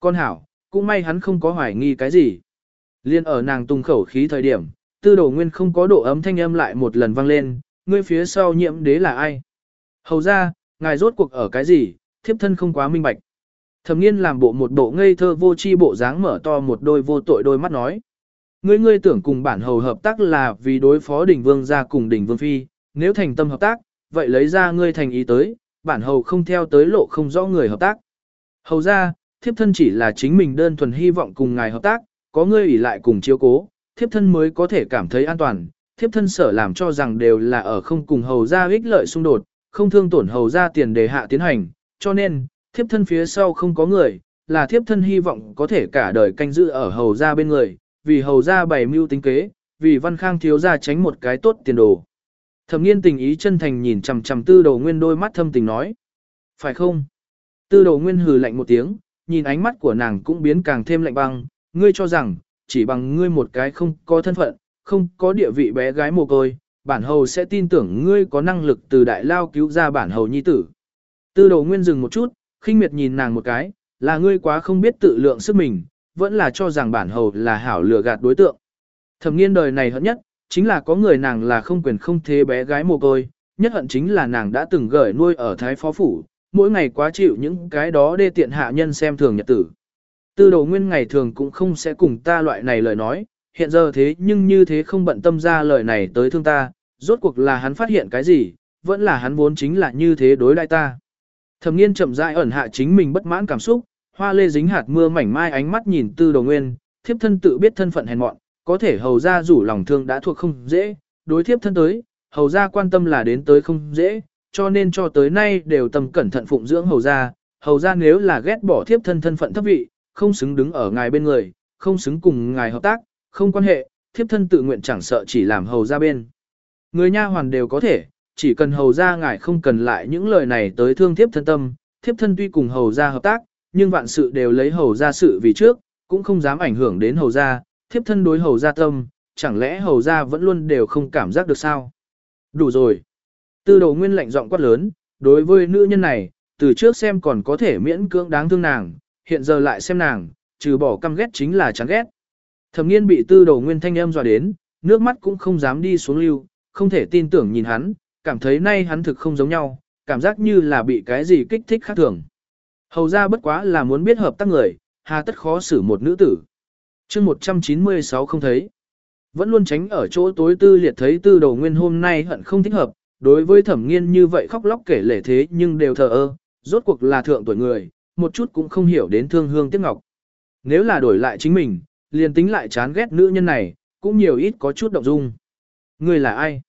Con hảo, cũng may hắn không có hoài nghi cái gì. Liên ở nàng tung khẩu khí thời điểm, tư đồ nguyên không có độ ấm thanh âm lại một lần vang lên, ngươi phía sau nhiễm đế là ai? Hầu ra, ngài rốt cuộc ở cái gì, thiếp thân không quá minh bạch. Thẩm nghiên làm bộ một bộ ngây thơ vô chi bộ dáng mở to một đôi vô tội đôi mắt nói. Ngươi ngươi tưởng cùng bản hầu hợp tác là vì đối phó đỉnh vương ra cùng đỉnh vương phi, nếu thành tâm hợp tác, vậy lấy ra ngươi thành ý tới, bản hầu không theo tới lộ không rõ người hợp tác. Hầu ra, thiếp thân chỉ là chính mình đơn thuần hy vọng cùng ngài hợp tác, có ngươi ủy lại cùng chiếu cố, thiếp thân mới có thể cảm thấy an toàn, thiếp thân sở làm cho rằng đều là ở không cùng hầu ra ích lợi xung đột, không thương tổn hầu ra tiền đề hạ tiến hành, cho nên, thiếp thân phía sau không có người, là thiếp thân hy vọng có thể cả đời canh giữ ở hầu ra bên người, vì hầu ra bày mưu tính kế, vì văn khang thiếu ra tránh một cái tốt tiền đồ. Thẩm nghiên tình ý chân thành nhìn chằm chằm tư đầu nguyên đôi mắt thâm tình nói. Phải không? Tư đầu nguyên hừ lạnh một tiếng, nhìn ánh mắt của nàng cũng biến càng thêm lạnh băng, ngươi cho rằng, chỉ bằng ngươi một cái không có thân phận, không có địa vị bé gái mồ côi, bản hầu sẽ tin tưởng ngươi có năng lực từ đại lao cứu ra bản hầu nhi tử. Tư đầu nguyên dừng một chút, khinh miệt nhìn nàng một cái, là ngươi quá không biết tự lượng sức mình, vẫn là cho rằng bản hầu là hảo lừa gạt đối tượng. Thẩm nghiên đời này hận nhất, chính là có người nàng là không quyền không thế bé gái mồ côi, nhất hận chính là nàng đã từng gửi nuôi ở Thái Phó Phủ, mỗi ngày quá chịu những cái đó đê tiện hạ nhân xem thường nhật tử. Tư đồ nguyên ngày thường cũng không sẽ cùng ta loại này lời nói, hiện giờ thế nhưng như thế không bận tâm ra lời này tới thương ta, rốt cuộc là hắn phát hiện cái gì, vẫn là hắn vốn chính là như thế đối lại ta. Thẩm nghiên chậm rãi ẩn hạ chính mình bất mãn cảm xúc, hoa lê dính hạt mưa mảnh mai ánh mắt nhìn tư đồ nguyên, thiếp thân tự biết thân phận hèn mọn, có thể hầu ra rủ lòng thương đã thuộc không dễ, đối thiếp thân tới, hầu ra quan tâm là đến tới không dễ, cho nên cho tới nay đều tầm cẩn thận phụng dưỡng hầu ra, hầu ra nếu là ghét bỏ thiếp thân thân phận thấp vị, không xứng đứng ở ngài bên người, không xứng cùng ngài hợp tác, không quan hệ, thiếp thân tự nguyện chẳng sợ chỉ làm hầu ra bên. Người nha hoàn đều có thể, chỉ cần hầu ra ngài không cần lại những lời này tới thương thiếp thân tâm, thiếp thân tuy cùng hầu ra hợp tác, nhưng vạn sự đều lấy hầu ra sự vì trước, cũng không dám ảnh hưởng đến hầu ra, thiếp thân đối hầu gia tâm, chẳng lẽ hầu gia vẫn luôn đều không cảm giác được sao? Đủ rồi. Tư đồ nguyên lạnh giọng quát lớn, đối với nữ nhân này, từ trước xem còn có thể miễn cưỡng đáng thương nàng, hiện giờ lại xem nàng, trừ bỏ căm ghét chính là chán ghét. Thẩm nghiên bị tư đồ nguyên thanh âm dọa đến, nước mắt cũng không dám đi xuống lưu, không thể tin tưởng nhìn hắn, cảm thấy nay hắn thực không giống nhau, cảm giác như là bị cái gì kích thích khác thường. Hầu ra bất quá là muốn biết hợp tác người, hà tất khó xử một nữ tử chương 196 không thấy. Vẫn luôn tránh ở chỗ tối tư liệt thấy tư đầu nguyên hôm nay hận không thích hợp, đối với thẩm nghiên như vậy khóc lóc kể lể thế nhưng đều thờ ơ, rốt cuộc là thượng tuổi người, một chút cũng không hiểu đến thương hương tiếc ngọc. Nếu là đổi lại chính mình, liền tính lại chán ghét nữ nhân này, cũng nhiều ít có chút động dung. Người là ai?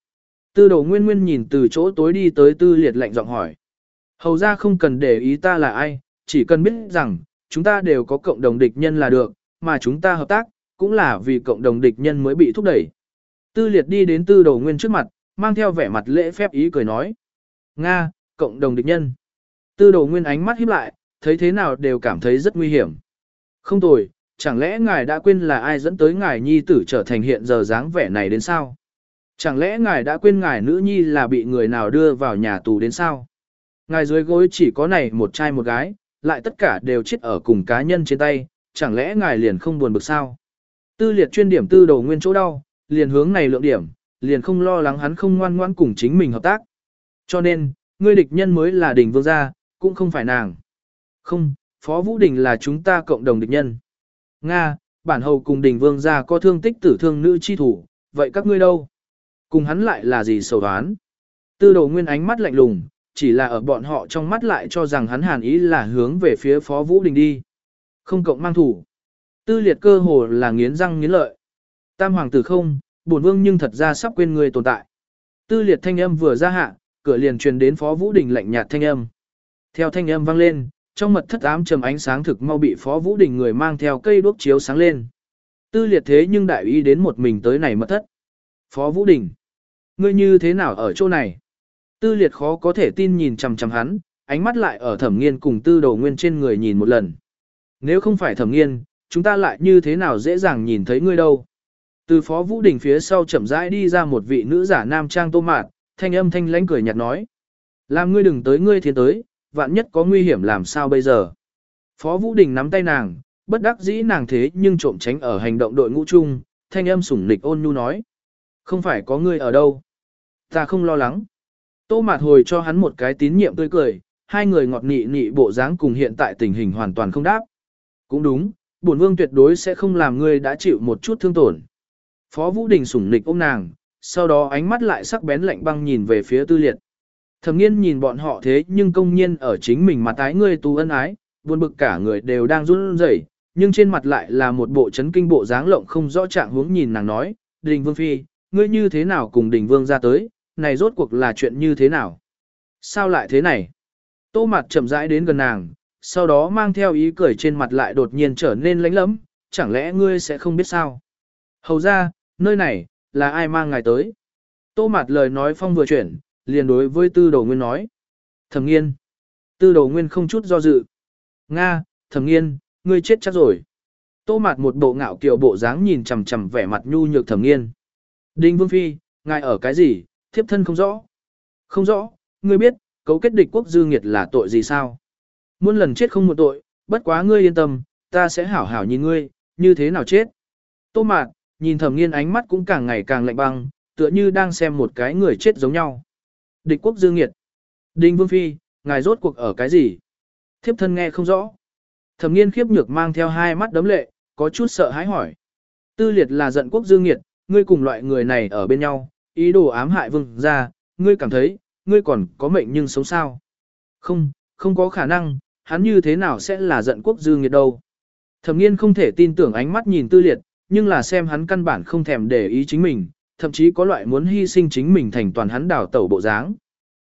Tư đầu nguyên nguyên nhìn từ chỗ tối đi tới tư liệt lạnh giọng hỏi. Hầu ra không cần để ý ta là ai, chỉ cần biết rằng, chúng ta đều có cộng đồng địch nhân là được, mà chúng ta hợp tác, cũng là vì cộng đồng địch nhân mới bị thúc đẩy. Tư liệt đi đến tư đầu nguyên trước mặt, mang theo vẻ mặt lễ phép ý cười nói. Nga, cộng đồng địch nhân. Tư đầu nguyên ánh mắt híp lại, thấy thế nào đều cảm thấy rất nguy hiểm. Không tồi, chẳng lẽ ngài đã quên là ai dẫn tới ngài nhi tử trở thành hiện giờ dáng vẻ này đến sao? Chẳng lẽ ngài đã quên ngài nữ nhi là bị người nào đưa vào nhà tù đến sao? Ngài dưới gối chỉ có này một trai một gái, lại tất cả đều chết ở cùng cá nhân trên tay, chẳng lẽ ngài liền không buồn bực sao? Tư liệt chuyên điểm tư đầu nguyên chỗ đau, liền hướng này lượng điểm, liền không lo lắng hắn không ngoan ngoan cùng chính mình hợp tác. Cho nên, ngươi địch nhân mới là đỉnh vương gia, cũng không phải nàng. Không, Phó Vũ Đình là chúng ta cộng đồng địch nhân. Nga, bản hầu cùng đỉnh vương gia có thương tích tử thương nữ chi thủ, vậy các ngươi đâu? Cùng hắn lại là gì sầu đoán? Tư đầu nguyên ánh mắt lạnh lùng, chỉ là ở bọn họ trong mắt lại cho rằng hắn hàn ý là hướng về phía Phó Vũ Đình đi. Không cộng mang thủ. Tư liệt cơ hồ là nghiến răng nghiến lợi. Tam hoàng tử không, bổn vương nhưng thật ra sắp quên người tồn tại. Tư liệt thanh âm vừa ra hạ, cửa liền truyền đến Phó Vũ Đình lạnh nhạt thanh âm. Theo thanh âm vang lên, trong mật thất ám trầm ánh sáng thực mau bị Phó Vũ Đình người mang theo cây đuốc chiếu sáng lên. Tư liệt thế nhưng đại ý đến một mình tới này mật thất. Phó Vũ Đình, ngươi như thế nào ở chỗ này? Tư liệt khó có thể tin nhìn chằm chằm hắn, ánh mắt lại ở thẩm nghiên cùng tư đầu nguyên trên người nhìn một lần. Nếu không phải thẩm nghiên, chúng ta lại như thế nào dễ dàng nhìn thấy ngươi đâu? Từ phó vũ đình phía sau chậm rãi đi ra một vị nữ giả nam trang tô mạt, thanh âm thanh lãnh cười nhạt nói. Làm ngươi đừng tới ngươi thiên tới, vạn nhất có nguy hiểm làm sao bây giờ? Phó vũ đình nắm tay nàng, bất đắc dĩ nàng thế nhưng trộm tránh ở hành động đội ngũ chung, thanh âm sủng nịch ôn nhu nói. Không phải có ngươi ở đâu. Ta không lo lắng. Tô mạt hồi cho hắn một cái tín nhiệm tươi cười, hai người ngọt nị nị bộ dáng cùng hiện tại tình hình hoàn toàn không đáp. Cũng đúng, bổn vương tuyệt đối sẽ không làm ngươi đã chịu một chút thương tổn. Phó Vũ Đình sủng nịch ôm nàng, sau đó ánh mắt lại sắc bén lạnh băng nhìn về phía tư liệt. Thẩm nghiên nhìn bọn họ thế nhưng công nhiên ở chính mình mà tái ngươi tu ân ái, buồn bực cả người đều đang run rẩy, nhưng trên mặt lại là một bộ chấn kinh bộ dáng lộng không rõ trạng hướng nhìn nàng nói, đình vương phi, ngươi như thế nào cùng đình vương ra tới, này rốt cuộc là chuyện như thế nào? Sao lại thế này? Tô mặt chậm rãi đến gần nàng, sau đó mang theo ý cười trên mặt lại đột nhiên trở nên lánh lẫm, chẳng lẽ ngươi sẽ không biết sao? Hầu ra, nơi này, là ai mang ngài tới? Tô mặt lời nói phong vừa chuyển, liền đối với tư đầu nguyên nói. Thẩm nghiên. Tư đầu nguyên không chút do dự. Nga, thẩm nghiên, ngươi chết chắc rồi. Tô mặt một bộ ngạo kiều bộ dáng nhìn chằm chằm vẻ mặt nhu nhược thẩm nghiên. Đinh Vương Phi, ngài ở cái gì, thiếp thân không rõ. Không rõ, ngươi biết, cấu kết địch quốc dư nghiệt là tội gì sao? Muôn lần chết không một tội, bất quá ngươi yên tâm, ta sẽ hảo hảo nhìn ngươi, như thế nào chết. Tô mạt, nhìn thẩm nghiên ánh mắt cũng càng ngày càng lạnh băng, tựa như đang xem một cái người chết giống nhau. Địch quốc dư nghiệt. Đinh Vương Phi, ngài rốt cuộc ở cái gì? Thiếp thân nghe không rõ. Thẩm nghiên khiếp nhược mang theo hai mắt đấm lệ, có chút sợ hãi hỏi. Tư liệt là giận quốc dư nghiệt, ngươi cùng loại người này ở bên nhau, ý đồ ám hại vương ra, ngươi cảm thấy, ngươi còn có mệnh nhưng sống sao? Không, không có khả năng, hắn như thế nào sẽ là giận quốc dư nghiệt đâu? Thẩm nghiên không thể tin tưởng ánh mắt nhìn tư liệt, nhưng là xem hắn căn bản không thèm để ý chính mình, thậm chí có loại muốn hy sinh chính mình thành toàn hắn đảo tẩu bộ dáng.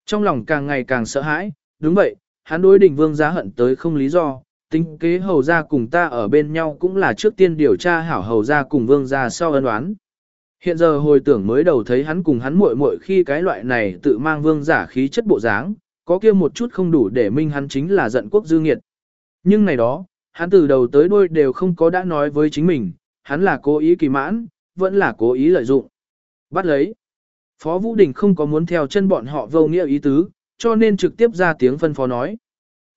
Trong lòng càng ngày càng sợ hãi, đúng vậy, hắn đối đỉnh vương giá hận tới không lý do, tính kế hầu ra cùng ta ở bên nhau cũng là trước tiên điều tra hảo hầu ra cùng vương ra sau ân oán. Hiện giờ hồi tưởng mới đầu thấy hắn cùng hắn muội muội khi cái loại này tự mang vương giả khí chất bộ dáng, có kia một chút không đủ để minh hắn chính là giận quốc dư nghiệt. Nhưng này đó, hắn từ đầu tới đuôi đều không có đã nói với chính mình, hắn là cố ý kỳ mãn, vẫn là cố ý lợi dụng. Bắt lấy. Phó Vũ Đình không có muốn theo chân bọn họ vô nghĩa ý tứ, cho nên trực tiếp ra tiếng phân phó nói.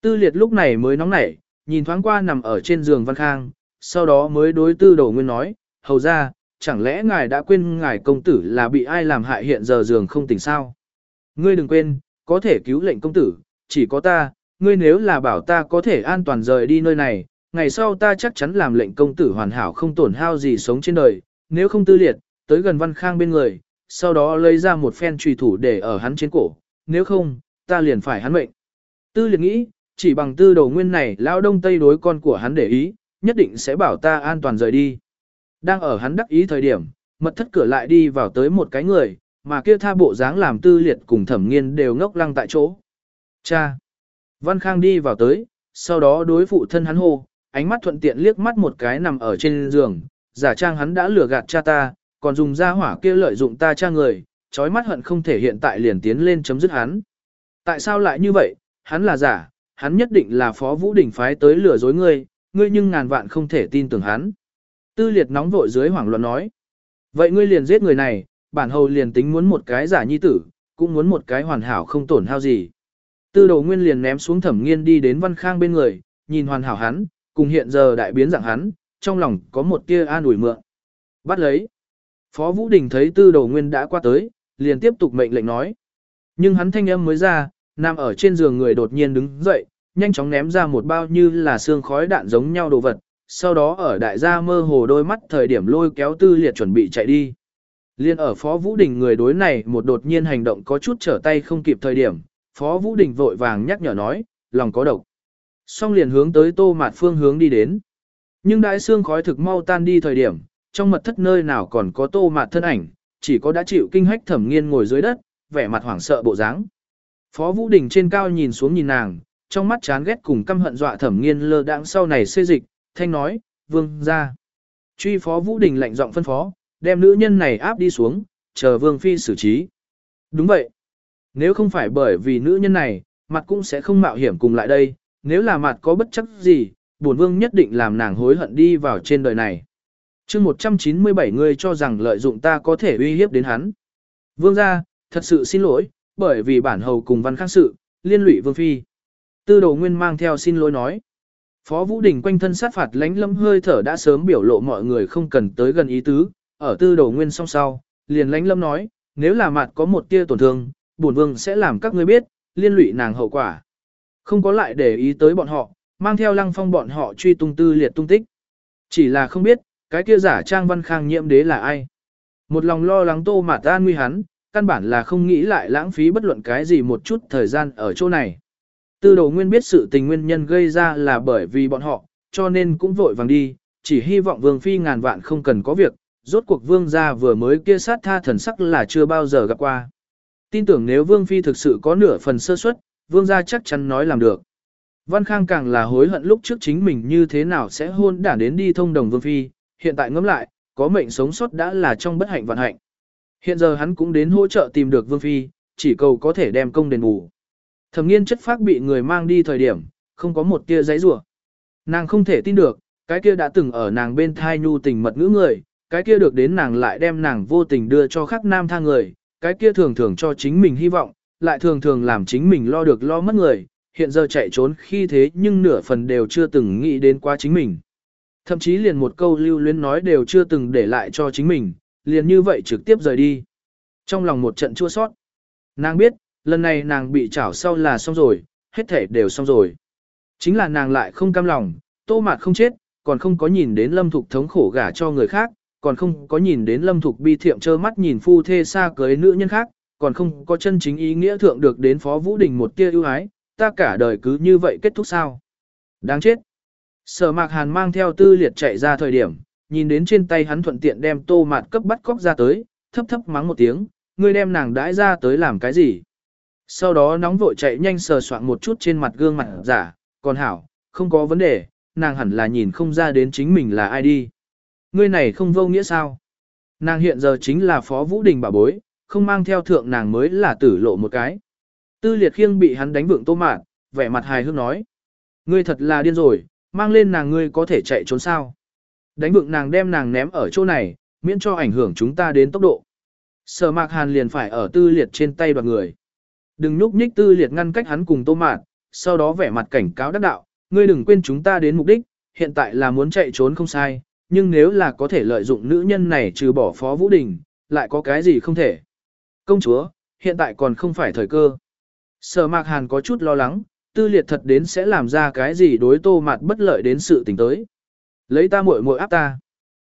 Tư liệt lúc này mới nóng nảy, nhìn thoáng qua nằm ở trên giường Văn Khang, sau đó mới đối tư đầu nguyên nói, hầu ra, chẳng lẽ ngài đã quên ngài công tử là bị ai làm hại hiện giờ giường không tỉnh sao? Ngươi đừng quên, có thể cứu lệnh công tử, chỉ có ta, ngươi nếu là bảo ta có thể an toàn rời đi nơi này, ngày sau ta chắc chắn làm lệnh công tử hoàn hảo không tổn hao gì sống trên đời, nếu không tư liệt, tới gần văn khang bên người, sau đó lấy ra một phen trùy thủ để ở hắn trên cổ, nếu không, ta liền phải hắn mệnh. Tư liệt nghĩ, chỉ bằng tư đầu nguyên này lao đông tây đối con của hắn để ý, nhất định sẽ bảo ta an toàn rời đi. Đang ở hắn đắc ý thời điểm, mật thất cửa lại đi vào tới một cái người, mà kia tha bộ dáng làm tư liệt cùng thẩm nghiên đều ngốc lăng tại chỗ. Cha! Văn Khang đi vào tới, sau đó đối phụ thân hắn hô, ánh mắt thuận tiện liếc mắt một cái nằm ở trên giường, giả trang hắn đã lừa gạt cha ta, còn dùng ra hỏa kia lợi dụng ta cha người, trói mắt hận không thể hiện tại liền tiến lên chấm dứt hắn. Tại sao lại như vậy, hắn là giả, hắn nhất định là phó vũ đỉnh phái tới lừa dối ngươi, ngươi nhưng ngàn vạn không thể tin tưởng hắn. Tư liệt nóng vội dưới hoảng loạn nói. Vậy ngươi liền giết người này, bản hầu liền tính muốn một cái giả nhi tử, cũng muốn một cái hoàn hảo không tổn hao gì. Tư đầu nguyên liền ném xuống thẩm nghiên đi đến văn khang bên người, nhìn hoàn hảo hắn, cùng hiện giờ đại biến dạng hắn, trong lòng có một tia an ủi mượn. Bắt lấy. Phó Vũ Đình thấy tư đầu nguyên đã qua tới, liền tiếp tục mệnh lệnh nói. Nhưng hắn thanh âm mới ra, nằm ở trên giường người đột nhiên đứng dậy, nhanh chóng ném ra một bao như là xương khói đạn giống nhau đồ vật, sau đó ở đại gia mơ hồ đôi mắt thời điểm lôi kéo tư liệt chuẩn bị chạy đi. Liên ở Phó Vũ Đình người đối này một đột nhiên hành động có chút trở tay không kịp thời điểm, Phó Vũ Đình vội vàng nhắc nhở nói, lòng có độc. Xong liền hướng tới tô mạt phương hướng đi đến. Nhưng đại xương khói thực mau tan đi thời điểm, trong mật thất nơi nào còn có tô mạt thân ảnh, chỉ có đã chịu kinh hách thẩm nghiên ngồi dưới đất, vẻ mặt hoảng sợ bộ dáng. Phó Vũ Đình trên cao nhìn xuống nhìn nàng, trong mắt chán ghét cùng căm hận dọa thẩm nghiên lơ đãng sau này xê dịch, thanh nói, vương ra. Truy Phó Vũ Đình lạnh giọng phân phó, đem nữ nhân này áp đi xuống, chờ vương phi xử trí. Đúng vậy. Nếu không phải bởi vì nữ nhân này, mặt cũng sẽ không mạo hiểm cùng lại đây, nếu là mặt có bất chấp gì, bổn vương nhất định làm nàng hối hận đi vào trên đời này. chương 197 người cho rằng lợi dụng ta có thể uy hiếp đến hắn. Vương gia, thật sự xin lỗi, bởi vì bản hầu cùng văn khác sự, liên lụy vương phi. Tư đồ nguyên mang theo xin lỗi nói. Phó Vũ Đình quanh thân sát phạt lánh lâm hơi thở đã sớm biểu lộ mọi người không cần tới gần ý tứ, ở tư đồ nguyên song sau, liền lánh lâm nói, nếu là mặt có một tia tổn thương, bổn vương sẽ làm các ngươi biết, liên lụy nàng hậu quả. Không có lại để ý tới bọn họ, mang theo lăng phong bọn họ truy tung tư liệt tung tích. Chỉ là không biết, cái kia giả trang văn khang nhiễm đế là ai. Một lòng lo lắng tô mà ta nguy hắn, căn bản là không nghĩ lại lãng phí bất luận cái gì một chút thời gian ở chỗ này. Tư đồ nguyên biết sự tình nguyên nhân gây ra là bởi vì bọn họ, cho nên cũng vội vàng đi, chỉ hy vọng vương phi ngàn vạn không cần có việc, rốt cuộc vương gia vừa mới kia sát tha thần sắc là chưa bao giờ gặp qua. Tin tưởng nếu vương phi thực sự có nửa phần sơ suất, vương gia chắc chắn nói làm được. Văn Khang càng là hối hận lúc trước chính mình như thế nào sẽ hôn đản đến đi thông đồng vương phi, hiện tại ngẫm lại, có mệnh sống sót đã là trong bất hạnh vận hạnh. Hiện giờ hắn cũng đến hỗ trợ tìm được vương phi, chỉ cầu có thể đem công đền bù. Thẩm nghiên chất phác bị người mang đi thời điểm, không có một tia giấy rủa Nàng không thể tin được, cái kia đã từng ở nàng bên thai nhu tình mật ngữ người, cái kia được đến nàng lại đem nàng vô tình đưa cho khắc nam tha người, cái kia thường thường cho chính mình hy vọng, lại thường thường làm chính mình lo được lo mất người, hiện giờ chạy trốn khi thế nhưng nửa phần đều chưa từng nghĩ đến qua chính mình. Thậm chí liền một câu lưu luyến nói đều chưa từng để lại cho chính mình, liền như vậy trực tiếp rời đi. Trong lòng một trận chua sót, nàng biết, lần này nàng bị trảo sau là xong rồi, hết thể đều xong rồi. Chính là nàng lại không cam lòng, tô mạt không chết, còn không có nhìn đến lâm thục thống khổ gả cho người khác, còn không có nhìn đến lâm thục bi thiệm trơ mắt nhìn phu thê xa cưới nữ nhân khác, còn không có chân chính ý nghĩa thượng được đến Phó Vũ Đình một tia ưu ái, ta cả đời cứ như vậy kết thúc sao. Đáng chết. Sở mạc hàn mang theo tư liệt chạy ra thời điểm, nhìn đến trên tay hắn thuận tiện đem tô mạt cấp bắt cóc ra tới, thấp thấp mắng một tiếng, ngươi đem nàng đãi ra tới làm cái gì. Sau đó nóng vội chạy nhanh sờ soạn một chút trên mặt gương mặt giả, còn hảo, không có vấn đề, nàng hẳn là nhìn không ra đến chính mình là ai đi. Ngươi này không vô nghĩa sao? Nàng hiện giờ chính là Phó Vũ Đình bà bối, không mang theo thượng nàng mới là tử lộ một cái. Tư liệt khiêng bị hắn đánh vượng tô mạn, vẻ mặt hài hước nói. Ngươi thật là điên rồi, mang lên nàng ngươi có thể chạy trốn sao. Đánh vượng nàng đem nàng ném ở chỗ này, miễn cho ảnh hưởng chúng ta đến tốc độ. Sở mạc hàn liền phải ở tư liệt trên tay đoạt người. Đừng nhúc nhích tư liệt ngăn cách hắn cùng tô mạn, sau đó vẻ mặt cảnh cáo đắc đạo, ngươi đừng quên chúng ta đến mục đích, hiện tại là muốn chạy trốn không sai, nhưng nếu là có thể lợi dụng nữ nhân này trừ bỏ phó vũ đình, lại có cái gì không thể. Công chúa, hiện tại còn không phải thời cơ. Sở mạc hàn có chút lo lắng, tư liệt thật đến sẽ làm ra cái gì đối tô mạt bất lợi đến sự tình tới. Lấy ta muội muội áp ta.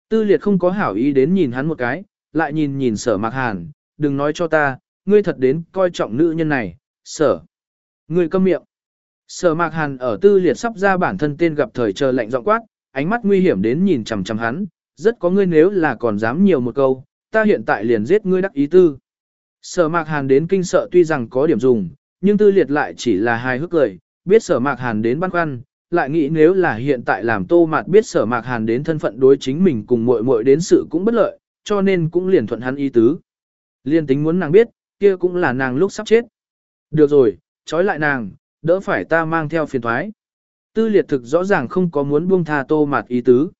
Tư liệt không có hảo ý đến nhìn hắn một cái, lại nhìn nhìn sở mạc hàn, đừng nói cho ta, ngươi thật đến coi trọng nữ nhân này, sở. Ngươi câm miệng. Sở mạc hàn ở tư liệt sắp ra bản thân tên gặp thời chờ lệnh giọng quát, ánh mắt nguy hiểm đến nhìn chằm chằm hắn, rất có ngươi nếu là còn dám nhiều một câu, ta hiện tại liền giết ngươi đắc ý tư. Sở mạc hàn đến kinh sợ tuy rằng có điểm dùng, nhưng tư liệt lại chỉ là hai hức cười, biết sở mạc hàn đến băn khoăn, lại nghĩ nếu là hiện tại làm tô mạt biết sở mạc hàn đến thân phận đối chính mình cùng muội muội đến sự cũng bất lợi, cho nên cũng liền thuận hắn ý tứ. Liên tính muốn nàng biết, kia cũng là nàng lúc sắp chết. Được rồi, trói lại nàng, đỡ phải ta mang theo phiền thoái. Tư liệt thực rõ ràng không có muốn buông tha tô mạt ý tứ.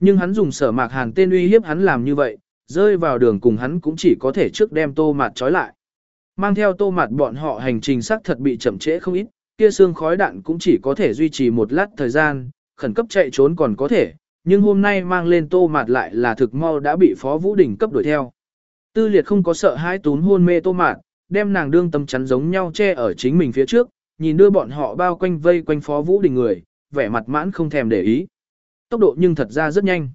Nhưng hắn dùng sở mạc hàn tên uy hiếp hắn làm như vậy, rơi vào đường cùng hắn cũng chỉ có thể trước đem tô mạt trói lại. Mang theo tô mạt bọn họ hành trình xác thật bị chậm trễ không ít, kia xương khói đạn cũng chỉ có thể duy trì một lát thời gian, khẩn cấp chạy trốn còn có thể, nhưng hôm nay mang lên tô mạt lại là thực mau đã bị Phó Vũ Đình cấp đuổi theo. Tư liệt không có sợ hai tún hôn mê tô mạt, đem nàng đương tâm chắn giống nhau che ở chính mình phía trước, nhìn đưa bọn họ bao quanh vây quanh Phó Vũ Đình người, vẻ mặt mãn không thèm để ý. Tốc độ nhưng thật ra rất nhanh.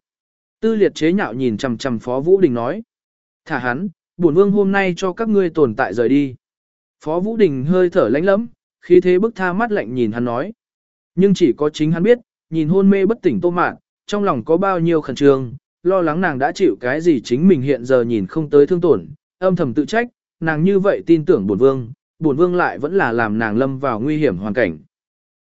Tư liệt chế nhạo nhìn chằm chằm Phó Vũ Đình nói. Thả hắn, bổn vương hôm nay cho các ngươi tồn tại rời đi. Phó Vũ Đình hơi thở lánh lẫm, khí thế bức tha mắt lạnh nhìn hắn nói. Nhưng chỉ có chính hắn biết, nhìn hôn mê bất tỉnh tô mạn, trong lòng có bao nhiêu khẩn trương, lo lắng nàng đã chịu cái gì chính mình hiện giờ nhìn không tới thương tổn, âm thầm tự trách, nàng như vậy tin tưởng bổn vương, bổn vương lại vẫn là làm nàng lâm vào nguy hiểm hoàn cảnh.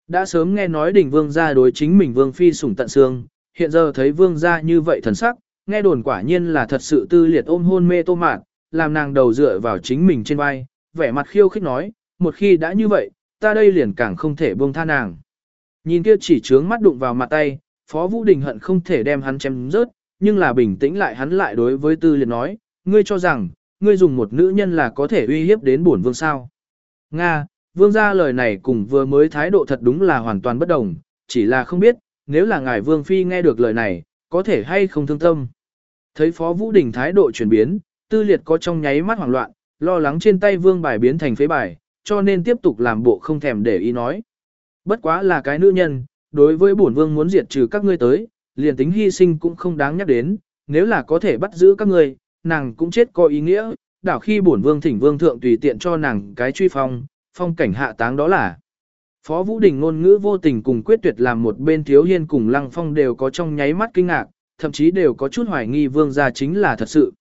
Đã sớm nghe nói đỉnh vương gia đối chính mình vương phi sủng tận xương, hiện giờ thấy vương gia như vậy thần sắc, nghe đồn quả nhiên là thật sự tư liệt ôm hôn mê tô mạn, làm nàng đầu dựa vào chính mình trên vai, vẻ mặt khiêu khích nói, một khi đã như vậy, ta đây liền càng không thể buông tha nàng. Nhìn kia chỉ trướng mắt đụng vào mặt tay, Phó Vũ Đình hận không thể đem hắn chém rớt, nhưng là bình tĩnh lại hắn lại đối với tư liệt nói, ngươi cho rằng, ngươi dùng một nữ nhân là có thể uy hiếp đến bổn vương sao. Nga, vương gia lời này cùng vừa mới thái độ thật đúng là hoàn toàn bất đồng, chỉ là không biết, nếu là ngài vương phi nghe được lời này, có thể hay không thương tâm. Thấy Phó Vũ Đình thái độ chuyển biến, tư liệt có trong nháy mắt hoảng loạn, lo lắng trên tay vương bài biến thành phế bài, cho nên tiếp tục làm bộ không thèm để ý nói. Bất quá là cái nữ nhân, đối với bổn vương muốn diệt trừ các ngươi tới, liền tính hy sinh cũng không đáng nhắc đến, nếu là có thể bắt giữ các ngươi, nàng cũng chết có ý nghĩa, đảo khi bổn vương thỉnh vương thượng tùy tiện cho nàng cái truy phong, phong cảnh hạ táng đó là. Phó Vũ Đình ngôn ngữ vô tình cùng quyết tuyệt làm một bên thiếu hiên cùng lăng phong đều có trong nháy mắt kinh ngạc, thậm chí đều có chút hoài nghi vương gia chính là thật sự.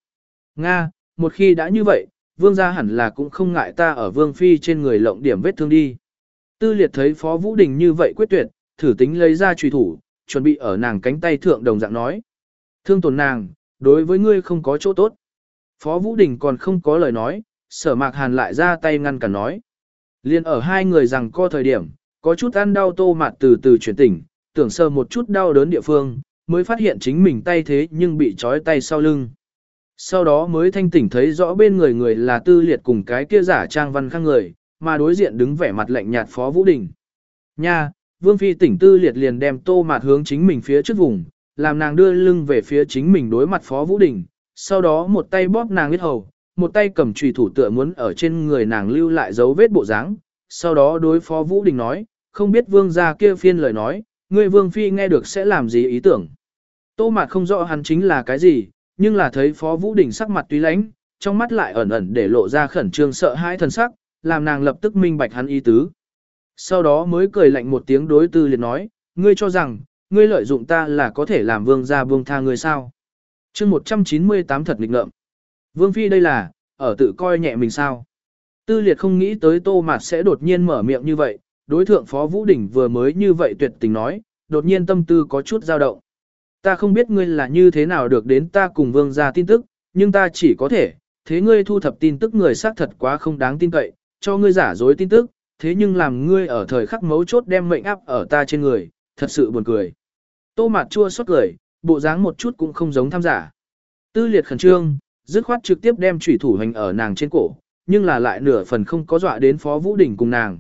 Nga, một khi đã như vậy, vương gia hẳn là cũng không ngại ta ở vương phi trên người lộng điểm vết thương đi. Tư liệt thấy Phó Vũ Đình như vậy quyết tuyệt, thử tính lấy ra trùy thủ, chuẩn bị ở nàng cánh tay thượng đồng dạng nói. Thương tổn nàng, đối với ngươi không có chỗ tốt. Phó Vũ Đình còn không có lời nói, sở mạc hàn lại ra tay ngăn cản nói. Liên ở hai người rằng co thời điểm, có chút ăn đau tô mạt từ từ chuyển tỉnh, tưởng sờ một chút đau đớn địa phương, mới phát hiện chính mình tay thế nhưng bị trói tay sau lưng. Sau đó mới thanh tỉnh thấy rõ bên người người là tư liệt cùng cái kia giả trang văn khang người, mà đối diện đứng vẻ mặt lạnh nhạt Phó Vũ Đình. Nha, Vương Phi tỉnh tư liệt liền đem tô mạt hướng chính mình phía trước vùng, làm nàng đưa lưng về phía chính mình đối mặt Phó Vũ Đình, sau đó một tay bóp nàng huyết hầu, một tay cầm trùy thủ tựa muốn ở trên người nàng lưu lại dấu vết bộ dáng. sau đó đối Phó Vũ Đình nói, không biết vương gia kia phiên lời nói, người Vương Phi nghe được sẽ làm gì ý tưởng. Tô mạt không rõ hắn chính là cái gì, nhưng là thấy Phó Vũ Đình sắc mặt tuy lãnh, trong mắt lại ẩn ẩn để lộ ra khẩn trương sợ hãi thần sắc, làm nàng lập tức minh bạch hắn ý tứ. Sau đó mới cười lạnh một tiếng đối tư liệt nói, ngươi cho rằng, ngươi lợi dụng ta là có thể làm vương gia buông tha ngươi sao chương 198 thật nghịch ngợm. Vương phi đây là, ở tự coi nhẹ mình sao. Tư liệt không nghĩ tới tô mạt sẽ đột nhiên mở miệng như vậy, đối thượng Phó Vũ Đình vừa mới như vậy tuyệt tình nói, đột nhiên tâm tư có chút dao động. Ta không biết ngươi là như thế nào được đến ta cùng vương gia tin tức, nhưng ta chỉ có thể, thế ngươi thu thập tin tức người xác thật quá không đáng tin cậy, cho ngươi giả dối tin tức, thế nhưng làm ngươi ở thời khắc mấu chốt đem mệnh áp ở ta trên người, thật sự buồn cười. Tô mạt chua xót cười, bộ dáng một chút cũng không giống tham giả. Tư liệt khẩn trương, dứt khoát trực tiếp đem chủy thủ hành ở nàng trên cổ, nhưng là lại nửa phần không có dọa đến Phó Vũ Đình cùng nàng.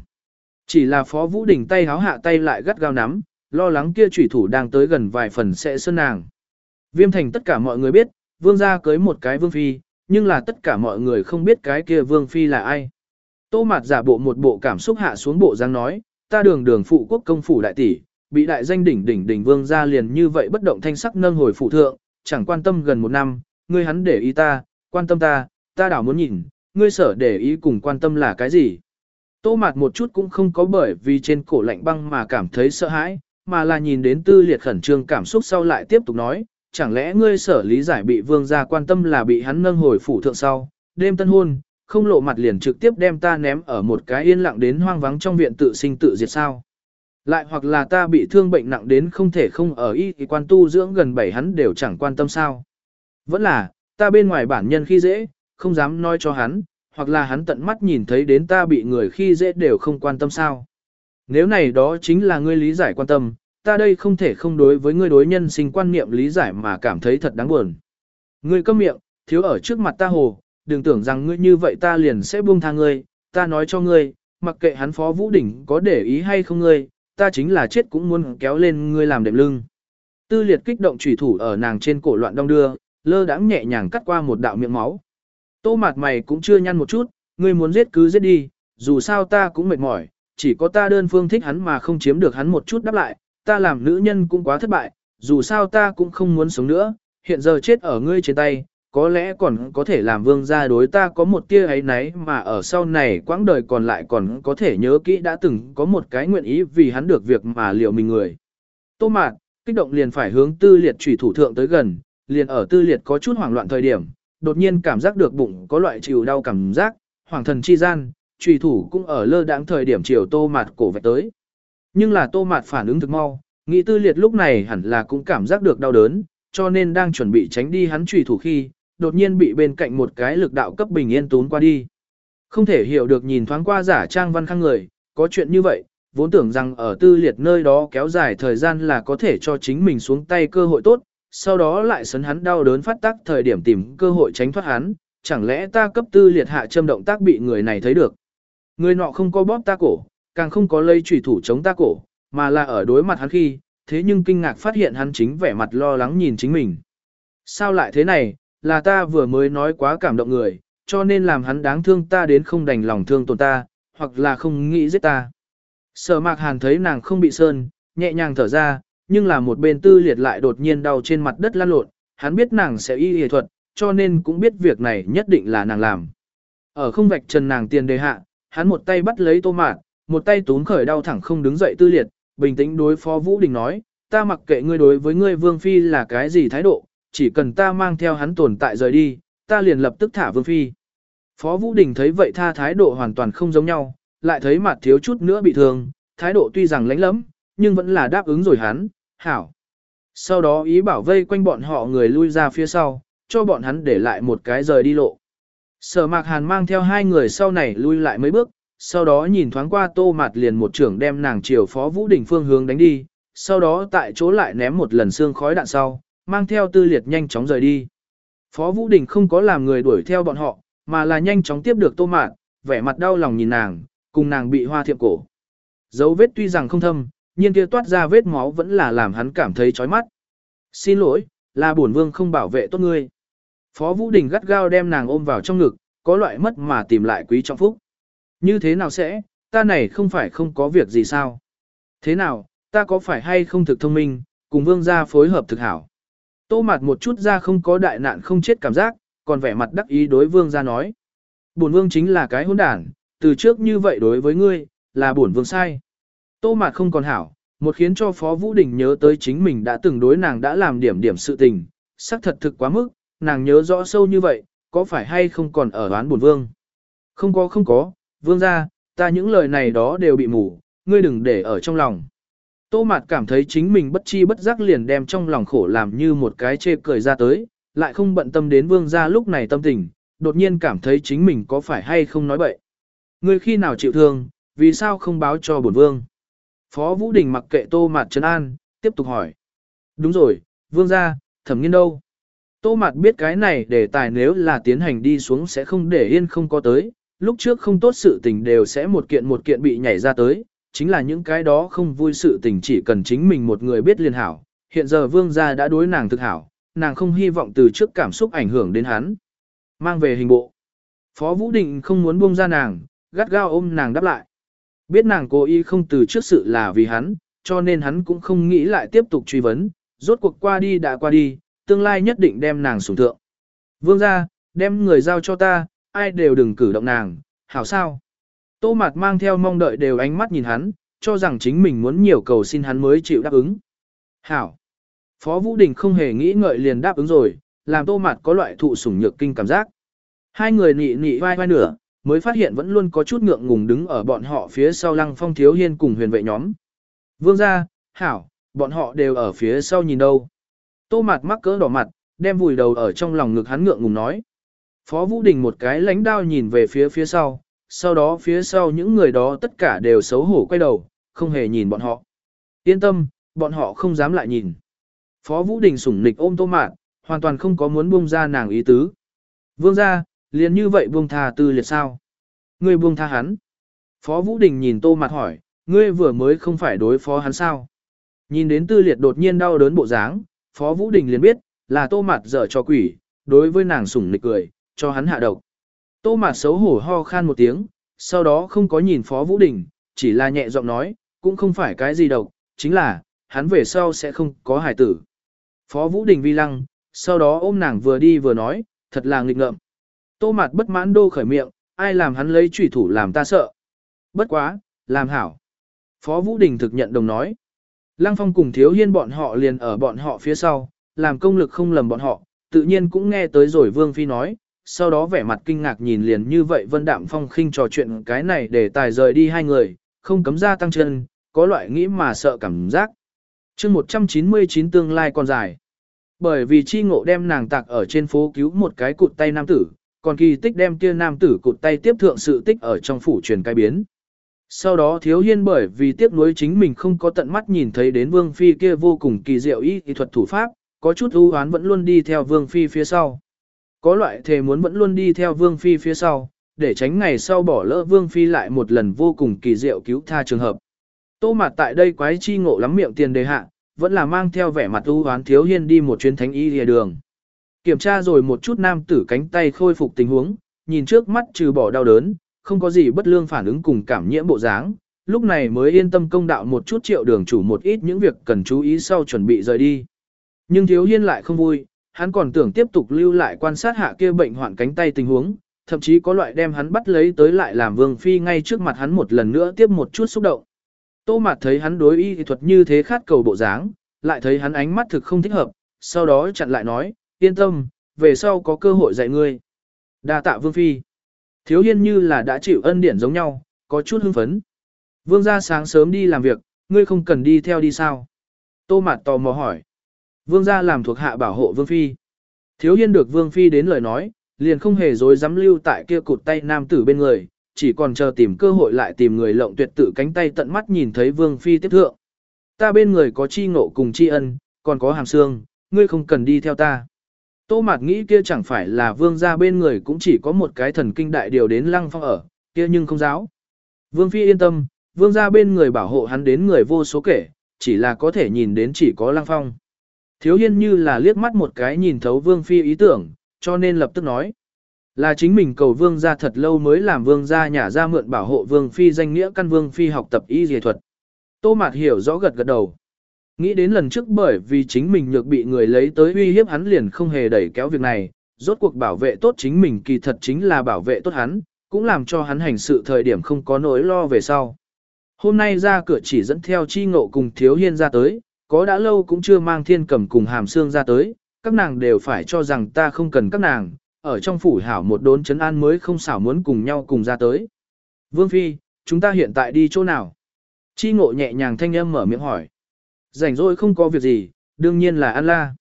Chỉ là Phó Vũ Đình tay háo hạ tay lại gắt gao nắm, lo lắng kia chủy thủ đang tới gần vài phần sẽ sơn nàng. Viêm thành tất cả mọi người biết, vương gia cưới một cái vương phi, nhưng là tất cả mọi người không biết cái kia vương phi là ai. Tô Mạt giả bộ một bộ cảm xúc hạ xuống bộ dáng nói, ta đường đường phụ quốc công phủ đại tỷ, bị đại danh đỉnh đỉnh đỉnh vương gia liền như vậy bất động thanh sắc nâng hồi phụ thượng, chẳng quan tâm gần một năm, ngươi hắn để ý ta, quan tâm ta, ta đảo muốn nhìn, ngươi sở để ý cùng quan tâm là cái gì. Tô Mạt một chút cũng không có bởi vì trên cổ lạnh băng mà cảm thấy sợ hãi, mà là nhìn đến tư liệt khẩn trương cảm xúc sau lại tiếp tục nói, chẳng lẽ ngươi sở lý giải bị vương gia quan tâm là bị hắn nâng hồi phủ thượng sau, đêm tân hôn, không lộ mặt liền trực tiếp đem ta ném ở một cái yên lặng đến hoang vắng trong viện tự sinh tự diệt sao. Lại hoặc là ta bị thương bệnh nặng đến không thể không ở y thì quan tu dưỡng gần bảy hắn đều chẳng quan tâm sao. Vẫn là, ta bên ngoài bản nhân khi dễ, không dám nói cho hắn, hoặc là hắn tận mắt nhìn thấy đến ta bị người khi dễ đều không quan tâm sao. Nếu này đó chính là ngươi lý giải quan tâm, ta đây không thể không đối với ngươi đối nhân sinh quan niệm lý giải mà cảm thấy thật đáng buồn. Ngươi câm miệng, thiếu ở trước mặt ta hồ, đừng tưởng rằng ngươi như vậy ta liền sẽ buông tha ngươi, ta nói cho ngươi, mặc kệ hắn phó vũ đỉnh có để ý hay không ngươi, ta chính là chết cũng muốn kéo lên ngươi làm đệm lưng. Tư liệt kích động trùy thủ ở nàng trên cổ loạn đong đưa, lơ đãng nhẹ nhàng cắt qua một đạo miệng máu. Tô mặt mày cũng chưa nhăn một chút, ngươi muốn giết cứ giết đi, dù sao ta cũng mệt mỏi, chỉ có ta đơn phương thích hắn mà không chiếm được hắn một chút đáp lại, ta làm nữ nhân cũng quá thất bại, dù sao ta cũng không muốn sống nữa, hiện giờ chết ở ngươi trên tay, có lẽ còn có thể làm vương gia đối ta có một tia ấy nấy mà ở sau này quãng đời còn lại còn có thể nhớ kỹ đã từng có một cái nguyện ý vì hắn được việc mà liệu mình người. Tô mạt, kích động liền phải hướng tư liệt trùy thủ thượng tới gần, liền ở tư liệt có chút hoảng loạn thời điểm, đột nhiên cảm giác được bụng có loại chịu đau cảm giác, hoàng thần chi gian, trùy thủ cũng ở lơ đãng thời điểm chiều tô mạt cổ vạch tới. Nhưng là tô mạt phản ứng thực mau, nghĩ tư liệt lúc này hẳn là cũng cảm giác được đau đớn, cho nên đang chuẩn bị tránh đi hắn trùy thủ khi, đột nhiên bị bên cạnh một cái lực đạo cấp bình yên tún qua đi. Không thể hiểu được nhìn thoáng qua giả trang văn khang người, có chuyện như vậy, vốn tưởng rằng ở tư liệt nơi đó kéo dài thời gian là có thể cho chính mình xuống tay cơ hội tốt, sau đó lại sấn hắn đau đớn phát tác thời điểm tìm cơ hội tránh thoát hắn, chẳng lẽ ta cấp tư liệt hạ châm động tác bị người này thấy được. Người nọ không có bóp ta cổ, càng không có lây trùy thủ chống ta cổ, mà là ở đối mặt hắn khi, thế nhưng kinh ngạc phát hiện hắn chính vẻ mặt lo lắng nhìn chính mình. Sao lại thế này, là ta vừa mới nói quá cảm động người, cho nên làm hắn đáng thương ta đến không đành lòng thương tổn ta, hoặc là không nghĩ giết ta. Sở mạc hàn thấy nàng không bị sơn, nhẹ nhàng thở ra, nhưng là một bên tư liệt lại đột nhiên đau trên mặt đất lăn lộn, hắn biết nàng sẽ y y thuật, cho nên cũng biết việc này nhất định là nàng làm. Ở không vạch trần nàng tiền đề hạ, hắn một tay bắt lấy tô mạt, một tay tốn khởi đau thẳng không đứng dậy tư liệt, bình tĩnh đối phó Vũ Đình nói, ta mặc kệ ngươi đối với ngươi Vương Phi là cái gì thái độ, chỉ cần ta mang theo hắn tồn tại rời đi, ta liền lập tức thả Vương Phi. Phó Vũ Đình thấy vậy tha thái độ hoàn toàn không giống nhau, lại thấy mặt thiếu chút nữa bị thương, thái độ tuy rằng lãnh lắm, nhưng vẫn là đáp ứng rồi hắn, hảo. Sau đó ý bảo vây quanh bọn họ người lui ra phía sau, cho bọn hắn để lại một cái rời đi lộ. Sở mạc hàn mang theo hai người sau này lui lại mấy bước, sau đó nhìn thoáng qua tô mặt liền một trưởng đem nàng chiều phó vũ đỉnh phương hướng đánh đi, sau đó tại chỗ lại ném một lần xương khói đạn sau, mang theo tư liệt nhanh chóng rời đi. Phó vũ đỉnh không có làm người đuổi theo bọn họ, mà là nhanh chóng tiếp được tô mạn, vẻ mặt đau lòng nhìn nàng, cùng nàng bị hoa thiệp cổ. Dấu vết tuy rằng không thâm, nhưng kia toát ra vết máu vẫn là làm hắn cảm thấy chói mắt. Xin lỗi, là bổn vương không bảo vệ tốt ngươi. Phó Vũ Đình gắt gao đem nàng ôm vào trong ngực, có loại mất mà tìm lại quý trọng phúc. Như thế nào sẽ, ta này không phải không có việc gì sao? Thế nào, ta có phải hay không thực thông minh, cùng vương gia phối hợp thực hảo? Tô mạt một chút ra không có đại nạn không chết cảm giác, còn vẻ mặt đắc ý đối vương gia nói. Bổn vương chính là cái hỗn đản, từ trước như vậy đối với ngươi, là bổn vương sai. Tô mạt không còn hảo, một khiến cho Phó Vũ Đình nhớ tới chính mình đã từng đối nàng đã làm điểm điểm sự tình, xác thật thực quá mức, nàng nhớ rõ sâu như vậy, có phải hay không còn ở đoán bổn vương? Không có không có, vương gia, ta những lời này đó đều bị mù, ngươi đừng để ở trong lòng. Tô Mạt cảm thấy chính mình bất chi bất giác liền đem trong lòng khổ làm như một cái chê cười ra tới, lại không bận tâm đến vương gia lúc này tâm tình, đột nhiên cảm thấy chính mình có phải hay không nói bậy. Người khi nào chịu thương, vì sao không báo cho bổn vương? Phó Vũ Đình mặc kệ Tô Mạt trấn an, tiếp tục hỏi. Đúng rồi, vương gia, thẩm nghiên đâu? Tô Mạt biết cái này để tài nếu là tiến hành đi xuống sẽ không để yên không có tới, lúc trước không tốt sự tình đều sẽ một kiện một kiện bị nhảy ra tới, chính là những cái đó không vui sự tình chỉ cần chính mình một người biết liền hảo. Hiện giờ vương gia đã đối nàng thực hảo, nàng không hy vọng từ trước cảm xúc ảnh hưởng đến hắn. Mang về hình bộ. Phó Vũ Định không muốn buông ra nàng, gắt gao ôm nàng đáp lại. Biết nàng cố ý không từ trước sự là vì hắn, cho nên hắn cũng không nghĩ lại tiếp tục truy vấn, rốt cuộc qua đi đã qua đi, tương lai nhất định đem nàng sủng thượng. Vương gia, đem người giao cho ta, ai đều đừng cử động nàng, hảo sao? Tô Mạt mang theo mong đợi đều ánh mắt nhìn hắn, cho rằng chính mình muốn nhiều cầu xin hắn mới chịu đáp ứng. Hảo. Phó Vũ Đình không hề nghĩ ngợi liền đáp ứng rồi, làm Tô Mạt có loại thụ sủng nhược kinh cảm giác. Hai người nị nị vai vai nửa, mới phát hiện vẫn luôn có chút ngượng ngùng đứng ở bọn họ phía sau lăng phong thiếu hiên cùng huyền vệ nhóm. Vương gia, hảo, bọn họ đều ở phía sau nhìn đâu. Tô Mạt mắc cỡ đỏ mặt, đem vùi đầu ở trong lòng ngực hắn ngượng ngùng nói. Phó Vũ Đình một cái lánh đao nhìn về phía phía sau, sau đó phía sau những người đó tất cả đều xấu hổ quay đầu, không hề nhìn bọn họ. Yên tâm, bọn họ không dám lại nhìn. Phó Vũ Đình sủng nịch ôm tô mạn, hoàn toàn không có muốn buông ra nàng ý tứ. Vương ra, liền như vậy buông tha tư liệt sao? Ngươi buông tha hắn. Phó Vũ Đình nhìn tô mạt hỏi, ngươi vừa mới không phải đối phó hắn sao? Nhìn đến tư liệt đột nhiên đau đớn bộ dáng, Phó Vũ Đình liền biết, là tô mạt dở cho quỷ, đối với nàng sủng nịch cười, cho hắn hạ độc. Tô Mạt xấu hổ ho khan một tiếng, sau đó không có nhìn Phó Vũ Đình, chỉ là nhẹ giọng nói, cũng không phải cái gì độc, chính là, hắn về sau sẽ không có hài tử. Phó Vũ Đình vi lăng, sau đó ôm nàng vừa đi vừa nói, thật là nghịch ngợm. Tô Mạt bất mãn đô khởi miệng, ai làm hắn lấy trùy thủ làm ta sợ. Bất quá, làm hảo. Phó Vũ Đình thực nhận đồng nói. Lăng Phong cùng Thiếu Hiên bọn họ liền ở bọn họ phía sau, làm công lực không lầm bọn họ, tự nhiên cũng nghe tới rồi Vương Phi nói, sau đó vẻ mặt kinh ngạc nhìn liền như vậy Vân Đạm Phong khinh trò chuyện cái này để tài rời đi hai người, không cấm ra tăng chân, có loại nghĩ mà sợ cảm giác. chương 199 tương lai còn dài. Bởi vì chi ngộ đem nàng tạc ở trên phố cứu một cái cụt tay nam tử, còn kỳ tích đem kia nam tử cụt tay tiếp thượng sự tích ở trong phủ truyền cái biến. Sau đó thiếu hiên bởi vì tiếc nuối chính mình không có tận mắt nhìn thấy đến vương phi kia vô cùng kỳ diệu y thuật thủ pháp, có chút ưu hoán vẫn luôn đi theo vương phi phía sau. Có loại thề muốn vẫn luôn đi theo Vương Phi phía sau, để tránh ngày sau bỏ lỡ Vương Phi lại một lần vô cùng kỳ diệu cứu tha trường hợp. Tô mặt tại đây quái chi ngộ lắm miệng tiền đề hạ, vẫn là mang theo vẻ mặt ưu hoán thiếu hiên đi một chuyến thánh y lìa đường. Kiểm tra rồi một chút nam tử cánh tay khôi phục tình huống, nhìn trước mắt trừ bỏ đau đớn, không có gì bất lương phản ứng cùng cảm nhiễm bộ dáng, lúc này mới yên tâm công đạo một chút triệu đường chủ một ít những việc cần chú ý sau chuẩn bị rời đi. Nhưng thiếu hiên lại không vui, hắn còn tưởng tiếp tục lưu lại quan sát hạ kia bệnh hoạn cánh tay tình huống, thậm chí có loại đem hắn bắt lấy tới lại làm vương phi ngay trước mặt hắn một lần nữa tiếp một chút xúc động. Tô Mạt thấy hắn đối y thuật như thế khát cầu bộ dáng, lại thấy hắn ánh mắt thực không thích hợp, sau đó chặn lại nói, yên tâm, về sau có cơ hội dạy ngươi. đa tạ vương phi. Thiếu hiên như là đã chịu ân điển giống nhau, có chút hưng phấn. Vương gia sáng sớm đi làm việc, ngươi không cần đi theo đi sao? Tô Mạt tò mò hỏi. Vương gia làm thuộc hạ bảo hộ Vương Phi. Thiếu hiên được Vương Phi đến lời nói, liền không hề dối dám lưu tại kia cụt tay nam tử bên người, chỉ còn chờ tìm cơ hội lại tìm người lộng tuyệt tự cánh tay tận mắt nhìn thấy Vương Phi tiếp thượng. Ta bên người có chi ngộ cùng chi ân, còn có hàm xương, ngươi không cần đi theo ta. Tô Mạt nghĩ kia chẳng phải là vương gia bên người cũng chỉ có một cái thần kinh đại điều đến lăng phong ở, kia nhưng không giáo. Vương Phi yên tâm, vương gia bên người bảo hộ hắn đến người vô số kể, chỉ là có thể nhìn đến chỉ có lăng phong. Thiếu hiên như là liếc mắt một cái nhìn thấu vương phi ý tưởng, cho nên lập tức nói. Là chính mình cầu vương gia thật lâu mới làm vương gia nhà ra mượn bảo hộ vương phi danh nghĩa căn vương phi học tập y dề thuật. Tô Mạt hiểu rõ gật gật đầu. Nghĩ đến lần trước bởi vì chính mình nhược bị người lấy tới uy hiếp hắn liền không hề đẩy kéo việc này, rốt cuộc bảo vệ tốt chính mình kỳ thật chính là bảo vệ tốt hắn, cũng làm cho hắn hành sự thời điểm không có nỗi lo về sau. Hôm nay ra cửa chỉ dẫn theo chi ngộ cùng thiếu hiên ra tới, có đã lâu cũng chưa mang thiên cầm cùng hàm xương ra tới, các nàng đều phải cho rằng ta không cần các nàng, ở trong phủ hảo một đốn chấn an mới không xảo muốn cùng nhau cùng ra tới. Vương Phi, chúng ta hiện tại đi chỗ nào? Chi ngộ nhẹ nhàng thanh âm mở miệng hỏi. Rảnh rỗi không có việc gì, đương nhiên là ăn la.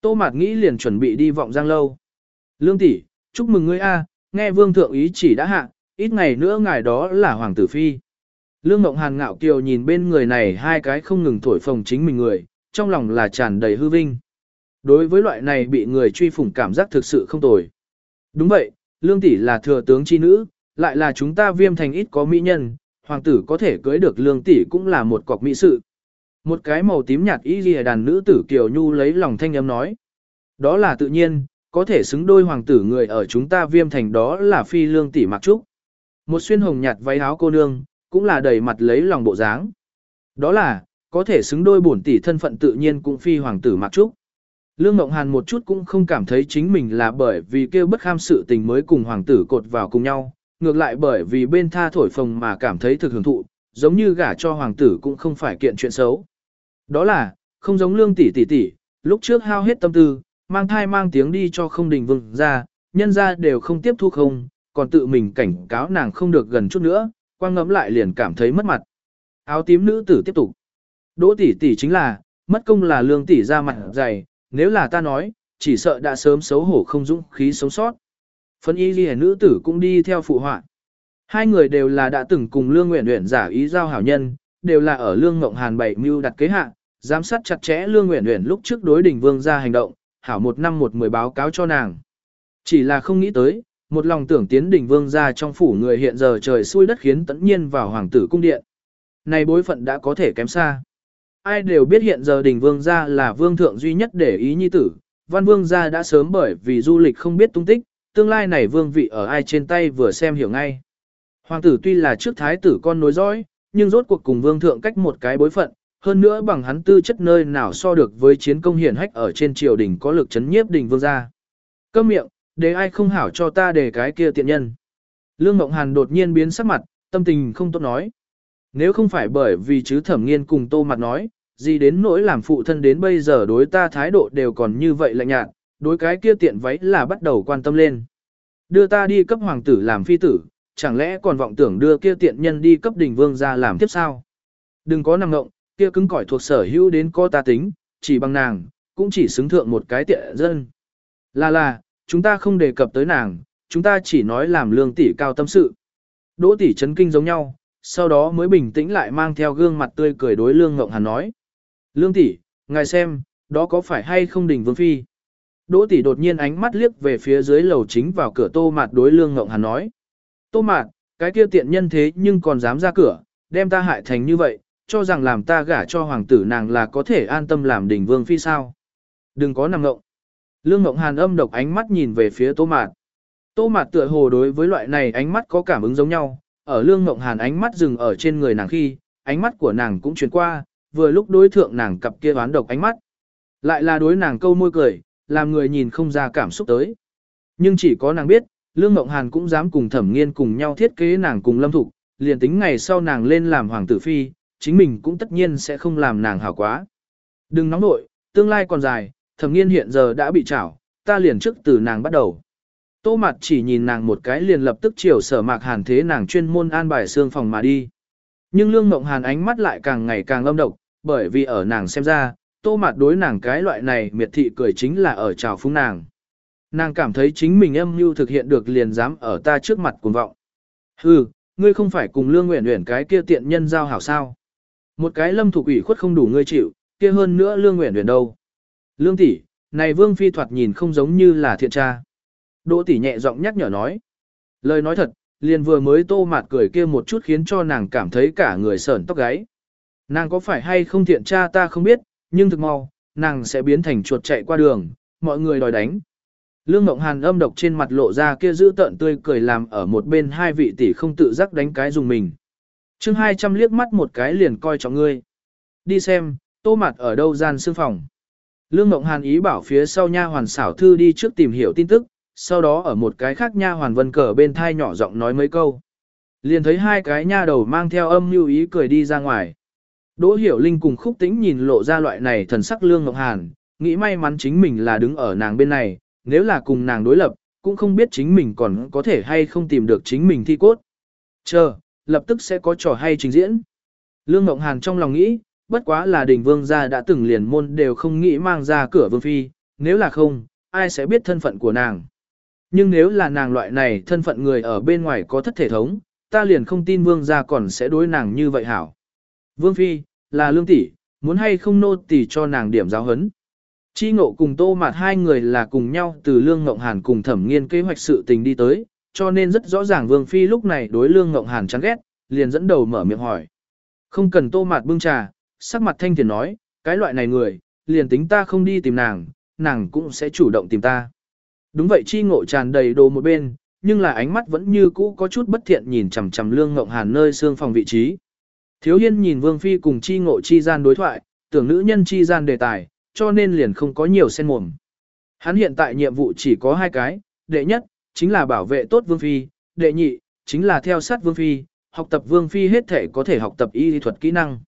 Tô Mạt nghĩ liền chuẩn bị đi vọng giang lâu. Lương tỷ, chúc mừng ngươi a, nghe vương thượng ý chỉ đã hạ, ít ngày nữa ngài đó là hoàng tử phi. Lương Ngộng Hàn ngạo kiều nhìn bên người này hai cái không ngừng thổi phồng chính mình người, trong lòng là tràn đầy hư vinh. Đối với loại này bị người truy phủng cảm giác thực sự không tồi. Đúng vậy, Lương tỷ là thừa tướng chi nữ, lại là chúng ta viêm thành ít có mỹ nhân, hoàng tử có thể cưới được Lương tỷ cũng là một cọc mỹ sự. Một cái màu tím nhạt y ghi đàn nữ tử Kiều Nhu lấy lòng thanh âm nói. Đó là tự nhiên, có thể xứng đôi hoàng tử người ở chúng ta viêm thành đó là phi lương tỷ mặc trúc. Một xuyên hồng nhạt váy áo cô nương, cũng là đầy mặt lấy lòng bộ dáng. Đó là, có thể xứng đôi bổn tỷ thân phận tự nhiên cũng phi hoàng tử Mạc trúc. Lương Ngộng Hàn một chút cũng không cảm thấy chính mình là bởi vì kêu bất kham sự tình mới cùng hoàng tử cột vào cùng nhau, ngược lại bởi vì bên tha thổi phồng mà cảm thấy thực hưởng thụ, giống như gả cho hoàng tử cũng không phải kiện chuyện xấu. Đó là, không giống lương tỷ tỷ tỷ, lúc trước hao hết tâm tư, mang thai mang tiếng đi cho không đình vương ra, nhân ra đều không tiếp thu không, còn tự mình cảnh cáo nàng không được gần chút nữa, quang ngẫm lại liền cảm thấy mất mặt. Áo tím nữ tử tiếp tục. Đỗ tỷ tỷ chính là, mất công là lương tỷ ra mặt dày, nếu là ta nói, chỉ sợ đã sớm xấu hổ không dũng khí sống sót. Phân y ghi nữ tử cũng đi theo phụ họa. Hai người đều là đã từng cùng lương nguyện nguyện giả ý giao hảo nhân, đều là ở lương ngộng hàn bảy mưu đặt kế hạ, giám sát chặt chẽ lương nguyện nguyện lúc trước đối đỉnh vương ra hành động, hảo một năm một mười báo cáo cho nàng. Chỉ là không nghĩ tới, một lòng tưởng tiến đỉnh vương ra trong phủ người hiện giờ trời xui đất khiến tẫn nhiên vào hoàng tử cung điện. Này bối phận đã có thể kém xa. Ai đều biết hiện giờ đỉnh vương gia là vương thượng duy nhất để ý nhi tử, văn vương gia đã sớm bởi vì du lịch không biết tung tích, tương lai này vương vị ở ai trên tay vừa xem hiểu ngay. Hoàng tử tuy là trước thái tử con nối dõi, nhưng rốt cuộc cùng vương thượng cách một cái bối phận, hơn nữa bằng hắn tư chất nơi nào so được với chiến công hiển hách ở trên triều đình có lực chấn nhiếp đình vương gia. Câm miệng, để ai không hảo cho ta để cái kia tiện nhân. Lương Mộng Hàn đột nhiên biến sắc mặt, tâm tình không tốt nói. Nếu không phải bởi vì chứ thẩm nghiên cùng tô mặt nói, gì đến nỗi làm phụ thân đến bây giờ đối ta thái độ đều còn như vậy lạnh nhạt, đối cái kia tiện váy là bắt đầu quan tâm lên. Đưa ta đi cấp hoàng tử làm phi tử, chẳng lẽ còn vọng tưởng đưa kia tiện nhân đi cấp đình vương ra làm tiếp sao? Đừng có nằm ngộng, kia cứng cỏi thuộc sở hữu đến có ta tính, chỉ bằng nàng, cũng chỉ xứng thượng một cái tiện dân. Là là, chúng ta không đề cập tới nàng, chúng ta chỉ nói làm lương tỷ cao tâm sự. Đỗ tỷ chấn kinh giống nhau, sau đó mới bình tĩnh lại mang theo gương mặt tươi cười đối lương ngộng hàn nói. Lương tỷ, ngài xem, đó có phải hay không đình vương phi? Đỗ tỷ đột nhiên ánh mắt liếc về phía dưới lầu chính vào cửa tô mạt đối lương ngộng hàn nói. Tô mạt, cái kia tiện nhân thế nhưng còn dám ra cửa, đem ta hại thành như vậy, cho rằng làm ta gả cho hoàng tử nàng là có thể an tâm làm đỉnh vương phi sao. Đừng có nằm ngộng. Lương Ngộng Hàn âm độc ánh mắt nhìn về phía Tô Mạt. Tô Mạt tựa hồ đối với loại này ánh mắt có cảm ứng giống nhau, ở Lương Ngộng Hàn ánh mắt dừng ở trên người nàng khi, ánh mắt của nàng cũng chuyển qua, vừa lúc đối thượng nàng cặp kia đoán độc ánh mắt. Lại là đối nàng câu môi cười, làm người nhìn không ra cảm xúc tới. Nhưng chỉ có nàng biết, Lương Ngộng Hàn cũng dám cùng thẩm nghiên cùng nhau thiết kế nàng cùng lâm thục, liền tính ngày sau nàng lên làm hoàng tử phi, chính mình cũng tất nhiên sẽ không làm nàng hảo quá. Đừng nóng nội, tương lai còn dài, thẩm nghiên hiện giờ đã bị trảo, ta liền trước từ nàng bắt đầu. Tô mặt chỉ nhìn nàng một cái liền lập tức chiều sở mạc hàn thế nàng chuyên môn an bài xương phòng mà đi. Nhưng lương mộng hàn ánh mắt lại càng ngày càng âm độc, bởi vì ở nàng xem ra, tô mặt đối nàng cái loại này miệt thị cười chính là ở trào phúng nàng. Nàng cảm thấy chính mình âm mưu thực hiện được liền dám ở ta trước mặt cuồng vọng. Hừ, ngươi không phải cùng lương nguyện nguyện cái kia tiện nhân giao hảo sao. Một cái lâm thủ ủy khuất không đủ ngươi chịu, kia hơn nữa lương nguyện nguyện đâu. Lương tỷ, này vương phi thoạt nhìn không giống như là thiện tra. Đỗ tỷ nhẹ giọng nhắc nhở nói. Lời nói thật, liền vừa mới tô mạt cười kia một chút khiến cho nàng cảm thấy cả người sởn tóc gáy. Nàng có phải hay không thiện tra ta không biết, nhưng thực mau, nàng sẽ biến thành chuột chạy qua đường, mọi người đòi đánh. Lương Ngộng Hàn âm độc trên mặt lộ ra kia giữ tợn tươi cười làm ở một bên hai vị tỷ không tự giác đánh cái dùng mình. chương 200 liếc mắt một cái liền coi trọng ngươi. Đi xem, tô mặt ở đâu gian xương phòng. Lương Ngộng Hàn ý bảo phía sau nha hoàn xảo thư đi trước tìm hiểu tin tức, sau đó ở một cái khác nha hoàn vân cờ bên thai nhỏ giọng nói mấy câu. Liền thấy hai cái nha đầu mang theo âm lưu ý cười đi ra ngoài. Đỗ Hiểu Linh cùng Khúc Tĩnh nhìn lộ ra loại này thần sắc Lương Ngọc Hàn, nghĩ may mắn chính mình là đứng ở nàng bên này, nếu là cùng nàng đối lập, cũng không biết chính mình còn có thể hay không tìm được chính mình thi cốt. Chờ, lập tức sẽ có trò hay trình diễn. Lương Ngộng Hàn trong lòng nghĩ, bất quá là đình vương gia đã từng liền môn đều không nghĩ mang ra cửa vương phi, nếu là không, ai sẽ biết thân phận của nàng. Nhưng nếu là nàng loại này thân phận người ở bên ngoài có thất thể thống, ta liền không tin vương gia còn sẽ đối nàng như vậy hảo. Vương phi, là lương tỷ, muốn hay không nô tỷ cho nàng điểm giáo hấn. Chi ngộ cùng tô mạt hai người là cùng nhau từ lương ngộng hàn cùng thẩm nghiên kế hoạch sự tình đi tới, cho nên rất rõ ràng vương phi lúc này đối lương ngộng hàn chán ghét, liền dẫn đầu mở miệng hỏi. Không cần tô mạt bưng trà, sắc mặt thanh thiền nói, cái loại này người, liền tính ta không đi tìm nàng, nàng cũng sẽ chủ động tìm ta. Đúng vậy chi ngộ tràn đầy đồ một bên, nhưng là ánh mắt vẫn như cũ có chút bất thiện nhìn chằm chằm lương ngộng hàn nơi xương phòng vị trí. Thiếu hiên nhìn vương phi cùng chi ngộ chi gian đối thoại, tưởng nữ nhân chi gian đề tài, cho nên liền không có nhiều sen mồm. Hắn hiện tại nhiệm vụ chỉ có hai cái, đệ nhất, chính là bảo vệ tốt vương phi, đệ nhị, chính là theo sát vương phi, học tập vương phi hết thể có thể học tập y thuật kỹ năng.